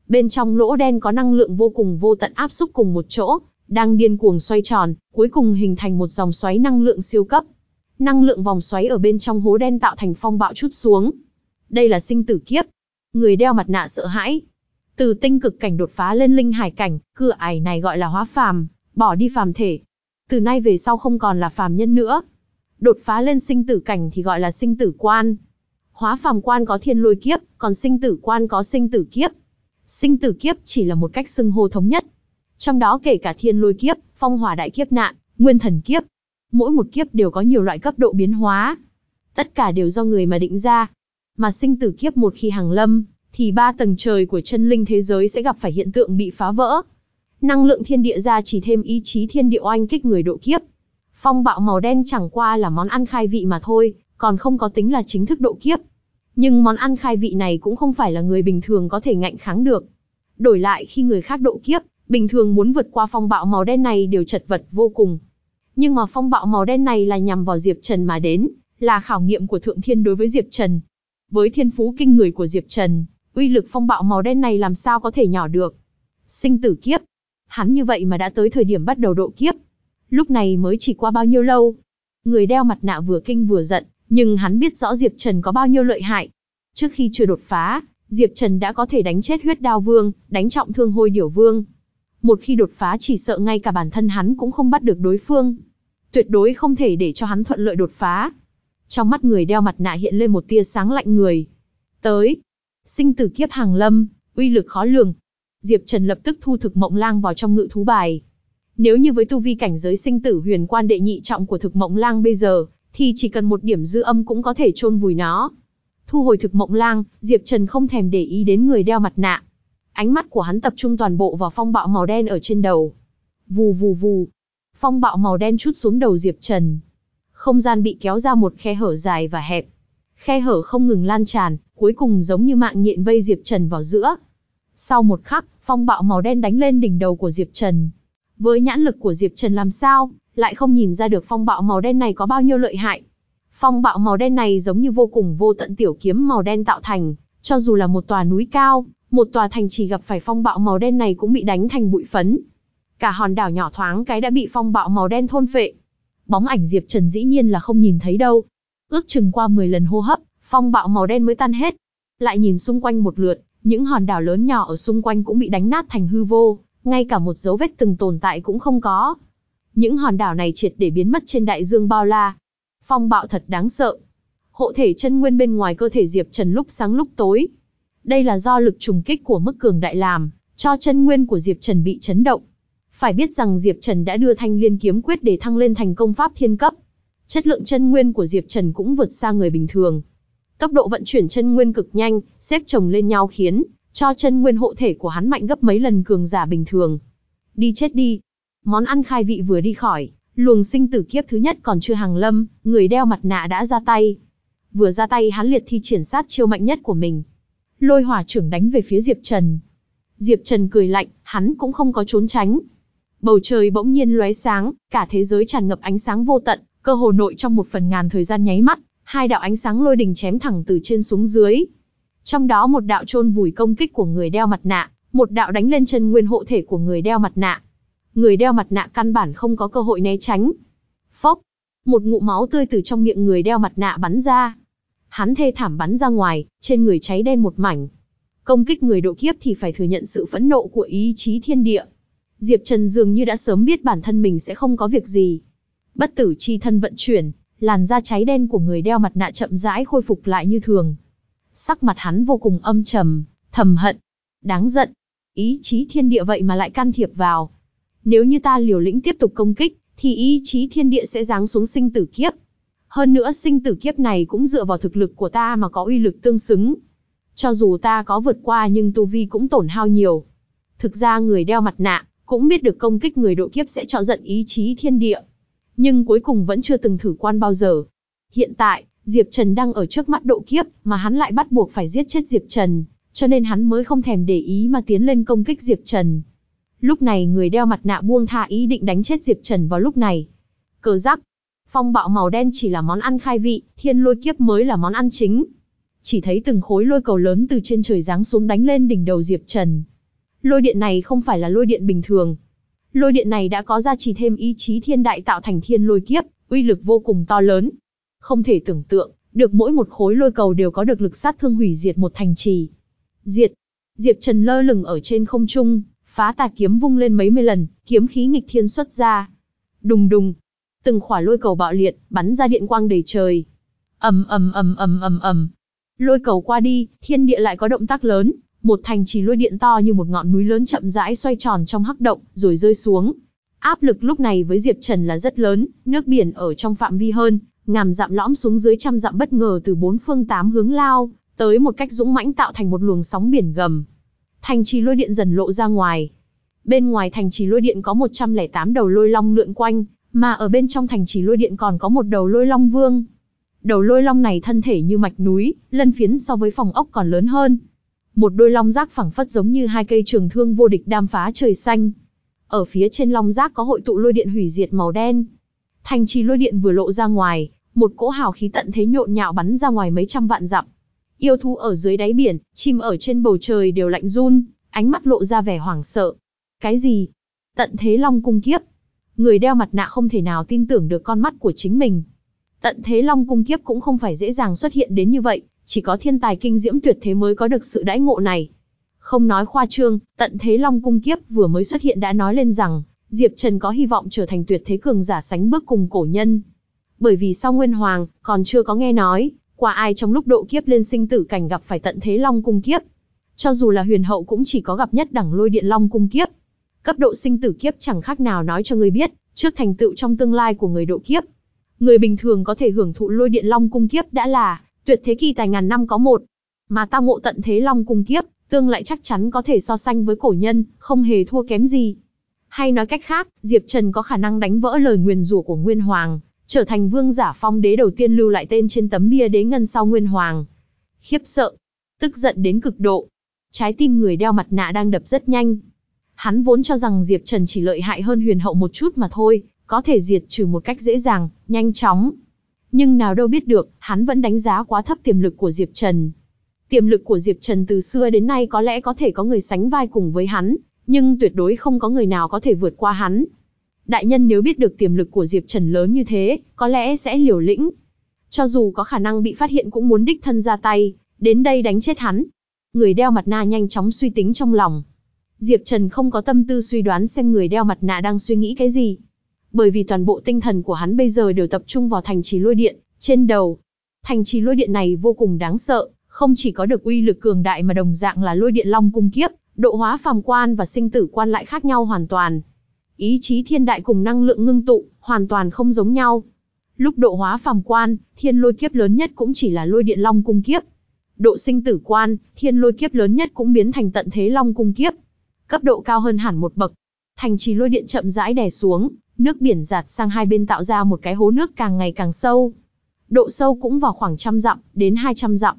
Bên trong lỗ đen có năng lượng vô cùng vô tận áp xúc cùng một chỗ, đang điên cuồng xoay tròn, cuối cùng hình thành một dòng xoáy năng lượng siêu cấp. Năng lượng vòng xoáy ở bên trong hố đen tạo thành phong bạo chút xuống. Đây là sinh tử kiếp. Người đeo mặt nạ sợ hãi. Từ tinh cực cảnh đột phá lên linh hải cảnh, cửa ải này gọi là hóa phàm, bỏ đi phàm thể. Từ nay về sau không còn là phàm nhân nữa. Đột phá lên sinh tử cảnh thì gọi là sinh tử quan. Hóa phàm quan có thiên lôi kiếp, còn sinh tử quan có sinh tử kiếp. Sinh tử kiếp chỉ là một cách xưng hô thống nhất. Trong đó kể cả thiên lôi kiếp, phong hỏa đại kiếp nạn, nguyên thần kiếp. Mỗi một kiếp đều có nhiều loại cấp độ biến hóa. Tất cả đều do người mà định ra. Mà sinh tử kiếp một khi hàng lâm, thì ba tầng trời của chân linh thế giới sẽ gặp phải hiện tượng bị phá vỡ. Năng lượng thiên địa ra chỉ thêm ý chí thiên địa oanh kích người độ kiếp. Phong bạo màu đen chẳng qua là món ăn khai vị mà thôi, còn không có tính là chính thức độ kiếp. Nhưng món ăn khai vị này cũng không phải là người bình thường có thể ngạnh kháng được. Đổi lại khi người khác độ kiếp, bình thường muốn vượt qua phong bạo màu đen này đều chật vật vô cùng. Nhưng mà phong bạo màu đen này là nhằm vào Diệp Trần mà đến, là khảo nghiệm của Thượng Thiên đối với Diệp Trần. Với thiên phú kinh người của Diệp Trần, uy lực phong bạo màu đen này làm sao có thể nhỏ được. Sinh tử kiếp. Hắn như vậy mà đã tới thời điểm bắt đầu độ kiếp. Lúc này mới chỉ qua bao nhiêu lâu. Người đeo mặt nạ vừa kinh vừa giận, nhưng hắn biết rõ Diệp Trần có bao nhiêu lợi hại. Trước khi chưa đột phá, Diệp Trần đã có thể đánh chết huyết đao vương, đánh trọng thương hôi điểu vương. Một khi đột phá chỉ sợ ngay cả bản thân hắn cũng không bắt được đối phương. Tuyệt đối không thể để cho hắn thuận lợi đột phá. Trong mắt người đeo mặt nạ hiện lên một tia sáng lạnh người. Tới. Sinh tử kiếp hàng lâm, uy lực khó lường. Diệp Trần lập tức thu thực mộng lang vào trong ngự thú bài. Nếu như với tu vi cảnh giới sinh tử huyền quan đệ nhị trọng của thực mộng lang bây giờ, thì chỉ cần một điểm dư âm cũng có thể chôn vùi nó. Thu hồi thực mộng lang, Diệp Trần không thèm để ý đến người đeo mặt nạ. Ánh mắt của hắn tập trung toàn bộ vào phong bạo màu đen ở trên đầu. Vù vù vù. Phong bạo màu đen chút xuống đầu Diệp Trần. Không gian bị kéo ra một khe hở dài và hẹp. Khe hở không ngừng lan tràn, cuối cùng giống như mạng nhện vây Diệp Trần vào giữa. Sau một khắc, phong bạo màu đen đánh lên đỉnh đầu của Diệp Trần. Với nhãn lực của Diệp Trần làm sao, lại không nhìn ra được phong bạo màu đen này có bao nhiêu lợi hại. Phong bạo màu đen này giống như vô cùng vô tận tiểu kiếm màu đen tạo thành, cho dù là một tòa núi cao, một tòa thành chỉ gặp phải phong bạo màu đen này cũng bị đánh thành bụi phấn. Cả hòn đảo nhỏ thoáng cái đã bị phong bạo màu đen thôn phệ. Bóng ảnh Diệp Trần dĩ nhiên là không nhìn thấy đâu. Ước chừng qua 10 lần hô hấp, phong bạo màu đen mới tan hết. Lại nhìn xung quanh một lượt, Những hòn đảo lớn nhỏ ở xung quanh cũng bị đánh nát thành hư vô, ngay cả một dấu vết từng tồn tại cũng không có. Những hòn đảo này triệt để biến mất trên đại dương bao la. Phong bạo thật đáng sợ. Hộ thể chân nguyên bên ngoài cơ thể Diệp Trần lúc sáng lúc tối. Đây là do lực trùng kích của mức cường đại làm, cho chân nguyên của Diệp Trần bị chấn động. Phải biết rằng Diệp Trần đã đưa thanh liên kiếm quyết để thăng lên thành công pháp thiên cấp. Chất lượng chân nguyên của Diệp Trần cũng vượt xa người bình thường. Tốc độ vận chuyển chân nguyên cực nhanh, xếp chồng lên nhau khiến cho chân nguyên hộ thể của hắn mạnh gấp mấy lần cường giả bình thường. Đi chết đi. Món ăn khai vị vừa đi khỏi, luồng sinh tử kiếp thứ nhất còn chưa hàng lâm, người đeo mặt nạ đã ra tay. Vừa ra tay hắn liệt thi triển sát chiêu mạnh nhất của mình. Lôi hỏa trưởng đánh về phía Diệp Trần. Diệp Trần cười lạnh, hắn cũng không có trốn tránh. Bầu trời bỗng nhiên lóe sáng, cả thế giới tràn ngập ánh sáng vô tận, cơ hồ nội trong một phần ngàn thời gian nháy mắt, hai đạo ánh sáng lôi đình chém thẳng từ trên xuống dưới. Trong đó một đạo chôn vùi công kích của người đeo mặt nạ, một đạo đánh lên chân nguyên hộ thể của người đeo mặt nạ. Người đeo mặt nạ căn bản không có cơ hội né tránh. Phốc, một ngụ máu tươi từ trong miệng người đeo mặt nạ bắn ra. Hắn thê thảm bắn ra ngoài, trên người cháy đen một mảnh. Công kích người độ kiếp thì phải thừa nhận sự phẫn nộ của ý chí thiên địa. Diệp Trần dường như đã sớm biết bản thân mình sẽ không có việc gì. Bất tử chi thân vận chuyển, làn da cháy đen của người đeo mặt nạ chậm rãi khôi phục lại như thường. Sắc mặt hắn vô cùng âm trầm, thầm hận, đáng giận. Ý chí thiên địa vậy mà lại can thiệp vào. Nếu như ta liều lĩnh tiếp tục công kích, thì ý chí thiên địa sẽ giáng xuống sinh tử kiếp. Hơn nữa sinh tử kiếp này cũng dựa vào thực lực của ta mà có uy lực tương xứng. Cho dù ta có vượt qua nhưng tu vi cũng tổn hao nhiều. Thực ra người đeo mặt nạ, cũng biết được công kích người độ kiếp sẽ trọ giận ý chí thiên địa. Nhưng cuối cùng vẫn chưa từng thử quan bao giờ. Hiện tại, Diệp Trần đang ở trước mắt độ kiếp, mà hắn lại bắt buộc phải giết chết Diệp Trần, cho nên hắn mới không thèm để ý mà tiến lên công kích Diệp Trần. Lúc này người đeo mặt nạ buông tha ý định đánh chết Diệp Trần vào lúc này. Cờ rắc, phong bạo màu đen chỉ là món ăn khai vị, thiên lôi kiếp mới là món ăn chính. Chỉ thấy từng khối lôi cầu lớn từ trên trời giáng xuống đánh lên đỉnh đầu Diệp Trần. Lôi điện này không phải là lôi điện bình thường. Lôi điện này đã có gia trì thêm ý chí thiên đại tạo thành thiên lôi kiếp, uy lực vô cùng to lớn. Không thể tưởng tượng, được mỗi một khối lôi cầu đều có được lực sát thương hủy diệt một thành trì. Diệt. Diệp Trần lơ lửng ở trên không trung, phá tà kiếm vung lên mấy mươi lần, kiếm khí nghịch thiên xuất ra. Đùng đùng. Từng khỏa lôi cầu bạo liệt, bắn ra điện quang đầy trời. ầm ầm ầm ầm ầm ầm. Lôi cầu qua đi, thiên địa lại có động tác lớn, một thành trì lôi điện to như một ngọn núi lớn chậm rãi xoay tròn trong hắc động, rồi rơi xuống. Áp lực lúc này với Diệp Trần là rất lớn, nước biển ở trong phạm vi hơn, ngàm dặm lõm xuống dưới trăm dặm bất ngờ từ bốn phương tám hướng lao, tới một cách dũng mãnh tạo thành một luồng sóng biển gầm. Thành trì lôi điện dần lộ ra ngoài. Bên ngoài thành trì lôi điện có 108 đầu lôi long lượn quanh, mà ở bên trong thành trì lôi điện còn có một đầu lôi long vương. Đầu lôi long này thân thể như mạch núi, lân phiến so với phòng ốc còn lớn hơn. Một đôi long giác phẳng phất giống như hai cây trường thương vô địch đam phá trời xanh. Ở phía trên long giác có hội tụ lôi điện hủy diệt màu đen. Thành trì lôi điện vừa lộ ra ngoài, một cỗ hào khí tận thế nhộn nhạo bắn ra ngoài mấy trăm vạn dặm. Yêu thú ở dưới đáy biển, chim ở trên bầu trời đều lạnh run, ánh mắt lộ ra vẻ hoảng sợ. Cái gì? Tận thế long cung kiếp. Người đeo mặt nạ không thể nào tin tưởng được con mắt của chính mình. Tận thế long cung kiếp cũng không phải dễ dàng xuất hiện đến như vậy, chỉ có thiên tài kinh diễm tuyệt thế mới có được sự đãi ngộ này. Không nói khoa trương, tận thế long cung kiếp vừa mới xuất hiện đã nói lên rằng, Diệp Trần có hy vọng trở thành tuyệt thế cường giả sánh bước cùng cổ nhân. Bởi vì sau Nguyên Hoàng, còn chưa có nghe nói, qua ai trong lúc độ kiếp lên sinh tử cảnh gặp phải tận thế long cung kiếp. Cho dù là huyền hậu cũng chỉ có gặp nhất đẳng lôi điện long cung kiếp. Cấp độ sinh tử kiếp chẳng khác nào nói cho người biết, trước thành tựu trong tương lai của người độ kiếp. Người bình thường có thể hưởng thụ lôi điện long cung kiếp đã là tuyệt thế kỳ tài ngàn năm có một. Mà ta ngộ tận thế long cung kiếp, tương lại chắc chắn có thể so sánh với cổ nhân, không hề thua kém gì. Hay nói cách khác, Diệp Trần có khả năng đánh vỡ lời nguyền rủa của Nguyên Hoàng, trở thành vương giả phong đế đầu tiên lưu lại tên trên tấm bia đế ngân sau Nguyên Hoàng. Khiếp sợ, tức giận đến cực độ. Trái tim người đeo mặt nạ đang đập rất nhanh. Hắn vốn cho rằng Diệp Trần chỉ lợi hại hơn huyền hậu một chút mà thôi, có thể diệt trừ một cách dễ dàng, nhanh chóng. Nhưng nào đâu biết được, hắn vẫn đánh giá quá thấp tiềm lực của Diệp Trần. Tiềm lực của Diệp Trần từ xưa đến nay có lẽ có thể có người sánh vai cùng với hắn, nhưng tuyệt đối không có người nào có thể vượt qua hắn. Đại nhân nếu biết được tiềm lực của Diệp Trần lớn như thế, có lẽ sẽ liều lĩnh. Cho dù có khả năng bị phát hiện cũng muốn đích thân ra tay, đến đây đánh chết hắn. Người đeo mặt nạ nhanh chóng suy tính trong lòng. Diệp Trần không có tâm tư suy đoán xem người đeo mặt nạ đang suy nghĩ cái gì. Bởi vì toàn bộ tinh thần của hắn bây giờ đều tập trung vào thành trì lôi điện, trên đầu. Thành trì lôi điện này vô cùng đáng sợ, không chỉ có được uy lực cường đại mà đồng dạng là lôi điện long cung kiếp, độ hóa phàm quan và sinh tử quan lại khác nhau hoàn toàn. Ý chí thiên đại cùng năng lượng ngưng tụ, hoàn toàn không giống nhau. Lúc độ hóa phàm quan, thiên lôi kiếp lớn nhất cũng chỉ là lôi điện long cung kiếp. Độ sinh tử quan, thiên lôi kiếp lớn nhất cũng biến thành tận thế long cung kiếp. Cấp độ cao hơn hẳn một bậc. Thành trì lôi điện chậm rãi đè xuống, nước biển giạt sang hai bên tạo ra một cái hố nước càng ngày càng sâu. Độ sâu cũng vào khoảng trăm dặm, đến 200 dặm.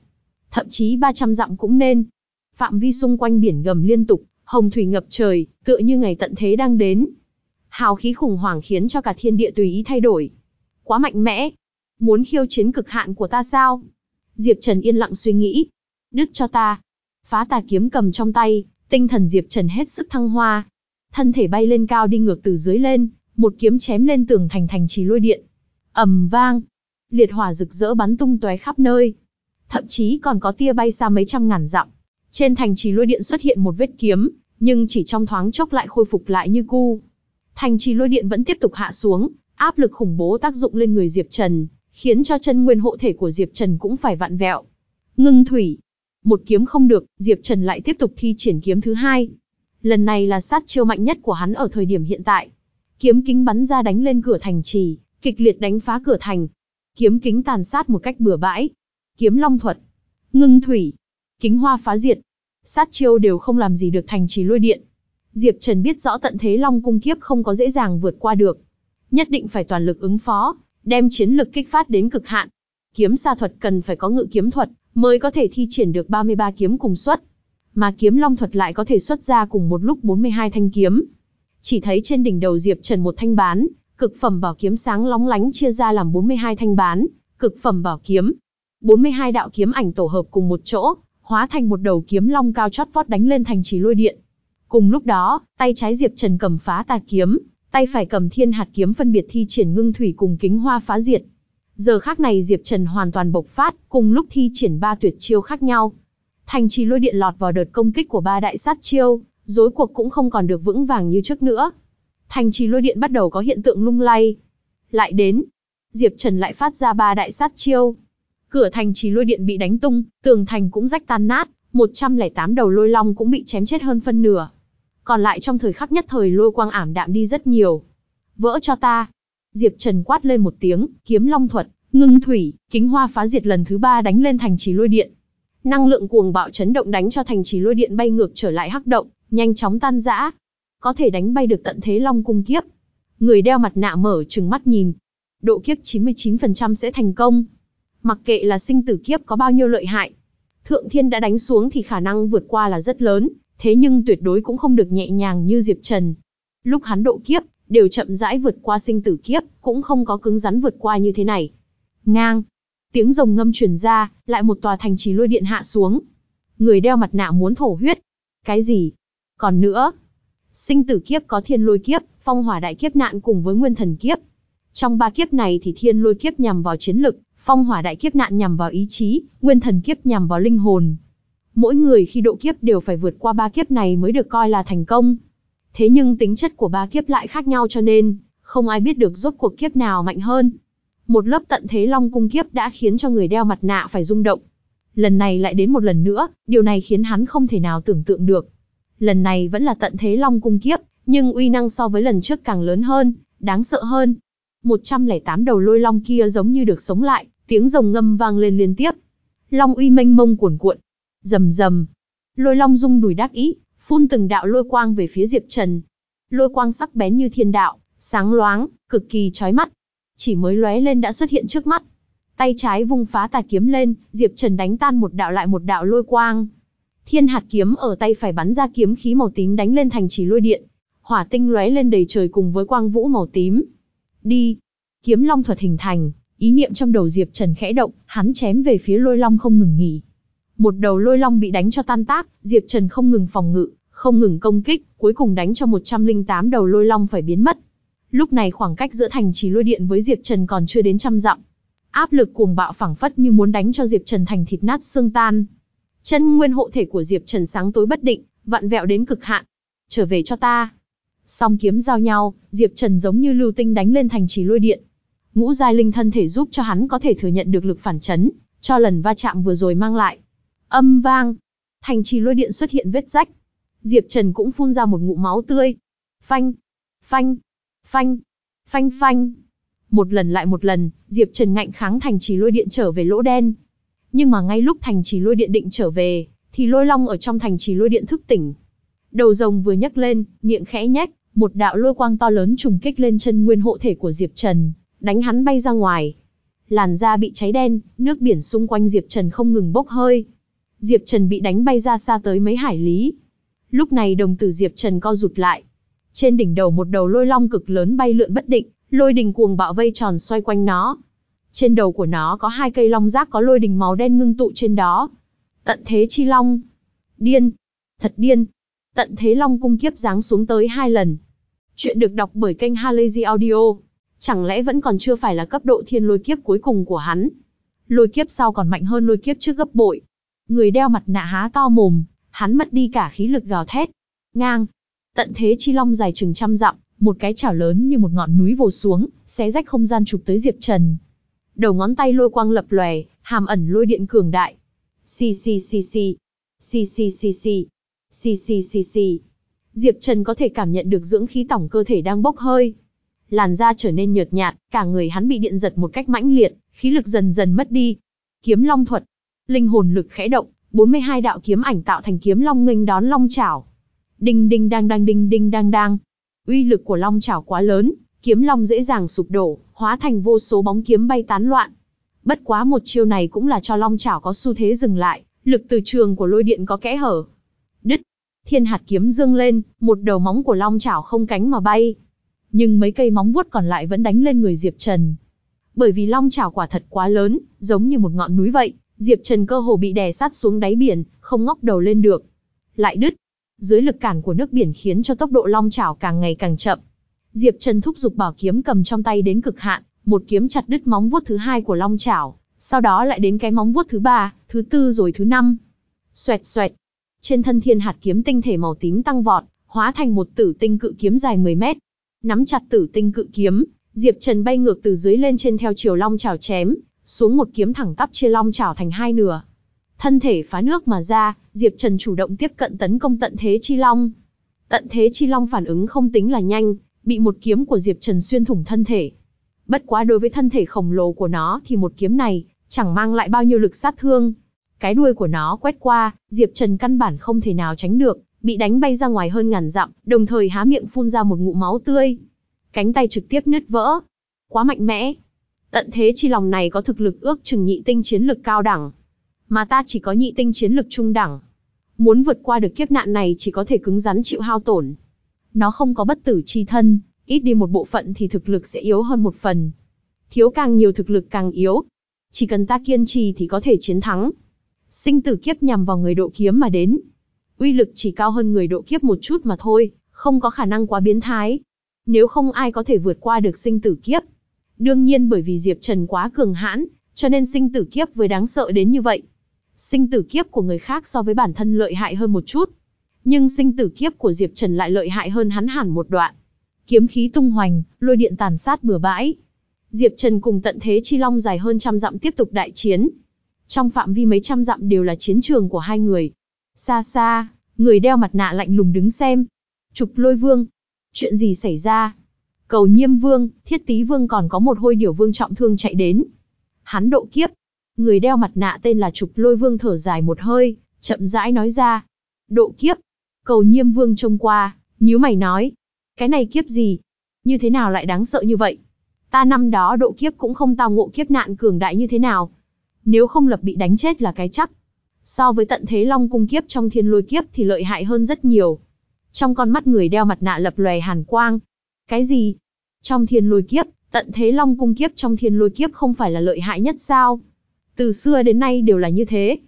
Thậm chí 300 dặm cũng nên. Phạm vi xung quanh biển gầm liên tục, hồng thủy ngập trời, tựa như ngày tận thế đang đến. Hào khí khủng hoảng khiến cho cả thiên địa tùy ý thay đổi. Quá mạnh mẽ. Muốn khiêu chiến cực hạn của ta sao? Diệp Trần yên lặng suy nghĩ. Đứt cho ta. Phá tà kiếm cầm trong tay, tinh thần Diệp Trần hết sức thăng hoa. Thân thể bay lên cao đi ngược từ dưới lên, một kiếm chém lên tường thành thành trì lôi điện. ầm vang, liệt hỏa rực rỡ bắn tung tóe khắp nơi. Thậm chí còn có tia bay xa mấy trăm ngàn dặm. Trên thành trì lôi điện xuất hiện một vết kiếm, nhưng chỉ trong thoáng chốc lại khôi phục lại như cu. Thành trì lôi điện vẫn tiếp tục hạ xuống, áp lực khủng bố tác dụng lên người Diệp Trần, khiến cho chân nguyên hộ thể của Diệp Trần cũng phải vặn vẹo. Ngưng thủy. Một kiếm không được, Diệp Trần lại tiếp tục thi triển kiếm thứ hai. Lần này là sát chiêu mạnh nhất của hắn ở thời điểm hiện tại. Kiếm kính bắn ra đánh lên cửa thành trì, kịch liệt đánh phá cửa thành. Kiếm kính tàn sát một cách bừa bãi. Kiếm long thuật. Ngưng thủy. Kính hoa phá diệt. Sát chiêu đều không làm gì được thành trì lôi điện. Diệp Trần biết rõ tận thế long cung kiếp không có dễ dàng vượt qua được. Nhất định phải toàn lực ứng phó, đem chiến lực kích phát đến cực hạn. Kiếm sa thuật cần phải có ngự kiếm thuật, mới có thể thi triển được 33 kiếm cùng xuất. Mà kiếm long thuật lại có thể xuất ra cùng một lúc 42 thanh kiếm. Chỉ thấy trên đỉnh đầu Diệp Trần một thanh bán, cực phẩm bảo kiếm sáng lóng lánh chia ra làm 42 thanh bán, cực phẩm bảo kiếm. 42 đạo kiếm ảnh tổ hợp cùng một chỗ, hóa thành một đầu kiếm long cao chót vót đánh lên thành trì lôi điện. Cùng lúc đó, tay trái Diệp Trần cầm phá tà kiếm, tay phải cầm thiên hạt kiếm phân biệt thi triển ngưng thủy cùng kính hoa phá diệt. Giờ khác này Diệp Trần hoàn toàn bộc phát, cùng lúc thi triển ba tuyệt chiêu khác nhau. Thành trì lôi điện lọt vào đợt công kích của ba đại sát chiêu, rối cuộc cũng không còn được vững vàng như trước nữa. Thành trì lôi điện bắt đầu có hiện tượng lung lay. Lại đến, Diệp Trần lại phát ra ba đại sát chiêu. Cửa thành trì lôi điện bị đánh tung, tường thành cũng rách tan nát, 108 đầu lôi long cũng bị chém chết hơn phân nửa. Còn lại trong thời khắc nhất thời lôi quang ảm đạm đi rất nhiều. Vỡ cho ta. Diệp Trần quát lên một tiếng, kiếm long thuật, ngưng thủy, kính hoa phá diệt lần thứ ba đánh lên thành trì lôi điện. Năng lượng cuồng bạo chấn động đánh cho thành trì lôi điện bay ngược trở lại hắc động, nhanh chóng tan rã. Có thể đánh bay được tận thế long cung kiếp. Người đeo mặt nạ mở trừng mắt nhìn. Độ kiếp 99% sẽ thành công. Mặc kệ là sinh tử kiếp có bao nhiêu lợi hại. Thượng thiên đã đánh xuống thì khả năng vượt qua là rất lớn, thế nhưng tuyệt đối cũng không được nhẹ nhàng như Diệp Trần. Lúc hắn độ kiếp, đều chậm rãi vượt qua sinh tử kiếp, cũng không có cứng rắn vượt qua như thế này. Ngang, tiếng rồng ngâm truyền ra, lại một tòa thành trì lôi điện hạ xuống. Người đeo mặt nạ muốn thổ huyết. Cái gì? Còn nữa, sinh tử kiếp có thiên lôi kiếp, phong hỏa đại kiếp nạn cùng với nguyên thần kiếp. Trong ba kiếp này thì thiên lôi kiếp nhằm vào chiến lực, phong hỏa đại kiếp nạn nhằm vào ý chí, nguyên thần kiếp nhằm vào linh hồn. Mỗi người khi độ kiếp đều phải vượt qua ba kiếp này mới được coi là thành công. Thế nhưng tính chất của ba kiếp lại khác nhau cho nên, không ai biết được rốt cuộc kiếp nào mạnh hơn. Một lớp tận thế long cung kiếp đã khiến cho người đeo mặt nạ phải rung động. Lần này lại đến một lần nữa, điều này khiến hắn không thể nào tưởng tượng được. Lần này vẫn là tận thế long cung kiếp, nhưng uy năng so với lần trước càng lớn hơn, đáng sợ hơn. 108 đầu lôi long kia giống như được sống lại, tiếng rồng ngâm vang lên liên tiếp. Long uy mênh mông cuồn cuộn. Rầm rầm. Lôi long rung đùi đắc ý, phun từng đạo lôi quang về phía Diệp Trần. Lôi quang sắc bén như thiên đạo, sáng loáng, cực kỳ chói mắt. Chỉ mới lóe lên đã xuất hiện trước mắt. Tay trái vung phá tà kiếm lên, Diệp Trần đánh tan một đạo lại một đạo lôi quang. Thiên hạt kiếm ở tay phải bắn ra kiếm khí màu tím đánh lên thành trì lôi điện. Hỏa tinh lóe lên đầy trời cùng với quang vũ màu tím. Đi. Kiếm long thuật hình thành, ý niệm trong đầu Diệp Trần khẽ động, hắn chém về phía lôi long không ngừng nghỉ. Một đầu lôi long bị đánh cho tan tác, Diệp Trần không ngừng phòng ngự, không ngừng công kích, cuối cùng đánh cho 108 đầu lôi long phải biến mất. Lúc này khoảng cách giữa thành trì lôi điện với Diệp Trần còn chưa đến trăm dặm. Áp lực cuồng bạo phảng phất như muốn đánh cho Diệp Trần thành thịt nát xương tan. Chân nguyên hộ thể của Diệp Trần sáng tối bất định, vặn vẹo đến cực hạn. Trở về cho ta. Song kiếm giao nhau, Diệp Trần giống như lưu tinh đánh lên thành trì lôi điện. Ngũ giai linh thân thể giúp cho hắn có thể thừa nhận được lực phản chấn, cho lần va chạm vừa rồi mang lại. Âm vang, thành trì lôi điện xuất hiện vết rách. Diệp Trần cũng phun ra một ngụm máu tươi. Phanh, phanh, phanh, phanh phanh. Một lần lại một lần, Diệp Trần ngạnh kháng thành trì lôi điện trở về lỗ đen. Nhưng mà ngay lúc thành trì lôi điện định trở về, thì lôi long ở trong thành trì lôi điện thức tỉnh. Đầu rồng vừa nhấc lên, miệng khẽ nhếch, một đạo lôi quang to lớn trùng kích lên chân nguyên hộ thể của Diệp Trần, đánh hắn bay ra ngoài. Làn da bị cháy đen, nước biển xung quanh Diệp Trần không ngừng bốc hơi. Diệp Trần bị đánh bay ra xa tới mấy hải lý. Lúc này đồng tử Diệp Trần co rụt lại. Trên đỉnh đầu một đầu lôi long cực lớn bay lượn bất định, lôi đình cuồng bạo vây tròn xoay quanh nó. Trên đầu của nó có hai cây long giác có lôi đình màu đen ngưng tụ trên đó. Tận thế chi long. Điên. Thật điên. Tận thế long cung kiếp giáng xuống tới hai lần. Chuyện được đọc bởi kênh Halazy Audio. Chẳng lẽ vẫn còn chưa phải là cấp độ thiên lôi kiếp cuối cùng của hắn? Lôi kiếp sau còn mạnh hơn lôi kiếp trước gấp bội. Người đeo mặt nạ há to mồm, hắn mất đi cả khí lực gào thét. Ngang. Tận thế chi long dài chừng trăm dặm, một cái chảo lớn như một ngọn núi vồ xuống, xé rách không gian chụp tới Diệp Trần. Đầu ngón tay lôi quang lập lòe, hàm ẩn lôi điện cường đại. Xì xì xì xì. Xì xì xì xì. Xì xì xì xì. Diệp Trần có thể cảm nhận được dưỡng khí tổng cơ thể đang bốc hơi. Làn da trở nên nhợt nhạt, cả người hắn bị điện giật một cách mãnh liệt, khí lực dần dần mất đi. Kiếm Long thuật, linh hồn lực khẽ động, 42 đạo kiếm ảnh tạo thành kiếm long nghênh đón long chảo. Đinh đinh đang đang đinh đinh đang đang. Uy lực của long chảo quá lớn, kiếm long dễ dàng sụp đổ, hóa thành vô số bóng kiếm bay tán loạn. Bất quá một chiêu này cũng là cho long chảo có xu thế dừng lại, lực từ trường của lôi điện có kẽ hở. Đứt, thiên hạt kiếm dương lên, một đầu móng của long chảo không cánh mà bay. Nhưng mấy cây móng vuốt còn lại vẫn đánh lên người Diệp Trần. Bởi vì long chảo quả thật quá lớn, giống như một ngọn núi vậy, Diệp Trần cơ hồ bị đè sát xuống đáy biển, không ngóc đầu lên được. Lại đứt. Dưới lực cản của nước biển khiến cho tốc độ long chảo càng ngày càng chậm. Diệp Trần thúc giục bảo kiếm cầm trong tay đến cực hạn, một kiếm chặt đứt móng vuốt thứ hai của long chảo, sau đó lại đến cái móng vuốt thứ ba, thứ tư rồi thứ năm. Xoẹt xoẹt. Trên thân thiên hạt kiếm tinh thể màu tím tăng vọt, hóa thành một tử tinh cự kiếm dài 10 mét. Nắm chặt tử tinh cự kiếm, Diệp Trần bay ngược từ dưới lên trên theo chiều long chảo chém, xuống một kiếm thẳng tắp chia long chảo thành hai nửa. Thân thể phá nước mà ra, Diệp Trần chủ động tiếp cận tấn công tận thế chi long. Tận thế chi long phản ứng không tính là nhanh, bị một kiếm của Diệp Trần xuyên thủng thân thể. Bất quá đối với thân thể khổng lồ của nó thì một kiếm này chẳng mang lại bao nhiêu lực sát thương. Cái đuôi của nó quét qua, Diệp Trần căn bản không thể nào tránh được, bị đánh bay ra ngoài hơn ngàn dặm, đồng thời há miệng phun ra một ngụm máu tươi. Cánh tay trực tiếp nứt vỡ. Quá mạnh mẽ, Tận thế chi lòng này có thực lực ước chừng nhị tinh chiến lực cao đẳng. Mà ta chỉ có nhị tinh chiến lực trung đẳng. Muốn vượt qua được kiếp nạn này chỉ có thể cứng rắn chịu hao tổn. Nó không có bất tử chi thân, ít đi một bộ phận thì thực lực sẽ yếu hơn một phần. Thiếu càng nhiều thực lực càng yếu. Chỉ cần ta kiên trì thì có thể chiến thắng. Sinh tử kiếp nhằm vào người độ kiếm mà đến. Uy lực chỉ cao hơn người độ kiếp một chút mà thôi, không có khả năng quá biến thái. Nếu không ai có thể vượt qua được sinh tử kiếp. Đương nhiên bởi vì Diệp Trần quá cường hãn, cho nên sinh tử kiếp với đáng sợ đến như vậy. Sinh tử kiếp của người khác so với bản thân lợi hại hơn một chút. Nhưng sinh tử kiếp của Diệp Trần lại lợi hại hơn hắn hẳn một đoạn. Kiếm khí tung hoành, lôi điện tàn sát bừa bãi. Diệp Trần cùng tận thế chi long dài hơn trăm dặm tiếp tục đại chiến. Trong phạm vi mấy trăm dặm đều là chiến trường của hai người. Xa xa, người đeo mặt nạ lạnh lùng đứng xem. Trục lôi vương. Chuyện gì xảy ra? Cầu Nhiêm Vương, Thiết Tý Vương còn có một hôi điểu vương trọng thương chạy đến. Hắn độ kiếp. Người đeo mặt nạ tên là Trục Lôi Vương thở dài một hơi, chậm rãi nói ra. Độ kiếp. Cầu Nhiêm Vương trông qua, nhíu mày nói. Cái này kiếp gì? Như thế nào lại đáng sợ như vậy? Ta năm đó độ kiếp cũng không tao ngộ kiếp nạn cường đại như thế nào. Nếu không lập bị đánh chết là cái chắc. So với tận thế long cung kiếp trong thiên lôi kiếp thì lợi hại hơn rất nhiều. Trong con mắt người đeo mặt nạ lập lòe hàn quang, cái gì? Trong thiên lôi kiếp, tận thế long cung kiếp trong thiên lôi kiếp không phải là lợi hại nhất sao? Từ xưa đến nay đều là như thế.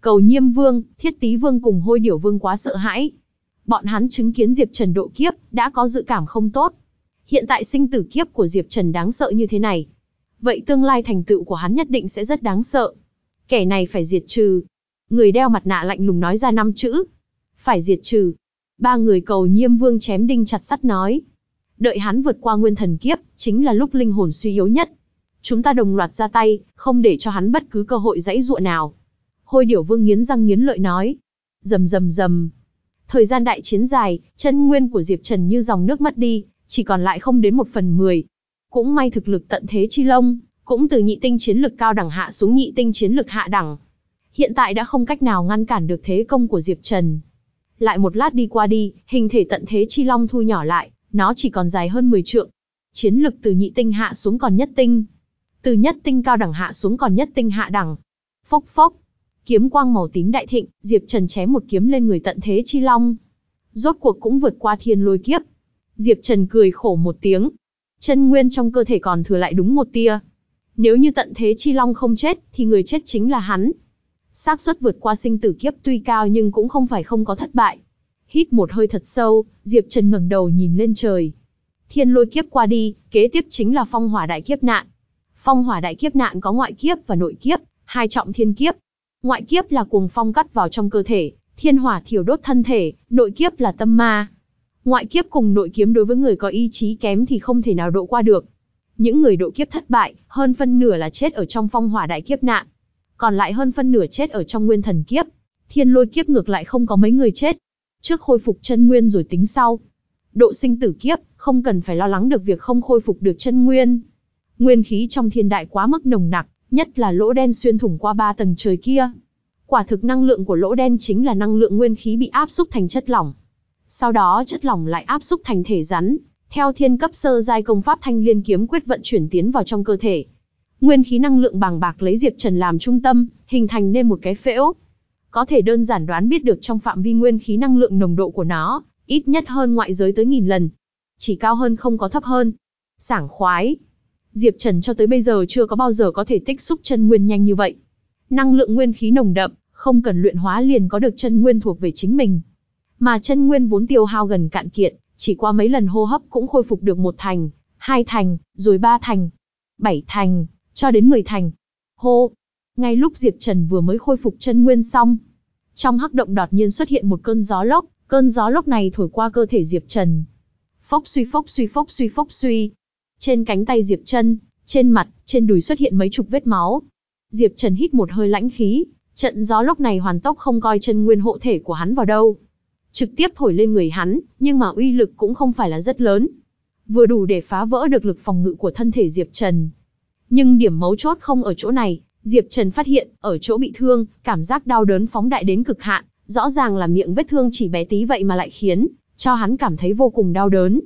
Cầu nhiêm vương, thiết tý vương cùng hôi điểu vương quá sợ hãi. Bọn hắn chứng kiến Diệp Trần độ kiếp, đã có dự cảm không tốt. Hiện tại sinh tử kiếp của Diệp Trần đáng sợ như thế này. Vậy tương lai thành tựu của hắn nhất định sẽ rất đáng sợ. Kẻ này phải diệt trừ. Người đeo mặt nạ lạnh lùng nói ra năm chữ. Phải diệt trừ. Ba người cầu nhiêm vương chém đinh chặt sắt nói. Đợi hắn vượt qua nguyên thần kiếp, chính là lúc linh hồn suy yếu nhất. Chúng ta đồng loạt ra tay, không để cho hắn bất cứ cơ hội dãy dụa nào. Hôi điểu vương nghiến răng nghiến lợi nói. Rầm rầm rầm. Thời gian đại chiến dài, chân nguyên của Diệp Trần như dòng nước mất đi, chỉ còn lại không đến một phần mười. Cũng may thực lực tận thế chi lông, cũng từ nhị tinh chiến lực cao đẳng hạ xuống nhị tinh chiến lực hạ đẳng. Hiện tại đã không cách nào ngăn cản được thế công của Diệp Trần. Lại một lát đi qua đi, hình thể tận thế chi long thu nhỏ lại, nó chỉ còn dài hơn 10 trượng. Chiến lực từ nhị tinh hạ xuống còn nhất tinh. Từ nhất tinh cao đẳng hạ xuống còn nhất tinh hạ đẳng. Phốc phốc. Kiếm quang màu tím đại thịnh, Diệp Trần chém một kiếm lên người tận thế chi long. Rốt cuộc cũng vượt qua thiên lôi kiếp. Diệp Trần cười khổ một tiếng. Chân nguyên trong cơ thể còn thừa lại đúng một tia. Nếu như tận thế chi long không chết, thì người chết chính là hắn. xác suất vượt qua sinh tử kiếp tuy cao nhưng cũng không phải không có thất bại. Hít một hơi thật sâu, Diệp Trần ngẩng đầu nhìn lên trời. Thiên lôi kiếp qua đi, kế tiếp chính là phong hỏa đại kiếp nạn. Phong hỏa đại kiếp nạn có ngoại kiếp và nội kiếp, hai trọng thiên kiếp. Ngoại kiếp là cuồng phong cắt vào trong cơ thể, thiên hỏa thiểu đốt thân thể, nội kiếp là tâm ma. Ngoại kiếp cùng nội kiếm đối với người có ý chí kém thì không thể nào độ qua được. Những người độ kiếp thất bại, hơn phân nửa là chết ở trong phong hỏa đại kiếp nạn. Còn lại hơn phân nửa chết ở trong nguyên thần kiếp. Thiên lôi kiếp ngược lại không có mấy người chết. Trước khôi phục chân nguyên rồi tính sau. Độ sinh tử kiếp, không cần phải lo lắng được việc không khôi phục được chân nguyên. Nguyên khí trong thiên đại quá mức nồng nặc, nhất là lỗ đen xuyên thủng qua ba tầng trời kia. Quả thực năng lượng của lỗ đen chính là năng lượng nguyên khí bị áp xúc thành chất lỏng. Sau đó chất lỏng lại áp xúc thành thể rắn, theo thiên cấp sơ giai công pháp thanh liên kiếm quyết vận chuyển tiến vào trong cơ thể. Nguyên khí năng lượng bàng bạc lấy Diệp Trần làm trung tâm, hình thành nên một cái phễu. Có thể đơn giản đoán biết được trong phạm vi nguyên khí năng lượng nồng độ của nó, ít nhất hơn ngoại giới tới nghìn lần. Chỉ cao hơn không có thấp hơn. Sảng khoái. Diệp Trần cho tới bây giờ chưa có bao giờ có thể tích xúc chân nguyên nhanh như vậy. Năng lượng nguyên khí nồng đậm, không cần luyện hóa liền có được chân nguyên thuộc về chính mình. Mà chân nguyên vốn tiêu hao gần cạn kiệt, chỉ qua mấy lần hô hấp cũng khôi phục được một thành, hai thành, rồi ba thành, bảy thành, cho đến mười thành. Hô! Ngay lúc Diệp Trần vừa mới khôi phục chân nguyên xong, trong hắc động đột nhiên xuất hiện một cơn gió lốc, cơn gió lốc này thổi qua cơ thể Diệp Trần. Phốc suy phốc suy phốc suy phốc suy. Trên cánh tay Diệp Trần, trên mặt, trên đùi xuất hiện mấy chục vết máu. Diệp Trần hít một hơi lãnh khí, trận gió lốc này hoàn tốc không coi chân nguyên hộ thể của hắn vào đâu trực tiếp thổi lên người hắn, nhưng mà uy lực cũng không phải là rất lớn. Vừa đủ để phá vỡ được lực phòng ngự của thân thể Diệp Trần. Nhưng điểm mấu chốt không ở chỗ này, Diệp Trần phát hiện, ở chỗ bị thương, cảm giác đau đớn phóng đại đến cực hạn, rõ ràng là miệng vết thương chỉ bé tí vậy mà lại khiến cho hắn cảm thấy vô cùng đau đớn.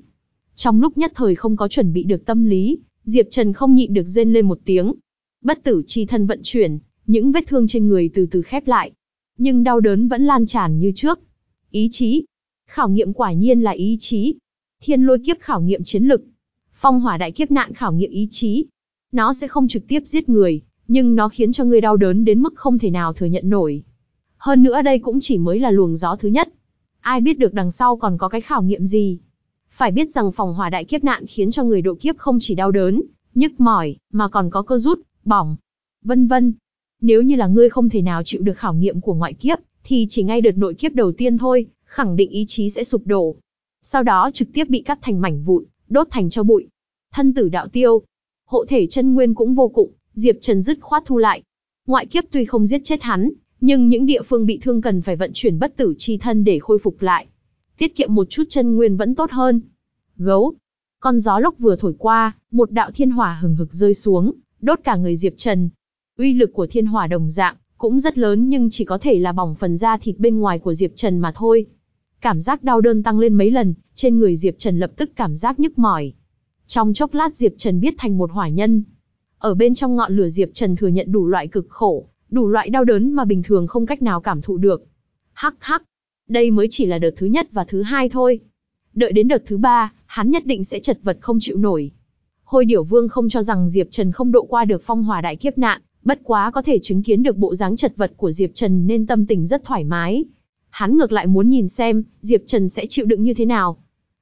Trong lúc nhất thời không có chuẩn bị được tâm lý, Diệp Trần không nhịn được rên lên một tiếng. Bất tử chi thân vận chuyển, những vết thương trên người từ từ khép lại. Nhưng đau đớn vẫn lan tràn như trước, Ý chí. Khảo nghiệm quả nhiên là ý chí. Thiên lôi kiếp khảo nghiệm chiến lực. Phong hỏa đại kiếp nạn khảo nghiệm ý chí. Nó sẽ không trực tiếp giết người, nhưng nó khiến cho người đau đớn đến mức không thể nào thừa nhận nổi. Hơn nữa đây cũng chỉ mới là luồng gió thứ nhất. Ai biết được đằng sau còn có cái khảo nghiệm gì. Phải biết rằng phòng hỏa đại kiếp nạn khiến cho người độ kiếp không chỉ đau đớn, nhức mỏi, mà còn có cơ rút, bỏng, vân vân. Nếu như là ngươi không thể nào chịu được khảo nghiệm của ngoại kiếp, thì chỉ ngay đợt nội kiếp đầu tiên thôi, khẳng định ý chí sẽ sụp đổ. Sau đó trực tiếp bị cắt thành mảnh vụn, đốt thành cho bụi. Thân tử đạo tiêu. Hộ thể chân nguyên cũng vô cùng, Diệp Trần dứt khoát thu lại. Ngoại kiếp tuy không giết chết hắn, nhưng những địa phương bị thương cần phải vận chuyển bất tử chi thân để khôi phục lại. Tiết kiệm một chút chân nguyên vẫn tốt hơn. Gấu. Con gió lốc vừa thổi qua, một đạo thiên hỏa hừng hực rơi xuống, đốt cả người Diệp Trần. Uy lực của thiên hỏa đồng dạng, cũng rất lớn nhưng chỉ có thể là bỏng phần da thịt bên ngoài của Diệp Trần mà thôi. Cảm giác đau đớn tăng lên mấy lần, trên người Diệp Trần lập tức cảm giác nhức mỏi. Trong chốc lát Diệp Trần biết thành một hỏa nhân. Ở bên trong ngọn lửa Diệp Trần thừa nhận đủ loại cực khổ, đủ loại đau đớn mà bình thường không cách nào cảm thụ được. Hắc hắc, đây mới chỉ là đợt thứ nhất và thứ hai thôi. Đợi đến đợt thứ ba, hắn nhất định sẽ chật vật không chịu nổi. Hôi điểu vương không cho rằng Diệp Trần không độ qua được phong hỏa đại kiếp nạn, Bất quá có thể chứng kiến được bộ dáng chật vật của Diệp Trần nên tâm tình rất thoải mái. Hắn ngược lại muốn nhìn xem, Diệp Trần sẽ chịu đựng như thế nào.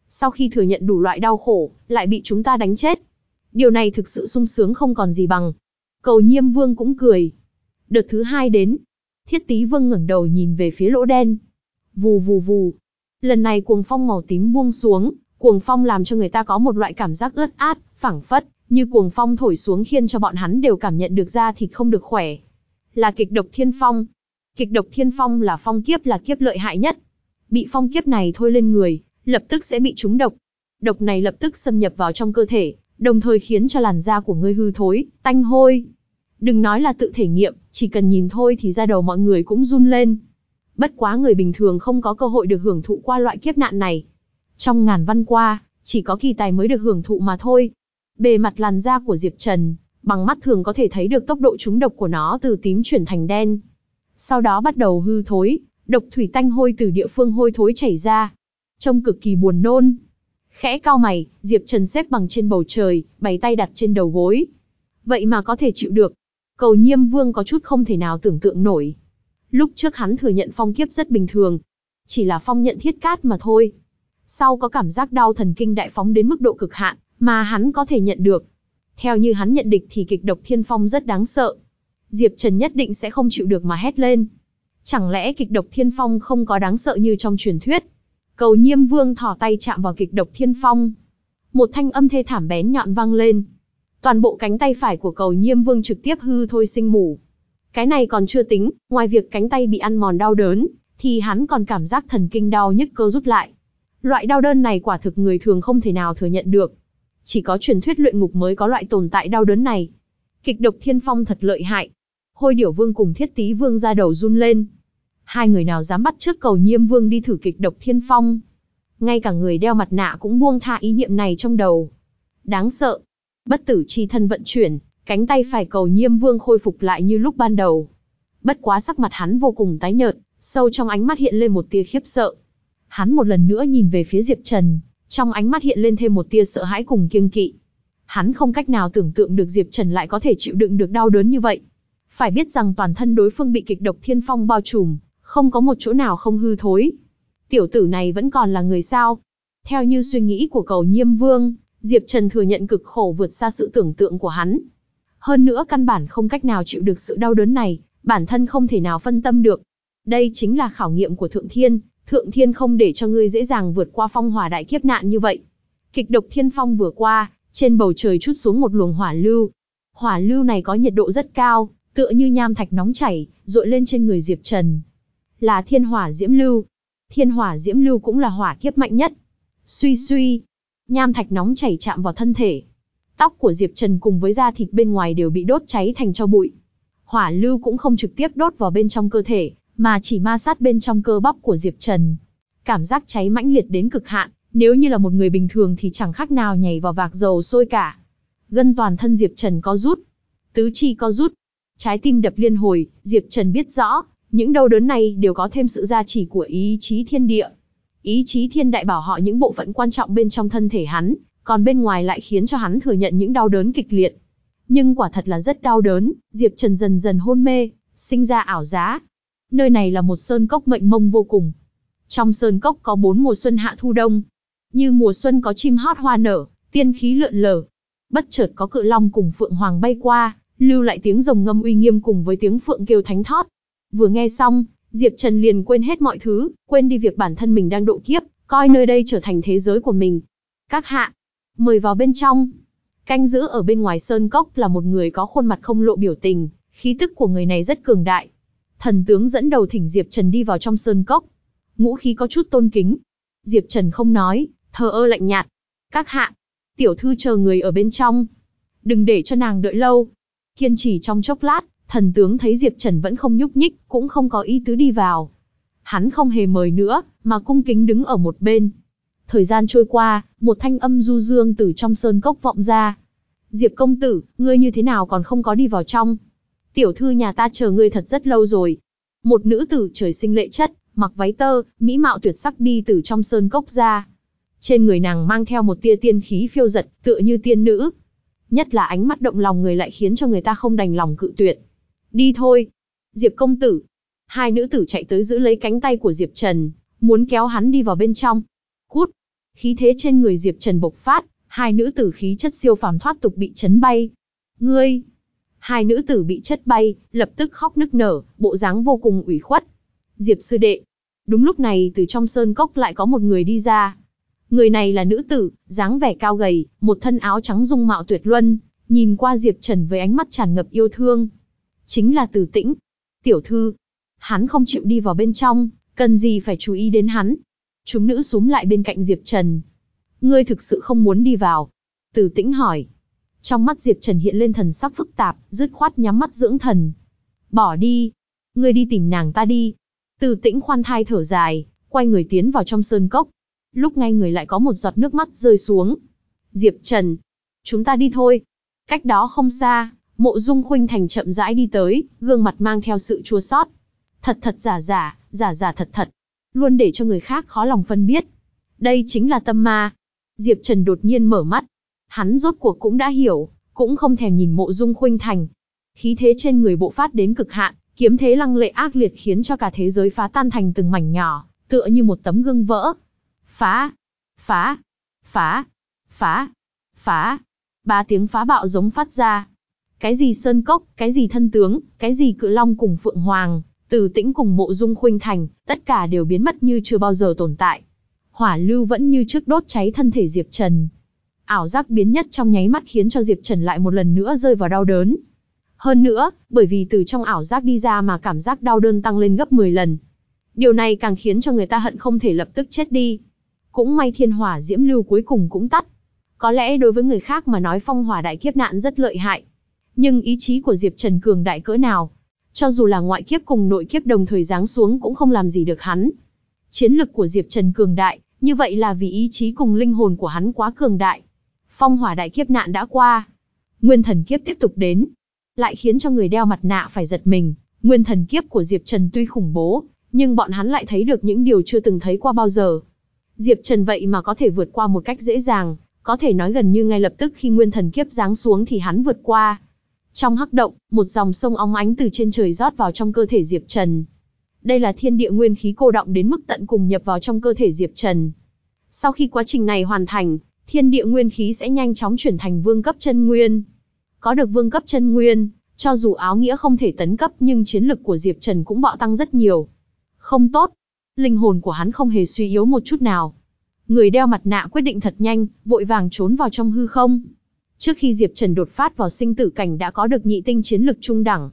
Sau khi thừa nhận đủ loại đau khổ, lại bị chúng ta đánh chết. Điều này thực sự sung sướng không còn gì bằng. Cầu nhiêm vương cũng cười. Đợt thứ hai đến. Thiết Tý Vương ngẩng đầu nhìn về phía lỗ đen. Vù vù vù. Lần này cuồng phong màu tím buông xuống, cuồng phong làm cho người ta có một loại cảm giác ướt át, phảng phất, như cuồng phong thổi xuống khiến cho bọn hắn đều cảm nhận được ra thịt không được khỏe. Là kịch độc thiên phong. Kịch độc thiên phong là phong kiếp là kiếp lợi hại nhất. Bị phong kiếp này thôi lên người, lập tức sẽ bị trúng độc. Độc này lập tức xâm nhập vào trong cơ thể, đồng thời khiến cho làn da của ngươi hư thối, tanh hôi. Đừng nói là tự thể nghiệm, chỉ cần nhìn thôi thì da đầu mọi người cũng run lên. Bất quá người bình thường không có cơ hội được hưởng thụ qua loại kiếp nạn này. Trong ngàn văn qua, chỉ có kỳ tài mới được hưởng thụ mà thôi. Bề mặt làn da của Diệp Trần, bằng mắt thường có thể thấy được tốc độ trúng độc của nó từ tím chuyển thành đen. Sau đó bắt đầu hư thối, độc thủy tanh hôi từ địa phương hôi thối chảy ra. Trông cực kỳ buồn nôn. Khẽ cao mày, Diệp Trần xếp bằng trên bầu trời, bày tay đặt trên đầu gối. Vậy mà có thể chịu được. Cầu nhiêm vương có chút không thể nào tưởng tượng nổi. Lúc trước hắn thừa nhận phong kiếp rất bình thường. Chỉ là phong nhận thiết cát mà thôi. Sau có cảm giác đau thần kinh đại phóng đến mức độ cực hạn, mà hắn có thể nhận được. Theo như hắn nhận địch thì kịch độc thiên phong rất đáng sợ. Diệp Trần nhất định sẽ không chịu được mà hét lên. Chẳng lẽ kịch độc thiên phong không có đáng sợ như trong truyền thuyết? Cầu nhiêm vương thỏ tay chạm vào kịch độc thiên phong. Một thanh âm thê thảm bén nhọn vang lên. Toàn bộ cánh tay phải của cầu nhiêm vương trực tiếp hư thôi sinh mù. Cái này còn chưa tính, ngoài việc cánh tay bị ăn mòn đau đớn, thì hắn còn cảm giác thần kinh đau nhức cơ rút lại. Loại đau đớn này quả thực người thường không thể nào thừa nhận được. Chỉ có truyền thuyết luyện ngục mới có loại tồn tại đau đớn này. Kịch độc thiên phong thật lợi hại. Hôi điểu vương cùng thiết tý vương ra đầu run lên. Hai người nào dám bắt trước cầu nhiêm vương đi thử kịch độc thiên phong. Ngay cả người đeo mặt nạ cũng buông tha ý niệm này trong đầu. Đáng sợ. Bất tử chi thân vận chuyển, cánh tay phải cầu nhiêm vương khôi phục lại như lúc ban đầu. Bất quá sắc mặt hắn vô cùng tái nhợt, sâu trong ánh mắt hiện lên một tia khiếp sợ. Hắn một lần nữa nhìn về phía Diệp Trần, trong ánh mắt hiện lên thêm một tia sợ hãi cùng kiêng kỵ. Hắn không cách nào tưởng tượng được Diệp Trần lại có thể chịu đựng được đau đớn như vậy. Phải biết rằng toàn thân đối phương bị kịch độc thiên phong bao trùm, không có một chỗ nào không hư thối. Tiểu tử này vẫn còn là người sao? Theo như suy nghĩ của cầu nhiêm vương, Diệp Trần thừa nhận cực khổ vượt xa sự tưởng tượng của hắn. Hơn nữa căn bản không cách nào chịu được sự đau đớn này, bản thân không thể nào phân tâm được. Đây chính là khảo nghiệm của Thượng Thiên, Thượng Thiên không để cho ngươi dễ dàng vượt qua phong hỏa đại kiếp nạn như vậy. Kịch độc thiên phong vừa qua, trên bầu trời chút xuống một luồng hỏa lưu. Hỏa lưu này có nhiệt độ rất cao, tựa như nham thạch nóng chảy, rội lên trên người Diệp Trần. Là thiên hỏa diễm lưu. Thiên hỏa diễm lưu cũng là hỏa kiếp mạnh nhất. Suy suy, nham thạch nóng chảy chạm vào thân thể. Tóc của Diệp Trần cùng với da thịt bên ngoài đều bị đốt cháy thành cho bụi. Hỏa lưu cũng không trực tiếp đốt vào bên trong cơ thể, mà chỉ ma sát bên trong cơ bắp của Diệp Trần. Cảm giác cháy mãnh liệt đến cực hạn, nếu như là một người bình thường thì chẳng khác nào nhảy vào vạc dầu sôi cả. Gân toàn thân Diệp Trần có rút, tứ chi có rút, trái tim đập liên hồi, Diệp Trần biết rõ, những đau đớn này đều có thêm sự gia trì của ý chí thiên địa. Ý chí thiên đại bảo họ những bộ phận quan trọng bên trong thân thể hắn, còn bên ngoài lại khiến cho hắn thừa nhận những đau đớn kịch liệt. Nhưng quả thật là rất đau đớn, Diệp Trần dần dần hôn mê, sinh ra ảo giá. Nơi này là một sơn cốc mệnh mông vô cùng. Trong sơn cốc có bốn mùa xuân hạ thu đông. Như mùa xuân có chim hót hoa nở, tiên khí lượn lờ. Bất chợt có cự long cùng phượng hoàng bay qua, lưu lại tiếng rồng ngâm uy nghiêm cùng với tiếng phượng kêu thánh thót. Vừa nghe xong, Diệp Trần liền quên hết mọi thứ, quên đi việc bản thân mình đang độ kiếp, coi nơi đây trở thành thế giới của mình. Các hạ, mời vào bên trong. Canh giữ ở bên ngoài sơn cốc là một người có khuôn mặt không lộ biểu tình, khí tức của người này rất cường đại. Thần tướng dẫn đầu thỉnh Diệp Trần đi vào trong sơn cốc. Ngũ khí có chút tôn kính. Diệp Trần không nói, thờ ơ lạnh nhạt. Các hạ, tiểu thư chờ người ở bên trong. Đừng để cho nàng đợi lâu. Kiên trì trong chốc lát, thần tướng thấy Diệp Trần vẫn không nhúc nhích, cũng không có ý tứ đi vào. Hắn không hề mời nữa, mà cung kính đứng ở một bên. Thời gian trôi qua, một thanh âm du dương từ trong sơn cốc vọng ra. Diệp công tử, ngươi như thế nào còn không có đi vào trong? Tiểu thư nhà ta chờ ngươi thật rất lâu rồi. Một nữ tử trời sinh lệ chất, mặc váy tơ, mỹ mạo tuyệt sắc đi từ trong sơn cốc ra. Trên người nàng mang theo một tia tiên khí phiêu giật, tựa như tiên nữ. Nhất là ánh mắt động lòng người lại khiến cho người ta không đành lòng cự tuyệt. Đi thôi. Diệp công tử. Hai nữ tử chạy tới giữ lấy cánh tay của Diệp Trần, muốn kéo hắn đi vào bên trong. Cút. Khí thế trên người Diệp Trần bộc phát, hai nữ tử khí chất siêu phàm thoát tục bị chấn bay. Ngươi. Hai nữ tử bị chất bay, lập tức khóc nức nở, bộ dáng vô cùng ủy khuất. Diệp sư đệ. Đúng lúc này từ trong sơn cốc lại có một người đi ra. Người này là nữ tử, dáng vẻ cao gầy, một thân áo trắng dung mạo tuyệt luân, nhìn qua Diệp Trần với ánh mắt tràn ngập yêu thương. Chính là Từ Tĩnh. Tiểu thư. Hắn không chịu đi vào bên trong, cần gì phải chú ý đến hắn. Chúng nữ súm lại bên cạnh Diệp Trần. Ngươi thực sự không muốn đi vào. Từ Tĩnh hỏi. Trong mắt Diệp Trần hiện lên thần sắc phức tạp, dứt khoát nhắm mắt dưỡng thần. Bỏ đi. Ngươi đi tìm nàng ta đi. Từ Tĩnh khoan thai thở dài, quay người tiến vào trong sơn cốc. Lúc ngay người lại có một giọt nước mắt rơi xuống. Diệp Trần. Chúng ta đi thôi. Cách đó không xa, mộ dung khuynh thành chậm rãi đi tới, gương mặt mang theo sự chua xót. Thật thật giả giả, giả giả thật thật. Luôn để cho người khác khó lòng phân biết. Đây chính là tâm ma. Diệp Trần đột nhiên mở mắt. Hắn rốt cuộc cũng đã hiểu, cũng không thèm nhìn mộ dung khuynh thành. Khí thế trên người bộ phát đến cực hạn, kiếm thế lăng lệ ác liệt khiến cho cả thế giới phá tan thành từng mảnh nhỏ, tựa như một tấm gương vỡ. Phá! Phá! Phá! Phá! Phá! Ba tiếng phá bạo giống phát ra. Cái gì sơn cốc, cái gì thân tướng, cái gì cự long cùng phượng hoàng, từ tĩnh cùng mộ dung khuynh thành, tất cả đều biến mất như chưa bao giờ tồn tại. Hỏa lưu vẫn như trước đốt cháy thân thể Diệp Trần. Ảo giác biến nhất trong nháy mắt khiến cho Diệp Trần lại một lần nữa rơi vào đau đớn. Hơn nữa, bởi vì từ trong ảo giác đi ra mà cảm giác đau đớn tăng lên gấp 10 lần. Điều này càng khiến cho người ta hận không thể lập tức chết đi. Cũng may thiên hỏa diễm lưu cuối cùng cũng tắt. Có lẽ đối với người khác mà nói phong hỏa đại kiếp nạn rất lợi hại. Nhưng ý chí của Diệp Trần cường đại cỡ nào, cho dù là ngoại kiếp cùng nội kiếp đồng thời giáng xuống cũng không làm gì được hắn. Chiến lực của Diệp Trần cường đại, như vậy là vì ý chí cùng linh hồn của hắn quá cường đại. Phong hỏa đại kiếp nạn đã qua. Nguyên thần kiếp tiếp tục đến. Lại khiến cho người đeo mặt nạ phải giật mình. Nguyên thần kiếp của Diệp Trần tuy khủng bố, nhưng bọn hắn lại thấy được những điều chưa từng thấy qua bao giờ. Diệp Trần vậy mà có thể vượt qua một cách dễ dàng, có thể nói gần như ngay lập tức khi nguyên thần kiếp giáng xuống thì hắn vượt qua. Trong hắc động, một dòng sông óng ánh từ trên trời rót vào trong cơ thể Diệp Trần. Đây là thiên địa nguyên khí cô động đến mức tận cùng nhập vào trong cơ thể Diệp Trần. Sau khi quá trình này hoàn thành, thiên địa nguyên khí sẽ nhanh chóng chuyển thành vương cấp chân nguyên. Có được vương cấp chân nguyên, cho dù áo nghĩa không thể tấn cấp nhưng chiến lực của Diệp Trần cũng bạo tăng rất nhiều. Không tốt, linh hồn của hắn không hề suy yếu một chút nào. Người đeo mặt nạ quyết định thật nhanh, vội vàng trốn vào trong hư không. Trước khi Diệp Trần đột phát vào sinh tử cảnh đã có được nhị tinh chiến lực trung đẳng.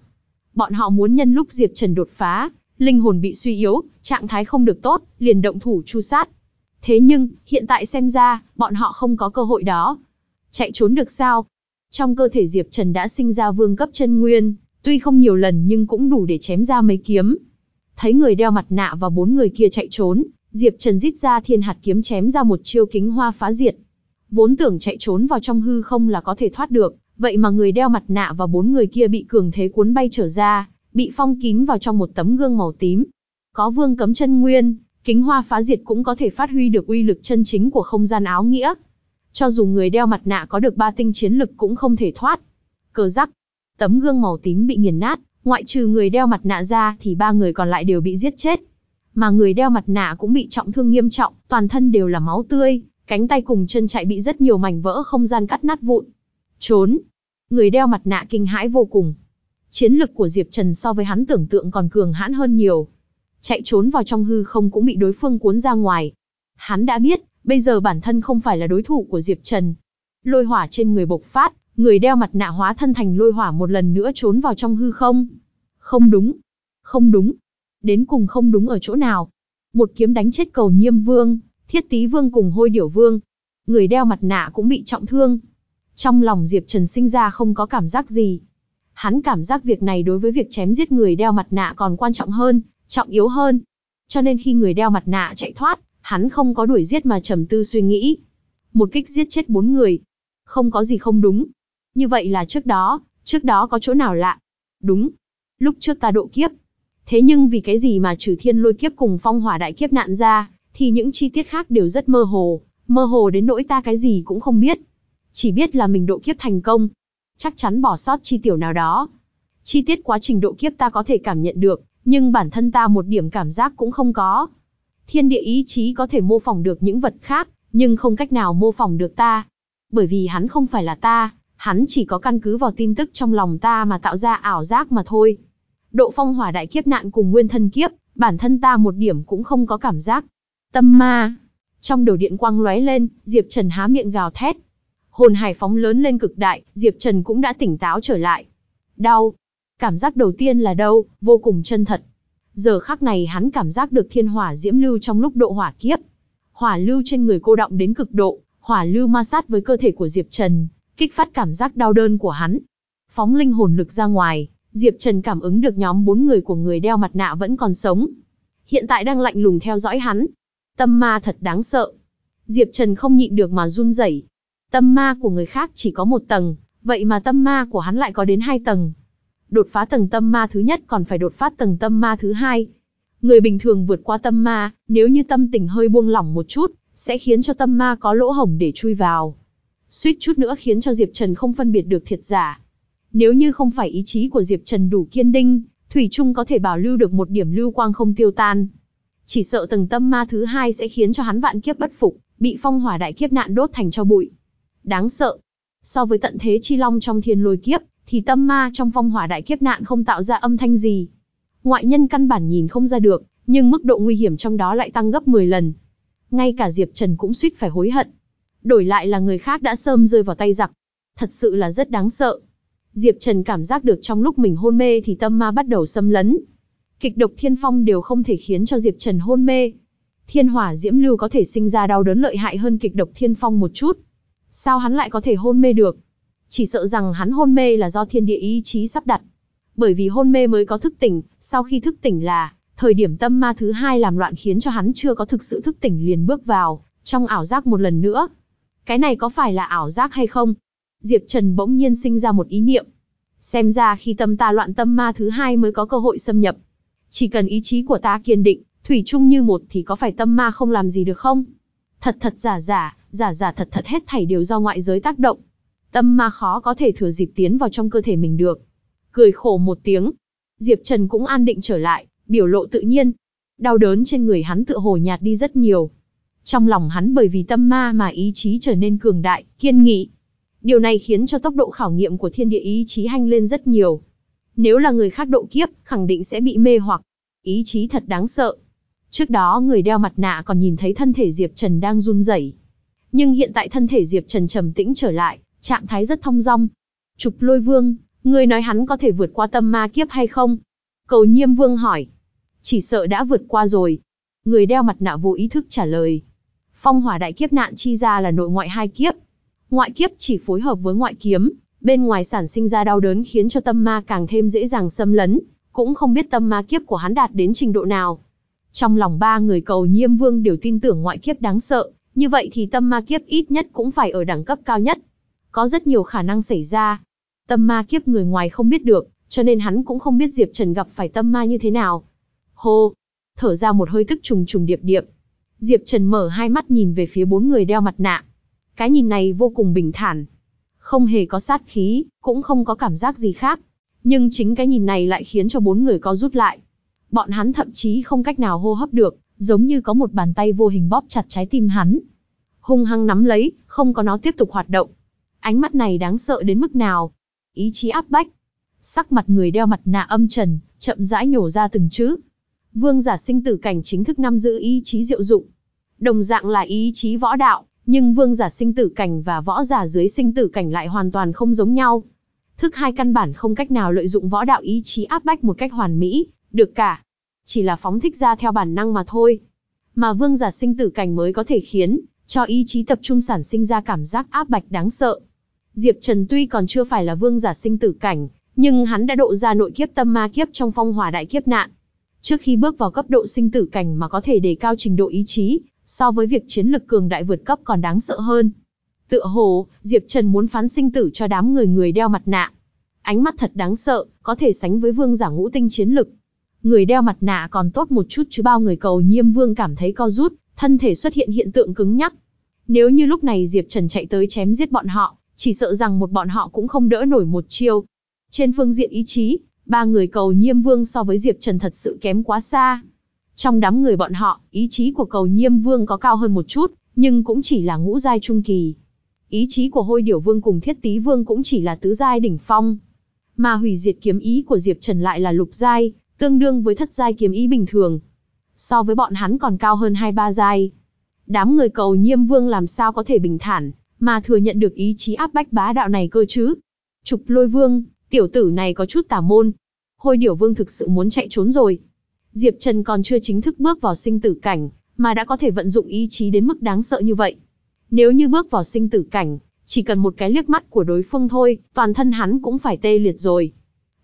Bọn họ muốn nhân lúc Diệp Trần đột phá, linh hồn bị suy yếu, trạng thái không được tốt, liền động thủ chu sát. Thế nhưng, hiện tại xem ra, bọn họ không có cơ hội đó. Chạy trốn được sao? Trong cơ thể Diệp Trần đã sinh ra vương cấp chân nguyên, tuy không nhiều lần nhưng cũng đủ để chém ra mấy kiếm. Thấy người đeo mặt nạ và bốn người kia chạy trốn, Diệp Trần rít ra thiên hạt kiếm chém ra một chiêu kính hoa phá diệt. Vốn tưởng chạy trốn vào trong hư không là có thể thoát được, vậy mà người đeo mặt nạ và bốn người kia bị cường thế cuốn bay trở ra, bị phong kín vào trong một tấm gương màu tím. Có vương cấm chân nguyên, kính hoa phá diệt cũng có thể phát huy được uy lực chân chính của không gian áo nghĩa. Cho dù người đeo mặt nạ có được ba tinh chiến lực cũng không thể thoát. Cờ rắc, tấm gương màu tím bị nghiền nát, ngoại trừ người đeo mặt nạ ra thì ba người còn lại đều bị giết chết. Mà người đeo mặt nạ cũng bị trọng thương nghiêm trọng, toàn thân đều là máu tươi, cánh tay cùng chân chạy bị rất nhiều mảnh vỡ không gian cắt nát vụn. Trốn. Người đeo mặt nạ kinh hãi vô cùng. Chiến lực của Diệp Trần so với hắn tưởng tượng còn cường hãn hơn nhiều. Chạy trốn vào trong hư không cũng bị đối phương cuốn ra ngoài. Hắn đã biết, bây giờ bản thân không phải là đối thủ của Diệp Trần. Lôi hỏa trên người bộc phát, người đeo mặt nạ hóa thân thành lôi hỏa một lần nữa trốn vào trong hư không. Không đúng. Không đúng. Đến cùng không đúng ở chỗ nào. Một kiếm đánh chết cầu nhiêm vương, thiết tý vương cùng hôi điểu vương. Người đeo mặt nạ cũng bị trọng thương. Trong lòng Diệp Trần sinh ra không có cảm giác gì. Hắn cảm giác việc này đối với việc chém giết người đeo mặt nạ còn quan trọng hơn, trọng yếu hơn. Cho nên khi người đeo mặt nạ chạy thoát, hắn không có đuổi giết mà trầm tư suy nghĩ. Một kích giết chết bốn người. Không có gì không đúng. Như vậy là trước đó, trước đó có chỗ nào lạ. Đúng. Lúc trước ta độ kiếp. Thế nhưng vì cái gì mà trừ thiên lôi kiếp cùng phong hỏa đại kiếp nạn ra, thì những chi tiết khác đều rất mơ hồ, mơ hồ đến nỗi ta cái gì cũng không biết. Chỉ biết là mình độ kiếp thành công. Chắc chắn bỏ sót chi tiểu nào đó. Chi tiết quá trình độ kiếp ta có thể cảm nhận được, nhưng bản thân ta một điểm cảm giác cũng không có. Thiên địa ý chí có thể mô phỏng được những vật khác, nhưng không cách nào mô phỏng được ta. Bởi vì hắn không phải là ta, hắn chỉ có căn cứ vào tin tức trong lòng ta mà tạo ra ảo giác mà thôi. Độ phong hỏa đại kiếp nạn cùng nguyên thân kiếp, bản thân ta một điểm cũng không có cảm giác. Tâm ma. Trong đầu điện quang lóe lên, Diệp Trần há miệng gào thét. Hồn hải phóng lớn lên cực đại, Diệp Trần cũng đã tỉnh táo trở lại. Đau. Cảm giác đầu tiên là đau, vô cùng chân thật. Giờ khắc này hắn cảm giác được thiên hỏa diễm lưu trong lúc độ hỏa kiếp. Hỏa lưu trên người cô động đến cực độ, hỏa lưu ma sát với cơ thể của Diệp Trần, kích phát cảm giác đau đớn của hắn. Phóng linh hồn lực ra ngoài, Diệp Trần cảm ứng được nhóm bốn người của người đeo mặt nạ vẫn còn sống. Hiện tại đang lạnh lùng theo dõi hắn. Tâm ma thật đáng sợ. Diệp Trần không nhịn được mà run rẩy. Tâm ma của người khác chỉ có một tầng, vậy mà tâm ma của hắn lại có đến hai tầng. Đột phá tầng tâm ma thứ nhất còn phải đột phá tầng tâm ma thứ hai. Người bình thường vượt qua tâm ma, nếu như tâm tình hơi buông lỏng một chút, sẽ khiến cho tâm ma có lỗ hổng để chui vào. Suýt chút nữa khiến cho Diệp Trần không phân biệt được thiệt giả. Nếu như không phải ý chí của Diệp Trần đủ kiên định, Thủy Trung có thể bảo lưu được một điểm lưu quang không tiêu tan. Chỉ sợ tầng tâm ma thứ hai sẽ khiến cho hắn vạn kiếp bất phục, bị phong hỏa đại kiếp nạn đốt thành cho bụi. Đáng sợ. So với tận thế chi long trong thiên lôi kiếp, thì tâm ma trong phong hỏa đại kiếp nạn không tạo ra âm thanh gì. Ngoại nhân căn bản nhìn không ra được, nhưng mức độ nguy hiểm trong đó lại tăng gấp 10 lần. Ngay cả Diệp Trần cũng suýt phải hối hận. Đổi lại là người khác đã sơm rơi vào tay giặc. Thật sự là rất đáng sợ. Diệp Trần cảm giác được trong lúc mình hôn mê thì tâm ma bắt đầu xâm lấn. Kịch độc thiên phong đều không thể khiến cho Diệp Trần hôn mê. Thiên hỏa diễm lưu có thể sinh ra đau đớn lợi hại hơn kịch độc thiên phong một chút. Sao hắn lại có thể hôn mê được? Chỉ sợ rằng hắn hôn mê là do thiên địa ý chí sắp đặt. Bởi vì hôn mê mới có thức tỉnh, sau khi thức tỉnh là, thời điểm tâm ma thứ hai làm loạn khiến cho hắn chưa có thực sự thức tỉnh liền bước vào, trong ảo giác một lần nữa. Cái này có phải là ảo giác hay không? Diệp Trần bỗng nhiên sinh ra một ý niệm. Xem ra khi tâm ta loạn tâm ma thứ hai mới có cơ hội xâm nhập. Chỉ cần ý chí của ta kiên định, thủy chung như một thì có phải tâm ma không làm gì được không? Thật thật giả giả, giả giả thật thật hết thảy đều do ngoại giới tác động. Tâm ma khó có thể thừa dịp tiến vào trong cơ thể mình được. Cười khổ một tiếng. Diệp Trần cũng an định trở lại, biểu lộ tự nhiên. Đau đớn trên người hắn tựa hồ nhạt đi rất nhiều. Trong lòng hắn bởi vì tâm ma mà ý chí trở nên cường đại, kiên nghị. Điều này khiến cho tốc độ khảo nghiệm của thiên địa ý chí hanh lên rất nhiều. Nếu là người khác độ kiếp, khẳng định sẽ bị mê hoặc. Ý chí thật đáng sợ. Trước đó người đeo mặt nạ còn nhìn thấy thân thể Diệp Trần đang run rẩy. Nhưng hiện tại thân thể Diệp Trần trầm tĩnh trở lại, trạng thái rất thông dong. Trục lôi vương, người nói hắn có thể vượt qua tâm ma kiếp hay không? Cầu nhiêm vương hỏi. Chỉ sợ đã vượt qua rồi. Người đeo mặt nạ vô ý thức trả lời. Phong hỏa đại kiếp nạn chi ra là nội ngoại hai kiếp. Ngoại kiếp chỉ phối hợp với ngoại kiếm, bên ngoài sản sinh ra đau đớn khiến cho tâm ma càng thêm dễ dàng xâm lấn, cũng không biết tâm ma kiếp của hắn đạt đến trình độ nào. Trong lòng ba người cầu nhiêm vương đều tin tưởng ngoại kiếp đáng sợ, như vậy thì tâm ma kiếp ít nhất cũng phải ở đẳng cấp cao nhất. Có rất nhiều khả năng xảy ra. Tâm ma kiếp người ngoài không biết được, cho nên hắn cũng không biết Diệp Trần gặp phải tâm ma như thế nào. Hô! Thở ra một hơi tức trùng trùng điệp điệp. Diệp Trần mở hai mắt nhìn về phía bốn người đeo mặt nạ. Cái nhìn này vô cùng bình thản. Không hề có sát khí, cũng không có cảm giác gì khác. Nhưng chính cái nhìn này lại khiến cho bốn người có rút lại. Bọn hắn thậm chí không cách nào hô hấp được, giống như có một bàn tay vô hình bóp chặt trái tim hắn. Hung hăng nắm lấy, không có nó tiếp tục hoạt động. Ánh mắt này đáng sợ đến mức nào? Ý chí áp bách. Sắc mặt người đeo mặt nạ âm trần, chậm rãi nhổ ra từng chữ. Vương giả sinh tử cảnh chính thức nắm giữ ý chí diệu dụng. Đồng dạng là ý chí võ đạo, nhưng vương giả sinh tử cảnh và võ giả dưới sinh tử cảnh lại hoàn toàn không giống nhau. Thức hai căn bản không cách nào lợi dụng võ đạo ý chí áp bách một cách hoàn mỹ, được cả. Chỉ là phóng thích ra theo bản năng mà thôi. Mà vương giả sinh tử cảnh mới có thể khiến cho ý chí tập trung sản sinh ra cảm giác áp bạch đáng sợ. Diệp Trần tuy còn chưa phải là vương giả sinh tử cảnh, nhưng hắn đã độ ra nội kiếp tâm ma kiếp trong phong hỏa đại kiếp nạn. Trước khi bước vào cấp độ sinh tử cảnh mà có thể đề cao trình độ ý chí, so với việc chiến lực cường đại vượt cấp còn đáng sợ hơn. Tựa hồ, Diệp Trần muốn phán sinh tử cho đám người người đeo mặt nạ. Ánh mắt thật đáng sợ, có thể sánh với vương giả ngũ tinh chiến lực. Người đeo mặt nạ còn tốt một chút chứ bao người cầu nhiêm vương cảm thấy co rút, thân thể xuất hiện hiện tượng cứng nhắc. Nếu như lúc này Diệp Trần chạy tới chém giết bọn họ, chỉ sợ rằng một bọn họ cũng không đỡ nổi một chiêu. Trên phương diện ý chí, ba người cầu nhiêm vương so với Diệp Trần thật sự kém quá xa. Trong đám người bọn họ, ý chí của cầu nhiêm vương có cao hơn một chút, nhưng cũng chỉ là ngũ giai trung kỳ. ý chí của hôi điểu vương cùng thiết tý vương cũng chỉ là tứ giai đỉnh phong. Mà hủy diệt kiếm ý của Diệp Trần lại là lục giai, tương đương với thất giai kiếm ý bình thường. So với bọn hắn còn cao hơn hai ba giai. Đám người cầu nhiêm vương làm sao có thể bình thản, mà thừa nhận được ý chí áp bách bá đạo này cơ chứ. Trục lôi vương, tiểu tử này có chút tà môn. Hôi điểu vương thực sự muốn chạy trốn rồi. Diệp Trần còn chưa chính thức bước vào sinh tử cảnh, mà đã có thể vận dụng ý chí đến mức đáng sợ như vậy. Nếu như bước vào sinh tử cảnh, chỉ cần một cái liếc mắt của đối phương thôi, toàn thân hắn cũng phải tê liệt rồi.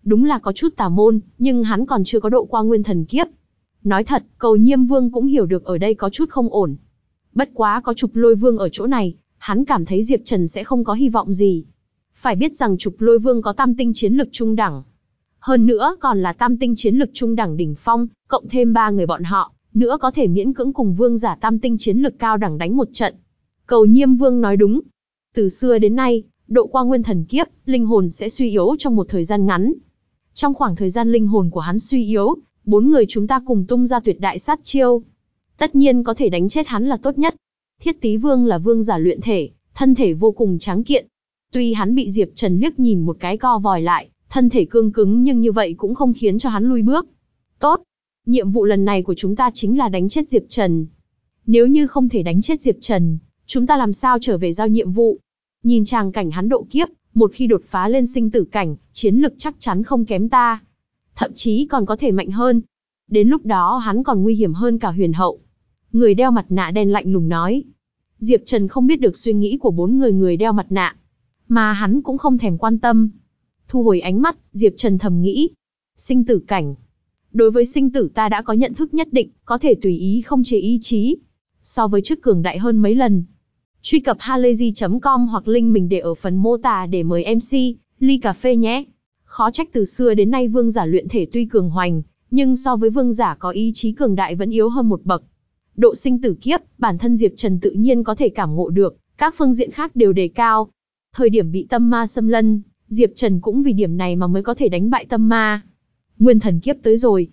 Đúng là có chút tà môn, nhưng hắn còn chưa có độ qua nguyên thần kiếp. Nói thật, cầu nhiêm vương cũng hiểu được ở đây có chút không ổn. Bất quá có trục lôi vương ở chỗ này, hắn cảm thấy Diệp Trần sẽ không có hy vọng gì. Phải biết rằng trục lôi vương có tam tinh chiến lực trung đẳng. Hơn nữa còn là tam tinh chiến lực trung đẳng đỉnh phong, cộng thêm ba người bọn họ, nữa có thể miễn cưỡng cùng vương giả tam tinh chiến lực cao đẳng đánh một trận. Cầu nhiêm vương nói đúng. Từ xưa đến nay, độ qua nguyên thần kiếp, linh hồn sẽ suy yếu trong một thời gian ngắn. Trong khoảng thời gian linh hồn của hắn suy yếu, bốn người chúng ta cùng tung ra tuyệt đại sát chiêu. Tất nhiên có thể đánh chết hắn là tốt nhất. Thiết Tý Vương là vương giả luyện thể, thân thể vô cùng trắng kiện. Tuy hắn bị Diệp Trần liếc nhìn một cái co vòi lại, thân thể cương cứng nhưng như vậy cũng không khiến cho hắn lui bước. Tốt, nhiệm vụ lần này của chúng ta chính là đánh chết Diệp Trần. Nếu như không thể đánh chết Diệp Trần, chúng ta làm sao trở về giao nhiệm vụ? Nhìn chàng cảnh hắn độ kiếp, một khi đột phá lên sinh tử cảnh, chiến lực chắc chắn không kém ta. Thậm chí còn có thể mạnh hơn. Đến lúc đó hắn còn nguy hiểm hơn cả huyền hậu. Người đeo mặt nạ đen lạnh lùng nói. Diệp Trần không biết được suy nghĩ của bốn người người đeo mặt nạ. Mà hắn cũng không thèm quan tâm. Thu hồi ánh mắt, Diệp Trần thầm nghĩ. Sinh tử cảnh. Đối với sinh tử ta đã có nhận thức nhất định, có thể tùy ý không chế ý chí. So với trước cường đại hơn mấy lần. Truy cập halayzi.com hoặc link mình để ở phần mô tả để mời MC, ly cà phê nhé. Khó trách từ xưa đến nay vương giả luyện thể tuy cường hoành, nhưng so với vương giả có ý chí cường đại vẫn yếu hơn một bậc. Độ sinh tử kiếp, bản thân Diệp Trần tự nhiên có thể cảm ngộ được, các phương diện khác đều đề cao. Thời điểm bị tâm ma xâm lân, Diệp Trần cũng vì điểm này mà mới có thể đánh bại tâm ma. Nguyên thần kiếp tới rồi.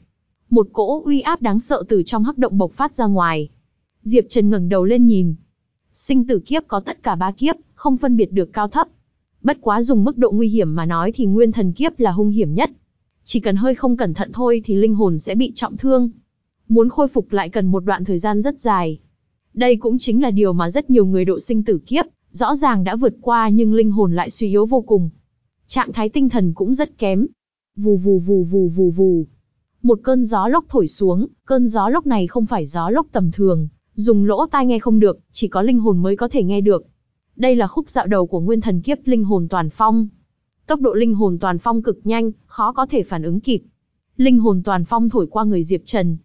Một cỗ uy áp đáng sợ từ trong hắc động bộc phát ra ngoài. Diệp Trần ngẩng đầu lên nhìn. Sinh tử kiếp có tất cả ba kiếp, không phân biệt được cao thấp. Bất quá dùng mức độ nguy hiểm mà nói thì nguyên thần kiếp là hung hiểm nhất. Chỉ cần hơi không cẩn thận thôi thì linh hồn sẽ bị trọng thương. Muốn khôi phục lại cần một đoạn thời gian rất dài. Đây cũng chính là điều mà rất nhiều người độ sinh tử kiếp, rõ ràng đã vượt qua nhưng linh hồn lại suy yếu vô cùng. Trạng thái tinh thần cũng rất kém. Vù vù vù vù vù vù. Một cơn gió lốc thổi xuống, cơn gió lốc này không phải gió lốc tầm thường, dùng lỗ tai nghe không được, chỉ có linh hồn mới có thể nghe được. Đây là khúc dạo đầu của nguyên thần kiếp linh hồn toàn phong. Tốc độ linh hồn toàn phong cực nhanh, khó có thể phản ứng kịp. Linh hồn toàn phong thổi qua người Diệp Trần.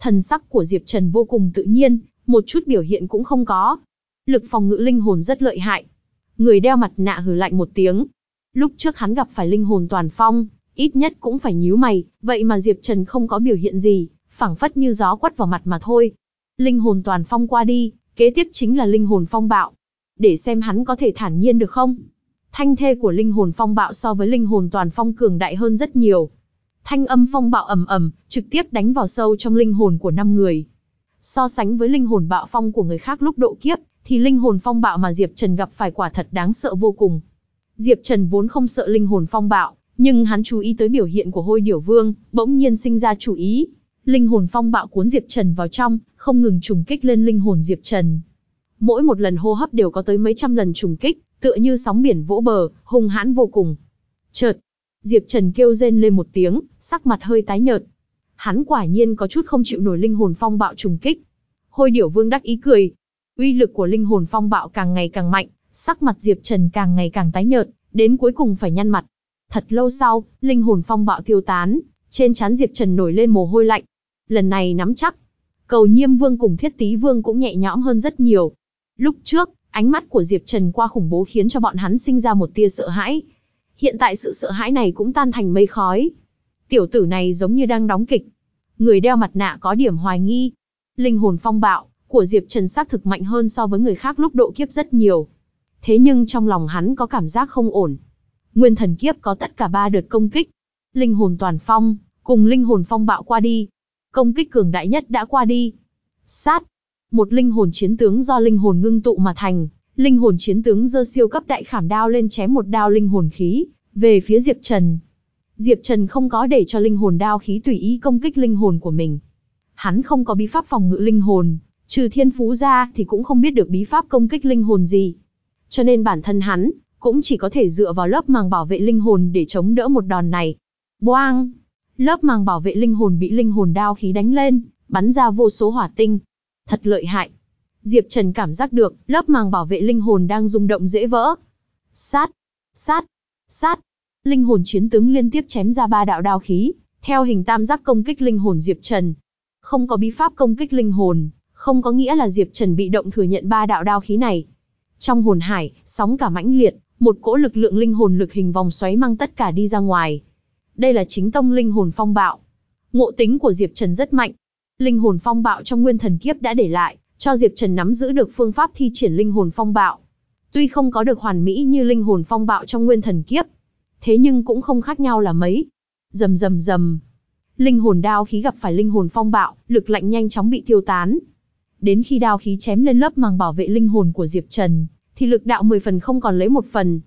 Thần sắc của Diệp Trần vô cùng tự nhiên, một chút biểu hiện cũng không có. Lực phòng ngự linh hồn rất lợi hại. Người đeo mặt nạ hừ lạnh một tiếng. Lúc trước hắn gặp phải linh hồn toàn phong, ít nhất cũng phải nhíu mày, vậy mà Diệp Trần không có biểu hiện gì, phảng phất như gió quất vào mặt mà thôi. Linh hồn toàn phong qua đi, kế tiếp chính là linh hồn phong bạo. Để xem hắn có thể thản nhiên được không? Thanh thê của linh hồn phong bạo so với linh hồn toàn phong cường đại hơn rất nhiều. Thanh âm phong bạo ầm ầm, trực tiếp đánh vào sâu trong linh hồn của năm người. So sánh với linh hồn bạo phong của người khác lúc độ kiếp, thì linh hồn phong bạo mà Diệp Trần gặp phải quả thật đáng sợ vô cùng. Diệp Trần vốn không sợ linh hồn phong bạo, nhưng hắn chú ý tới biểu hiện của hôi điểu vương, bỗng nhiên sinh ra chủ ý. Linh hồn phong bạo cuốn Diệp Trần vào trong, không ngừng trùng kích lên linh hồn Diệp Trần. Mỗi một lần hô hấp đều có tới mấy trăm lần trùng kích, tựa như sóng biển vỗ bờ, hung hãn vô cùng. Chợt, Diệp Trần kêu rên lên một tiếng, sắc mặt hơi tái nhợt. Hắn quả nhiên có chút không chịu nổi linh hồn phong bạo trùng kích. Hôi điểu vương đắc ý cười. Uy lực của linh hồn phong bạo càng ngày càng mạnh, sắc mặt Diệp Trần càng ngày càng tái nhợt, đến cuối cùng phải nhăn mặt. Thật lâu sau, linh hồn phong bạo tiêu tán, trên trán Diệp Trần nổi lên mồ hôi lạnh. Lần này nắm chắc. Cầu Nhiêm Vương cùng Thiết Tý Vương cũng nhẹ nhõm hơn rất nhiều. Lúc trước, ánh mắt của Diệp Trần qua khủng bố khiến cho bọn hắn sinh ra một tia sợ hãi. Hiện tại sự sợ hãi này cũng tan thành mây khói. Tiểu tử này giống như đang đóng kịch. Người đeo mặt nạ có điểm hoài nghi. Linh hồn phong bạo của Diệp Trần xác thực mạnh hơn so với người khác lúc độ kiếp rất nhiều. Thế nhưng trong lòng hắn có cảm giác không ổn. Nguyên thần kiếp có tất cả ba đợt công kích. Linh hồn toàn phong, cùng linh hồn phong bạo qua đi. Công kích cường đại nhất đã qua đi. Sát. Một linh hồn chiến tướng do linh hồn ngưng tụ mà thành, Linh hồn chiến tướng giơ siêu cấp đại khảm đao lên chém một đao linh hồn khí, về phía Diệp Trần. Diệp Trần không có để cho linh hồn đao khí tùy ý công kích linh hồn của mình. Hắn không có bí pháp phòng ngự linh hồn, trừ thiên phú ra thì cũng không biết được bí pháp công kích linh hồn gì. Cho nên bản thân hắn, cũng chỉ có thể dựa vào lớp màng bảo vệ linh hồn để chống đỡ một đòn này. Boang! Lớp màng bảo vệ linh hồn bị linh hồn đao khí đánh lên, bắn ra vô số hỏa tinh. Thật lợi hại. Diệp Trần cảm giác được, lớp màng bảo vệ linh hồn đang rung động dễ vỡ. Sát! Sát! Sát! Linh hồn chiến tướng liên tiếp chém ra ba đạo đao khí, theo hình tam giác công kích linh hồn Diệp Trần. Không có bí pháp công kích linh hồn, không có nghĩa là Diệp Trần bị động thừa nhận ba đạo đao khí này. Trong hồn hải, sóng cả mãnh liệt, một cỗ lực lượng linh hồn lực hình vòng xoáy mang tất cả đi ra ngoài. Đây là chính tông linh hồn phong bạo. Ngộ tính của Diệp Trần rất mạnh. Linh hồn phong bạo trong nguyên thần kiếp đã để lại, cho Diệp Trần nắm giữ được phương pháp thi triển linh hồn phong bạo. Tuy không có được hoàn mỹ như linh hồn phong bạo trong nguyên thần kiếp, thế nhưng cũng không khác nhau là mấy. Rầm rầm rầm. Linh hồn đao khí gặp phải linh hồn phong bạo, lực lạnh nhanh chóng bị tiêu tán. Đến khi đao khí chém lên lớp màng bảo vệ linh hồn của Diệp Trần, thì lực đạo 10 phần không còn lấy một phần.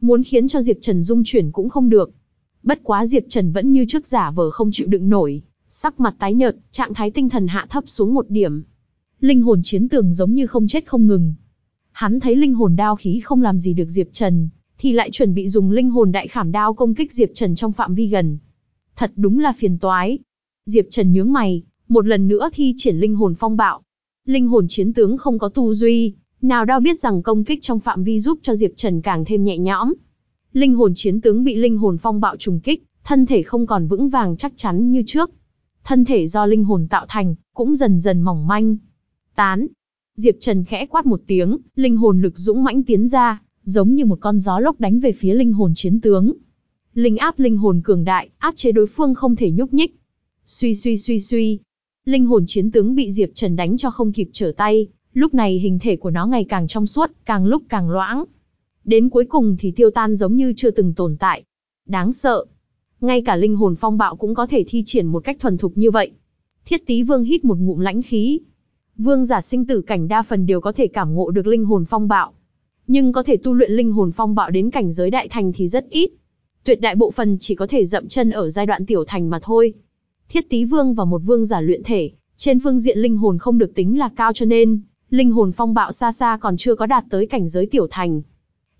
Muốn khiến cho Diệp Trần dung chuyển cũng không được. Bất quá Diệp Trần vẫn như trước giả vờ không chịu đựng nổi, sắc mặt tái nhợt, trạng thái tinh thần hạ thấp xuống một điểm. Linh hồn chiến tường giống như không chết không ngừng. Hắn thấy linh hồn đao khí không làm gì được Diệp Trần, thì lại chuẩn bị dùng linh hồn đại khảm đao công kích Diệp Trần trong phạm vi gần. Thật đúng là phiền toái. Diệp Trần nhướng mày, một lần nữa thi triển linh hồn phong bạo. Linh hồn chiến tướng không có tu duy, nào đâu biết rằng công kích trong phạm vi giúp cho Diệp Trần càng thêm nhẹ nhõm. Linh hồn chiến tướng bị linh hồn phong bạo trùng kích, thân thể không còn vững vàng chắc chắn như trước. Thân thể do linh hồn tạo thành, cũng dần dần mỏng manh. Tán. Diệp Trần khẽ quát một tiếng, linh hồn lực dũng mãnh tiến ra, giống như một con gió lốc đánh về phía linh hồn chiến tướng. Linh áp linh hồn cường đại, áp chế đối phương không thể nhúc nhích. Suy suy suy suy. Linh hồn chiến tướng bị Diệp Trần đánh cho không kịp trở tay, lúc này hình thể của nó ngày càng trong suốt, càng lúc càng loãng. Đến cuối cùng thì tiêu tan giống như chưa từng tồn tại. Đáng sợ. Ngay cả linh hồn phong bạo cũng có thể thi triển một cách thuần thục như vậy. Thiết tí vương hít một ngụm lãnh khí. Vương giả sinh tử cảnh đa phần đều có thể cảm ngộ được linh hồn phong bạo. Nhưng có thể tu luyện linh hồn phong bạo đến cảnh giới đại thành thì rất ít. Tuyệt đại bộ phần chỉ có thể dậm chân ở giai đoạn tiểu thành mà thôi. Thiết tí vương và một vương giả luyện thể, trên phương diện linh hồn không được tính là cao cho nên, linh hồn phong bạo xa xa còn chưa có đạt tới cảnh giới tiểu thành.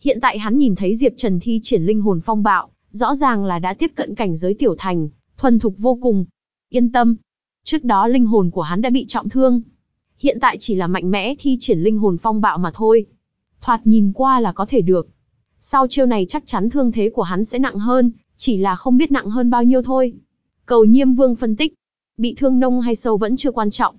Hiện tại hắn nhìn thấy Diệp Trần thi triển linh hồn phong bạo, rõ ràng là đã tiếp cận cảnh giới tiểu thành, thuần thục vô cùng. Yên tâm, trước đó linh hồn của hắn đã bị trọng thương. Hiện tại chỉ là mạnh mẽ thi triển linh hồn phong bạo mà thôi. Thoạt nhìn qua là có thể được. Sau chiêu này chắc chắn thương thế của hắn sẽ nặng hơn, chỉ là không biết nặng hơn bao nhiêu thôi. Cầu Nhiêm Vương phân tích, bị thương nông hay sâu vẫn chưa quan trọng.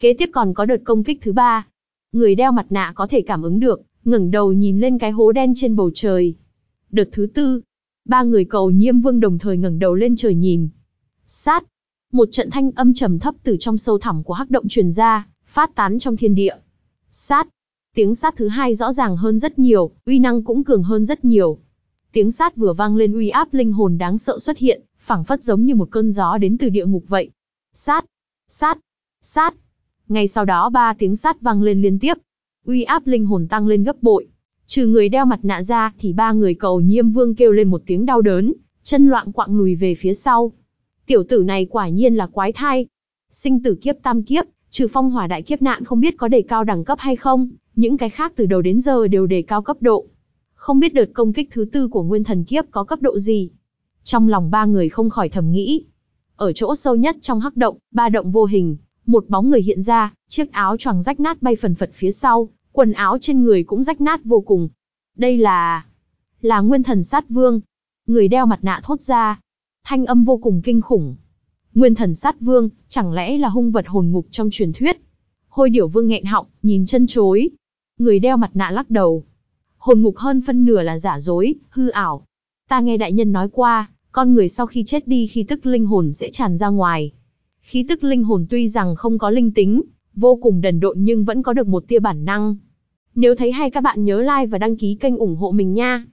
Kế tiếp còn có đợt công kích thứ ba. Người đeo mặt nạ có thể cảm ứng được, ngẩng đầu nhìn lên cái hố đen trên bầu trời. Đợt thứ tư, ba người cầu Nhiêm Vương đồng thời ngẩng đầu lên trời nhìn. Sát, một trận thanh âm trầm thấp từ trong sâu thẳm của hắc động truyền ra, phát tán trong thiên địa. Sát, tiếng sát thứ hai rõ ràng hơn rất nhiều, uy năng cũng cường hơn rất nhiều. Tiếng sát vừa vang lên uy áp linh hồn đáng sợ xuất hiện, phảng phất giống như một cơn gió đến từ địa ngục vậy. Sát, sát, sát. Ngay sau đó ba tiếng sát vang lên liên tiếp. Uy áp linh hồn tăng lên gấp bội. Trừ người đeo mặt nạ ra thì ba người cầu nhiêm vương kêu lên một tiếng đau đớn, chân loạn quạng lùi về phía sau. Tiểu tử này quả nhiên là quái thai. Sinh tử kiếp tam kiếp, trừ phong hỏa đại kiếp nạn không biết có đề cao đẳng cấp hay không, những cái khác từ đầu đến giờ đều đề cao cấp độ. Không biết đợt công kích thứ tư của nguyên thần kiếp có cấp độ gì. Trong lòng ba người không khỏi thầm nghĩ. Ở chỗ sâu nhất trong hắc động, ba động vô hình, một bóng người hiện ra, chiếc áo choàng rách nát bay phần phật phía sau, quần áo trên người cũng rách nát vô cùng. Đây là... là nguyên thần sát vương. Người đeo mặt nạ thốt ra. Thanh âm vô cùng kinh khủng. Nguyên thần sát vương, chẳng lẽ là hung vật hồn ngục trong truyền thuyết? Hôi điểu vương nghẹn họng, nhìn chân chối. Người đeo mặt nạ lắc đầu. Hồn ngục hơn phân nửa là giả dối, hư ảo. Ta nghe đại nhân nói qua, con người sau khi chết đi khi tức linh hồn sẽ tràn ra ngoài. Khí tức linh hồn tuy rằng không có linh tính, vô cùng đần độn nhưng vẫn có được một tia bản năng. Nếu thấy hay các bạn nhớ like và đăng ký kênh ủng hộ mình nha.